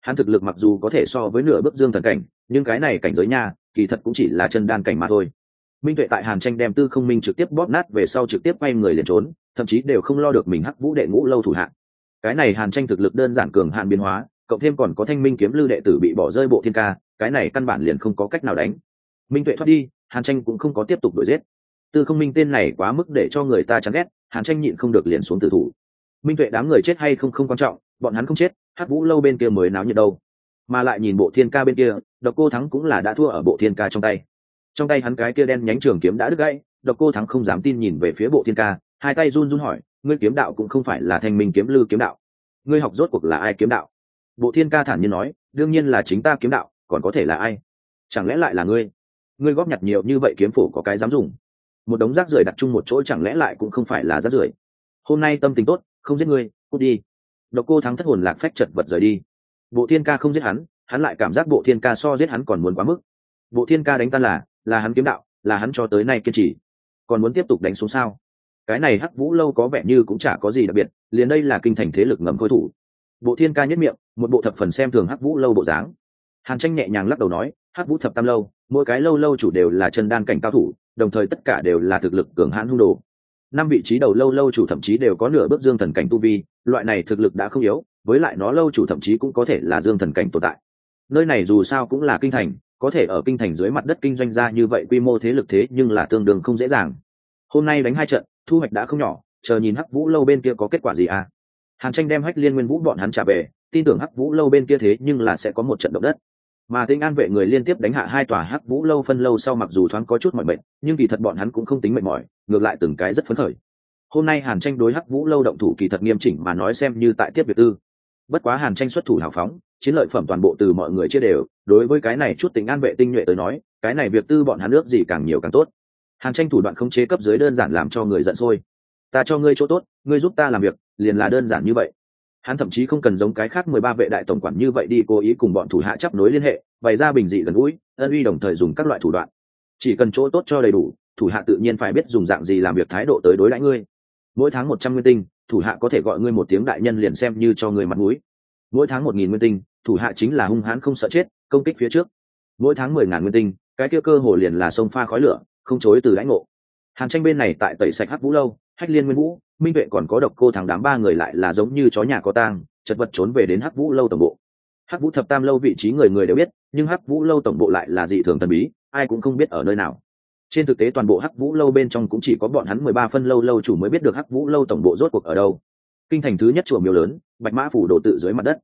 Hắn thực lực mặc dù có thể so với nửa bước dương thần cảnh, nhưng cái này cảnh giới nha, kỳ thật cũng chỉ là chân đan cảnh mà thôi. Minh tuệ tại hàn tranh đem tư không minh trực tiếp bóp nát về sau trực tiếp quay người liền trốn, thậm chí đều không lo được mình hắc vũ đệ ngũ lâu thủ hạng cái này hàn tranh thực lực đơn giản cường hạn biến hóa, cộng thêm còn có thanh minh kiếm lưu đệ tử bị bỏ rơi bộ thiên ca, cái này căn bản liền không có cách nào đánh. Minh tuệ thoát đi, hàn tranh cũng không có tiếp tục đuổi giết. Tư không minh tên này quá mức để cho người ta chán ghét hàn tranh nhịn không được liền xuống tử thủ. Minh tuệ đám người chết hay không không quan trọng, bọn hắn không chết hát vũ lâu bên kia mới náo nhiệt đâu. Mà lại nhìn bộ thiên ca bên kia, độc cô thắng cũng là đã thua ở bộ thiên ca trong tay. Trong tay hắn cái kia đen nhánh trường kiếm đã đứt gãy, độc cô thắng không dám tin nhìn về phía bộ thiên ca, hai tay run run hỏi, ngươi kiếm đạo cũng không phải là thanh minh kiếm lư kiếm đạo. Ngươi học rốt cuộc là ai kiếm đạo? Bộ thiên ca thản nhiên nói, đương nhiên là chính ta kiếm đạo, còn có thể là ai? Chẳng lẽ lại là ngươi? Ngươi góp nhặt nhiều như vậy kiếm phổ có cái dám dùng? Một đống rác rưởi đặt chung một chỗ chẳng lẽ lại cũng không phải là rác rưởi? Hôm nay tâm tình tốt, không giết ngươi, cút đi. Độc cô thắng thất hồn lạc phách chật vật rời đi. Bộ thiên ca không giết hắn hắn lại cảm giác bộ thiên ca so giết hắn còn muốn quá mức. Bộ thiên ca đánh tan là là hắn kiếm đạo, là hắn cho tới nay kiên trì. Còn muốn tiếp tục đánh xuống sao? Cái này hắc vũ lâu có vẻ như cũng chả có gì đặc biệt, liền đây là kinh thành thế lực ngầm khôi thủ. Bộ thiên ca nhất miệng, một bộ thập phần xem thường hắc vũ lâu bộ dáng. Hàn tranh nhẹ nhàng lắc đầu nói, hắc vũ thập tam lâu, mỗi cái lâu lâu chủ đều là chân đan cảnh cao thủ đồng thời tất cả đều là thực lực cường hãn hung đồ. Năm vị trí đầu lâu lâu chủ thậm chí đều có nửa bước dương thần cảnh tu vi, loại này thực lực đã không yếu, với lại nó lâu chủ thậm chí cũng có thể là dương thần cảnh tồn tại. Nơi này dù sao cũng là kinh thành, có thể ở kinh thành dưới mặt đất kinh doanh ra như vậy quy mô thế lực thế nhưng là tương đương không dễ dàng. Hôm nay đánh hai trận, thu hoạch đã không nhỏ, chờ nhìn hắc vũ lâu bên kia có kết quả gì à? Hàn tranh đem hách liên nguyên vũ bọn hắn trả về, tin tưởng hắc vũ lâu bên kia thế nhưng là sẽ có một trận động đất mà tinh an vệ người liên tiếp đánh hạ hai tòa hắc vũ lâu phân lâu sau mặc dù thoáng có chút mọi mệt, nhưng kỳ thật bọn hắn cũng không tính mệt mỏi, ngược lại từng cái rất phấn khởi. Hôm nay hàn tranh đối hắc vũ lâu động thủ kỳ thật nghiêm chỉnh mà nói xem như tại tiếp việc tư. Bất quá hàn tranh xuất thủ hào phóng, chiến lợi phẩm toàn bộ từ mọi người chia đều, đối với cái này chút tính an vệ tinh nhuệ tới nói, cái này việc tư bọn hắn nước gì càng nhiều càng tốt. Hàn tranh thủ đoạn khống chế cấp dưới đơn giản làm cho người giận sôi. Ta cho ngươi chỗ tốt, ngươi giúp ta làm việc, liền là đơn giản như vậy hắn thậm chí không cần giống cái khác mười ba vệ đại tổng quản như vậy đi cố ý cùng bọn thủ hạ chấp nối liên hệ, bày ra bình dị gần gũi, ân uy đồng thời dùng các loại thủ đoạn. Chỉ cần chỗ tốt cho đầy đủ, thủ hạ tự nhiên phải biết dùng dạng gì làm việc thái độ tới đối đãi ngươi. Mỗi tháng một trăm nguyên tinh, thủ hạ có thể gọi ngươi một tiếng đại nhân liền xem như cho ngươi mặt mũi. Mỗi tháng một nghìn nguyên tinh, thủ hạ chính là hung hãn không sợ chết, công kích phía trước. Mỗi tháng mười ngàn nguyên tinh, cái kia cơ hồ liền là sông pha khói lửa, không chối từ lãnh ngộ. Hàn tranh bên này tại tẩy sạch hắc vũ lâu, hách liên nguyên vũ minh vệ còn có độc cô thằng đám ba người lại là giống như chó nhà có tang, chật vật trốn về đến hắc vũ lâu tổng bộ. Hắc vũ thập tam lâu vị trí người người đều biết, nhưng hắc vũ lâu tổng bộ lại là dị thường thần bí, ai cũng không biết ở nơi nào. Trên thực tế toàn bộ hắc vũ lâu bên trong cũng chỉ có bọn hắn mười ba phân lâu lâu chủ mới biết được hắc vũ lâu tổng bộ rốt cuộc ở đâu. Kinh thành thứ nhất chùa miếu lớn, bạch mã phủ đổ tự dưới mặt đất.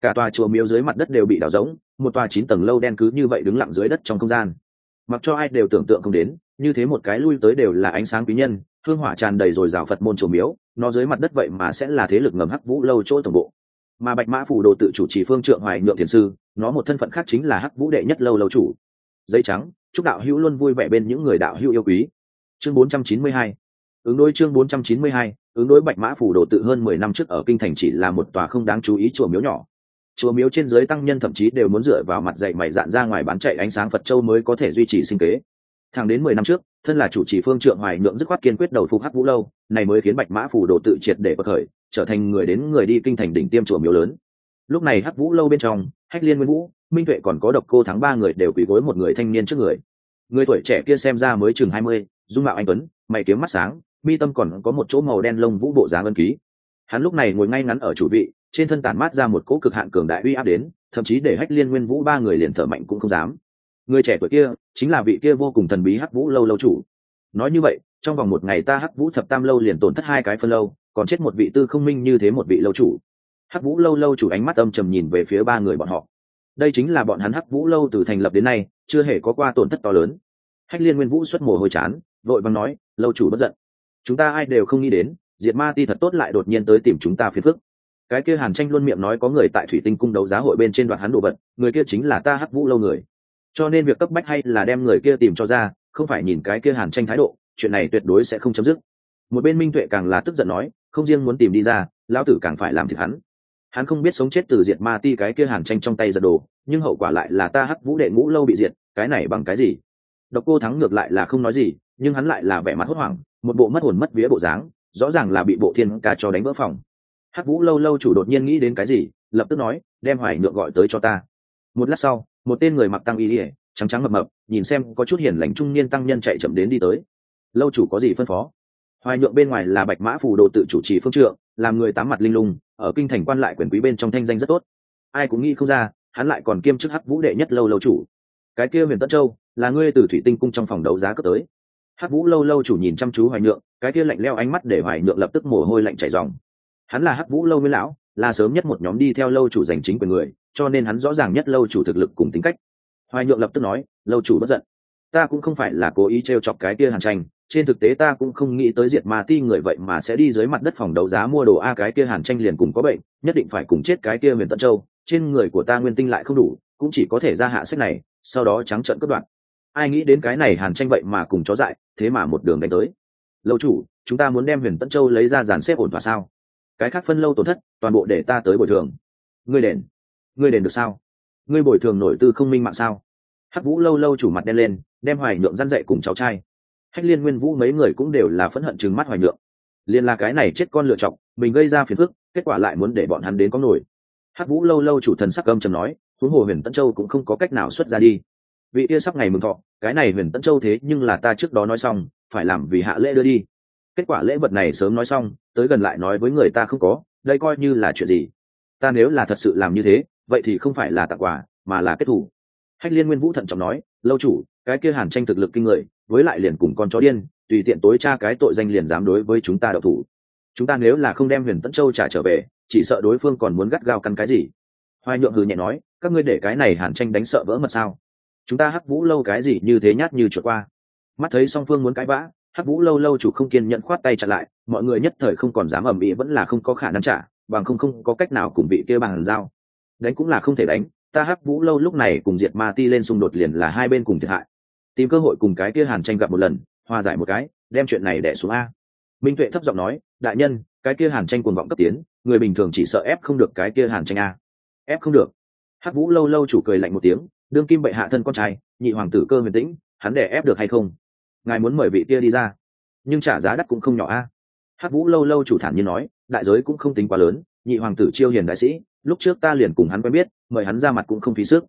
Cả tòa chùa miếu dưới mặt đất đều bị đào rỗng, một tòa chín tầng lâu đen cứ như vậy đứng lặng dưới đất trong không gian. Mặc cho ai đều tưởng tượng không đến, như thế một cái lui tới đều là ánh sáng quý nhân hương hỏa tràn đầy rồi rào phật môn chùa miếu, nó dưới mặt đất vậy mà sẽ là thế lực ngầm hắc vũ lâu chỗ tổng bộ. Mà bạch mã phủ đồ tự chủ trì phương trượng hoài nhượng thiền sư, nó một thân phận khác chính là hắc vũ đệ nhất lâu lâu chủ. Dây trắng, chúc đạo hữu luôn vui vẻ bên những người đạo hữu yêu quý. Chương 492 ứng đối chương 492 ứng đối bạch mã phủ đồ tự hơn mười năm trước ở kinh thành chỉ là một tòa không đáng chú ý chùa miếu nhỏ. Chùa miếu trên dưới tăng nhân thậm chí đều muốn dựa vào mặt dạy mày dạn ra ngoài bán chạy ánh sáng phật châu mới có thể duy trì sinh kế. Thẳng đến mười năm trước thân là chủ trì phương trượng hoài nhượng dứt khoát kiên quyết đầu phục hắc vũ lâu, này mới khiến bạch mã phủ đồ tự triệt để bậc khởi, trở thành người đến người đi kinh thành đỉnh tiêm chùa miếu lớn. Lúc này hắc vũ lâu bên trong, hách liên nguyên vũ, minh tuệ còn có độc cô thắng ba người đều quỳ gối một người thanh niên trước người. Người tuổi trẻ kia xem ra mới chừng hai mươi, dung mạo anh tuấn, mày kiếm mắt sáng, mi tâm còn có một chỗ màu đen lông vũ bộ dáng ân ký. Hắn lúc này ngồi ngay ngắn ở chủ vị, trên thân tản mát ra một cỗ cực hạn cường đại uy áp đến, thậm chí để hách liên nguyên vũ ba người liền thở mạnh cũng không dám người trẻ tuổi kia chính là vị kia vô cùng thần bí hắc vũ lâu lâu chủ. Nói như vậy, trong vòng một ngày ta hắc vũ thập tam lâu liền tổn thất hai cái phân lâu, còn chết một vị tư không minh như thế một vị lâu chủ. Hắc vũ lâu lâu chủ ánh mắt âm trầm nhìn về phía ba người bọn họ. Đây chính là bọn hắn hắc vũ lâu từ thành lập đến nay, chưa hề có qua tổn thất to lớn. Hách liên nguyên vũ xuất mồ hôi chán, vội vàng nói, lâu chủ bất giận. Chúng ta ai đều không nghĩ đến, diệt ma ti thật tốt lại đột nhiên tới tìm chúng ta phiền phức. Cái kia hàn tranh luôn miệng nói có người tại thủy tinh cung đấu giá hội bên trên đoạn hắn đồ vật, người kia chính là ta hắc vũ lâu người cho nên việc cấp bách hay là đem người kia tìm cho ra, không phải nhìn cái kia hàn tranh thái độ, chuyện này tuyệt đối sẽ không chấm dứt. Một bên minh tuệ càng là tức giận nói, không riêng muốn tìm đi ra, lão tử càng phải làm thịt hắn. Hắn không biết sống chết từ diệt ma ti cái kia hàn tranh trong tay giật đồ, nhưng hậu quả lại là ta hắc vũ đệ ngũ lâu bị diệt, cái này bằng cái gì? Độc cô thắng ngược lại là không nói gì, nhưng hắn lại là vẻ mặt hốt hoảng, một bộ mất hồn mất vía bộ dáng, rõ ràng là bị bộ thiên ca cho đánh vỡ phòng. Hắc vũ lâu lâu chủ đột nhiên nghĩ đến cái gì, lập tức nói, đem hoài nhượng gọi tới cho ta. Một lát sau một tên người mặc tăng y ỉa trắng trắng mập mập, nhìn xem có chút hiển lành trung niên tăng nhân chạy chậm đến đi tới. Lâu chủ có gì phân phó? Hoài nhượng bên ngoài là bạch mã phù đồ tự chủ trì phương trượng, làm người tám mặt linh lung, ở kinh thành quan lại quyền quý bên trong thanh danh rất tốt. Ai cũng nghĩ không ra, hắn lại còn kiêm chức hắc vũ đệ nhất lâu lâu chủ. Cái kia huyền tất châu, là ngươi từ thủy tinh cung trong phòng đấu giá cấp tới. Hắc vũ lâu lâu chủ nhìn chăm chú hoài nhượng, cái kia lạnh leo ánh mắt để hoài nhượng lập tức mồ hôi lạnh chảy dòng hắn là hắc vũ lâu nguyên lão, là sớm nhất một nhóm đi theo lâu chủ giành chính quyền người cho nên hắn rõ ràng nhất lâu chủ thực lực cùng tính cách. Hoài nhượng lập tức nói, lâu chủ bất giận. Ta cũng không phải là cố ý t r e o chọc cái kia hàn tranh. Trên thực tế ta cũng không nghĩ tới diệt ma ti người vậy mà sẽ đi dưới mặt đất phòng đấu giá mua đồ a, cái kia hàn tranh liền cùng có bệnh, nhất định phải cùng chết cái kia huyền tân châu. Trên người của ta nguyên tinh lại không đủ, cũng chỉ có thể ra hạ sách này, sau đó trắng trợn cất đoạn ai nghĩ đến cái này hàn tranh vậy mà cùng chó dại, thế mà một đường đánh tới. Lâu chủ, chúng ta muốn đem huyền tân châu lấy ra dàn xếp ổn thỏa sao? Cái khác phân lâu tổn thất, toàn bộ để ta tới bồi thường. Ngươi đền ngươi đền được sao? Ngươi bồi thường nổi tư không minh mạng sao? Hắc vũ lâu lâu chủ mặt đen lên, đem hoài nhượng răn dậy cùng cháu trai. Hách liên nguyên vũ mấy người cũng đều là phẫn hận chừng mắt hoài nhượng. Liền là cái này chết con lựa chọc mình gây ra phiền phức, kết quả lại muốn để bọn hắn đến có nổi. Hắc vũ lâu lâu chủ thần sắc âm trầm nói, huống hồ huyền tân châu cũng không có cách nào xuất ra đi. Vị kia sắp ngày mừng thọ, cái này huyền tân châu thế nhưng là ta trước đó nói xong, phải làm vì hạ lễ đưa đi. Kết quả lễ vật này sớm nói xong, tới gần lại nói với người ta không có, đây coi như là chuyện gì? Ta nếu là thật sự làm như thế vậy thì không phải là tặng quà, mà là kết thủ. Hách liên nguyên vũ thận trọng nói, lâu chủ, cái kia hàn tranh thực lực kinh người, với lại liền cùng con chó điên, tùy tiện tối tra cái tội danh liền dám đối với chúng ta đậu thủ. Chúng ta nếu là không đem huyền tấn châu trả trở về, chỉ sợ đối phương còn muốn gắt gao căn cái gì? Hoài nhượng hừ nhẹ nói, các ngươi để cái này hàn tranh đánh sợ vỡ mật sao? Chúng ta hắc vũ lâu cái gì như thế nhát như chuột qua? Mắt thấy song phương muốn cãi vã, hắc vũ lâu lâu chủ không kiên nhận khoát tay chặn lại, mọi người nhất thời không còn dám ầm ĩ vẫn là không có khả năng trả, bằng không không có cách nào cùng vị kia bằng giao đánh cũng là không thể đánh, ta hắc vũ lâu lúc này cùng diệt ma ti lên xung đột liền là hai bên cùng thiệt hại. Tìm cơ hội cùng cái kia hàn tranh gặp một lần, hòa giải một cái, đem chuyện này đẻ xuống a. Minh tuệ thấp giọng nói, đại nhân, cái kia hàn tranh cuồng vọng cấp tiến, người bình thường chỉ sợ ép không được cái kia hàn tranh a. Ép không được? Hắc vũ lâu lâu chủ cười lạnh một tiếng, đương kim bệ hạ thân con trai, nhị hoàng tử cơ huyền tĩnh, hắn đẻ ép được hay không? Ngài muốn mời vị kia đi ra. Nhưng trả giá đắt cũng không nhỏ a. Hắc vũ lâu lâu chủ thản nhiên nói, đại giới cũng không tính quá lớn nhị hoàng tử chiêu hiền đại sĩ, lúc trước ta liền cùng hắn quen biết, mời hắn ra mặt cũng không phí sức.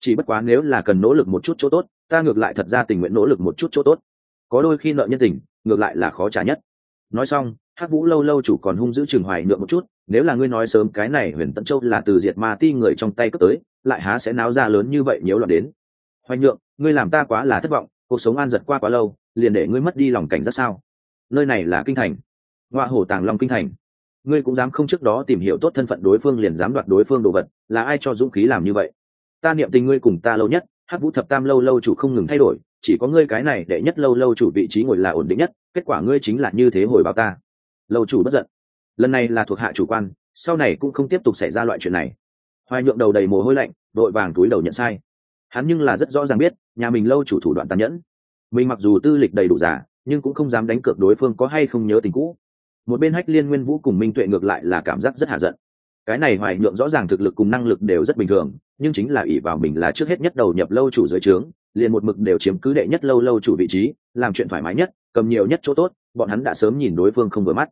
Chỉ bất quá nếu là cần nỗ lực một chút chỗ tốt, ta ngược lại thật ra tình nguyện nỗ lực một chút chỗ tốt. Có đôi khi nợ nhân tình, ngược lại là khó trả nhất. Nói xong, hắc vũ lâu lâu chủ còn hung giữ trường hoài nhượng một chút, nếu là ngươi nói sớm cái này huyền tận châu là từ diệt ma ti người trong tay cướp tới, lại há sẽ náo ra lớn như vậy nếu loạn đến. Hoài nhượng, ngươi làm ta quá là thất vọng, cuộc sống an giật qua quá lâu, liền để ngươi mất đi lòng cảnh rất sao? Nơi này là kinh thành. Ngoại hổ tàng long kinh thành ngươi cũng dám không trước đó tìm hiểu tốt thân phận đối phương liền dám đoạt đối phương đồ vật, là ai cho dũng khí làm như vậy? Ta niệm tình ngươi cùng ta lâu nhất hát vũ thập tam lâu lâu chủ không ngừng thay đổi, chỉ có ngươi cái này đệ nhất lâu lâu chủ vị trí ngồi là ổn định nhất, kết quả ngươi chính là như thế hồi báo ta. Lâu chủ bất giận. Lần này là thuộc hạ chủ quan, sau này cũng không tiếp tục xảy ra loại chuyện này. Hoài nhượng đầu đầy mồ hôi lạnh, đội vàng túi đầu nhận sai. Hắn nhưng là rất rõ ràng biết, nhà mình lâu chủ thủ đoạn tàn nhẫn. Mình mặc dù tư lịch đầy đủ giả, nhưng cũng không dám đánh cược đối phương có hay không nhớ tình cũ một bên hách liên nguyên vũ cùng minh tuệ ngược lại là cảm giác rất hạ giận. Cái này hoài nhượng rõ ràng thực lực cùng năng lực đều rất bình thường, nhưng chính là ỷ vào mình là trước hết nhất đầu nhập lâu chủ dưới trướng, liền một mực đều chiếm cứ đệ nhất lâu lâu chủ vị trí, làm chuyện thoải mái nhất, cầm nhiều nhất chỗ tốt, bọn hắn đã sớm nhìn đối phương không vừa mắt.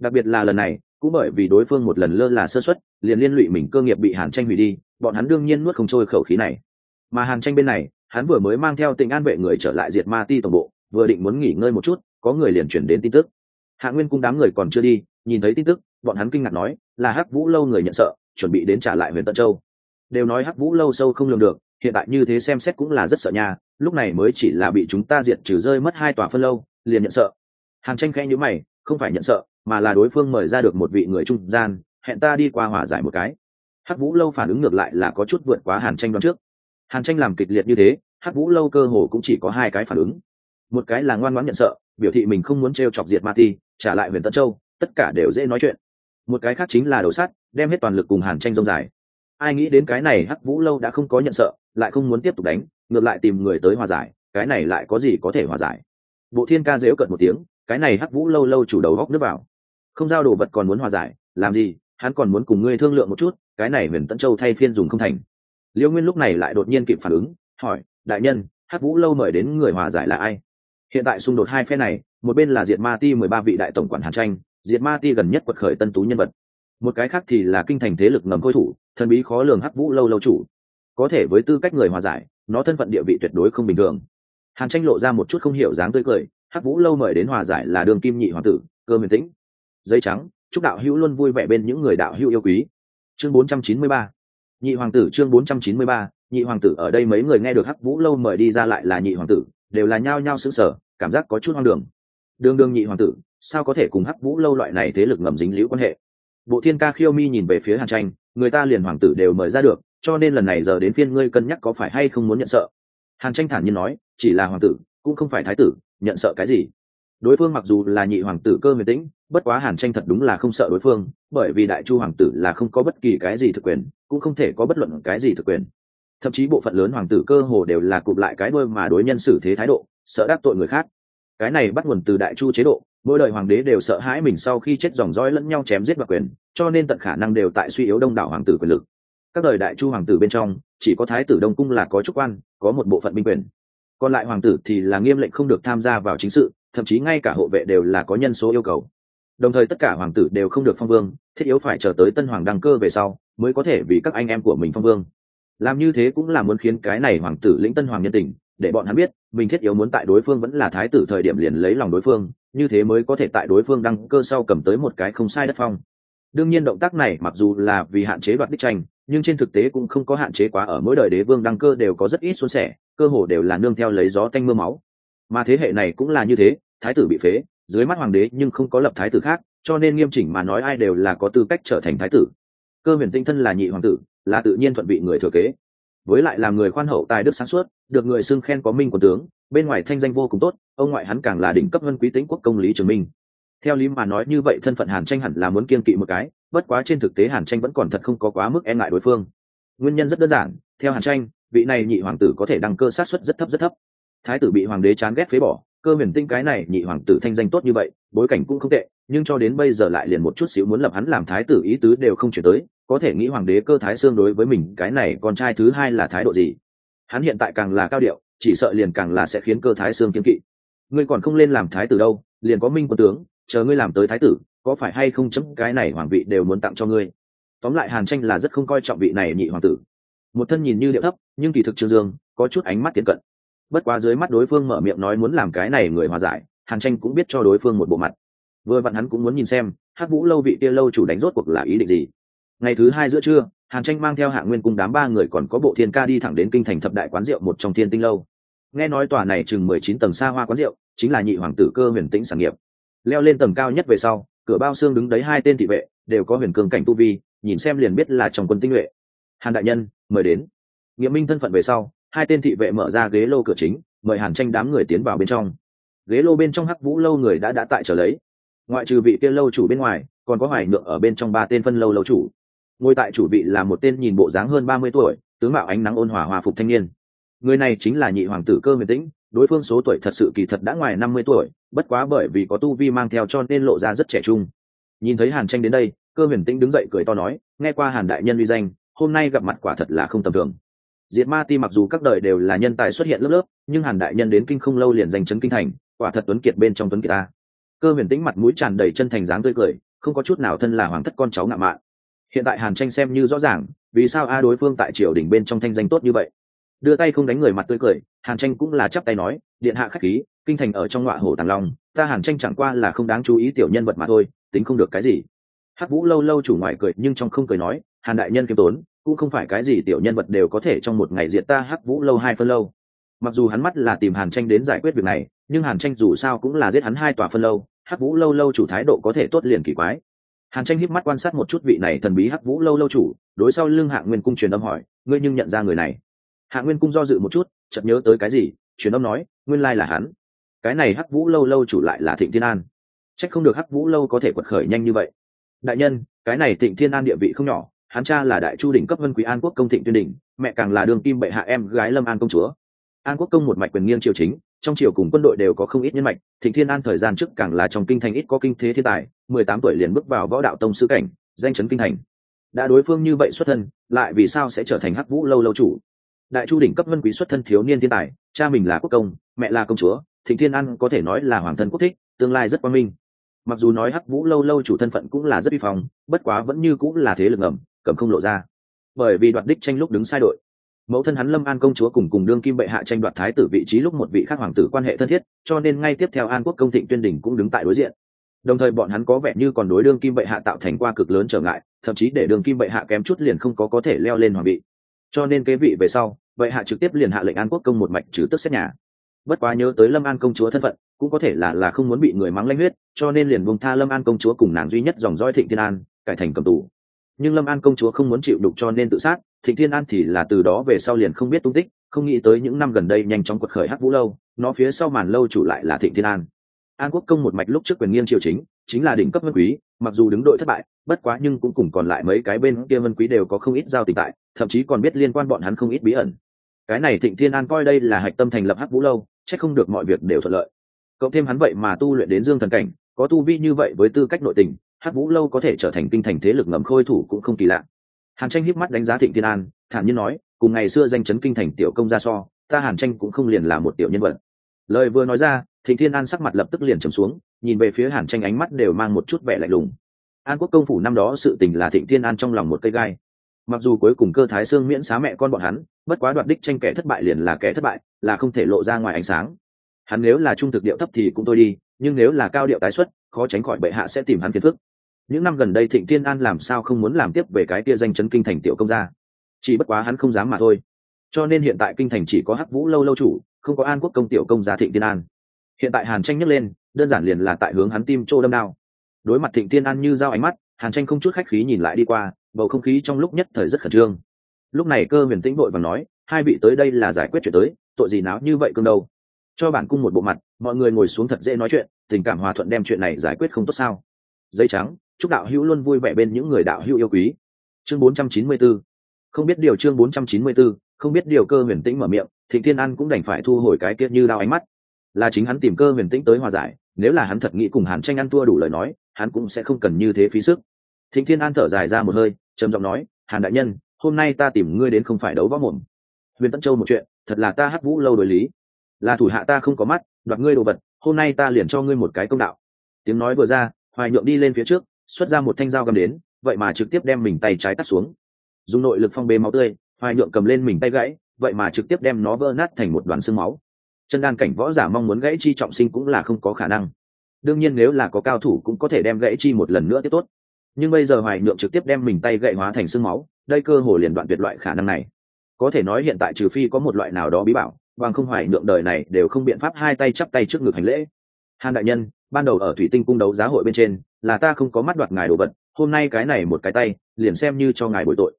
Đặc biệt là lần này, cũng bởi vì đối phương một lần lơ là sơ xuất liền liên lụy mình cơ nghiệp bị hàn tranh hủy đi, bọn hắn đương nhiên nuốt không trôi khẩu khí này. Mà hàn tranh bên này, hắn vừa mới mang theo tình an vệ người trở lại diệt ma ti tổng bộ, vừa định muốn nghỉ ngơi một chút, có người liền chuyển đến tin tức hạ nguyên cung đám người còn chưa đi, nhìn thấy tin tức, bọn hắn kinh ngạc nói, là hắc vũ lâu người nhận sợ, chuẩn bị đến trả lại huyện tân châu. Đều nói hắc vũ lâu sâu không lường được, hiện tại như thế xem xét cũng là rất sợ nha, lúc này mới chỉ là bị chúng ta diệt trừ rơi mất hai tòa phân lâu, liền nhận sợ. Hàn tranh khẽ nhữ mày, không phải nhận sợ, mà là đối phương mời ra được một vị người trung gian, hẹn ta đi qua hòa giải một cái. Hắc vũ lâu phản ứng ngược lại là có chút vượt quá hàn tranh đoán trước. Hàn tranh làm kịch liệt như thế, hắc vũ lâu cơ hồ cũng chỉ có hai cái phản ứng. Một cái là ngoan ngoãn nhận sợ, biểu thị mình không muốn t r e o chọc diệt ma ti trả lại huyền tân châu, tất cả đều dễ nói chuyện. Một cái khác chính là đổ sát đem hết toàn lực cùng hàn tranh rông dài. Ai nghĩ đến cái này hắc vũ lâu đã không có nhận sợ, lại không muốn tiếp tục đánh, ngược lại tìm người tới hòa giải, cái này lại có gì có thể hòa giải? Bộ thiên ca dễu cận một tiếng, cái này hắc vũ lâu lâu chủ đầu góc nước vào. Không giao đồ vật còn muốn hòa giải, làm gì? Hắn còn muốn cùng ngươi thương lượng một chút, cái này huyền tân châu thay phiên dùng không thành. Liêu nguyên lúc này lại đột nhiên kịp phản ứng, hỏi, đại nhân, hắc vũ lâu mời đến người hòa giải là ai? Hiện tại xung đột hai phe này, một bên là diệt ma ti mười ba vị đại tổng quản hàn tranh, diệt ma ti gần nhất quật khởi tân tú nhân vật. Một cái khác thì là kinh thành thế lực ngầm khôi thủ, thần bí khó lường hắc vũ lâu lâu chủ. Có thể với tư cách người hòa giải, nó thân phận địa vị tuyệt đối không bình thường. Hàn tranh lộ ra một chút không hiểu dáng tươi cười, hắc vũ lâu mời đến hòa giải là đường kim nhị hoàng tử, cơ huyền tĩnh. Dây trắng, chúc đạo hữu luôn vui vẻ bên những người đạo hữu yêu quý. Chương 493 nhị hoàng tử, chương 493 nhị hoàng tử, ở đây mấy người nghe được hắc vũ lâu mời đi ra lại là nhị hoàng tử đều là nhao nhao sững sờ, cảm giác có chút hoang đường. Đường đường nhị hoàng tử, sao có thể cùng hắc vũ lâu loại này thế lực ngầm dính liễu quan hệ? Bộ thiên ca khiêu mi nhìn về phía hàn tranh, người ta liền hoàng tử đều mời ra được, cho nên lần này giờ đến phiên ngươi cân nhắc có phải hay không muốn nhận sợ. Hàn tranh thản nhiên nói, chỉ là hoàng tử, cũng không phải thái tử, nhận sợ cái gì? Đối phương mặc dù là nhị hoàng tử cơ huyền tĩnh, bất quá hàn tranh thật đúng là không sợ đối phương, bởi vì đại chu hoàng tử là không có bất kỳ cái gì thực quyền, cũng không thể có bất luận cái gì thực quyền thậm chí bộ phận lớn hoàng tử cơ hồ đều là cụp lại cái đôi mà đối nhân xử thế thái độ, sợ đắc tội người khác. Cái này bắt nguồn từ đại chu chế độ, mỗi đời hoàng đế đều sợ hãi mình sau khi chết dòng dõi lẫn nhau chém giết và quyền, cho nên tận khả năng đều tại suy yếu đông đảo hoàng tử quyền lực. Các đời đại chu hoàng tử bên trong, chỉ có thái tử đông cung là có chức quan, có một bộ phận binh quyền. Còn lại hoàng tử thì là nghiêm lệnh không được tham gia vào chính sự, thậm chí ngay cả hộ vệ đều là có nhân số yêu cầu. Đồng thời tất cả hoàng tử đều không được phong vương, thiết yếu phải chờ tới tân hoàng đăng cơ về sau, mới có thể vì các anh em của mình phong vương làm như thế cũng là muốn khiến cái này hoàng tử lĩnh tân hoàng nhân tình, để bọn hắn biết, mình thiết yếu muốn tại đối phương vẫn là thái tử thời điểm liền lấy lòng đối phương, như thế mới có thể tại đối phương đăng cơ sau cầm tới một cái không sai đất phong. Đương nhiên động tác này mặc dù là vì hạn chế đoạt đích tranh, nhưng trên thực tế cũng không có hạn chế quá ở mỗi đời đế vương đăng cơ đều có rất ít xuân sẻ, cơ hồ đều là nương theo lấy gió tanh mưa máu. Mà thế hệ này cũng là như thế, thái tử bị phế, dưới mắt hoàng đế nhưng không có lập thái tử khác, cho nên nghiêm chỉnh mà nói ai đều là có tư cách trở thành thái tử cơ huyền tinh thân là nhị hoàng tử, là tự nhiên thuận vị người thừa kế. Với lại làm người khoan hậu tài đức sáng suốt, được người xưng khen có minh của tướng, bên ngoài thanh danh vô cùng tốt, ông ngoại hắn càng là đỉnh cấp vân quý tính quốc công lý trường minh. Theo lý mà nói như vậy thân phận hàn tranh hẳn là muốn kiên kỵ một cái, bất quá trên thực tế hàn tranh vẫn còn thật không có quá mức e ngại đối phương. Nguyên nhân rất đơn giản, theo hàn tranh, vị này nhị hoàng tử có thể đăng cơ sát xuất rất thấp rất thấp. Thái tử bị hoàng đế chán ghét phế bỏ cơ huyền tinh cái này nhị hoàng tử thanh danh tốt như vậy, bối cảnh cũng không tệ, nhưng cho đến bây giờ lại liền một chút xíu muốn lập hắn làm thái tử ý tứ đều không chuyển tới, có thể nghĩ hoàng đế cơ thái xương đối với mình cái này con trai thứ hai là thái độ gì? Hắn hiện tại càng là cao điệu, chỉ sợ liền càng là sẽ khiến cơ thái xương kiên kỵ. Ngươi còn không lên làm thái tử đâu, liền có minh quân tướng, chờ ngươi làm tới thái tử, có phải hay không chấm cái này hoàng vị đều muốn tặng cho ngươi? Tóm lại hàn tranh là rất không coi trọng vị này nhị hoàng tử. Một thân nhìn như điệu thấp, nhưng kỳ thực trương dương, có chút ánh mắt tiến cận bất quá dưới mắt đối phương mở miệng nói muốn làm cái này người hòa giải, hàn tranh cũng biết cho đối phương một bộ mặt. Vừa vặn hắn cũng muốn nhìn xem hát vũ lâu vị kia lâu chủ đánh rốt cuộc là ý định gì. Ngày thứ hai giữa trưa, hàn tranh mang theo hạ nguyên cung đám ba người còn có bộ thiên ca đi thẳng đến kinh thành thập đại quán rượu một trong thiên tinh lâu. Nghe nói tòa này chừng mười chín tầng xa hoa quán rượu, chính là nhị hoàng tử cơ huyền tĩnh sản nghiệp. Leo lên tầng cao nhất về sau, cửa bao xương đứng đấy hai tên thị vệ, đều có huyền cường cảnh tu vi, nhìn xem liền biết là trong quân tinh nhuệ. Hàn đại nhân, mời đến. Nghĩa minh thân phận về sau hai tên thị vệ mở ra ghế lô cửa chính, mời hàn tranh đám người tiến vào bên trong. Ghế lô bên trong hắc vũ lâu người đã đã tại trở lấy. Ngoại trừ vị kia lâu chủ bên ngoài, còn có hoài nhượng ở bên trong ba tên phân lâu lâu chủ. Ngồi tại chủ vị là một tên nhìn bộ dáng hơn ba mươi tuổi, tướng mạo ánh nắng ôn hòa hòa phục thanh niên. Người này chính là nhị hoàng tử cơ huyền tĩnh, đối phương số tuổi thật sự kỳ thật đã ngoài năm mươi tuổi, bất quá bởi vì có tu vi mang theo cho nên lộ ra rất trẻ trung. Nhìn thấy hàn tranh đến đây, cơ huyền tĩnh đứng dậy cười to nói, nghe qua hàn đại nhân uy danh, hôm nay gặp mặt quả thật là không tầm thường diệt ma ti mặc dù các đời đều là nhân tài xuất hiện lớp lớp, nhưng hàn đại nhân đến kinh không lâu liền giành chấn kinh thành, quả thật tuấn kiệt bên trong tuấn kiệt ta cơ huyền tĩnh mặt mũi tràn đầy chân thành dáng tươi cười, không có chút nào thân là hoàng thất con cháu ngạo mạn. Hiện tại hàn tranh xem như rõ ràng, vì sao a đối phương tại triều đình bên trong thanh danh tốt như vậy? Đưa tay không đánh người mặt tươi cười, hàn tranh cũng là chắp tay nói, điện hạ khách khí, kinh thành ở trong ngọa hồ tàng long, ta hàn tranh chẳng qua là không đáng chú ý tiểu nhân vật mà thôi, tính không được cái gì. Hắc vũ lâu lâu chủ ngoài cười, nhưng trong không cười nói, hàn đại nhân kiêm tốn cũng không phải cái gì tiểu nhân vật đều có thể trong một ngày diệt ta hắc vũ lâu hai phân lâu. Mặc dù hắn mắt là tìm hàn tranh đến giải quyết việc này, nhưng hàn tranh dù sao cũng là giết hắn hai tòa phân lâu, hắc vũ lâu lâu chủ thái độ có thể tốt liền kỳ quái. Hàn tranh híp mắt quan sát một chút vị này thần bí hắc vũ lâu lâu chủ, đối sau lưng hạ nguyên cung truyền âm hỏi, ngươi nhưng nhận ra người này? Hạ nguyên cung do dự một chút, chợt nhớ tới cái gì, truyền âm nói, nguyên lai là hắn. Cái này hắc vũ lâu lâu chủ lại là thịnh thiên an. Trách không được hắc vũ lâu có thể quật khởi nhanh như vậy. Đại nhân, cái này thịnh thiên an địa vị không nhỏ hắn cha là đại chu đỉnh cấp vân quý an quốc công thịnh tuyên đỉnh, mẹ càng là đường kim bệ hạ em gái lâm an công chúa. An quốc công một mạch quyền nghiêng triều chính, trong triều cùng quân đội đều có không ít nhân mạch, thịnh thiên an thời gian trước càng là trong kinh thành ít có kinh thế thiên tài, mười tám tuổi liền bước vào võ đạo tông sứ cảnh, danh chấn kinh thành. Đã đối phương như vậy xuất thân, lại vì sao sẽ trở thành hắc vũ lâu lâu chủ? Đại chu đỉnh cấp vân quý xuất thân thiếu niên thiên tài, cha mình là quốc công, mẹ là công chúa, thịnh thiên an có thể nói là hoàng thân quốc thích, tương lai rất quang minh. Mặc dù nói hắc vũ lâu lâu chủ thân phận cũng là rất vi phong, bất quá vẫn như cũng là thế lực ngầm cầm không lộ ra. Bởi vì đoạt đích tranh lúc đứng sai đội. Mẫu thân hắn lâm an công chúa cùng cùng đương kim bệ hạ tranh đoạt thái tử vị trí lúc một vị khác hoàng tử quan hệ thân thiết, cho nên ngay tiếp theo an quốc công thịnh tuyên đình cũng đứng tại đối diện. Đồng thời bọn hắn có vẻ như còn đối đương kim bệ hạ tạo thành qua cực lớn trở ngại, thậm chí để đương kim bệ hạ kém chút liền không có có thể leo lên hoàng vị. Cho nên kế vị về sau, bệ hạ trực tiếp liền hạ lệnh an quốc công một mạch trừ tức xét nhà. Bất quá nhớ tới lâm an công chúa thân phận, cũng có thể là là không muốn bị người mắng lanh huyết, cho nên liền buông tha lâm an công chúa cùng nàng duy nhất dòng dõi thịnh thiên an, cải thành cầm tù nhưng lâm an công chúa không muốn chịu đục cho nên tự sát, thịnh thiên an thì là từ đó về sau liền không biết tung tích, không nghĩ tới những năm gần đây nhanh chóng quật khởi hắc vũ lâu, nó phía sau màn lâu chủ lại là thịnh thiên an. An quốc công một mạch lúc trước quyền nghiêng triều chính chính là đỉnh cấp vân quý, mặc dù đứng đội thất bại, bất quá nhưng cũng cùng còn lại mấy cái bên kia vân quý đều có không ít giao tình tại, thậm chí còn biết liên quan bọn hắn không ít bí ẩn. Cái này thịnh thiên an coi đây là hạch tâm thành lập hắc vũ lâu, chắc không được mọi việc đều thuận lợi. Cộng thêm hắn vậy mà tu luyện đến dương thần cảnh, có tu vi như vậy với tư cách nội tình hắc vũ lâu có thể trở thành kinh thành thế lực ngầm khôi thủ cũng không kỳ lạ. Hàn tranh híp mắt đánh giá thịnh thiên an, thản nhiên nói, cùng ngày xưa danh chấn kinh thành tiểu công gia so, ta hàn tranh cũng không liền là một tiểu nhân vật. Lời vừa nói ra, thịnh thiên an sắc mặt lập tức liền trầm xuống, nhìn về phía hàn tranh ánh mắt đều mang một chút vẻ lạnh lùng. An quốc công phủ năm đó sự tình là thịnh thiên an trong lòng một cây gai. Mặc dù cuối cùng cơ thái sương miễn xá mẹ con bọn hắn, bất quá đoạt đích tranh kẻ thất bại liền là kẻ thất bại, là không thể lộ ra ngoài ánh sáng. Hắn nếu là trung thực điệu thấp thì cũng thôi đi, nhưng nếu là cao điệu tái xuất, khó tránh khỏi bệ hạ sẽ tìm hắn phiền phức những năm gần đây thịnh thiên an làm sao không muốn làm tiếp về cái kia danh chấn kinh thành tiểu công gia? Chỉ bất quá hắn không dám mà thôi. Cho nên hiện tại kinh thành chỉ có hắc vũ lâu lâu chủ, không có an quốc công tiểu công gia thịnh thiên an. Hiện tại hàn tranh nhấc lên, đơn giản liền là tại hướng hắn tim trô đâm đao. Đối mặt thịnh thiên an như dao ánh mắt, hàn tranh không chút khách khí nhìn lại đi qua, bầu không khí trong lúc nhất thời rất khẩn trương. Lúc này cơ huyền tĩnh vội và nói, hai vị tới đây là giải quyết chuyện tới, tội gì náo như vậy cương đâu? Cho bản cung một bộ mặt, mọi người ngồi xuống thật dễ nói chuyện, tình cảm hòa thuận đem chuyện này giải quyết không tốt sao? Giấy trắng chúc đạo hữu luôn vui vẻ bên những người đạo hữu yêu quý. Chương 494 không biết điều chương 494 không biết điều cơ huyền tĩnh mở miệng, thịnh thiên an cũng đành phải thu hồi cái kia như đao ánh mắt. Là chính hắn tìm cơ huyền tĩnh tới hòa giải, nếu là hắn thật nghĩ cùng hàn tranh ăn thua đủ lời nói, hắn cũng sẽ không cần như thế phí sức. Thịnh thiên an thở dài ra một hơi, trầm giọng nói, hàn đại nhân, hôm nay ta tìm ngươi đến không phải đấu võ mồm. Huyền tân châu một chuyện, thật là ta hắc vũ lâu đối lý. Là thủ hạ ta không có mắt, đoạt ngươi đồ vật, hôm nay ta liền cho ngươi một cái công đạo. Tiếng nói vừa ra, hoài nhượng đi lên phía trước xuất ra một thanh dao găm đến, vậy mà trực tiếp đem mình tay trái cắt xuống. Dùng nội lực phong bê máu tươi, hoài nhượng cầm lên mình tay gãy, vậy mà trực tiếp đem nó vỡ nát thành một đoàn xương máu. Chân đan cảnh võ giả mong muốn gãy chi trọng sinh cũng là không có khả năng. Đương nhiên nếu là có cao thủ cũng có thể đem gãy chi một lần nữa tiếp tốt. Nhưng bây giờ hoài nhượng trực tiếp đem mình tay gãy hóa thành xương máu, đây cơ hồ liền đoạn tuyệt loại khả năng này. Có thể nói hiện tại trừ phi có một loại nào đó bí bảo, bằng không hoài nhượng đời này đều không biện pháp hai tay chắp tay trước ngực hành lễ. Hàn đại nhân, ban đầu ở thủy tinh cung đấu giá hội bên trên là ta không có mắt đoạt ngài đồ vật, hôm nay cái này một cái tay, liền xem như cho ngài bồi tội.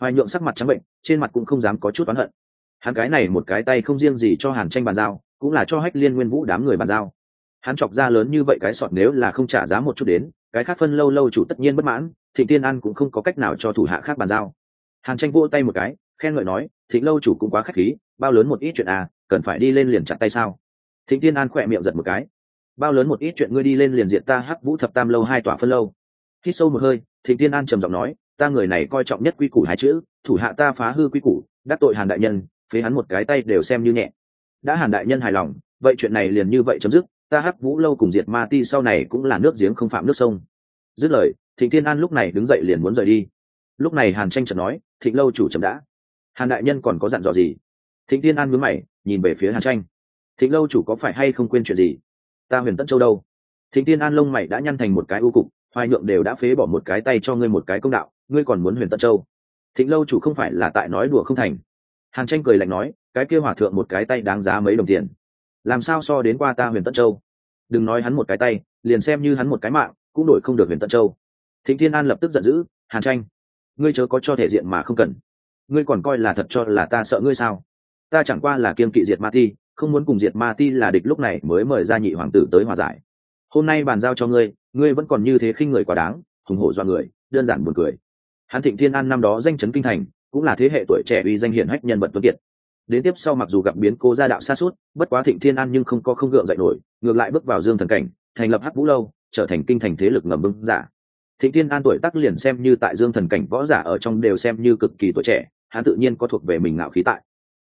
Hoài nhượng sắc mặt trắng bệnh, trên mặt cũng không dám có chút oán hận. Hắn cái này một cái tay không riêng gì cho hàn tranh bàn giao, cũng là cho hách liên nguyên vũ đám người bàn giao. Hắn chọc ra lớn như vậy cái sọt nếu là không trả giá một chút đến, cái khác phân lâu lâu chủ tất nhiên bất mãn, thịnh tiên an cũng không có cách nào cho thủ hạ khác bàn giao. Hàn tranh vỗ tay một cái, khen ngợi nói, thịnh lâu chủ cũng quá k h á c h khí, bao lớn một ít chuyện à cần phải đi lên liền chặt tay sao? Thịnh tiên an khỏe miệng giật một cái bao lớn một ít chuyện ngươi đi lên liền diện ta hắc vũ thập tam lâu hai tòa phân lâu. Khi sâu một hơi, thịnh tiên an trầm giọng nói, ta người này coi trọng nhất quy củ hai chữ, thủ hạ ta phá hư quy củ, đắc tội hàn đại nhân, phế hắn một cái tay đều xem như nhẹ. Đã hàn đại nhân hài lòng, vậy chuyện này liền như vậy chấm dứt, ta hắc vũ lâu cùng diệt ma ti sau này cũng là nước giếng không phạm nước sông. Dứt lời, thịnh thiên an lúc này đứng dậy liền muốn rời đi. Lúc này hàn tranh chợt nói, thịnh lâu chủ chậm đã. Hàn đại nhân còn có dặn dò gì? Thịnh thiên an mướn mày, nhìn về phía hàn tranh. Thịnh lâu chủ có phải hay không quên chuyện gì? Ta huyền tận châu đâu? Thịnh thiên an lông mày đã nhăn thành một cái ưu cục, hoài nhượng đều đã phế bỏ một cái tay cho ngươi một cái công đạo, ngươi còn muốn huyền tận châu? Thịnh lâu chủ không phải là tại nói đùa không thành. Hàn tranh cười lạnh nói, cái kia hòa thượng một cái tay đáng giá mấy đồng tiền. Làm sao so đến qua ta huyền tận châu? Đừng nói hắn một cái tay, liền xem như hắn một cái mạng, cũng đổi không được huyền tận châu. Thịnh thiên an lập tức giận dữ, hàn tranh, ngươi chớ có cho thể diện mà không cần. Ngươi còn coi là thật cho là ta sợ ngươi sao? Ta chẳng qua là kiên kỵ diệt ma thi không muốn cùng diệt ma ti là địch lúc này mới mời ra nhị hoàng tử tới hòa giải. Hôm nay bàn giao cho ngươi ngươi vẫn còn như thế khinh người quá đáng, hùng hổ do người, đơn giản buồn cười. Hắn thịnh thiên an năm đó danh chấn kinh thành, cũng là thế hệ tuổi trẻ uy danh hiển hách nhân vật tuấn kiệt. Đến tiếp sau mặc dù gặp biến cố gia đạo xa suốt, bất quá thịnh thiên an nhưng không có không gượng dậy nổi, ngược lại bước vào dương thần cảnh, thành lập hắc vũ lâu, trở thành kinh thành thế lực ngầm bưng giả. Thịnh thiên an tuổi tác liền xem như tại dương thần cảnh võ giả ở trong đều xem như cực kỳ tuổi trẻ, hắn tự nhiên có thuộc về mình ngạo khí tại.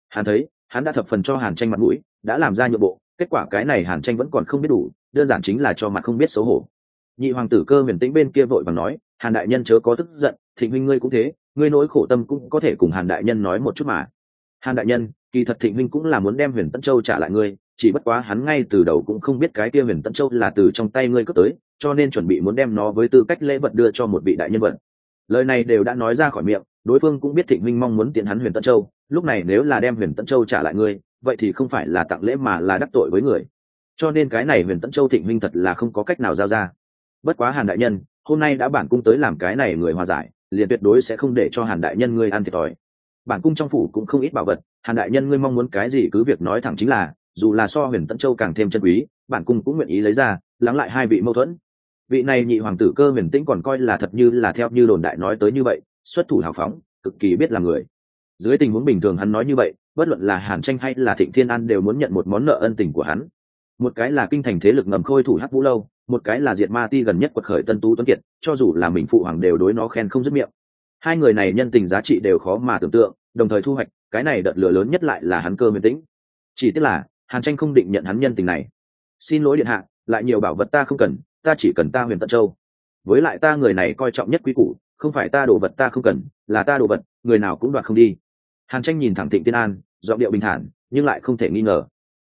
Hắn thấy hắn đã thập phần cho hàn tranh mặt mũi, đã làm ra nhượng bộ, kết quả cái này hàn tranh vẫn còn không biết đủ, đơn giản chính là cho mặt không biết xấu hổ. Nhị hoàng tử cơ huyền tĩnh bên kia vội và nói, hàn đại nhân chớ có tức giận, thịnh huynh ngươi cũng thế, ngươi nỗi khổ tâm cũng có thể cùng hàn đại nhân nói một chút mà. Hàn đại nhân, kỳ thật thịnh huynh cũng là muốn đem huyền tân châu trả lại ngươi, chỉ bất quá hắn ngay từ đầu cũng không biết cái kia huyền tân châu là từ trong tay ngươi cướp tới, cho nên chuẩn bị muốn đem nó với tư cách lễ vật đưa cho một vị đại nhân vật. Lời này đều đã nói ra khỏi miệng đối phương cũng biết thịnh Minh mong muốn tiện hắn huyền tân châu, lúc này nếu là đem huyền tân châu trả lại ngươi, vậy thì không phải là tặng lễ mà là đắc tội với người. Cho nên cái này huyền tân châu thịnh Minh thật là không có cách nào giao ra. Bất quá hàn đại nhân, hôm nay đã bản cung tới làm cái này người hòa giải, liền tuyệt đối sẽ không để cho hàn đại nhân ngươi ăn thiệt thòi. Bản cung trong phủ cũng không ít bảo vật, hàn đại nhân ngươi mong muốn cái gì cứ việc nói thẳng chính là, dù là so huyền tân châu càng thêm chân quý, bản cung cũng nguyện ý lấy ra, lắng lại hai vị mâu thuẫn. Vị này nhị hoàng tử cơ huyền tĩnh còn coi là thật như là theo như đồn đại nói tới như vậy xuất thủ hào phóng, cực kỳ biết làm người. Dưới tình huống bình thường hắn nói như vậy, bất luận là hàn tranh hay là thịnh thiên an đều muốn nhận một món nợ ân tình của hắn. Một cái là kinh thành thế lực ngầm khôi thủ hắc vũ lâu, một cái là diệt ma ti gần nhất quật khởi tân tú tuấn kiệt, cho dù là mình phụ hoàng đều đối nó khen không dứt miệng. Hai người này nhân tình giá trị đều khó mà tưởng tượng, đồng thời thu hoạch, cái này đợt lửa lớn nhất lại là hắn cơ Miễn tĩnh. Chỉ tiếc là, hàn tranh không định nhận hắn nhân tình này. Xin lỗi điện hạ, lại nhiều bảo vật ta không cần, ta chỉ cần ta huyền tận châu. Với lại ta người này coi trọng nhất quý củ không phải ta đồ vật ta không cần, là ta đồ vật, người nào cũng đoạt không đi. Hàn tranh nhìn thẳng thịnh tiên an, giọng điệu bình thản, nhưng lại không thể nghi ngờ.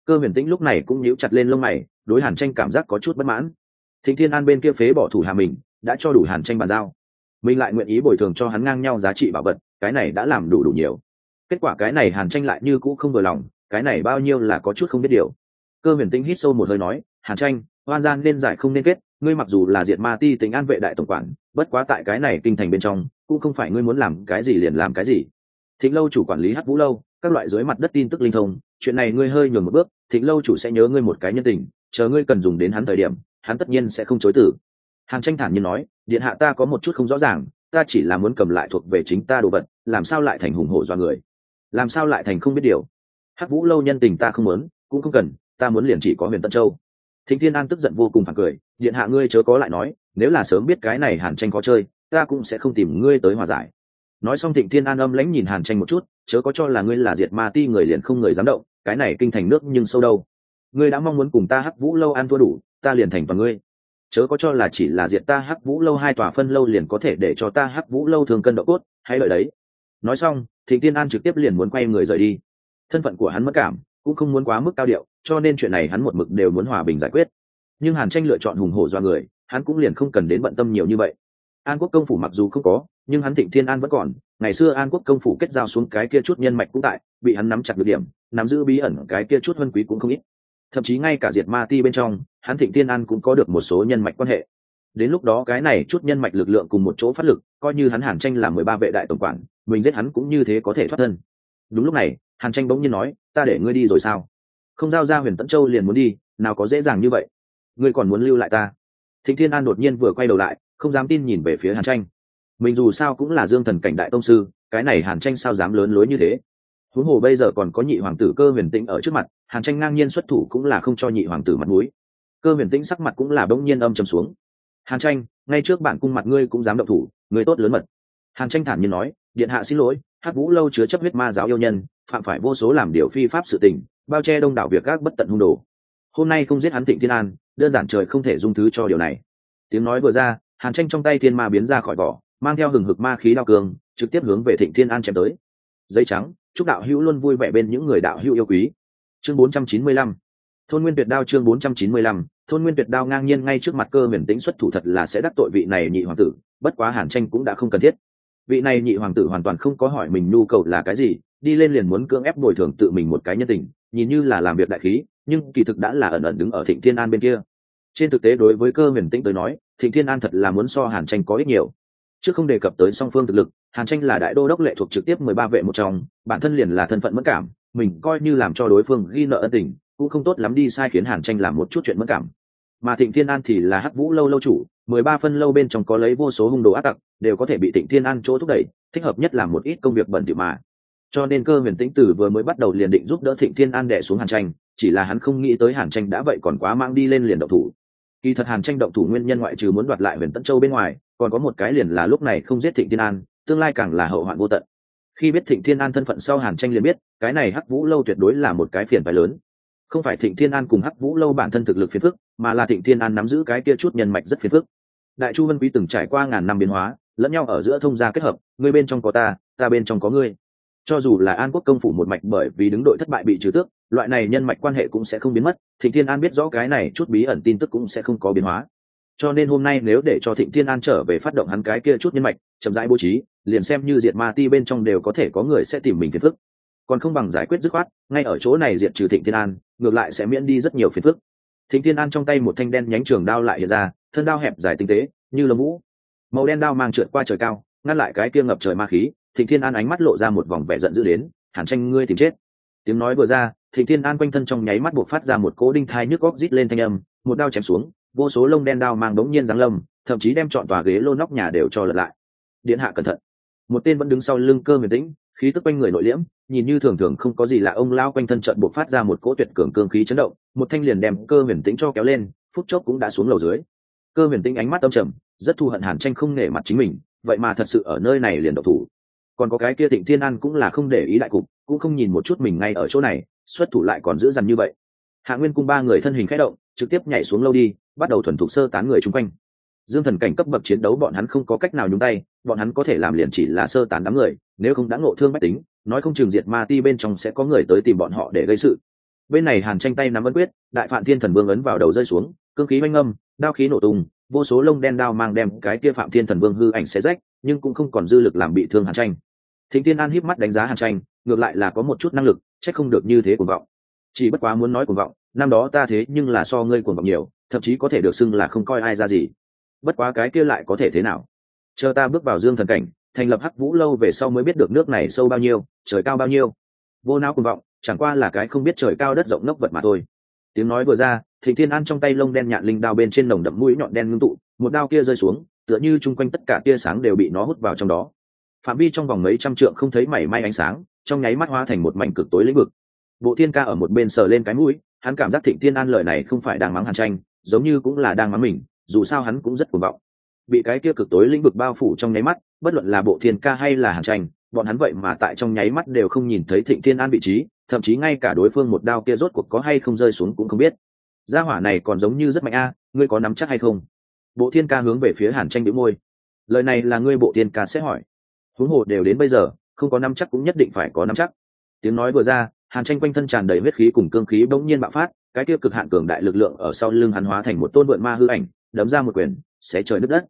Cơ huyền tĩnh lúc này cũng nhíu chặt lên lông mày, đối hàn tranh cảm giác có chút bất mãn. Thịnh thiên an bên kia phế bỏ thủ hà mình, đã cho đủ hàn tranh bàn giao. Mình lại nguyện ý bồi thường cho hắn ngang nhau giá trị bảo vật, cái này đã làm đủ đủ nhiều. Kết quả cái này hàn tranh lại như cũ không vừa lòng, cái này bao nhiêu là có chút không biết điều. Cơ huyền tĩnh hít sâu một hơi nói, hàn tranh, oan gian nên giải không nên kết ngươi mặc dù là diệt ma ti tính an vệ đại tổng quản, bất quá tại cái này kinh thành bên trong, cũng không phải ngươi muốn làm cái gì liền làm cái gì. Thịnh lâu chủ quản lý hắc vũ lâu, các loại dưới mặt đất tin tức linh thông, chuyện này ngươi hơi nhường một bước, thịnh lâu chủ sẽ nhớ ngươi một cái nhân tình, chờ ngươi cần dùng đến hắn thời điểm, hắn tất nhiên sẽ không chối tử hàn tranh thản nhiên nói, điện hạ ta có một chút không rõ ràng, ta chỉ là muốn cầm lại thuộc về chính ta đồ vật, làm sao lại thành hùng hổ do người? Làm sao lại thành không biết điều? Hắc vũ lâu nhân tình ta không muốn, cũng không cần, ta muốn liền chỉ có huyền tân châu thịnh thiên an tức giận vô cùng phản cười, điện hạ ngươi chớ có lại nói, nếu là sớm biết cái này hàn tranh có chơi, ta cũng sẽ không tìm ngươi tới hòa giải. Nói xong thịnh thiên an âm lãnh nhìn hàn tranh một chút, chớ có cho là ngươi là diệt ma ti người liền không người dám động, cái này kinh thành nước nhưng sâu đâu. Ngươi đã mong muốn cùng ta hắc vũ lâu ăn thua đủ, ta liền thành toàn ngươi. Chớ có cho là chỉ là diệt ta hắc vũ lâu hai tòa phân lâu liền có thể để cho ta hắc vũ lâu thường cân độ cốt hay lợi đấy. Nói xong, thịnh Thiên an trực tiếp liền muốn quay người rời đi. Thân phận của hắn mất cảm cũng không muốn quá mức cao điệu, cho nên chuyện này hắn một mực đều muốn hòa bình giải quyết. Nhưng hàn tranh lựa chọn hùng hổ do người, hắn cũng liền không cần đến bận tâm nhiều như vậy. An quốc công phủ mặc dù không có, nhưng hắn thịnh thiên an vẫn còn. Ngày xưa an quốc công phủ kết giao xuống cái kia chút nhân mạch cũng tại, bị hắn nắm chặt được điểm, nắm giữ bí ẩn cái kia chút vân quý cũng không ít. Thậm chí ngay cả diệt ma ti bên trong, hắn thịnh thiên an cũng có được một số nhân mạch quan hệ. Đến lúc đó cái này chút nhân mạch lực lượng cùng một chỗ phát lực, coi như hắn hàn tranh là mười ba vệ đại tổng quản, mình giết hắn cũng như thế có thể thoát thân. Đúng lúc này hàn tranh bỗng nhiên nói, ta để ngươi đi rồi sao? Không giao ra huyền tẫn châu liền muốn đi, nào có dễ dàng như vậy. Ngươi còn muốn lưu lại ta? Thịnh thiên an đột nhiên vừa quay đầu lại, không dám tin nhìn về phía hàn tranh. Mình dù sao cũng là dương thần cảnh đại tông sư, cái này hàn tranh sao dám lớn lối như thế? Huống hồ bây giờ còn có nhị hoàng tử cơ huyền tĩnh ở trước mặt, hàn tranh ngang nhiên xuất thủ cũng là không cho nhị hoàng tử mặt mũi. Cơ huyền tĩnh sắc mặt cũng là bỗng nhiên âm trầm xuống. Hàn tranh, ngay trước bản cung mặt ngươi cũng dám động thủ, ngươi tốt lớn mật. Hàn tranh thản nhiên nói điện hạ xin lỗi hát vũ lâu chứa chấp huyết ma giáo yêu nhân, phạm phải vô số làm điều phi pháp sự tình, bao che đông đảo việc các bất tận hung đồ. Hôm nay không giết hắn thịnh thiên an, đơn giản trời không thể dung thứ cho điều này. Tiếng nói vừa ra, hàn tranh trong tay thiên ma biến ra khỏi vỏ, mang theo hừng hực ma khí đao cường, trực tiếp hướng về thịnh thiên an chém tới. Giấy trắng, chúc đạo hữu luôn vui vẻ bên những người đạo hữu yêu quý. Chương 495 thôn nguyên tuyệt đao chương 495 thôn nguyên tuyệt đao ngang nhiên ngay trước mặt cơ huyền tĩnh xuất thủ thật là sẽ đắc tội vị này nhị hoàng tử, bất quá hàn tranh cũng đã không cần thiết vị này nhị hoàng tử hoàn toàn không có hỏi mình nhu cầu là cái gì, đi lên liền muốn cưỡng ép bồi thường tự mình một cái nhân tình, nhìn như là làm việc đại khí, nhưng kỳ thực đã là ẩn ẩn đứng ở thịnh thiên an bên kia. Trên thực tế đối với cơ huyền tĩnh tới nói, thịnh thiên an thật là muốn so hàn tranh có ít nhiều. Chứ không đề cập tới song phương thực lực, hàn tranh là đại đô đốc lệ thuộc trực tiếp mười ba vệ một trong, bản thân liền là thân phận mất cảm, mình coi như làm cho đối phương ghi nợ ân tình, cũng không tốt lắm đi sai khiến hàn tranh làm một chút chuyện mất cảm. Mà thịnh thiên an thì là hắc vũ lâu lâu chủ, mười ba phân lâu bên trong có lấy vô số hung đồ ác tặc đều có thể bị thịnh thiên an chỗ thúc đẩy, thích hợp nhất là một ít công việc bẩn thỉu mà. Cho nên cơ huyền tĩnh tử vừa mới bắt đầu liền định giúp đỡ thịnh thiên an đẻ xuống hàn tranh, chỉ là hắn không nghĩ tới hàn tranh đã vậy còn quá mang đi lên liền động thủ. Kỳ thật hàn tranh động thủ nguyên nhân ngoại trừ muốn đoạt lại huyền tân châu bên ngoài, còn có một cái liền là lúc này không giết thịnh thiên an, tương lai càng là hậu hoạn vô tận. Khi biết thịnh thiên an thân phận sau hàn tranh liền biết, cái này hắc vũ lâu tuyệt đối là một cái phiền phái lớn. Không phải thịnh thiên an cùng hắc vũ lâu bản thân thực lực phiền phức, mà là thịnh thiên an nắm giữ cái kia chút nhân mạch rất phiền phức. Đại chu vân quý từng trải qua ngàn năm biến hóa lẫn nhau ở giữa thông gia kết hợp, ngươi bên trong có ta ta bên trong có ngươi. Cho dù là an quốc công phủ một mạch bởi vì đứng đội thất bại bị trừ tước, loại này nhân mạch quan hệ cũng sẽ không biến mất, thịnh thiên an biết rõ cái này chút bí ẩn tin tức cũng sẽ không có biến hóa. Cho nên hôm nay nếu để cho thịnh thiên an trở về phát động hắn cái kia chút nhân mạch, chậm rãi bố trí, liền xem như diệt ma ti bên trong đều có thể có người sẽ tìm mình phiền phức. Còn không bằng giải quyết dứt khoát, ngay ở chỗ này diệt trừ thịnh thiên an, ngược lại sẽ miễn đi rất nhiều phiền phức. Thịnh thiên an trong tay một thanh đen nhánh trường đao lại hiện ra, thân đao hẹp dài tinh tế, như lông vũ màu đen đao mang trượt qua trời cao, ngăn lại cái kia ngập trời ma khí, thịnh thiên an ánh mắt lộ ra một vòng vẻ giận dữ đến, hàn tranh, ngươi tìm chết. Tiếng nói vừa ra, thịnh thiên an quanh thân trong nháy mắt buộc phát ra một cỗ đinh thai nước góc rít lên thanh âm, một đao chém xuống, vô số lông đen đao mang đống nhiên giáng lâm, thậm chí đem chọn tòa ghế lô nóc nhà đều cho lật lại. Điện hạ cẩn thận. Một tên vẫn đứng sau lưng cơ huyền tĩnh, khí tức quanh người nội liễm, nhìn như thường thường không có gì là ông lao quanh thân trận buộc phát ra một cỗ tuyệt cường cương khí chấn động, một thanh liền đem cơ huyền tĩnh cho kéo lên, phút chốc cũng đã xuống lầu dưới. Cơ huyền tĩnh ánh mắt âm trầm rất thù hận hàn tranh không nể mặt chính mình, vậy mà thật sự ở nơi này liền độc thủ. Còn có cái kia thịnh thiên an cũng là không để ý đại cục, cũng không nhìn một chút mình ngay ở chỗ này, xuất thủ lại còn giữ dằn như vậy. Hạ nguyên cung ba người thân hình khẽ động, trực tiếp nhảy xuống lâu đi, bắt đầu thuần thục sơ tán người chung quanh. Dương thần cảnh cấp bậc chiến đấu bọn hắn không có cách nào nhúng tay, bọn hắn có thể làm liền chỉ là sơ tán đám người, nếu không đã ngộ thương bách tính, nói không chừng diệt ma ti bên trong sẽ có người tới tìm bọn họ để gây sự. Bên này hàn tranh tay nắm ấn quyết, đại phạm thiên thần vương ấn vào đầu rơi xuống, cương khí oanh âm đao khí nổ tung vô số lông đen đao mang đem cái kia phạm thiên thần vương hư ảnh xé rách, nhưng cũng không còn dư lực làm bị thương hàn tranh. Thính tiên an híp mắt đánh giá hàn tranh, ngược lại là có một chút năng lực, chắc không được như thế cuồng vọng. Chỉ bất quá muốn nói cuồng vọng, năm đó ta thế nhưng là so ngươi cuồng vọng nhiều, thậm chí có thể được xưng là không coi ai ra gì. Bất quá cái kia lại có thể thế nào? Chờ ta bước vào dương thần cảnh, thành lập hắc vũ lâu về sau mới biết được nước này sâu bao nhiêu, trời cao bao nhiêu. Vô não cuồng vọng, chẳng qua là cái không biết trời cao đất rộng nốc vật mà thôi. Tiếng nói vừa ra thịnh thiên an trong tay lông đen nhạn linh đao bên trên nồng đậm mũi nhọn đen ngưng tụ, một đao kia rơi xuống, tựa như chung quanh tất cả tia sáng đều bị nó hút vào trong đó. Phạm vi trong vòng mấy trăm trượng không thấy mảy may ánh sáng, trong nháy mắt hóa thành một mảnh cực tối lĩnh vực. Bộ thiên ca ở một bên sờ lên cái mũi, hắn cảm giác thịnh thiên an lời này không phải đang mắng hàn tranh, giống như cũng là đang mắng mình, dù sao hắn cũng rất cuồng vọng. Bị cái kia cực tối lĩnh vực bao phủ trong nháy mắt, bất luận là bộ thiên ca hay là hàn tranh, bọn hắn vậy mà tại trong nháy mắt đều không nhìn thấy thịnh thiên an vị trí, thậm chí ngay cả đối phương một đao kia rốt cuộc có hay không rơi xuống cũng không biết gia hỏa này còn giống như rất mạnh a, ngươi có nắm chắc hay không? Bộ thiên ca hướng về phía hàn tranh đĩu môi. Lời này là ngươi bộ thiên ca sẽ hỏi. Huống hồ đều đến bây giờ, không có nắm chắc cũng nhất định phải có nắm chắc. Tiếng nói vừa ra, hàn tranh quanh thân tràn đầy huyết khí cùng cương khí bỗng nhiên bạo phát, cái kia cực hạn cường đại lực lượng ở sau lưng hắn hóa thành một tôn vượn ma hư ảnh, đấm ra một quyền, xé trời nứt đất.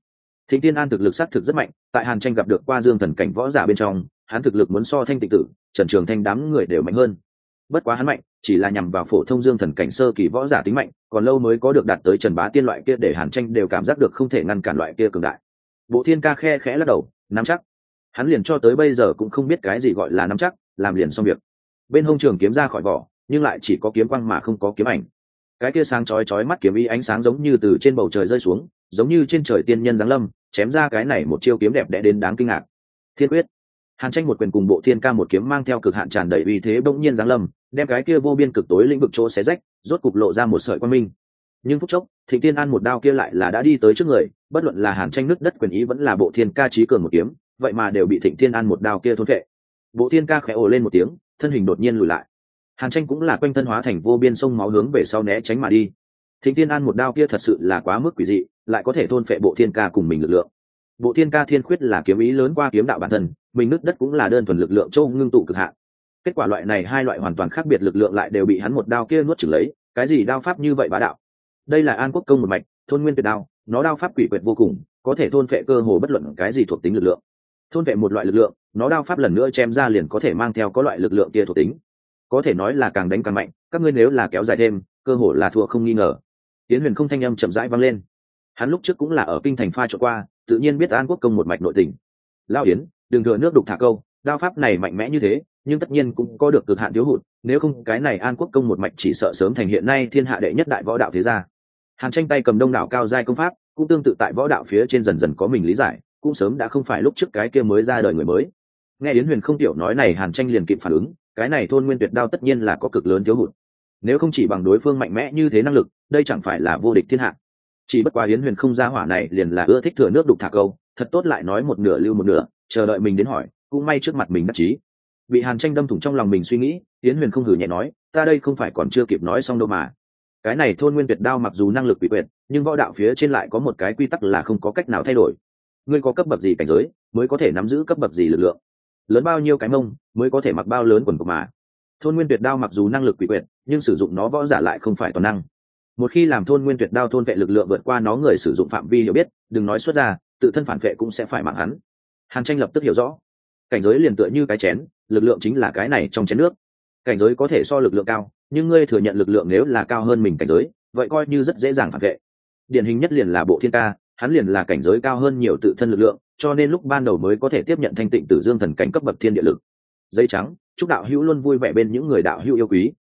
Thính tiên an thực lực xác thực rất mạnh, tại hàn tranh gặp được qua dương thần cảnh võ giả bên trong, hắn thực lực muốn so thanh tịnh tử, trần trường thanh đám người đều mạnh hơn. Bất quá hắn mạnh chỉ là nhằm vào phổ thông dương thần cảnh sơ kỳ võ giả tính mạnh, còn lâu mới có được đạt tới trần bá tiên loại kia để hàn tranh đều cảm giác được không thể ngăn cản loại kia cường đại. Bộ thiên ca khe khẽ lắc đầu, nắm chắc. Hắn liền cho tới bây giờ cũng không biết cái gì gọi là nắm chắc, làm liền xong việc. Bên hông trường kiếm ra khỏi vỏ, nhưng lại chỉ có kiếm quăng mà không có kiếm ảnh. Cái kia sáng chói chói mắt kiếm y ánh sáng giống như từ trên bầu trời rơi xuống, giống như trên trời tiên nhân giáng lâm, chém ra cái này một chiêu kiếm đẹp đẽ đến đáng kinh ngạc. Thiên quyết hàn tranh một quyền cùng bộ thiên ca một kiếm mang theo cực hạn tràn đầy uy thế bỗng nhiên giáng lâm, đem cái kia vô biên cực tối lĩnh vực chỗ xé rách, rốt cục lộ ra một sợi quan minh. Nhưng phút chốc, thịnh tiên an một đao kia lại là đã đi tới trước người, bất luận là hàn tranh nứt đất quyền ý vẫn là bộ thiên ca trí cường một kiếm, vậy mà đều bị thịnh tiên an một đao kia thốn vệ bộ thiên ca khẽ ồ lên một tiếng, thân hình đột nhiên lùi lại. Hàn tranh cũng là quanh thân hóa thành vô biên sông máu hướng về sau né tránh mà đi. Thịnh tiên an một đao kia thật sự là quá mức quỷ dị, lại có thể thôn phệ bộ thiên ca cùng mình lực lượng. Bộ thiên ca thiên khuyết là kiếm ý lớn qua kiếm đạo bản thân mình nứt đất cũng là đơn thuần lực lượng châu ngưng tụ cực hạn. Kết quả loại này hai loại hoàn toàn khác biệt lực lượng lại đều bị hắn một đao kia nuốt chửng lấy, cái gì đao pháp như vậy bá đạo? Đây là an quốc công một mạch, thôn nguyên tuyệt đao, nó đao pháp quỷ quyệt vô cùng, có thể thôn phệ cơ hồ bất luận cái gì thuộc tính lực lượng. Thôn phệ một loại lực lượng, nó đao pháp lần nữa chém ra liền có thể mang theo có loại lực lượng kia thuộc tính. Có thể nói là càng đánh càng mạnh, các ngươi nếu là kéo dài thêm, cơ hồ là thua không nghi ngờ. Tiến huyền không thanh âm chậm rãi vang lên. Hắn lúc trước cũng là ở kinh thành pha trộn qua, tự nhiên biết an quốc công một mạch nội tình. Lao yến đừng thừa nước đục thả câu, đao pháp này mạnh mẽ như thế, nhưng tất nhiên cũng có được cực hạn thiếu hụt, nếu không cái này an quốc công một mạch chỉ sợ sớm thành hiện nay thiên hạ đệ nhất đại võ đạo thế gia. Hàn tranh tay cầm đông đảo cao giai công pháp, cũng tương tự tại võ đạo phía trên dần dần có mình lý giải, cũng sớm đã không phải lúc trước cái kia mới ra đời người mới. Nghe yến huyền không tiểu nói này, hàn tranh liền kịp phản ứng, cái này thôn nguyên tuyệt đao tất nhiên là có cực lớn thiếu hụt. Nếu không chỉ bằng đối phương mạnh mẽ như thế năng lực, đây chẳng phải là vô địch thiên hạ. Chỉ bất quá yến huyền không ra hỏa này liền là ưa thích thừa nước đục thả câu, thật tốt lại nói một nửa lưu một nửa chờ đợi mình đến hỏi, cũng may trước mặt mình đắc chí. Bị hàn tranh đâm thủng trong lòng mình suy nghĩ tiến huyền không hử nhẹ nói, ta đây không phải còn chưa kịp nói xong đâu mà. Cái này thôn nguyên tuyệt đao mặc dù năng lực bị quyệt, nhưng võ đạo phía trên lại có một cái quy tắc là không có cách nào thay đổi. Ngươi có cấp bậc gì cảnh giới, mới có thể nắm giữ cấp bậc gì lực lượng? Lớn bao nhiêu cái mông, mới có thể mặc bao lớn quần của mà? Thôn nguyên tuyệt đao mặc dù năng lực quỷ quyệt, nhưng sử dụng nó võ giả lại không phải toàn năng. Một khi làm thôn nguyên tuyệt đao thôn vệ lực lượng vượt qua nó người sử dụng phạm vi hiểu biết, đừng nói xuất ra, tự thân phản vệ cũng sẽ phải mạng hắn hàn tranh lập tức hiểu rõ. Cảnh giới liền tựa như cái chén, lực lượng chính là cái này trong chén nước. Cảnh giới có thể so lực lượng cao, nhưng ngươi thừa nhận lực lượng nếu là cao hơn mình cảnh giới, vậy coi như rất dễ dàng phản vệ. Điển hình nhất liền là bộ thiên ca, hắn liền là cảnh giới cao hơn nhiều tự thân lực lượng, cho nên lúc ban đầu mới có thể tiếp nhận thanh tịnh tử dương thần cảnh cấp bậc thiên địa lực. Dây trắng, chúc đạo hữu luôn vui vẻ bên những người đạo hữu yêu quý.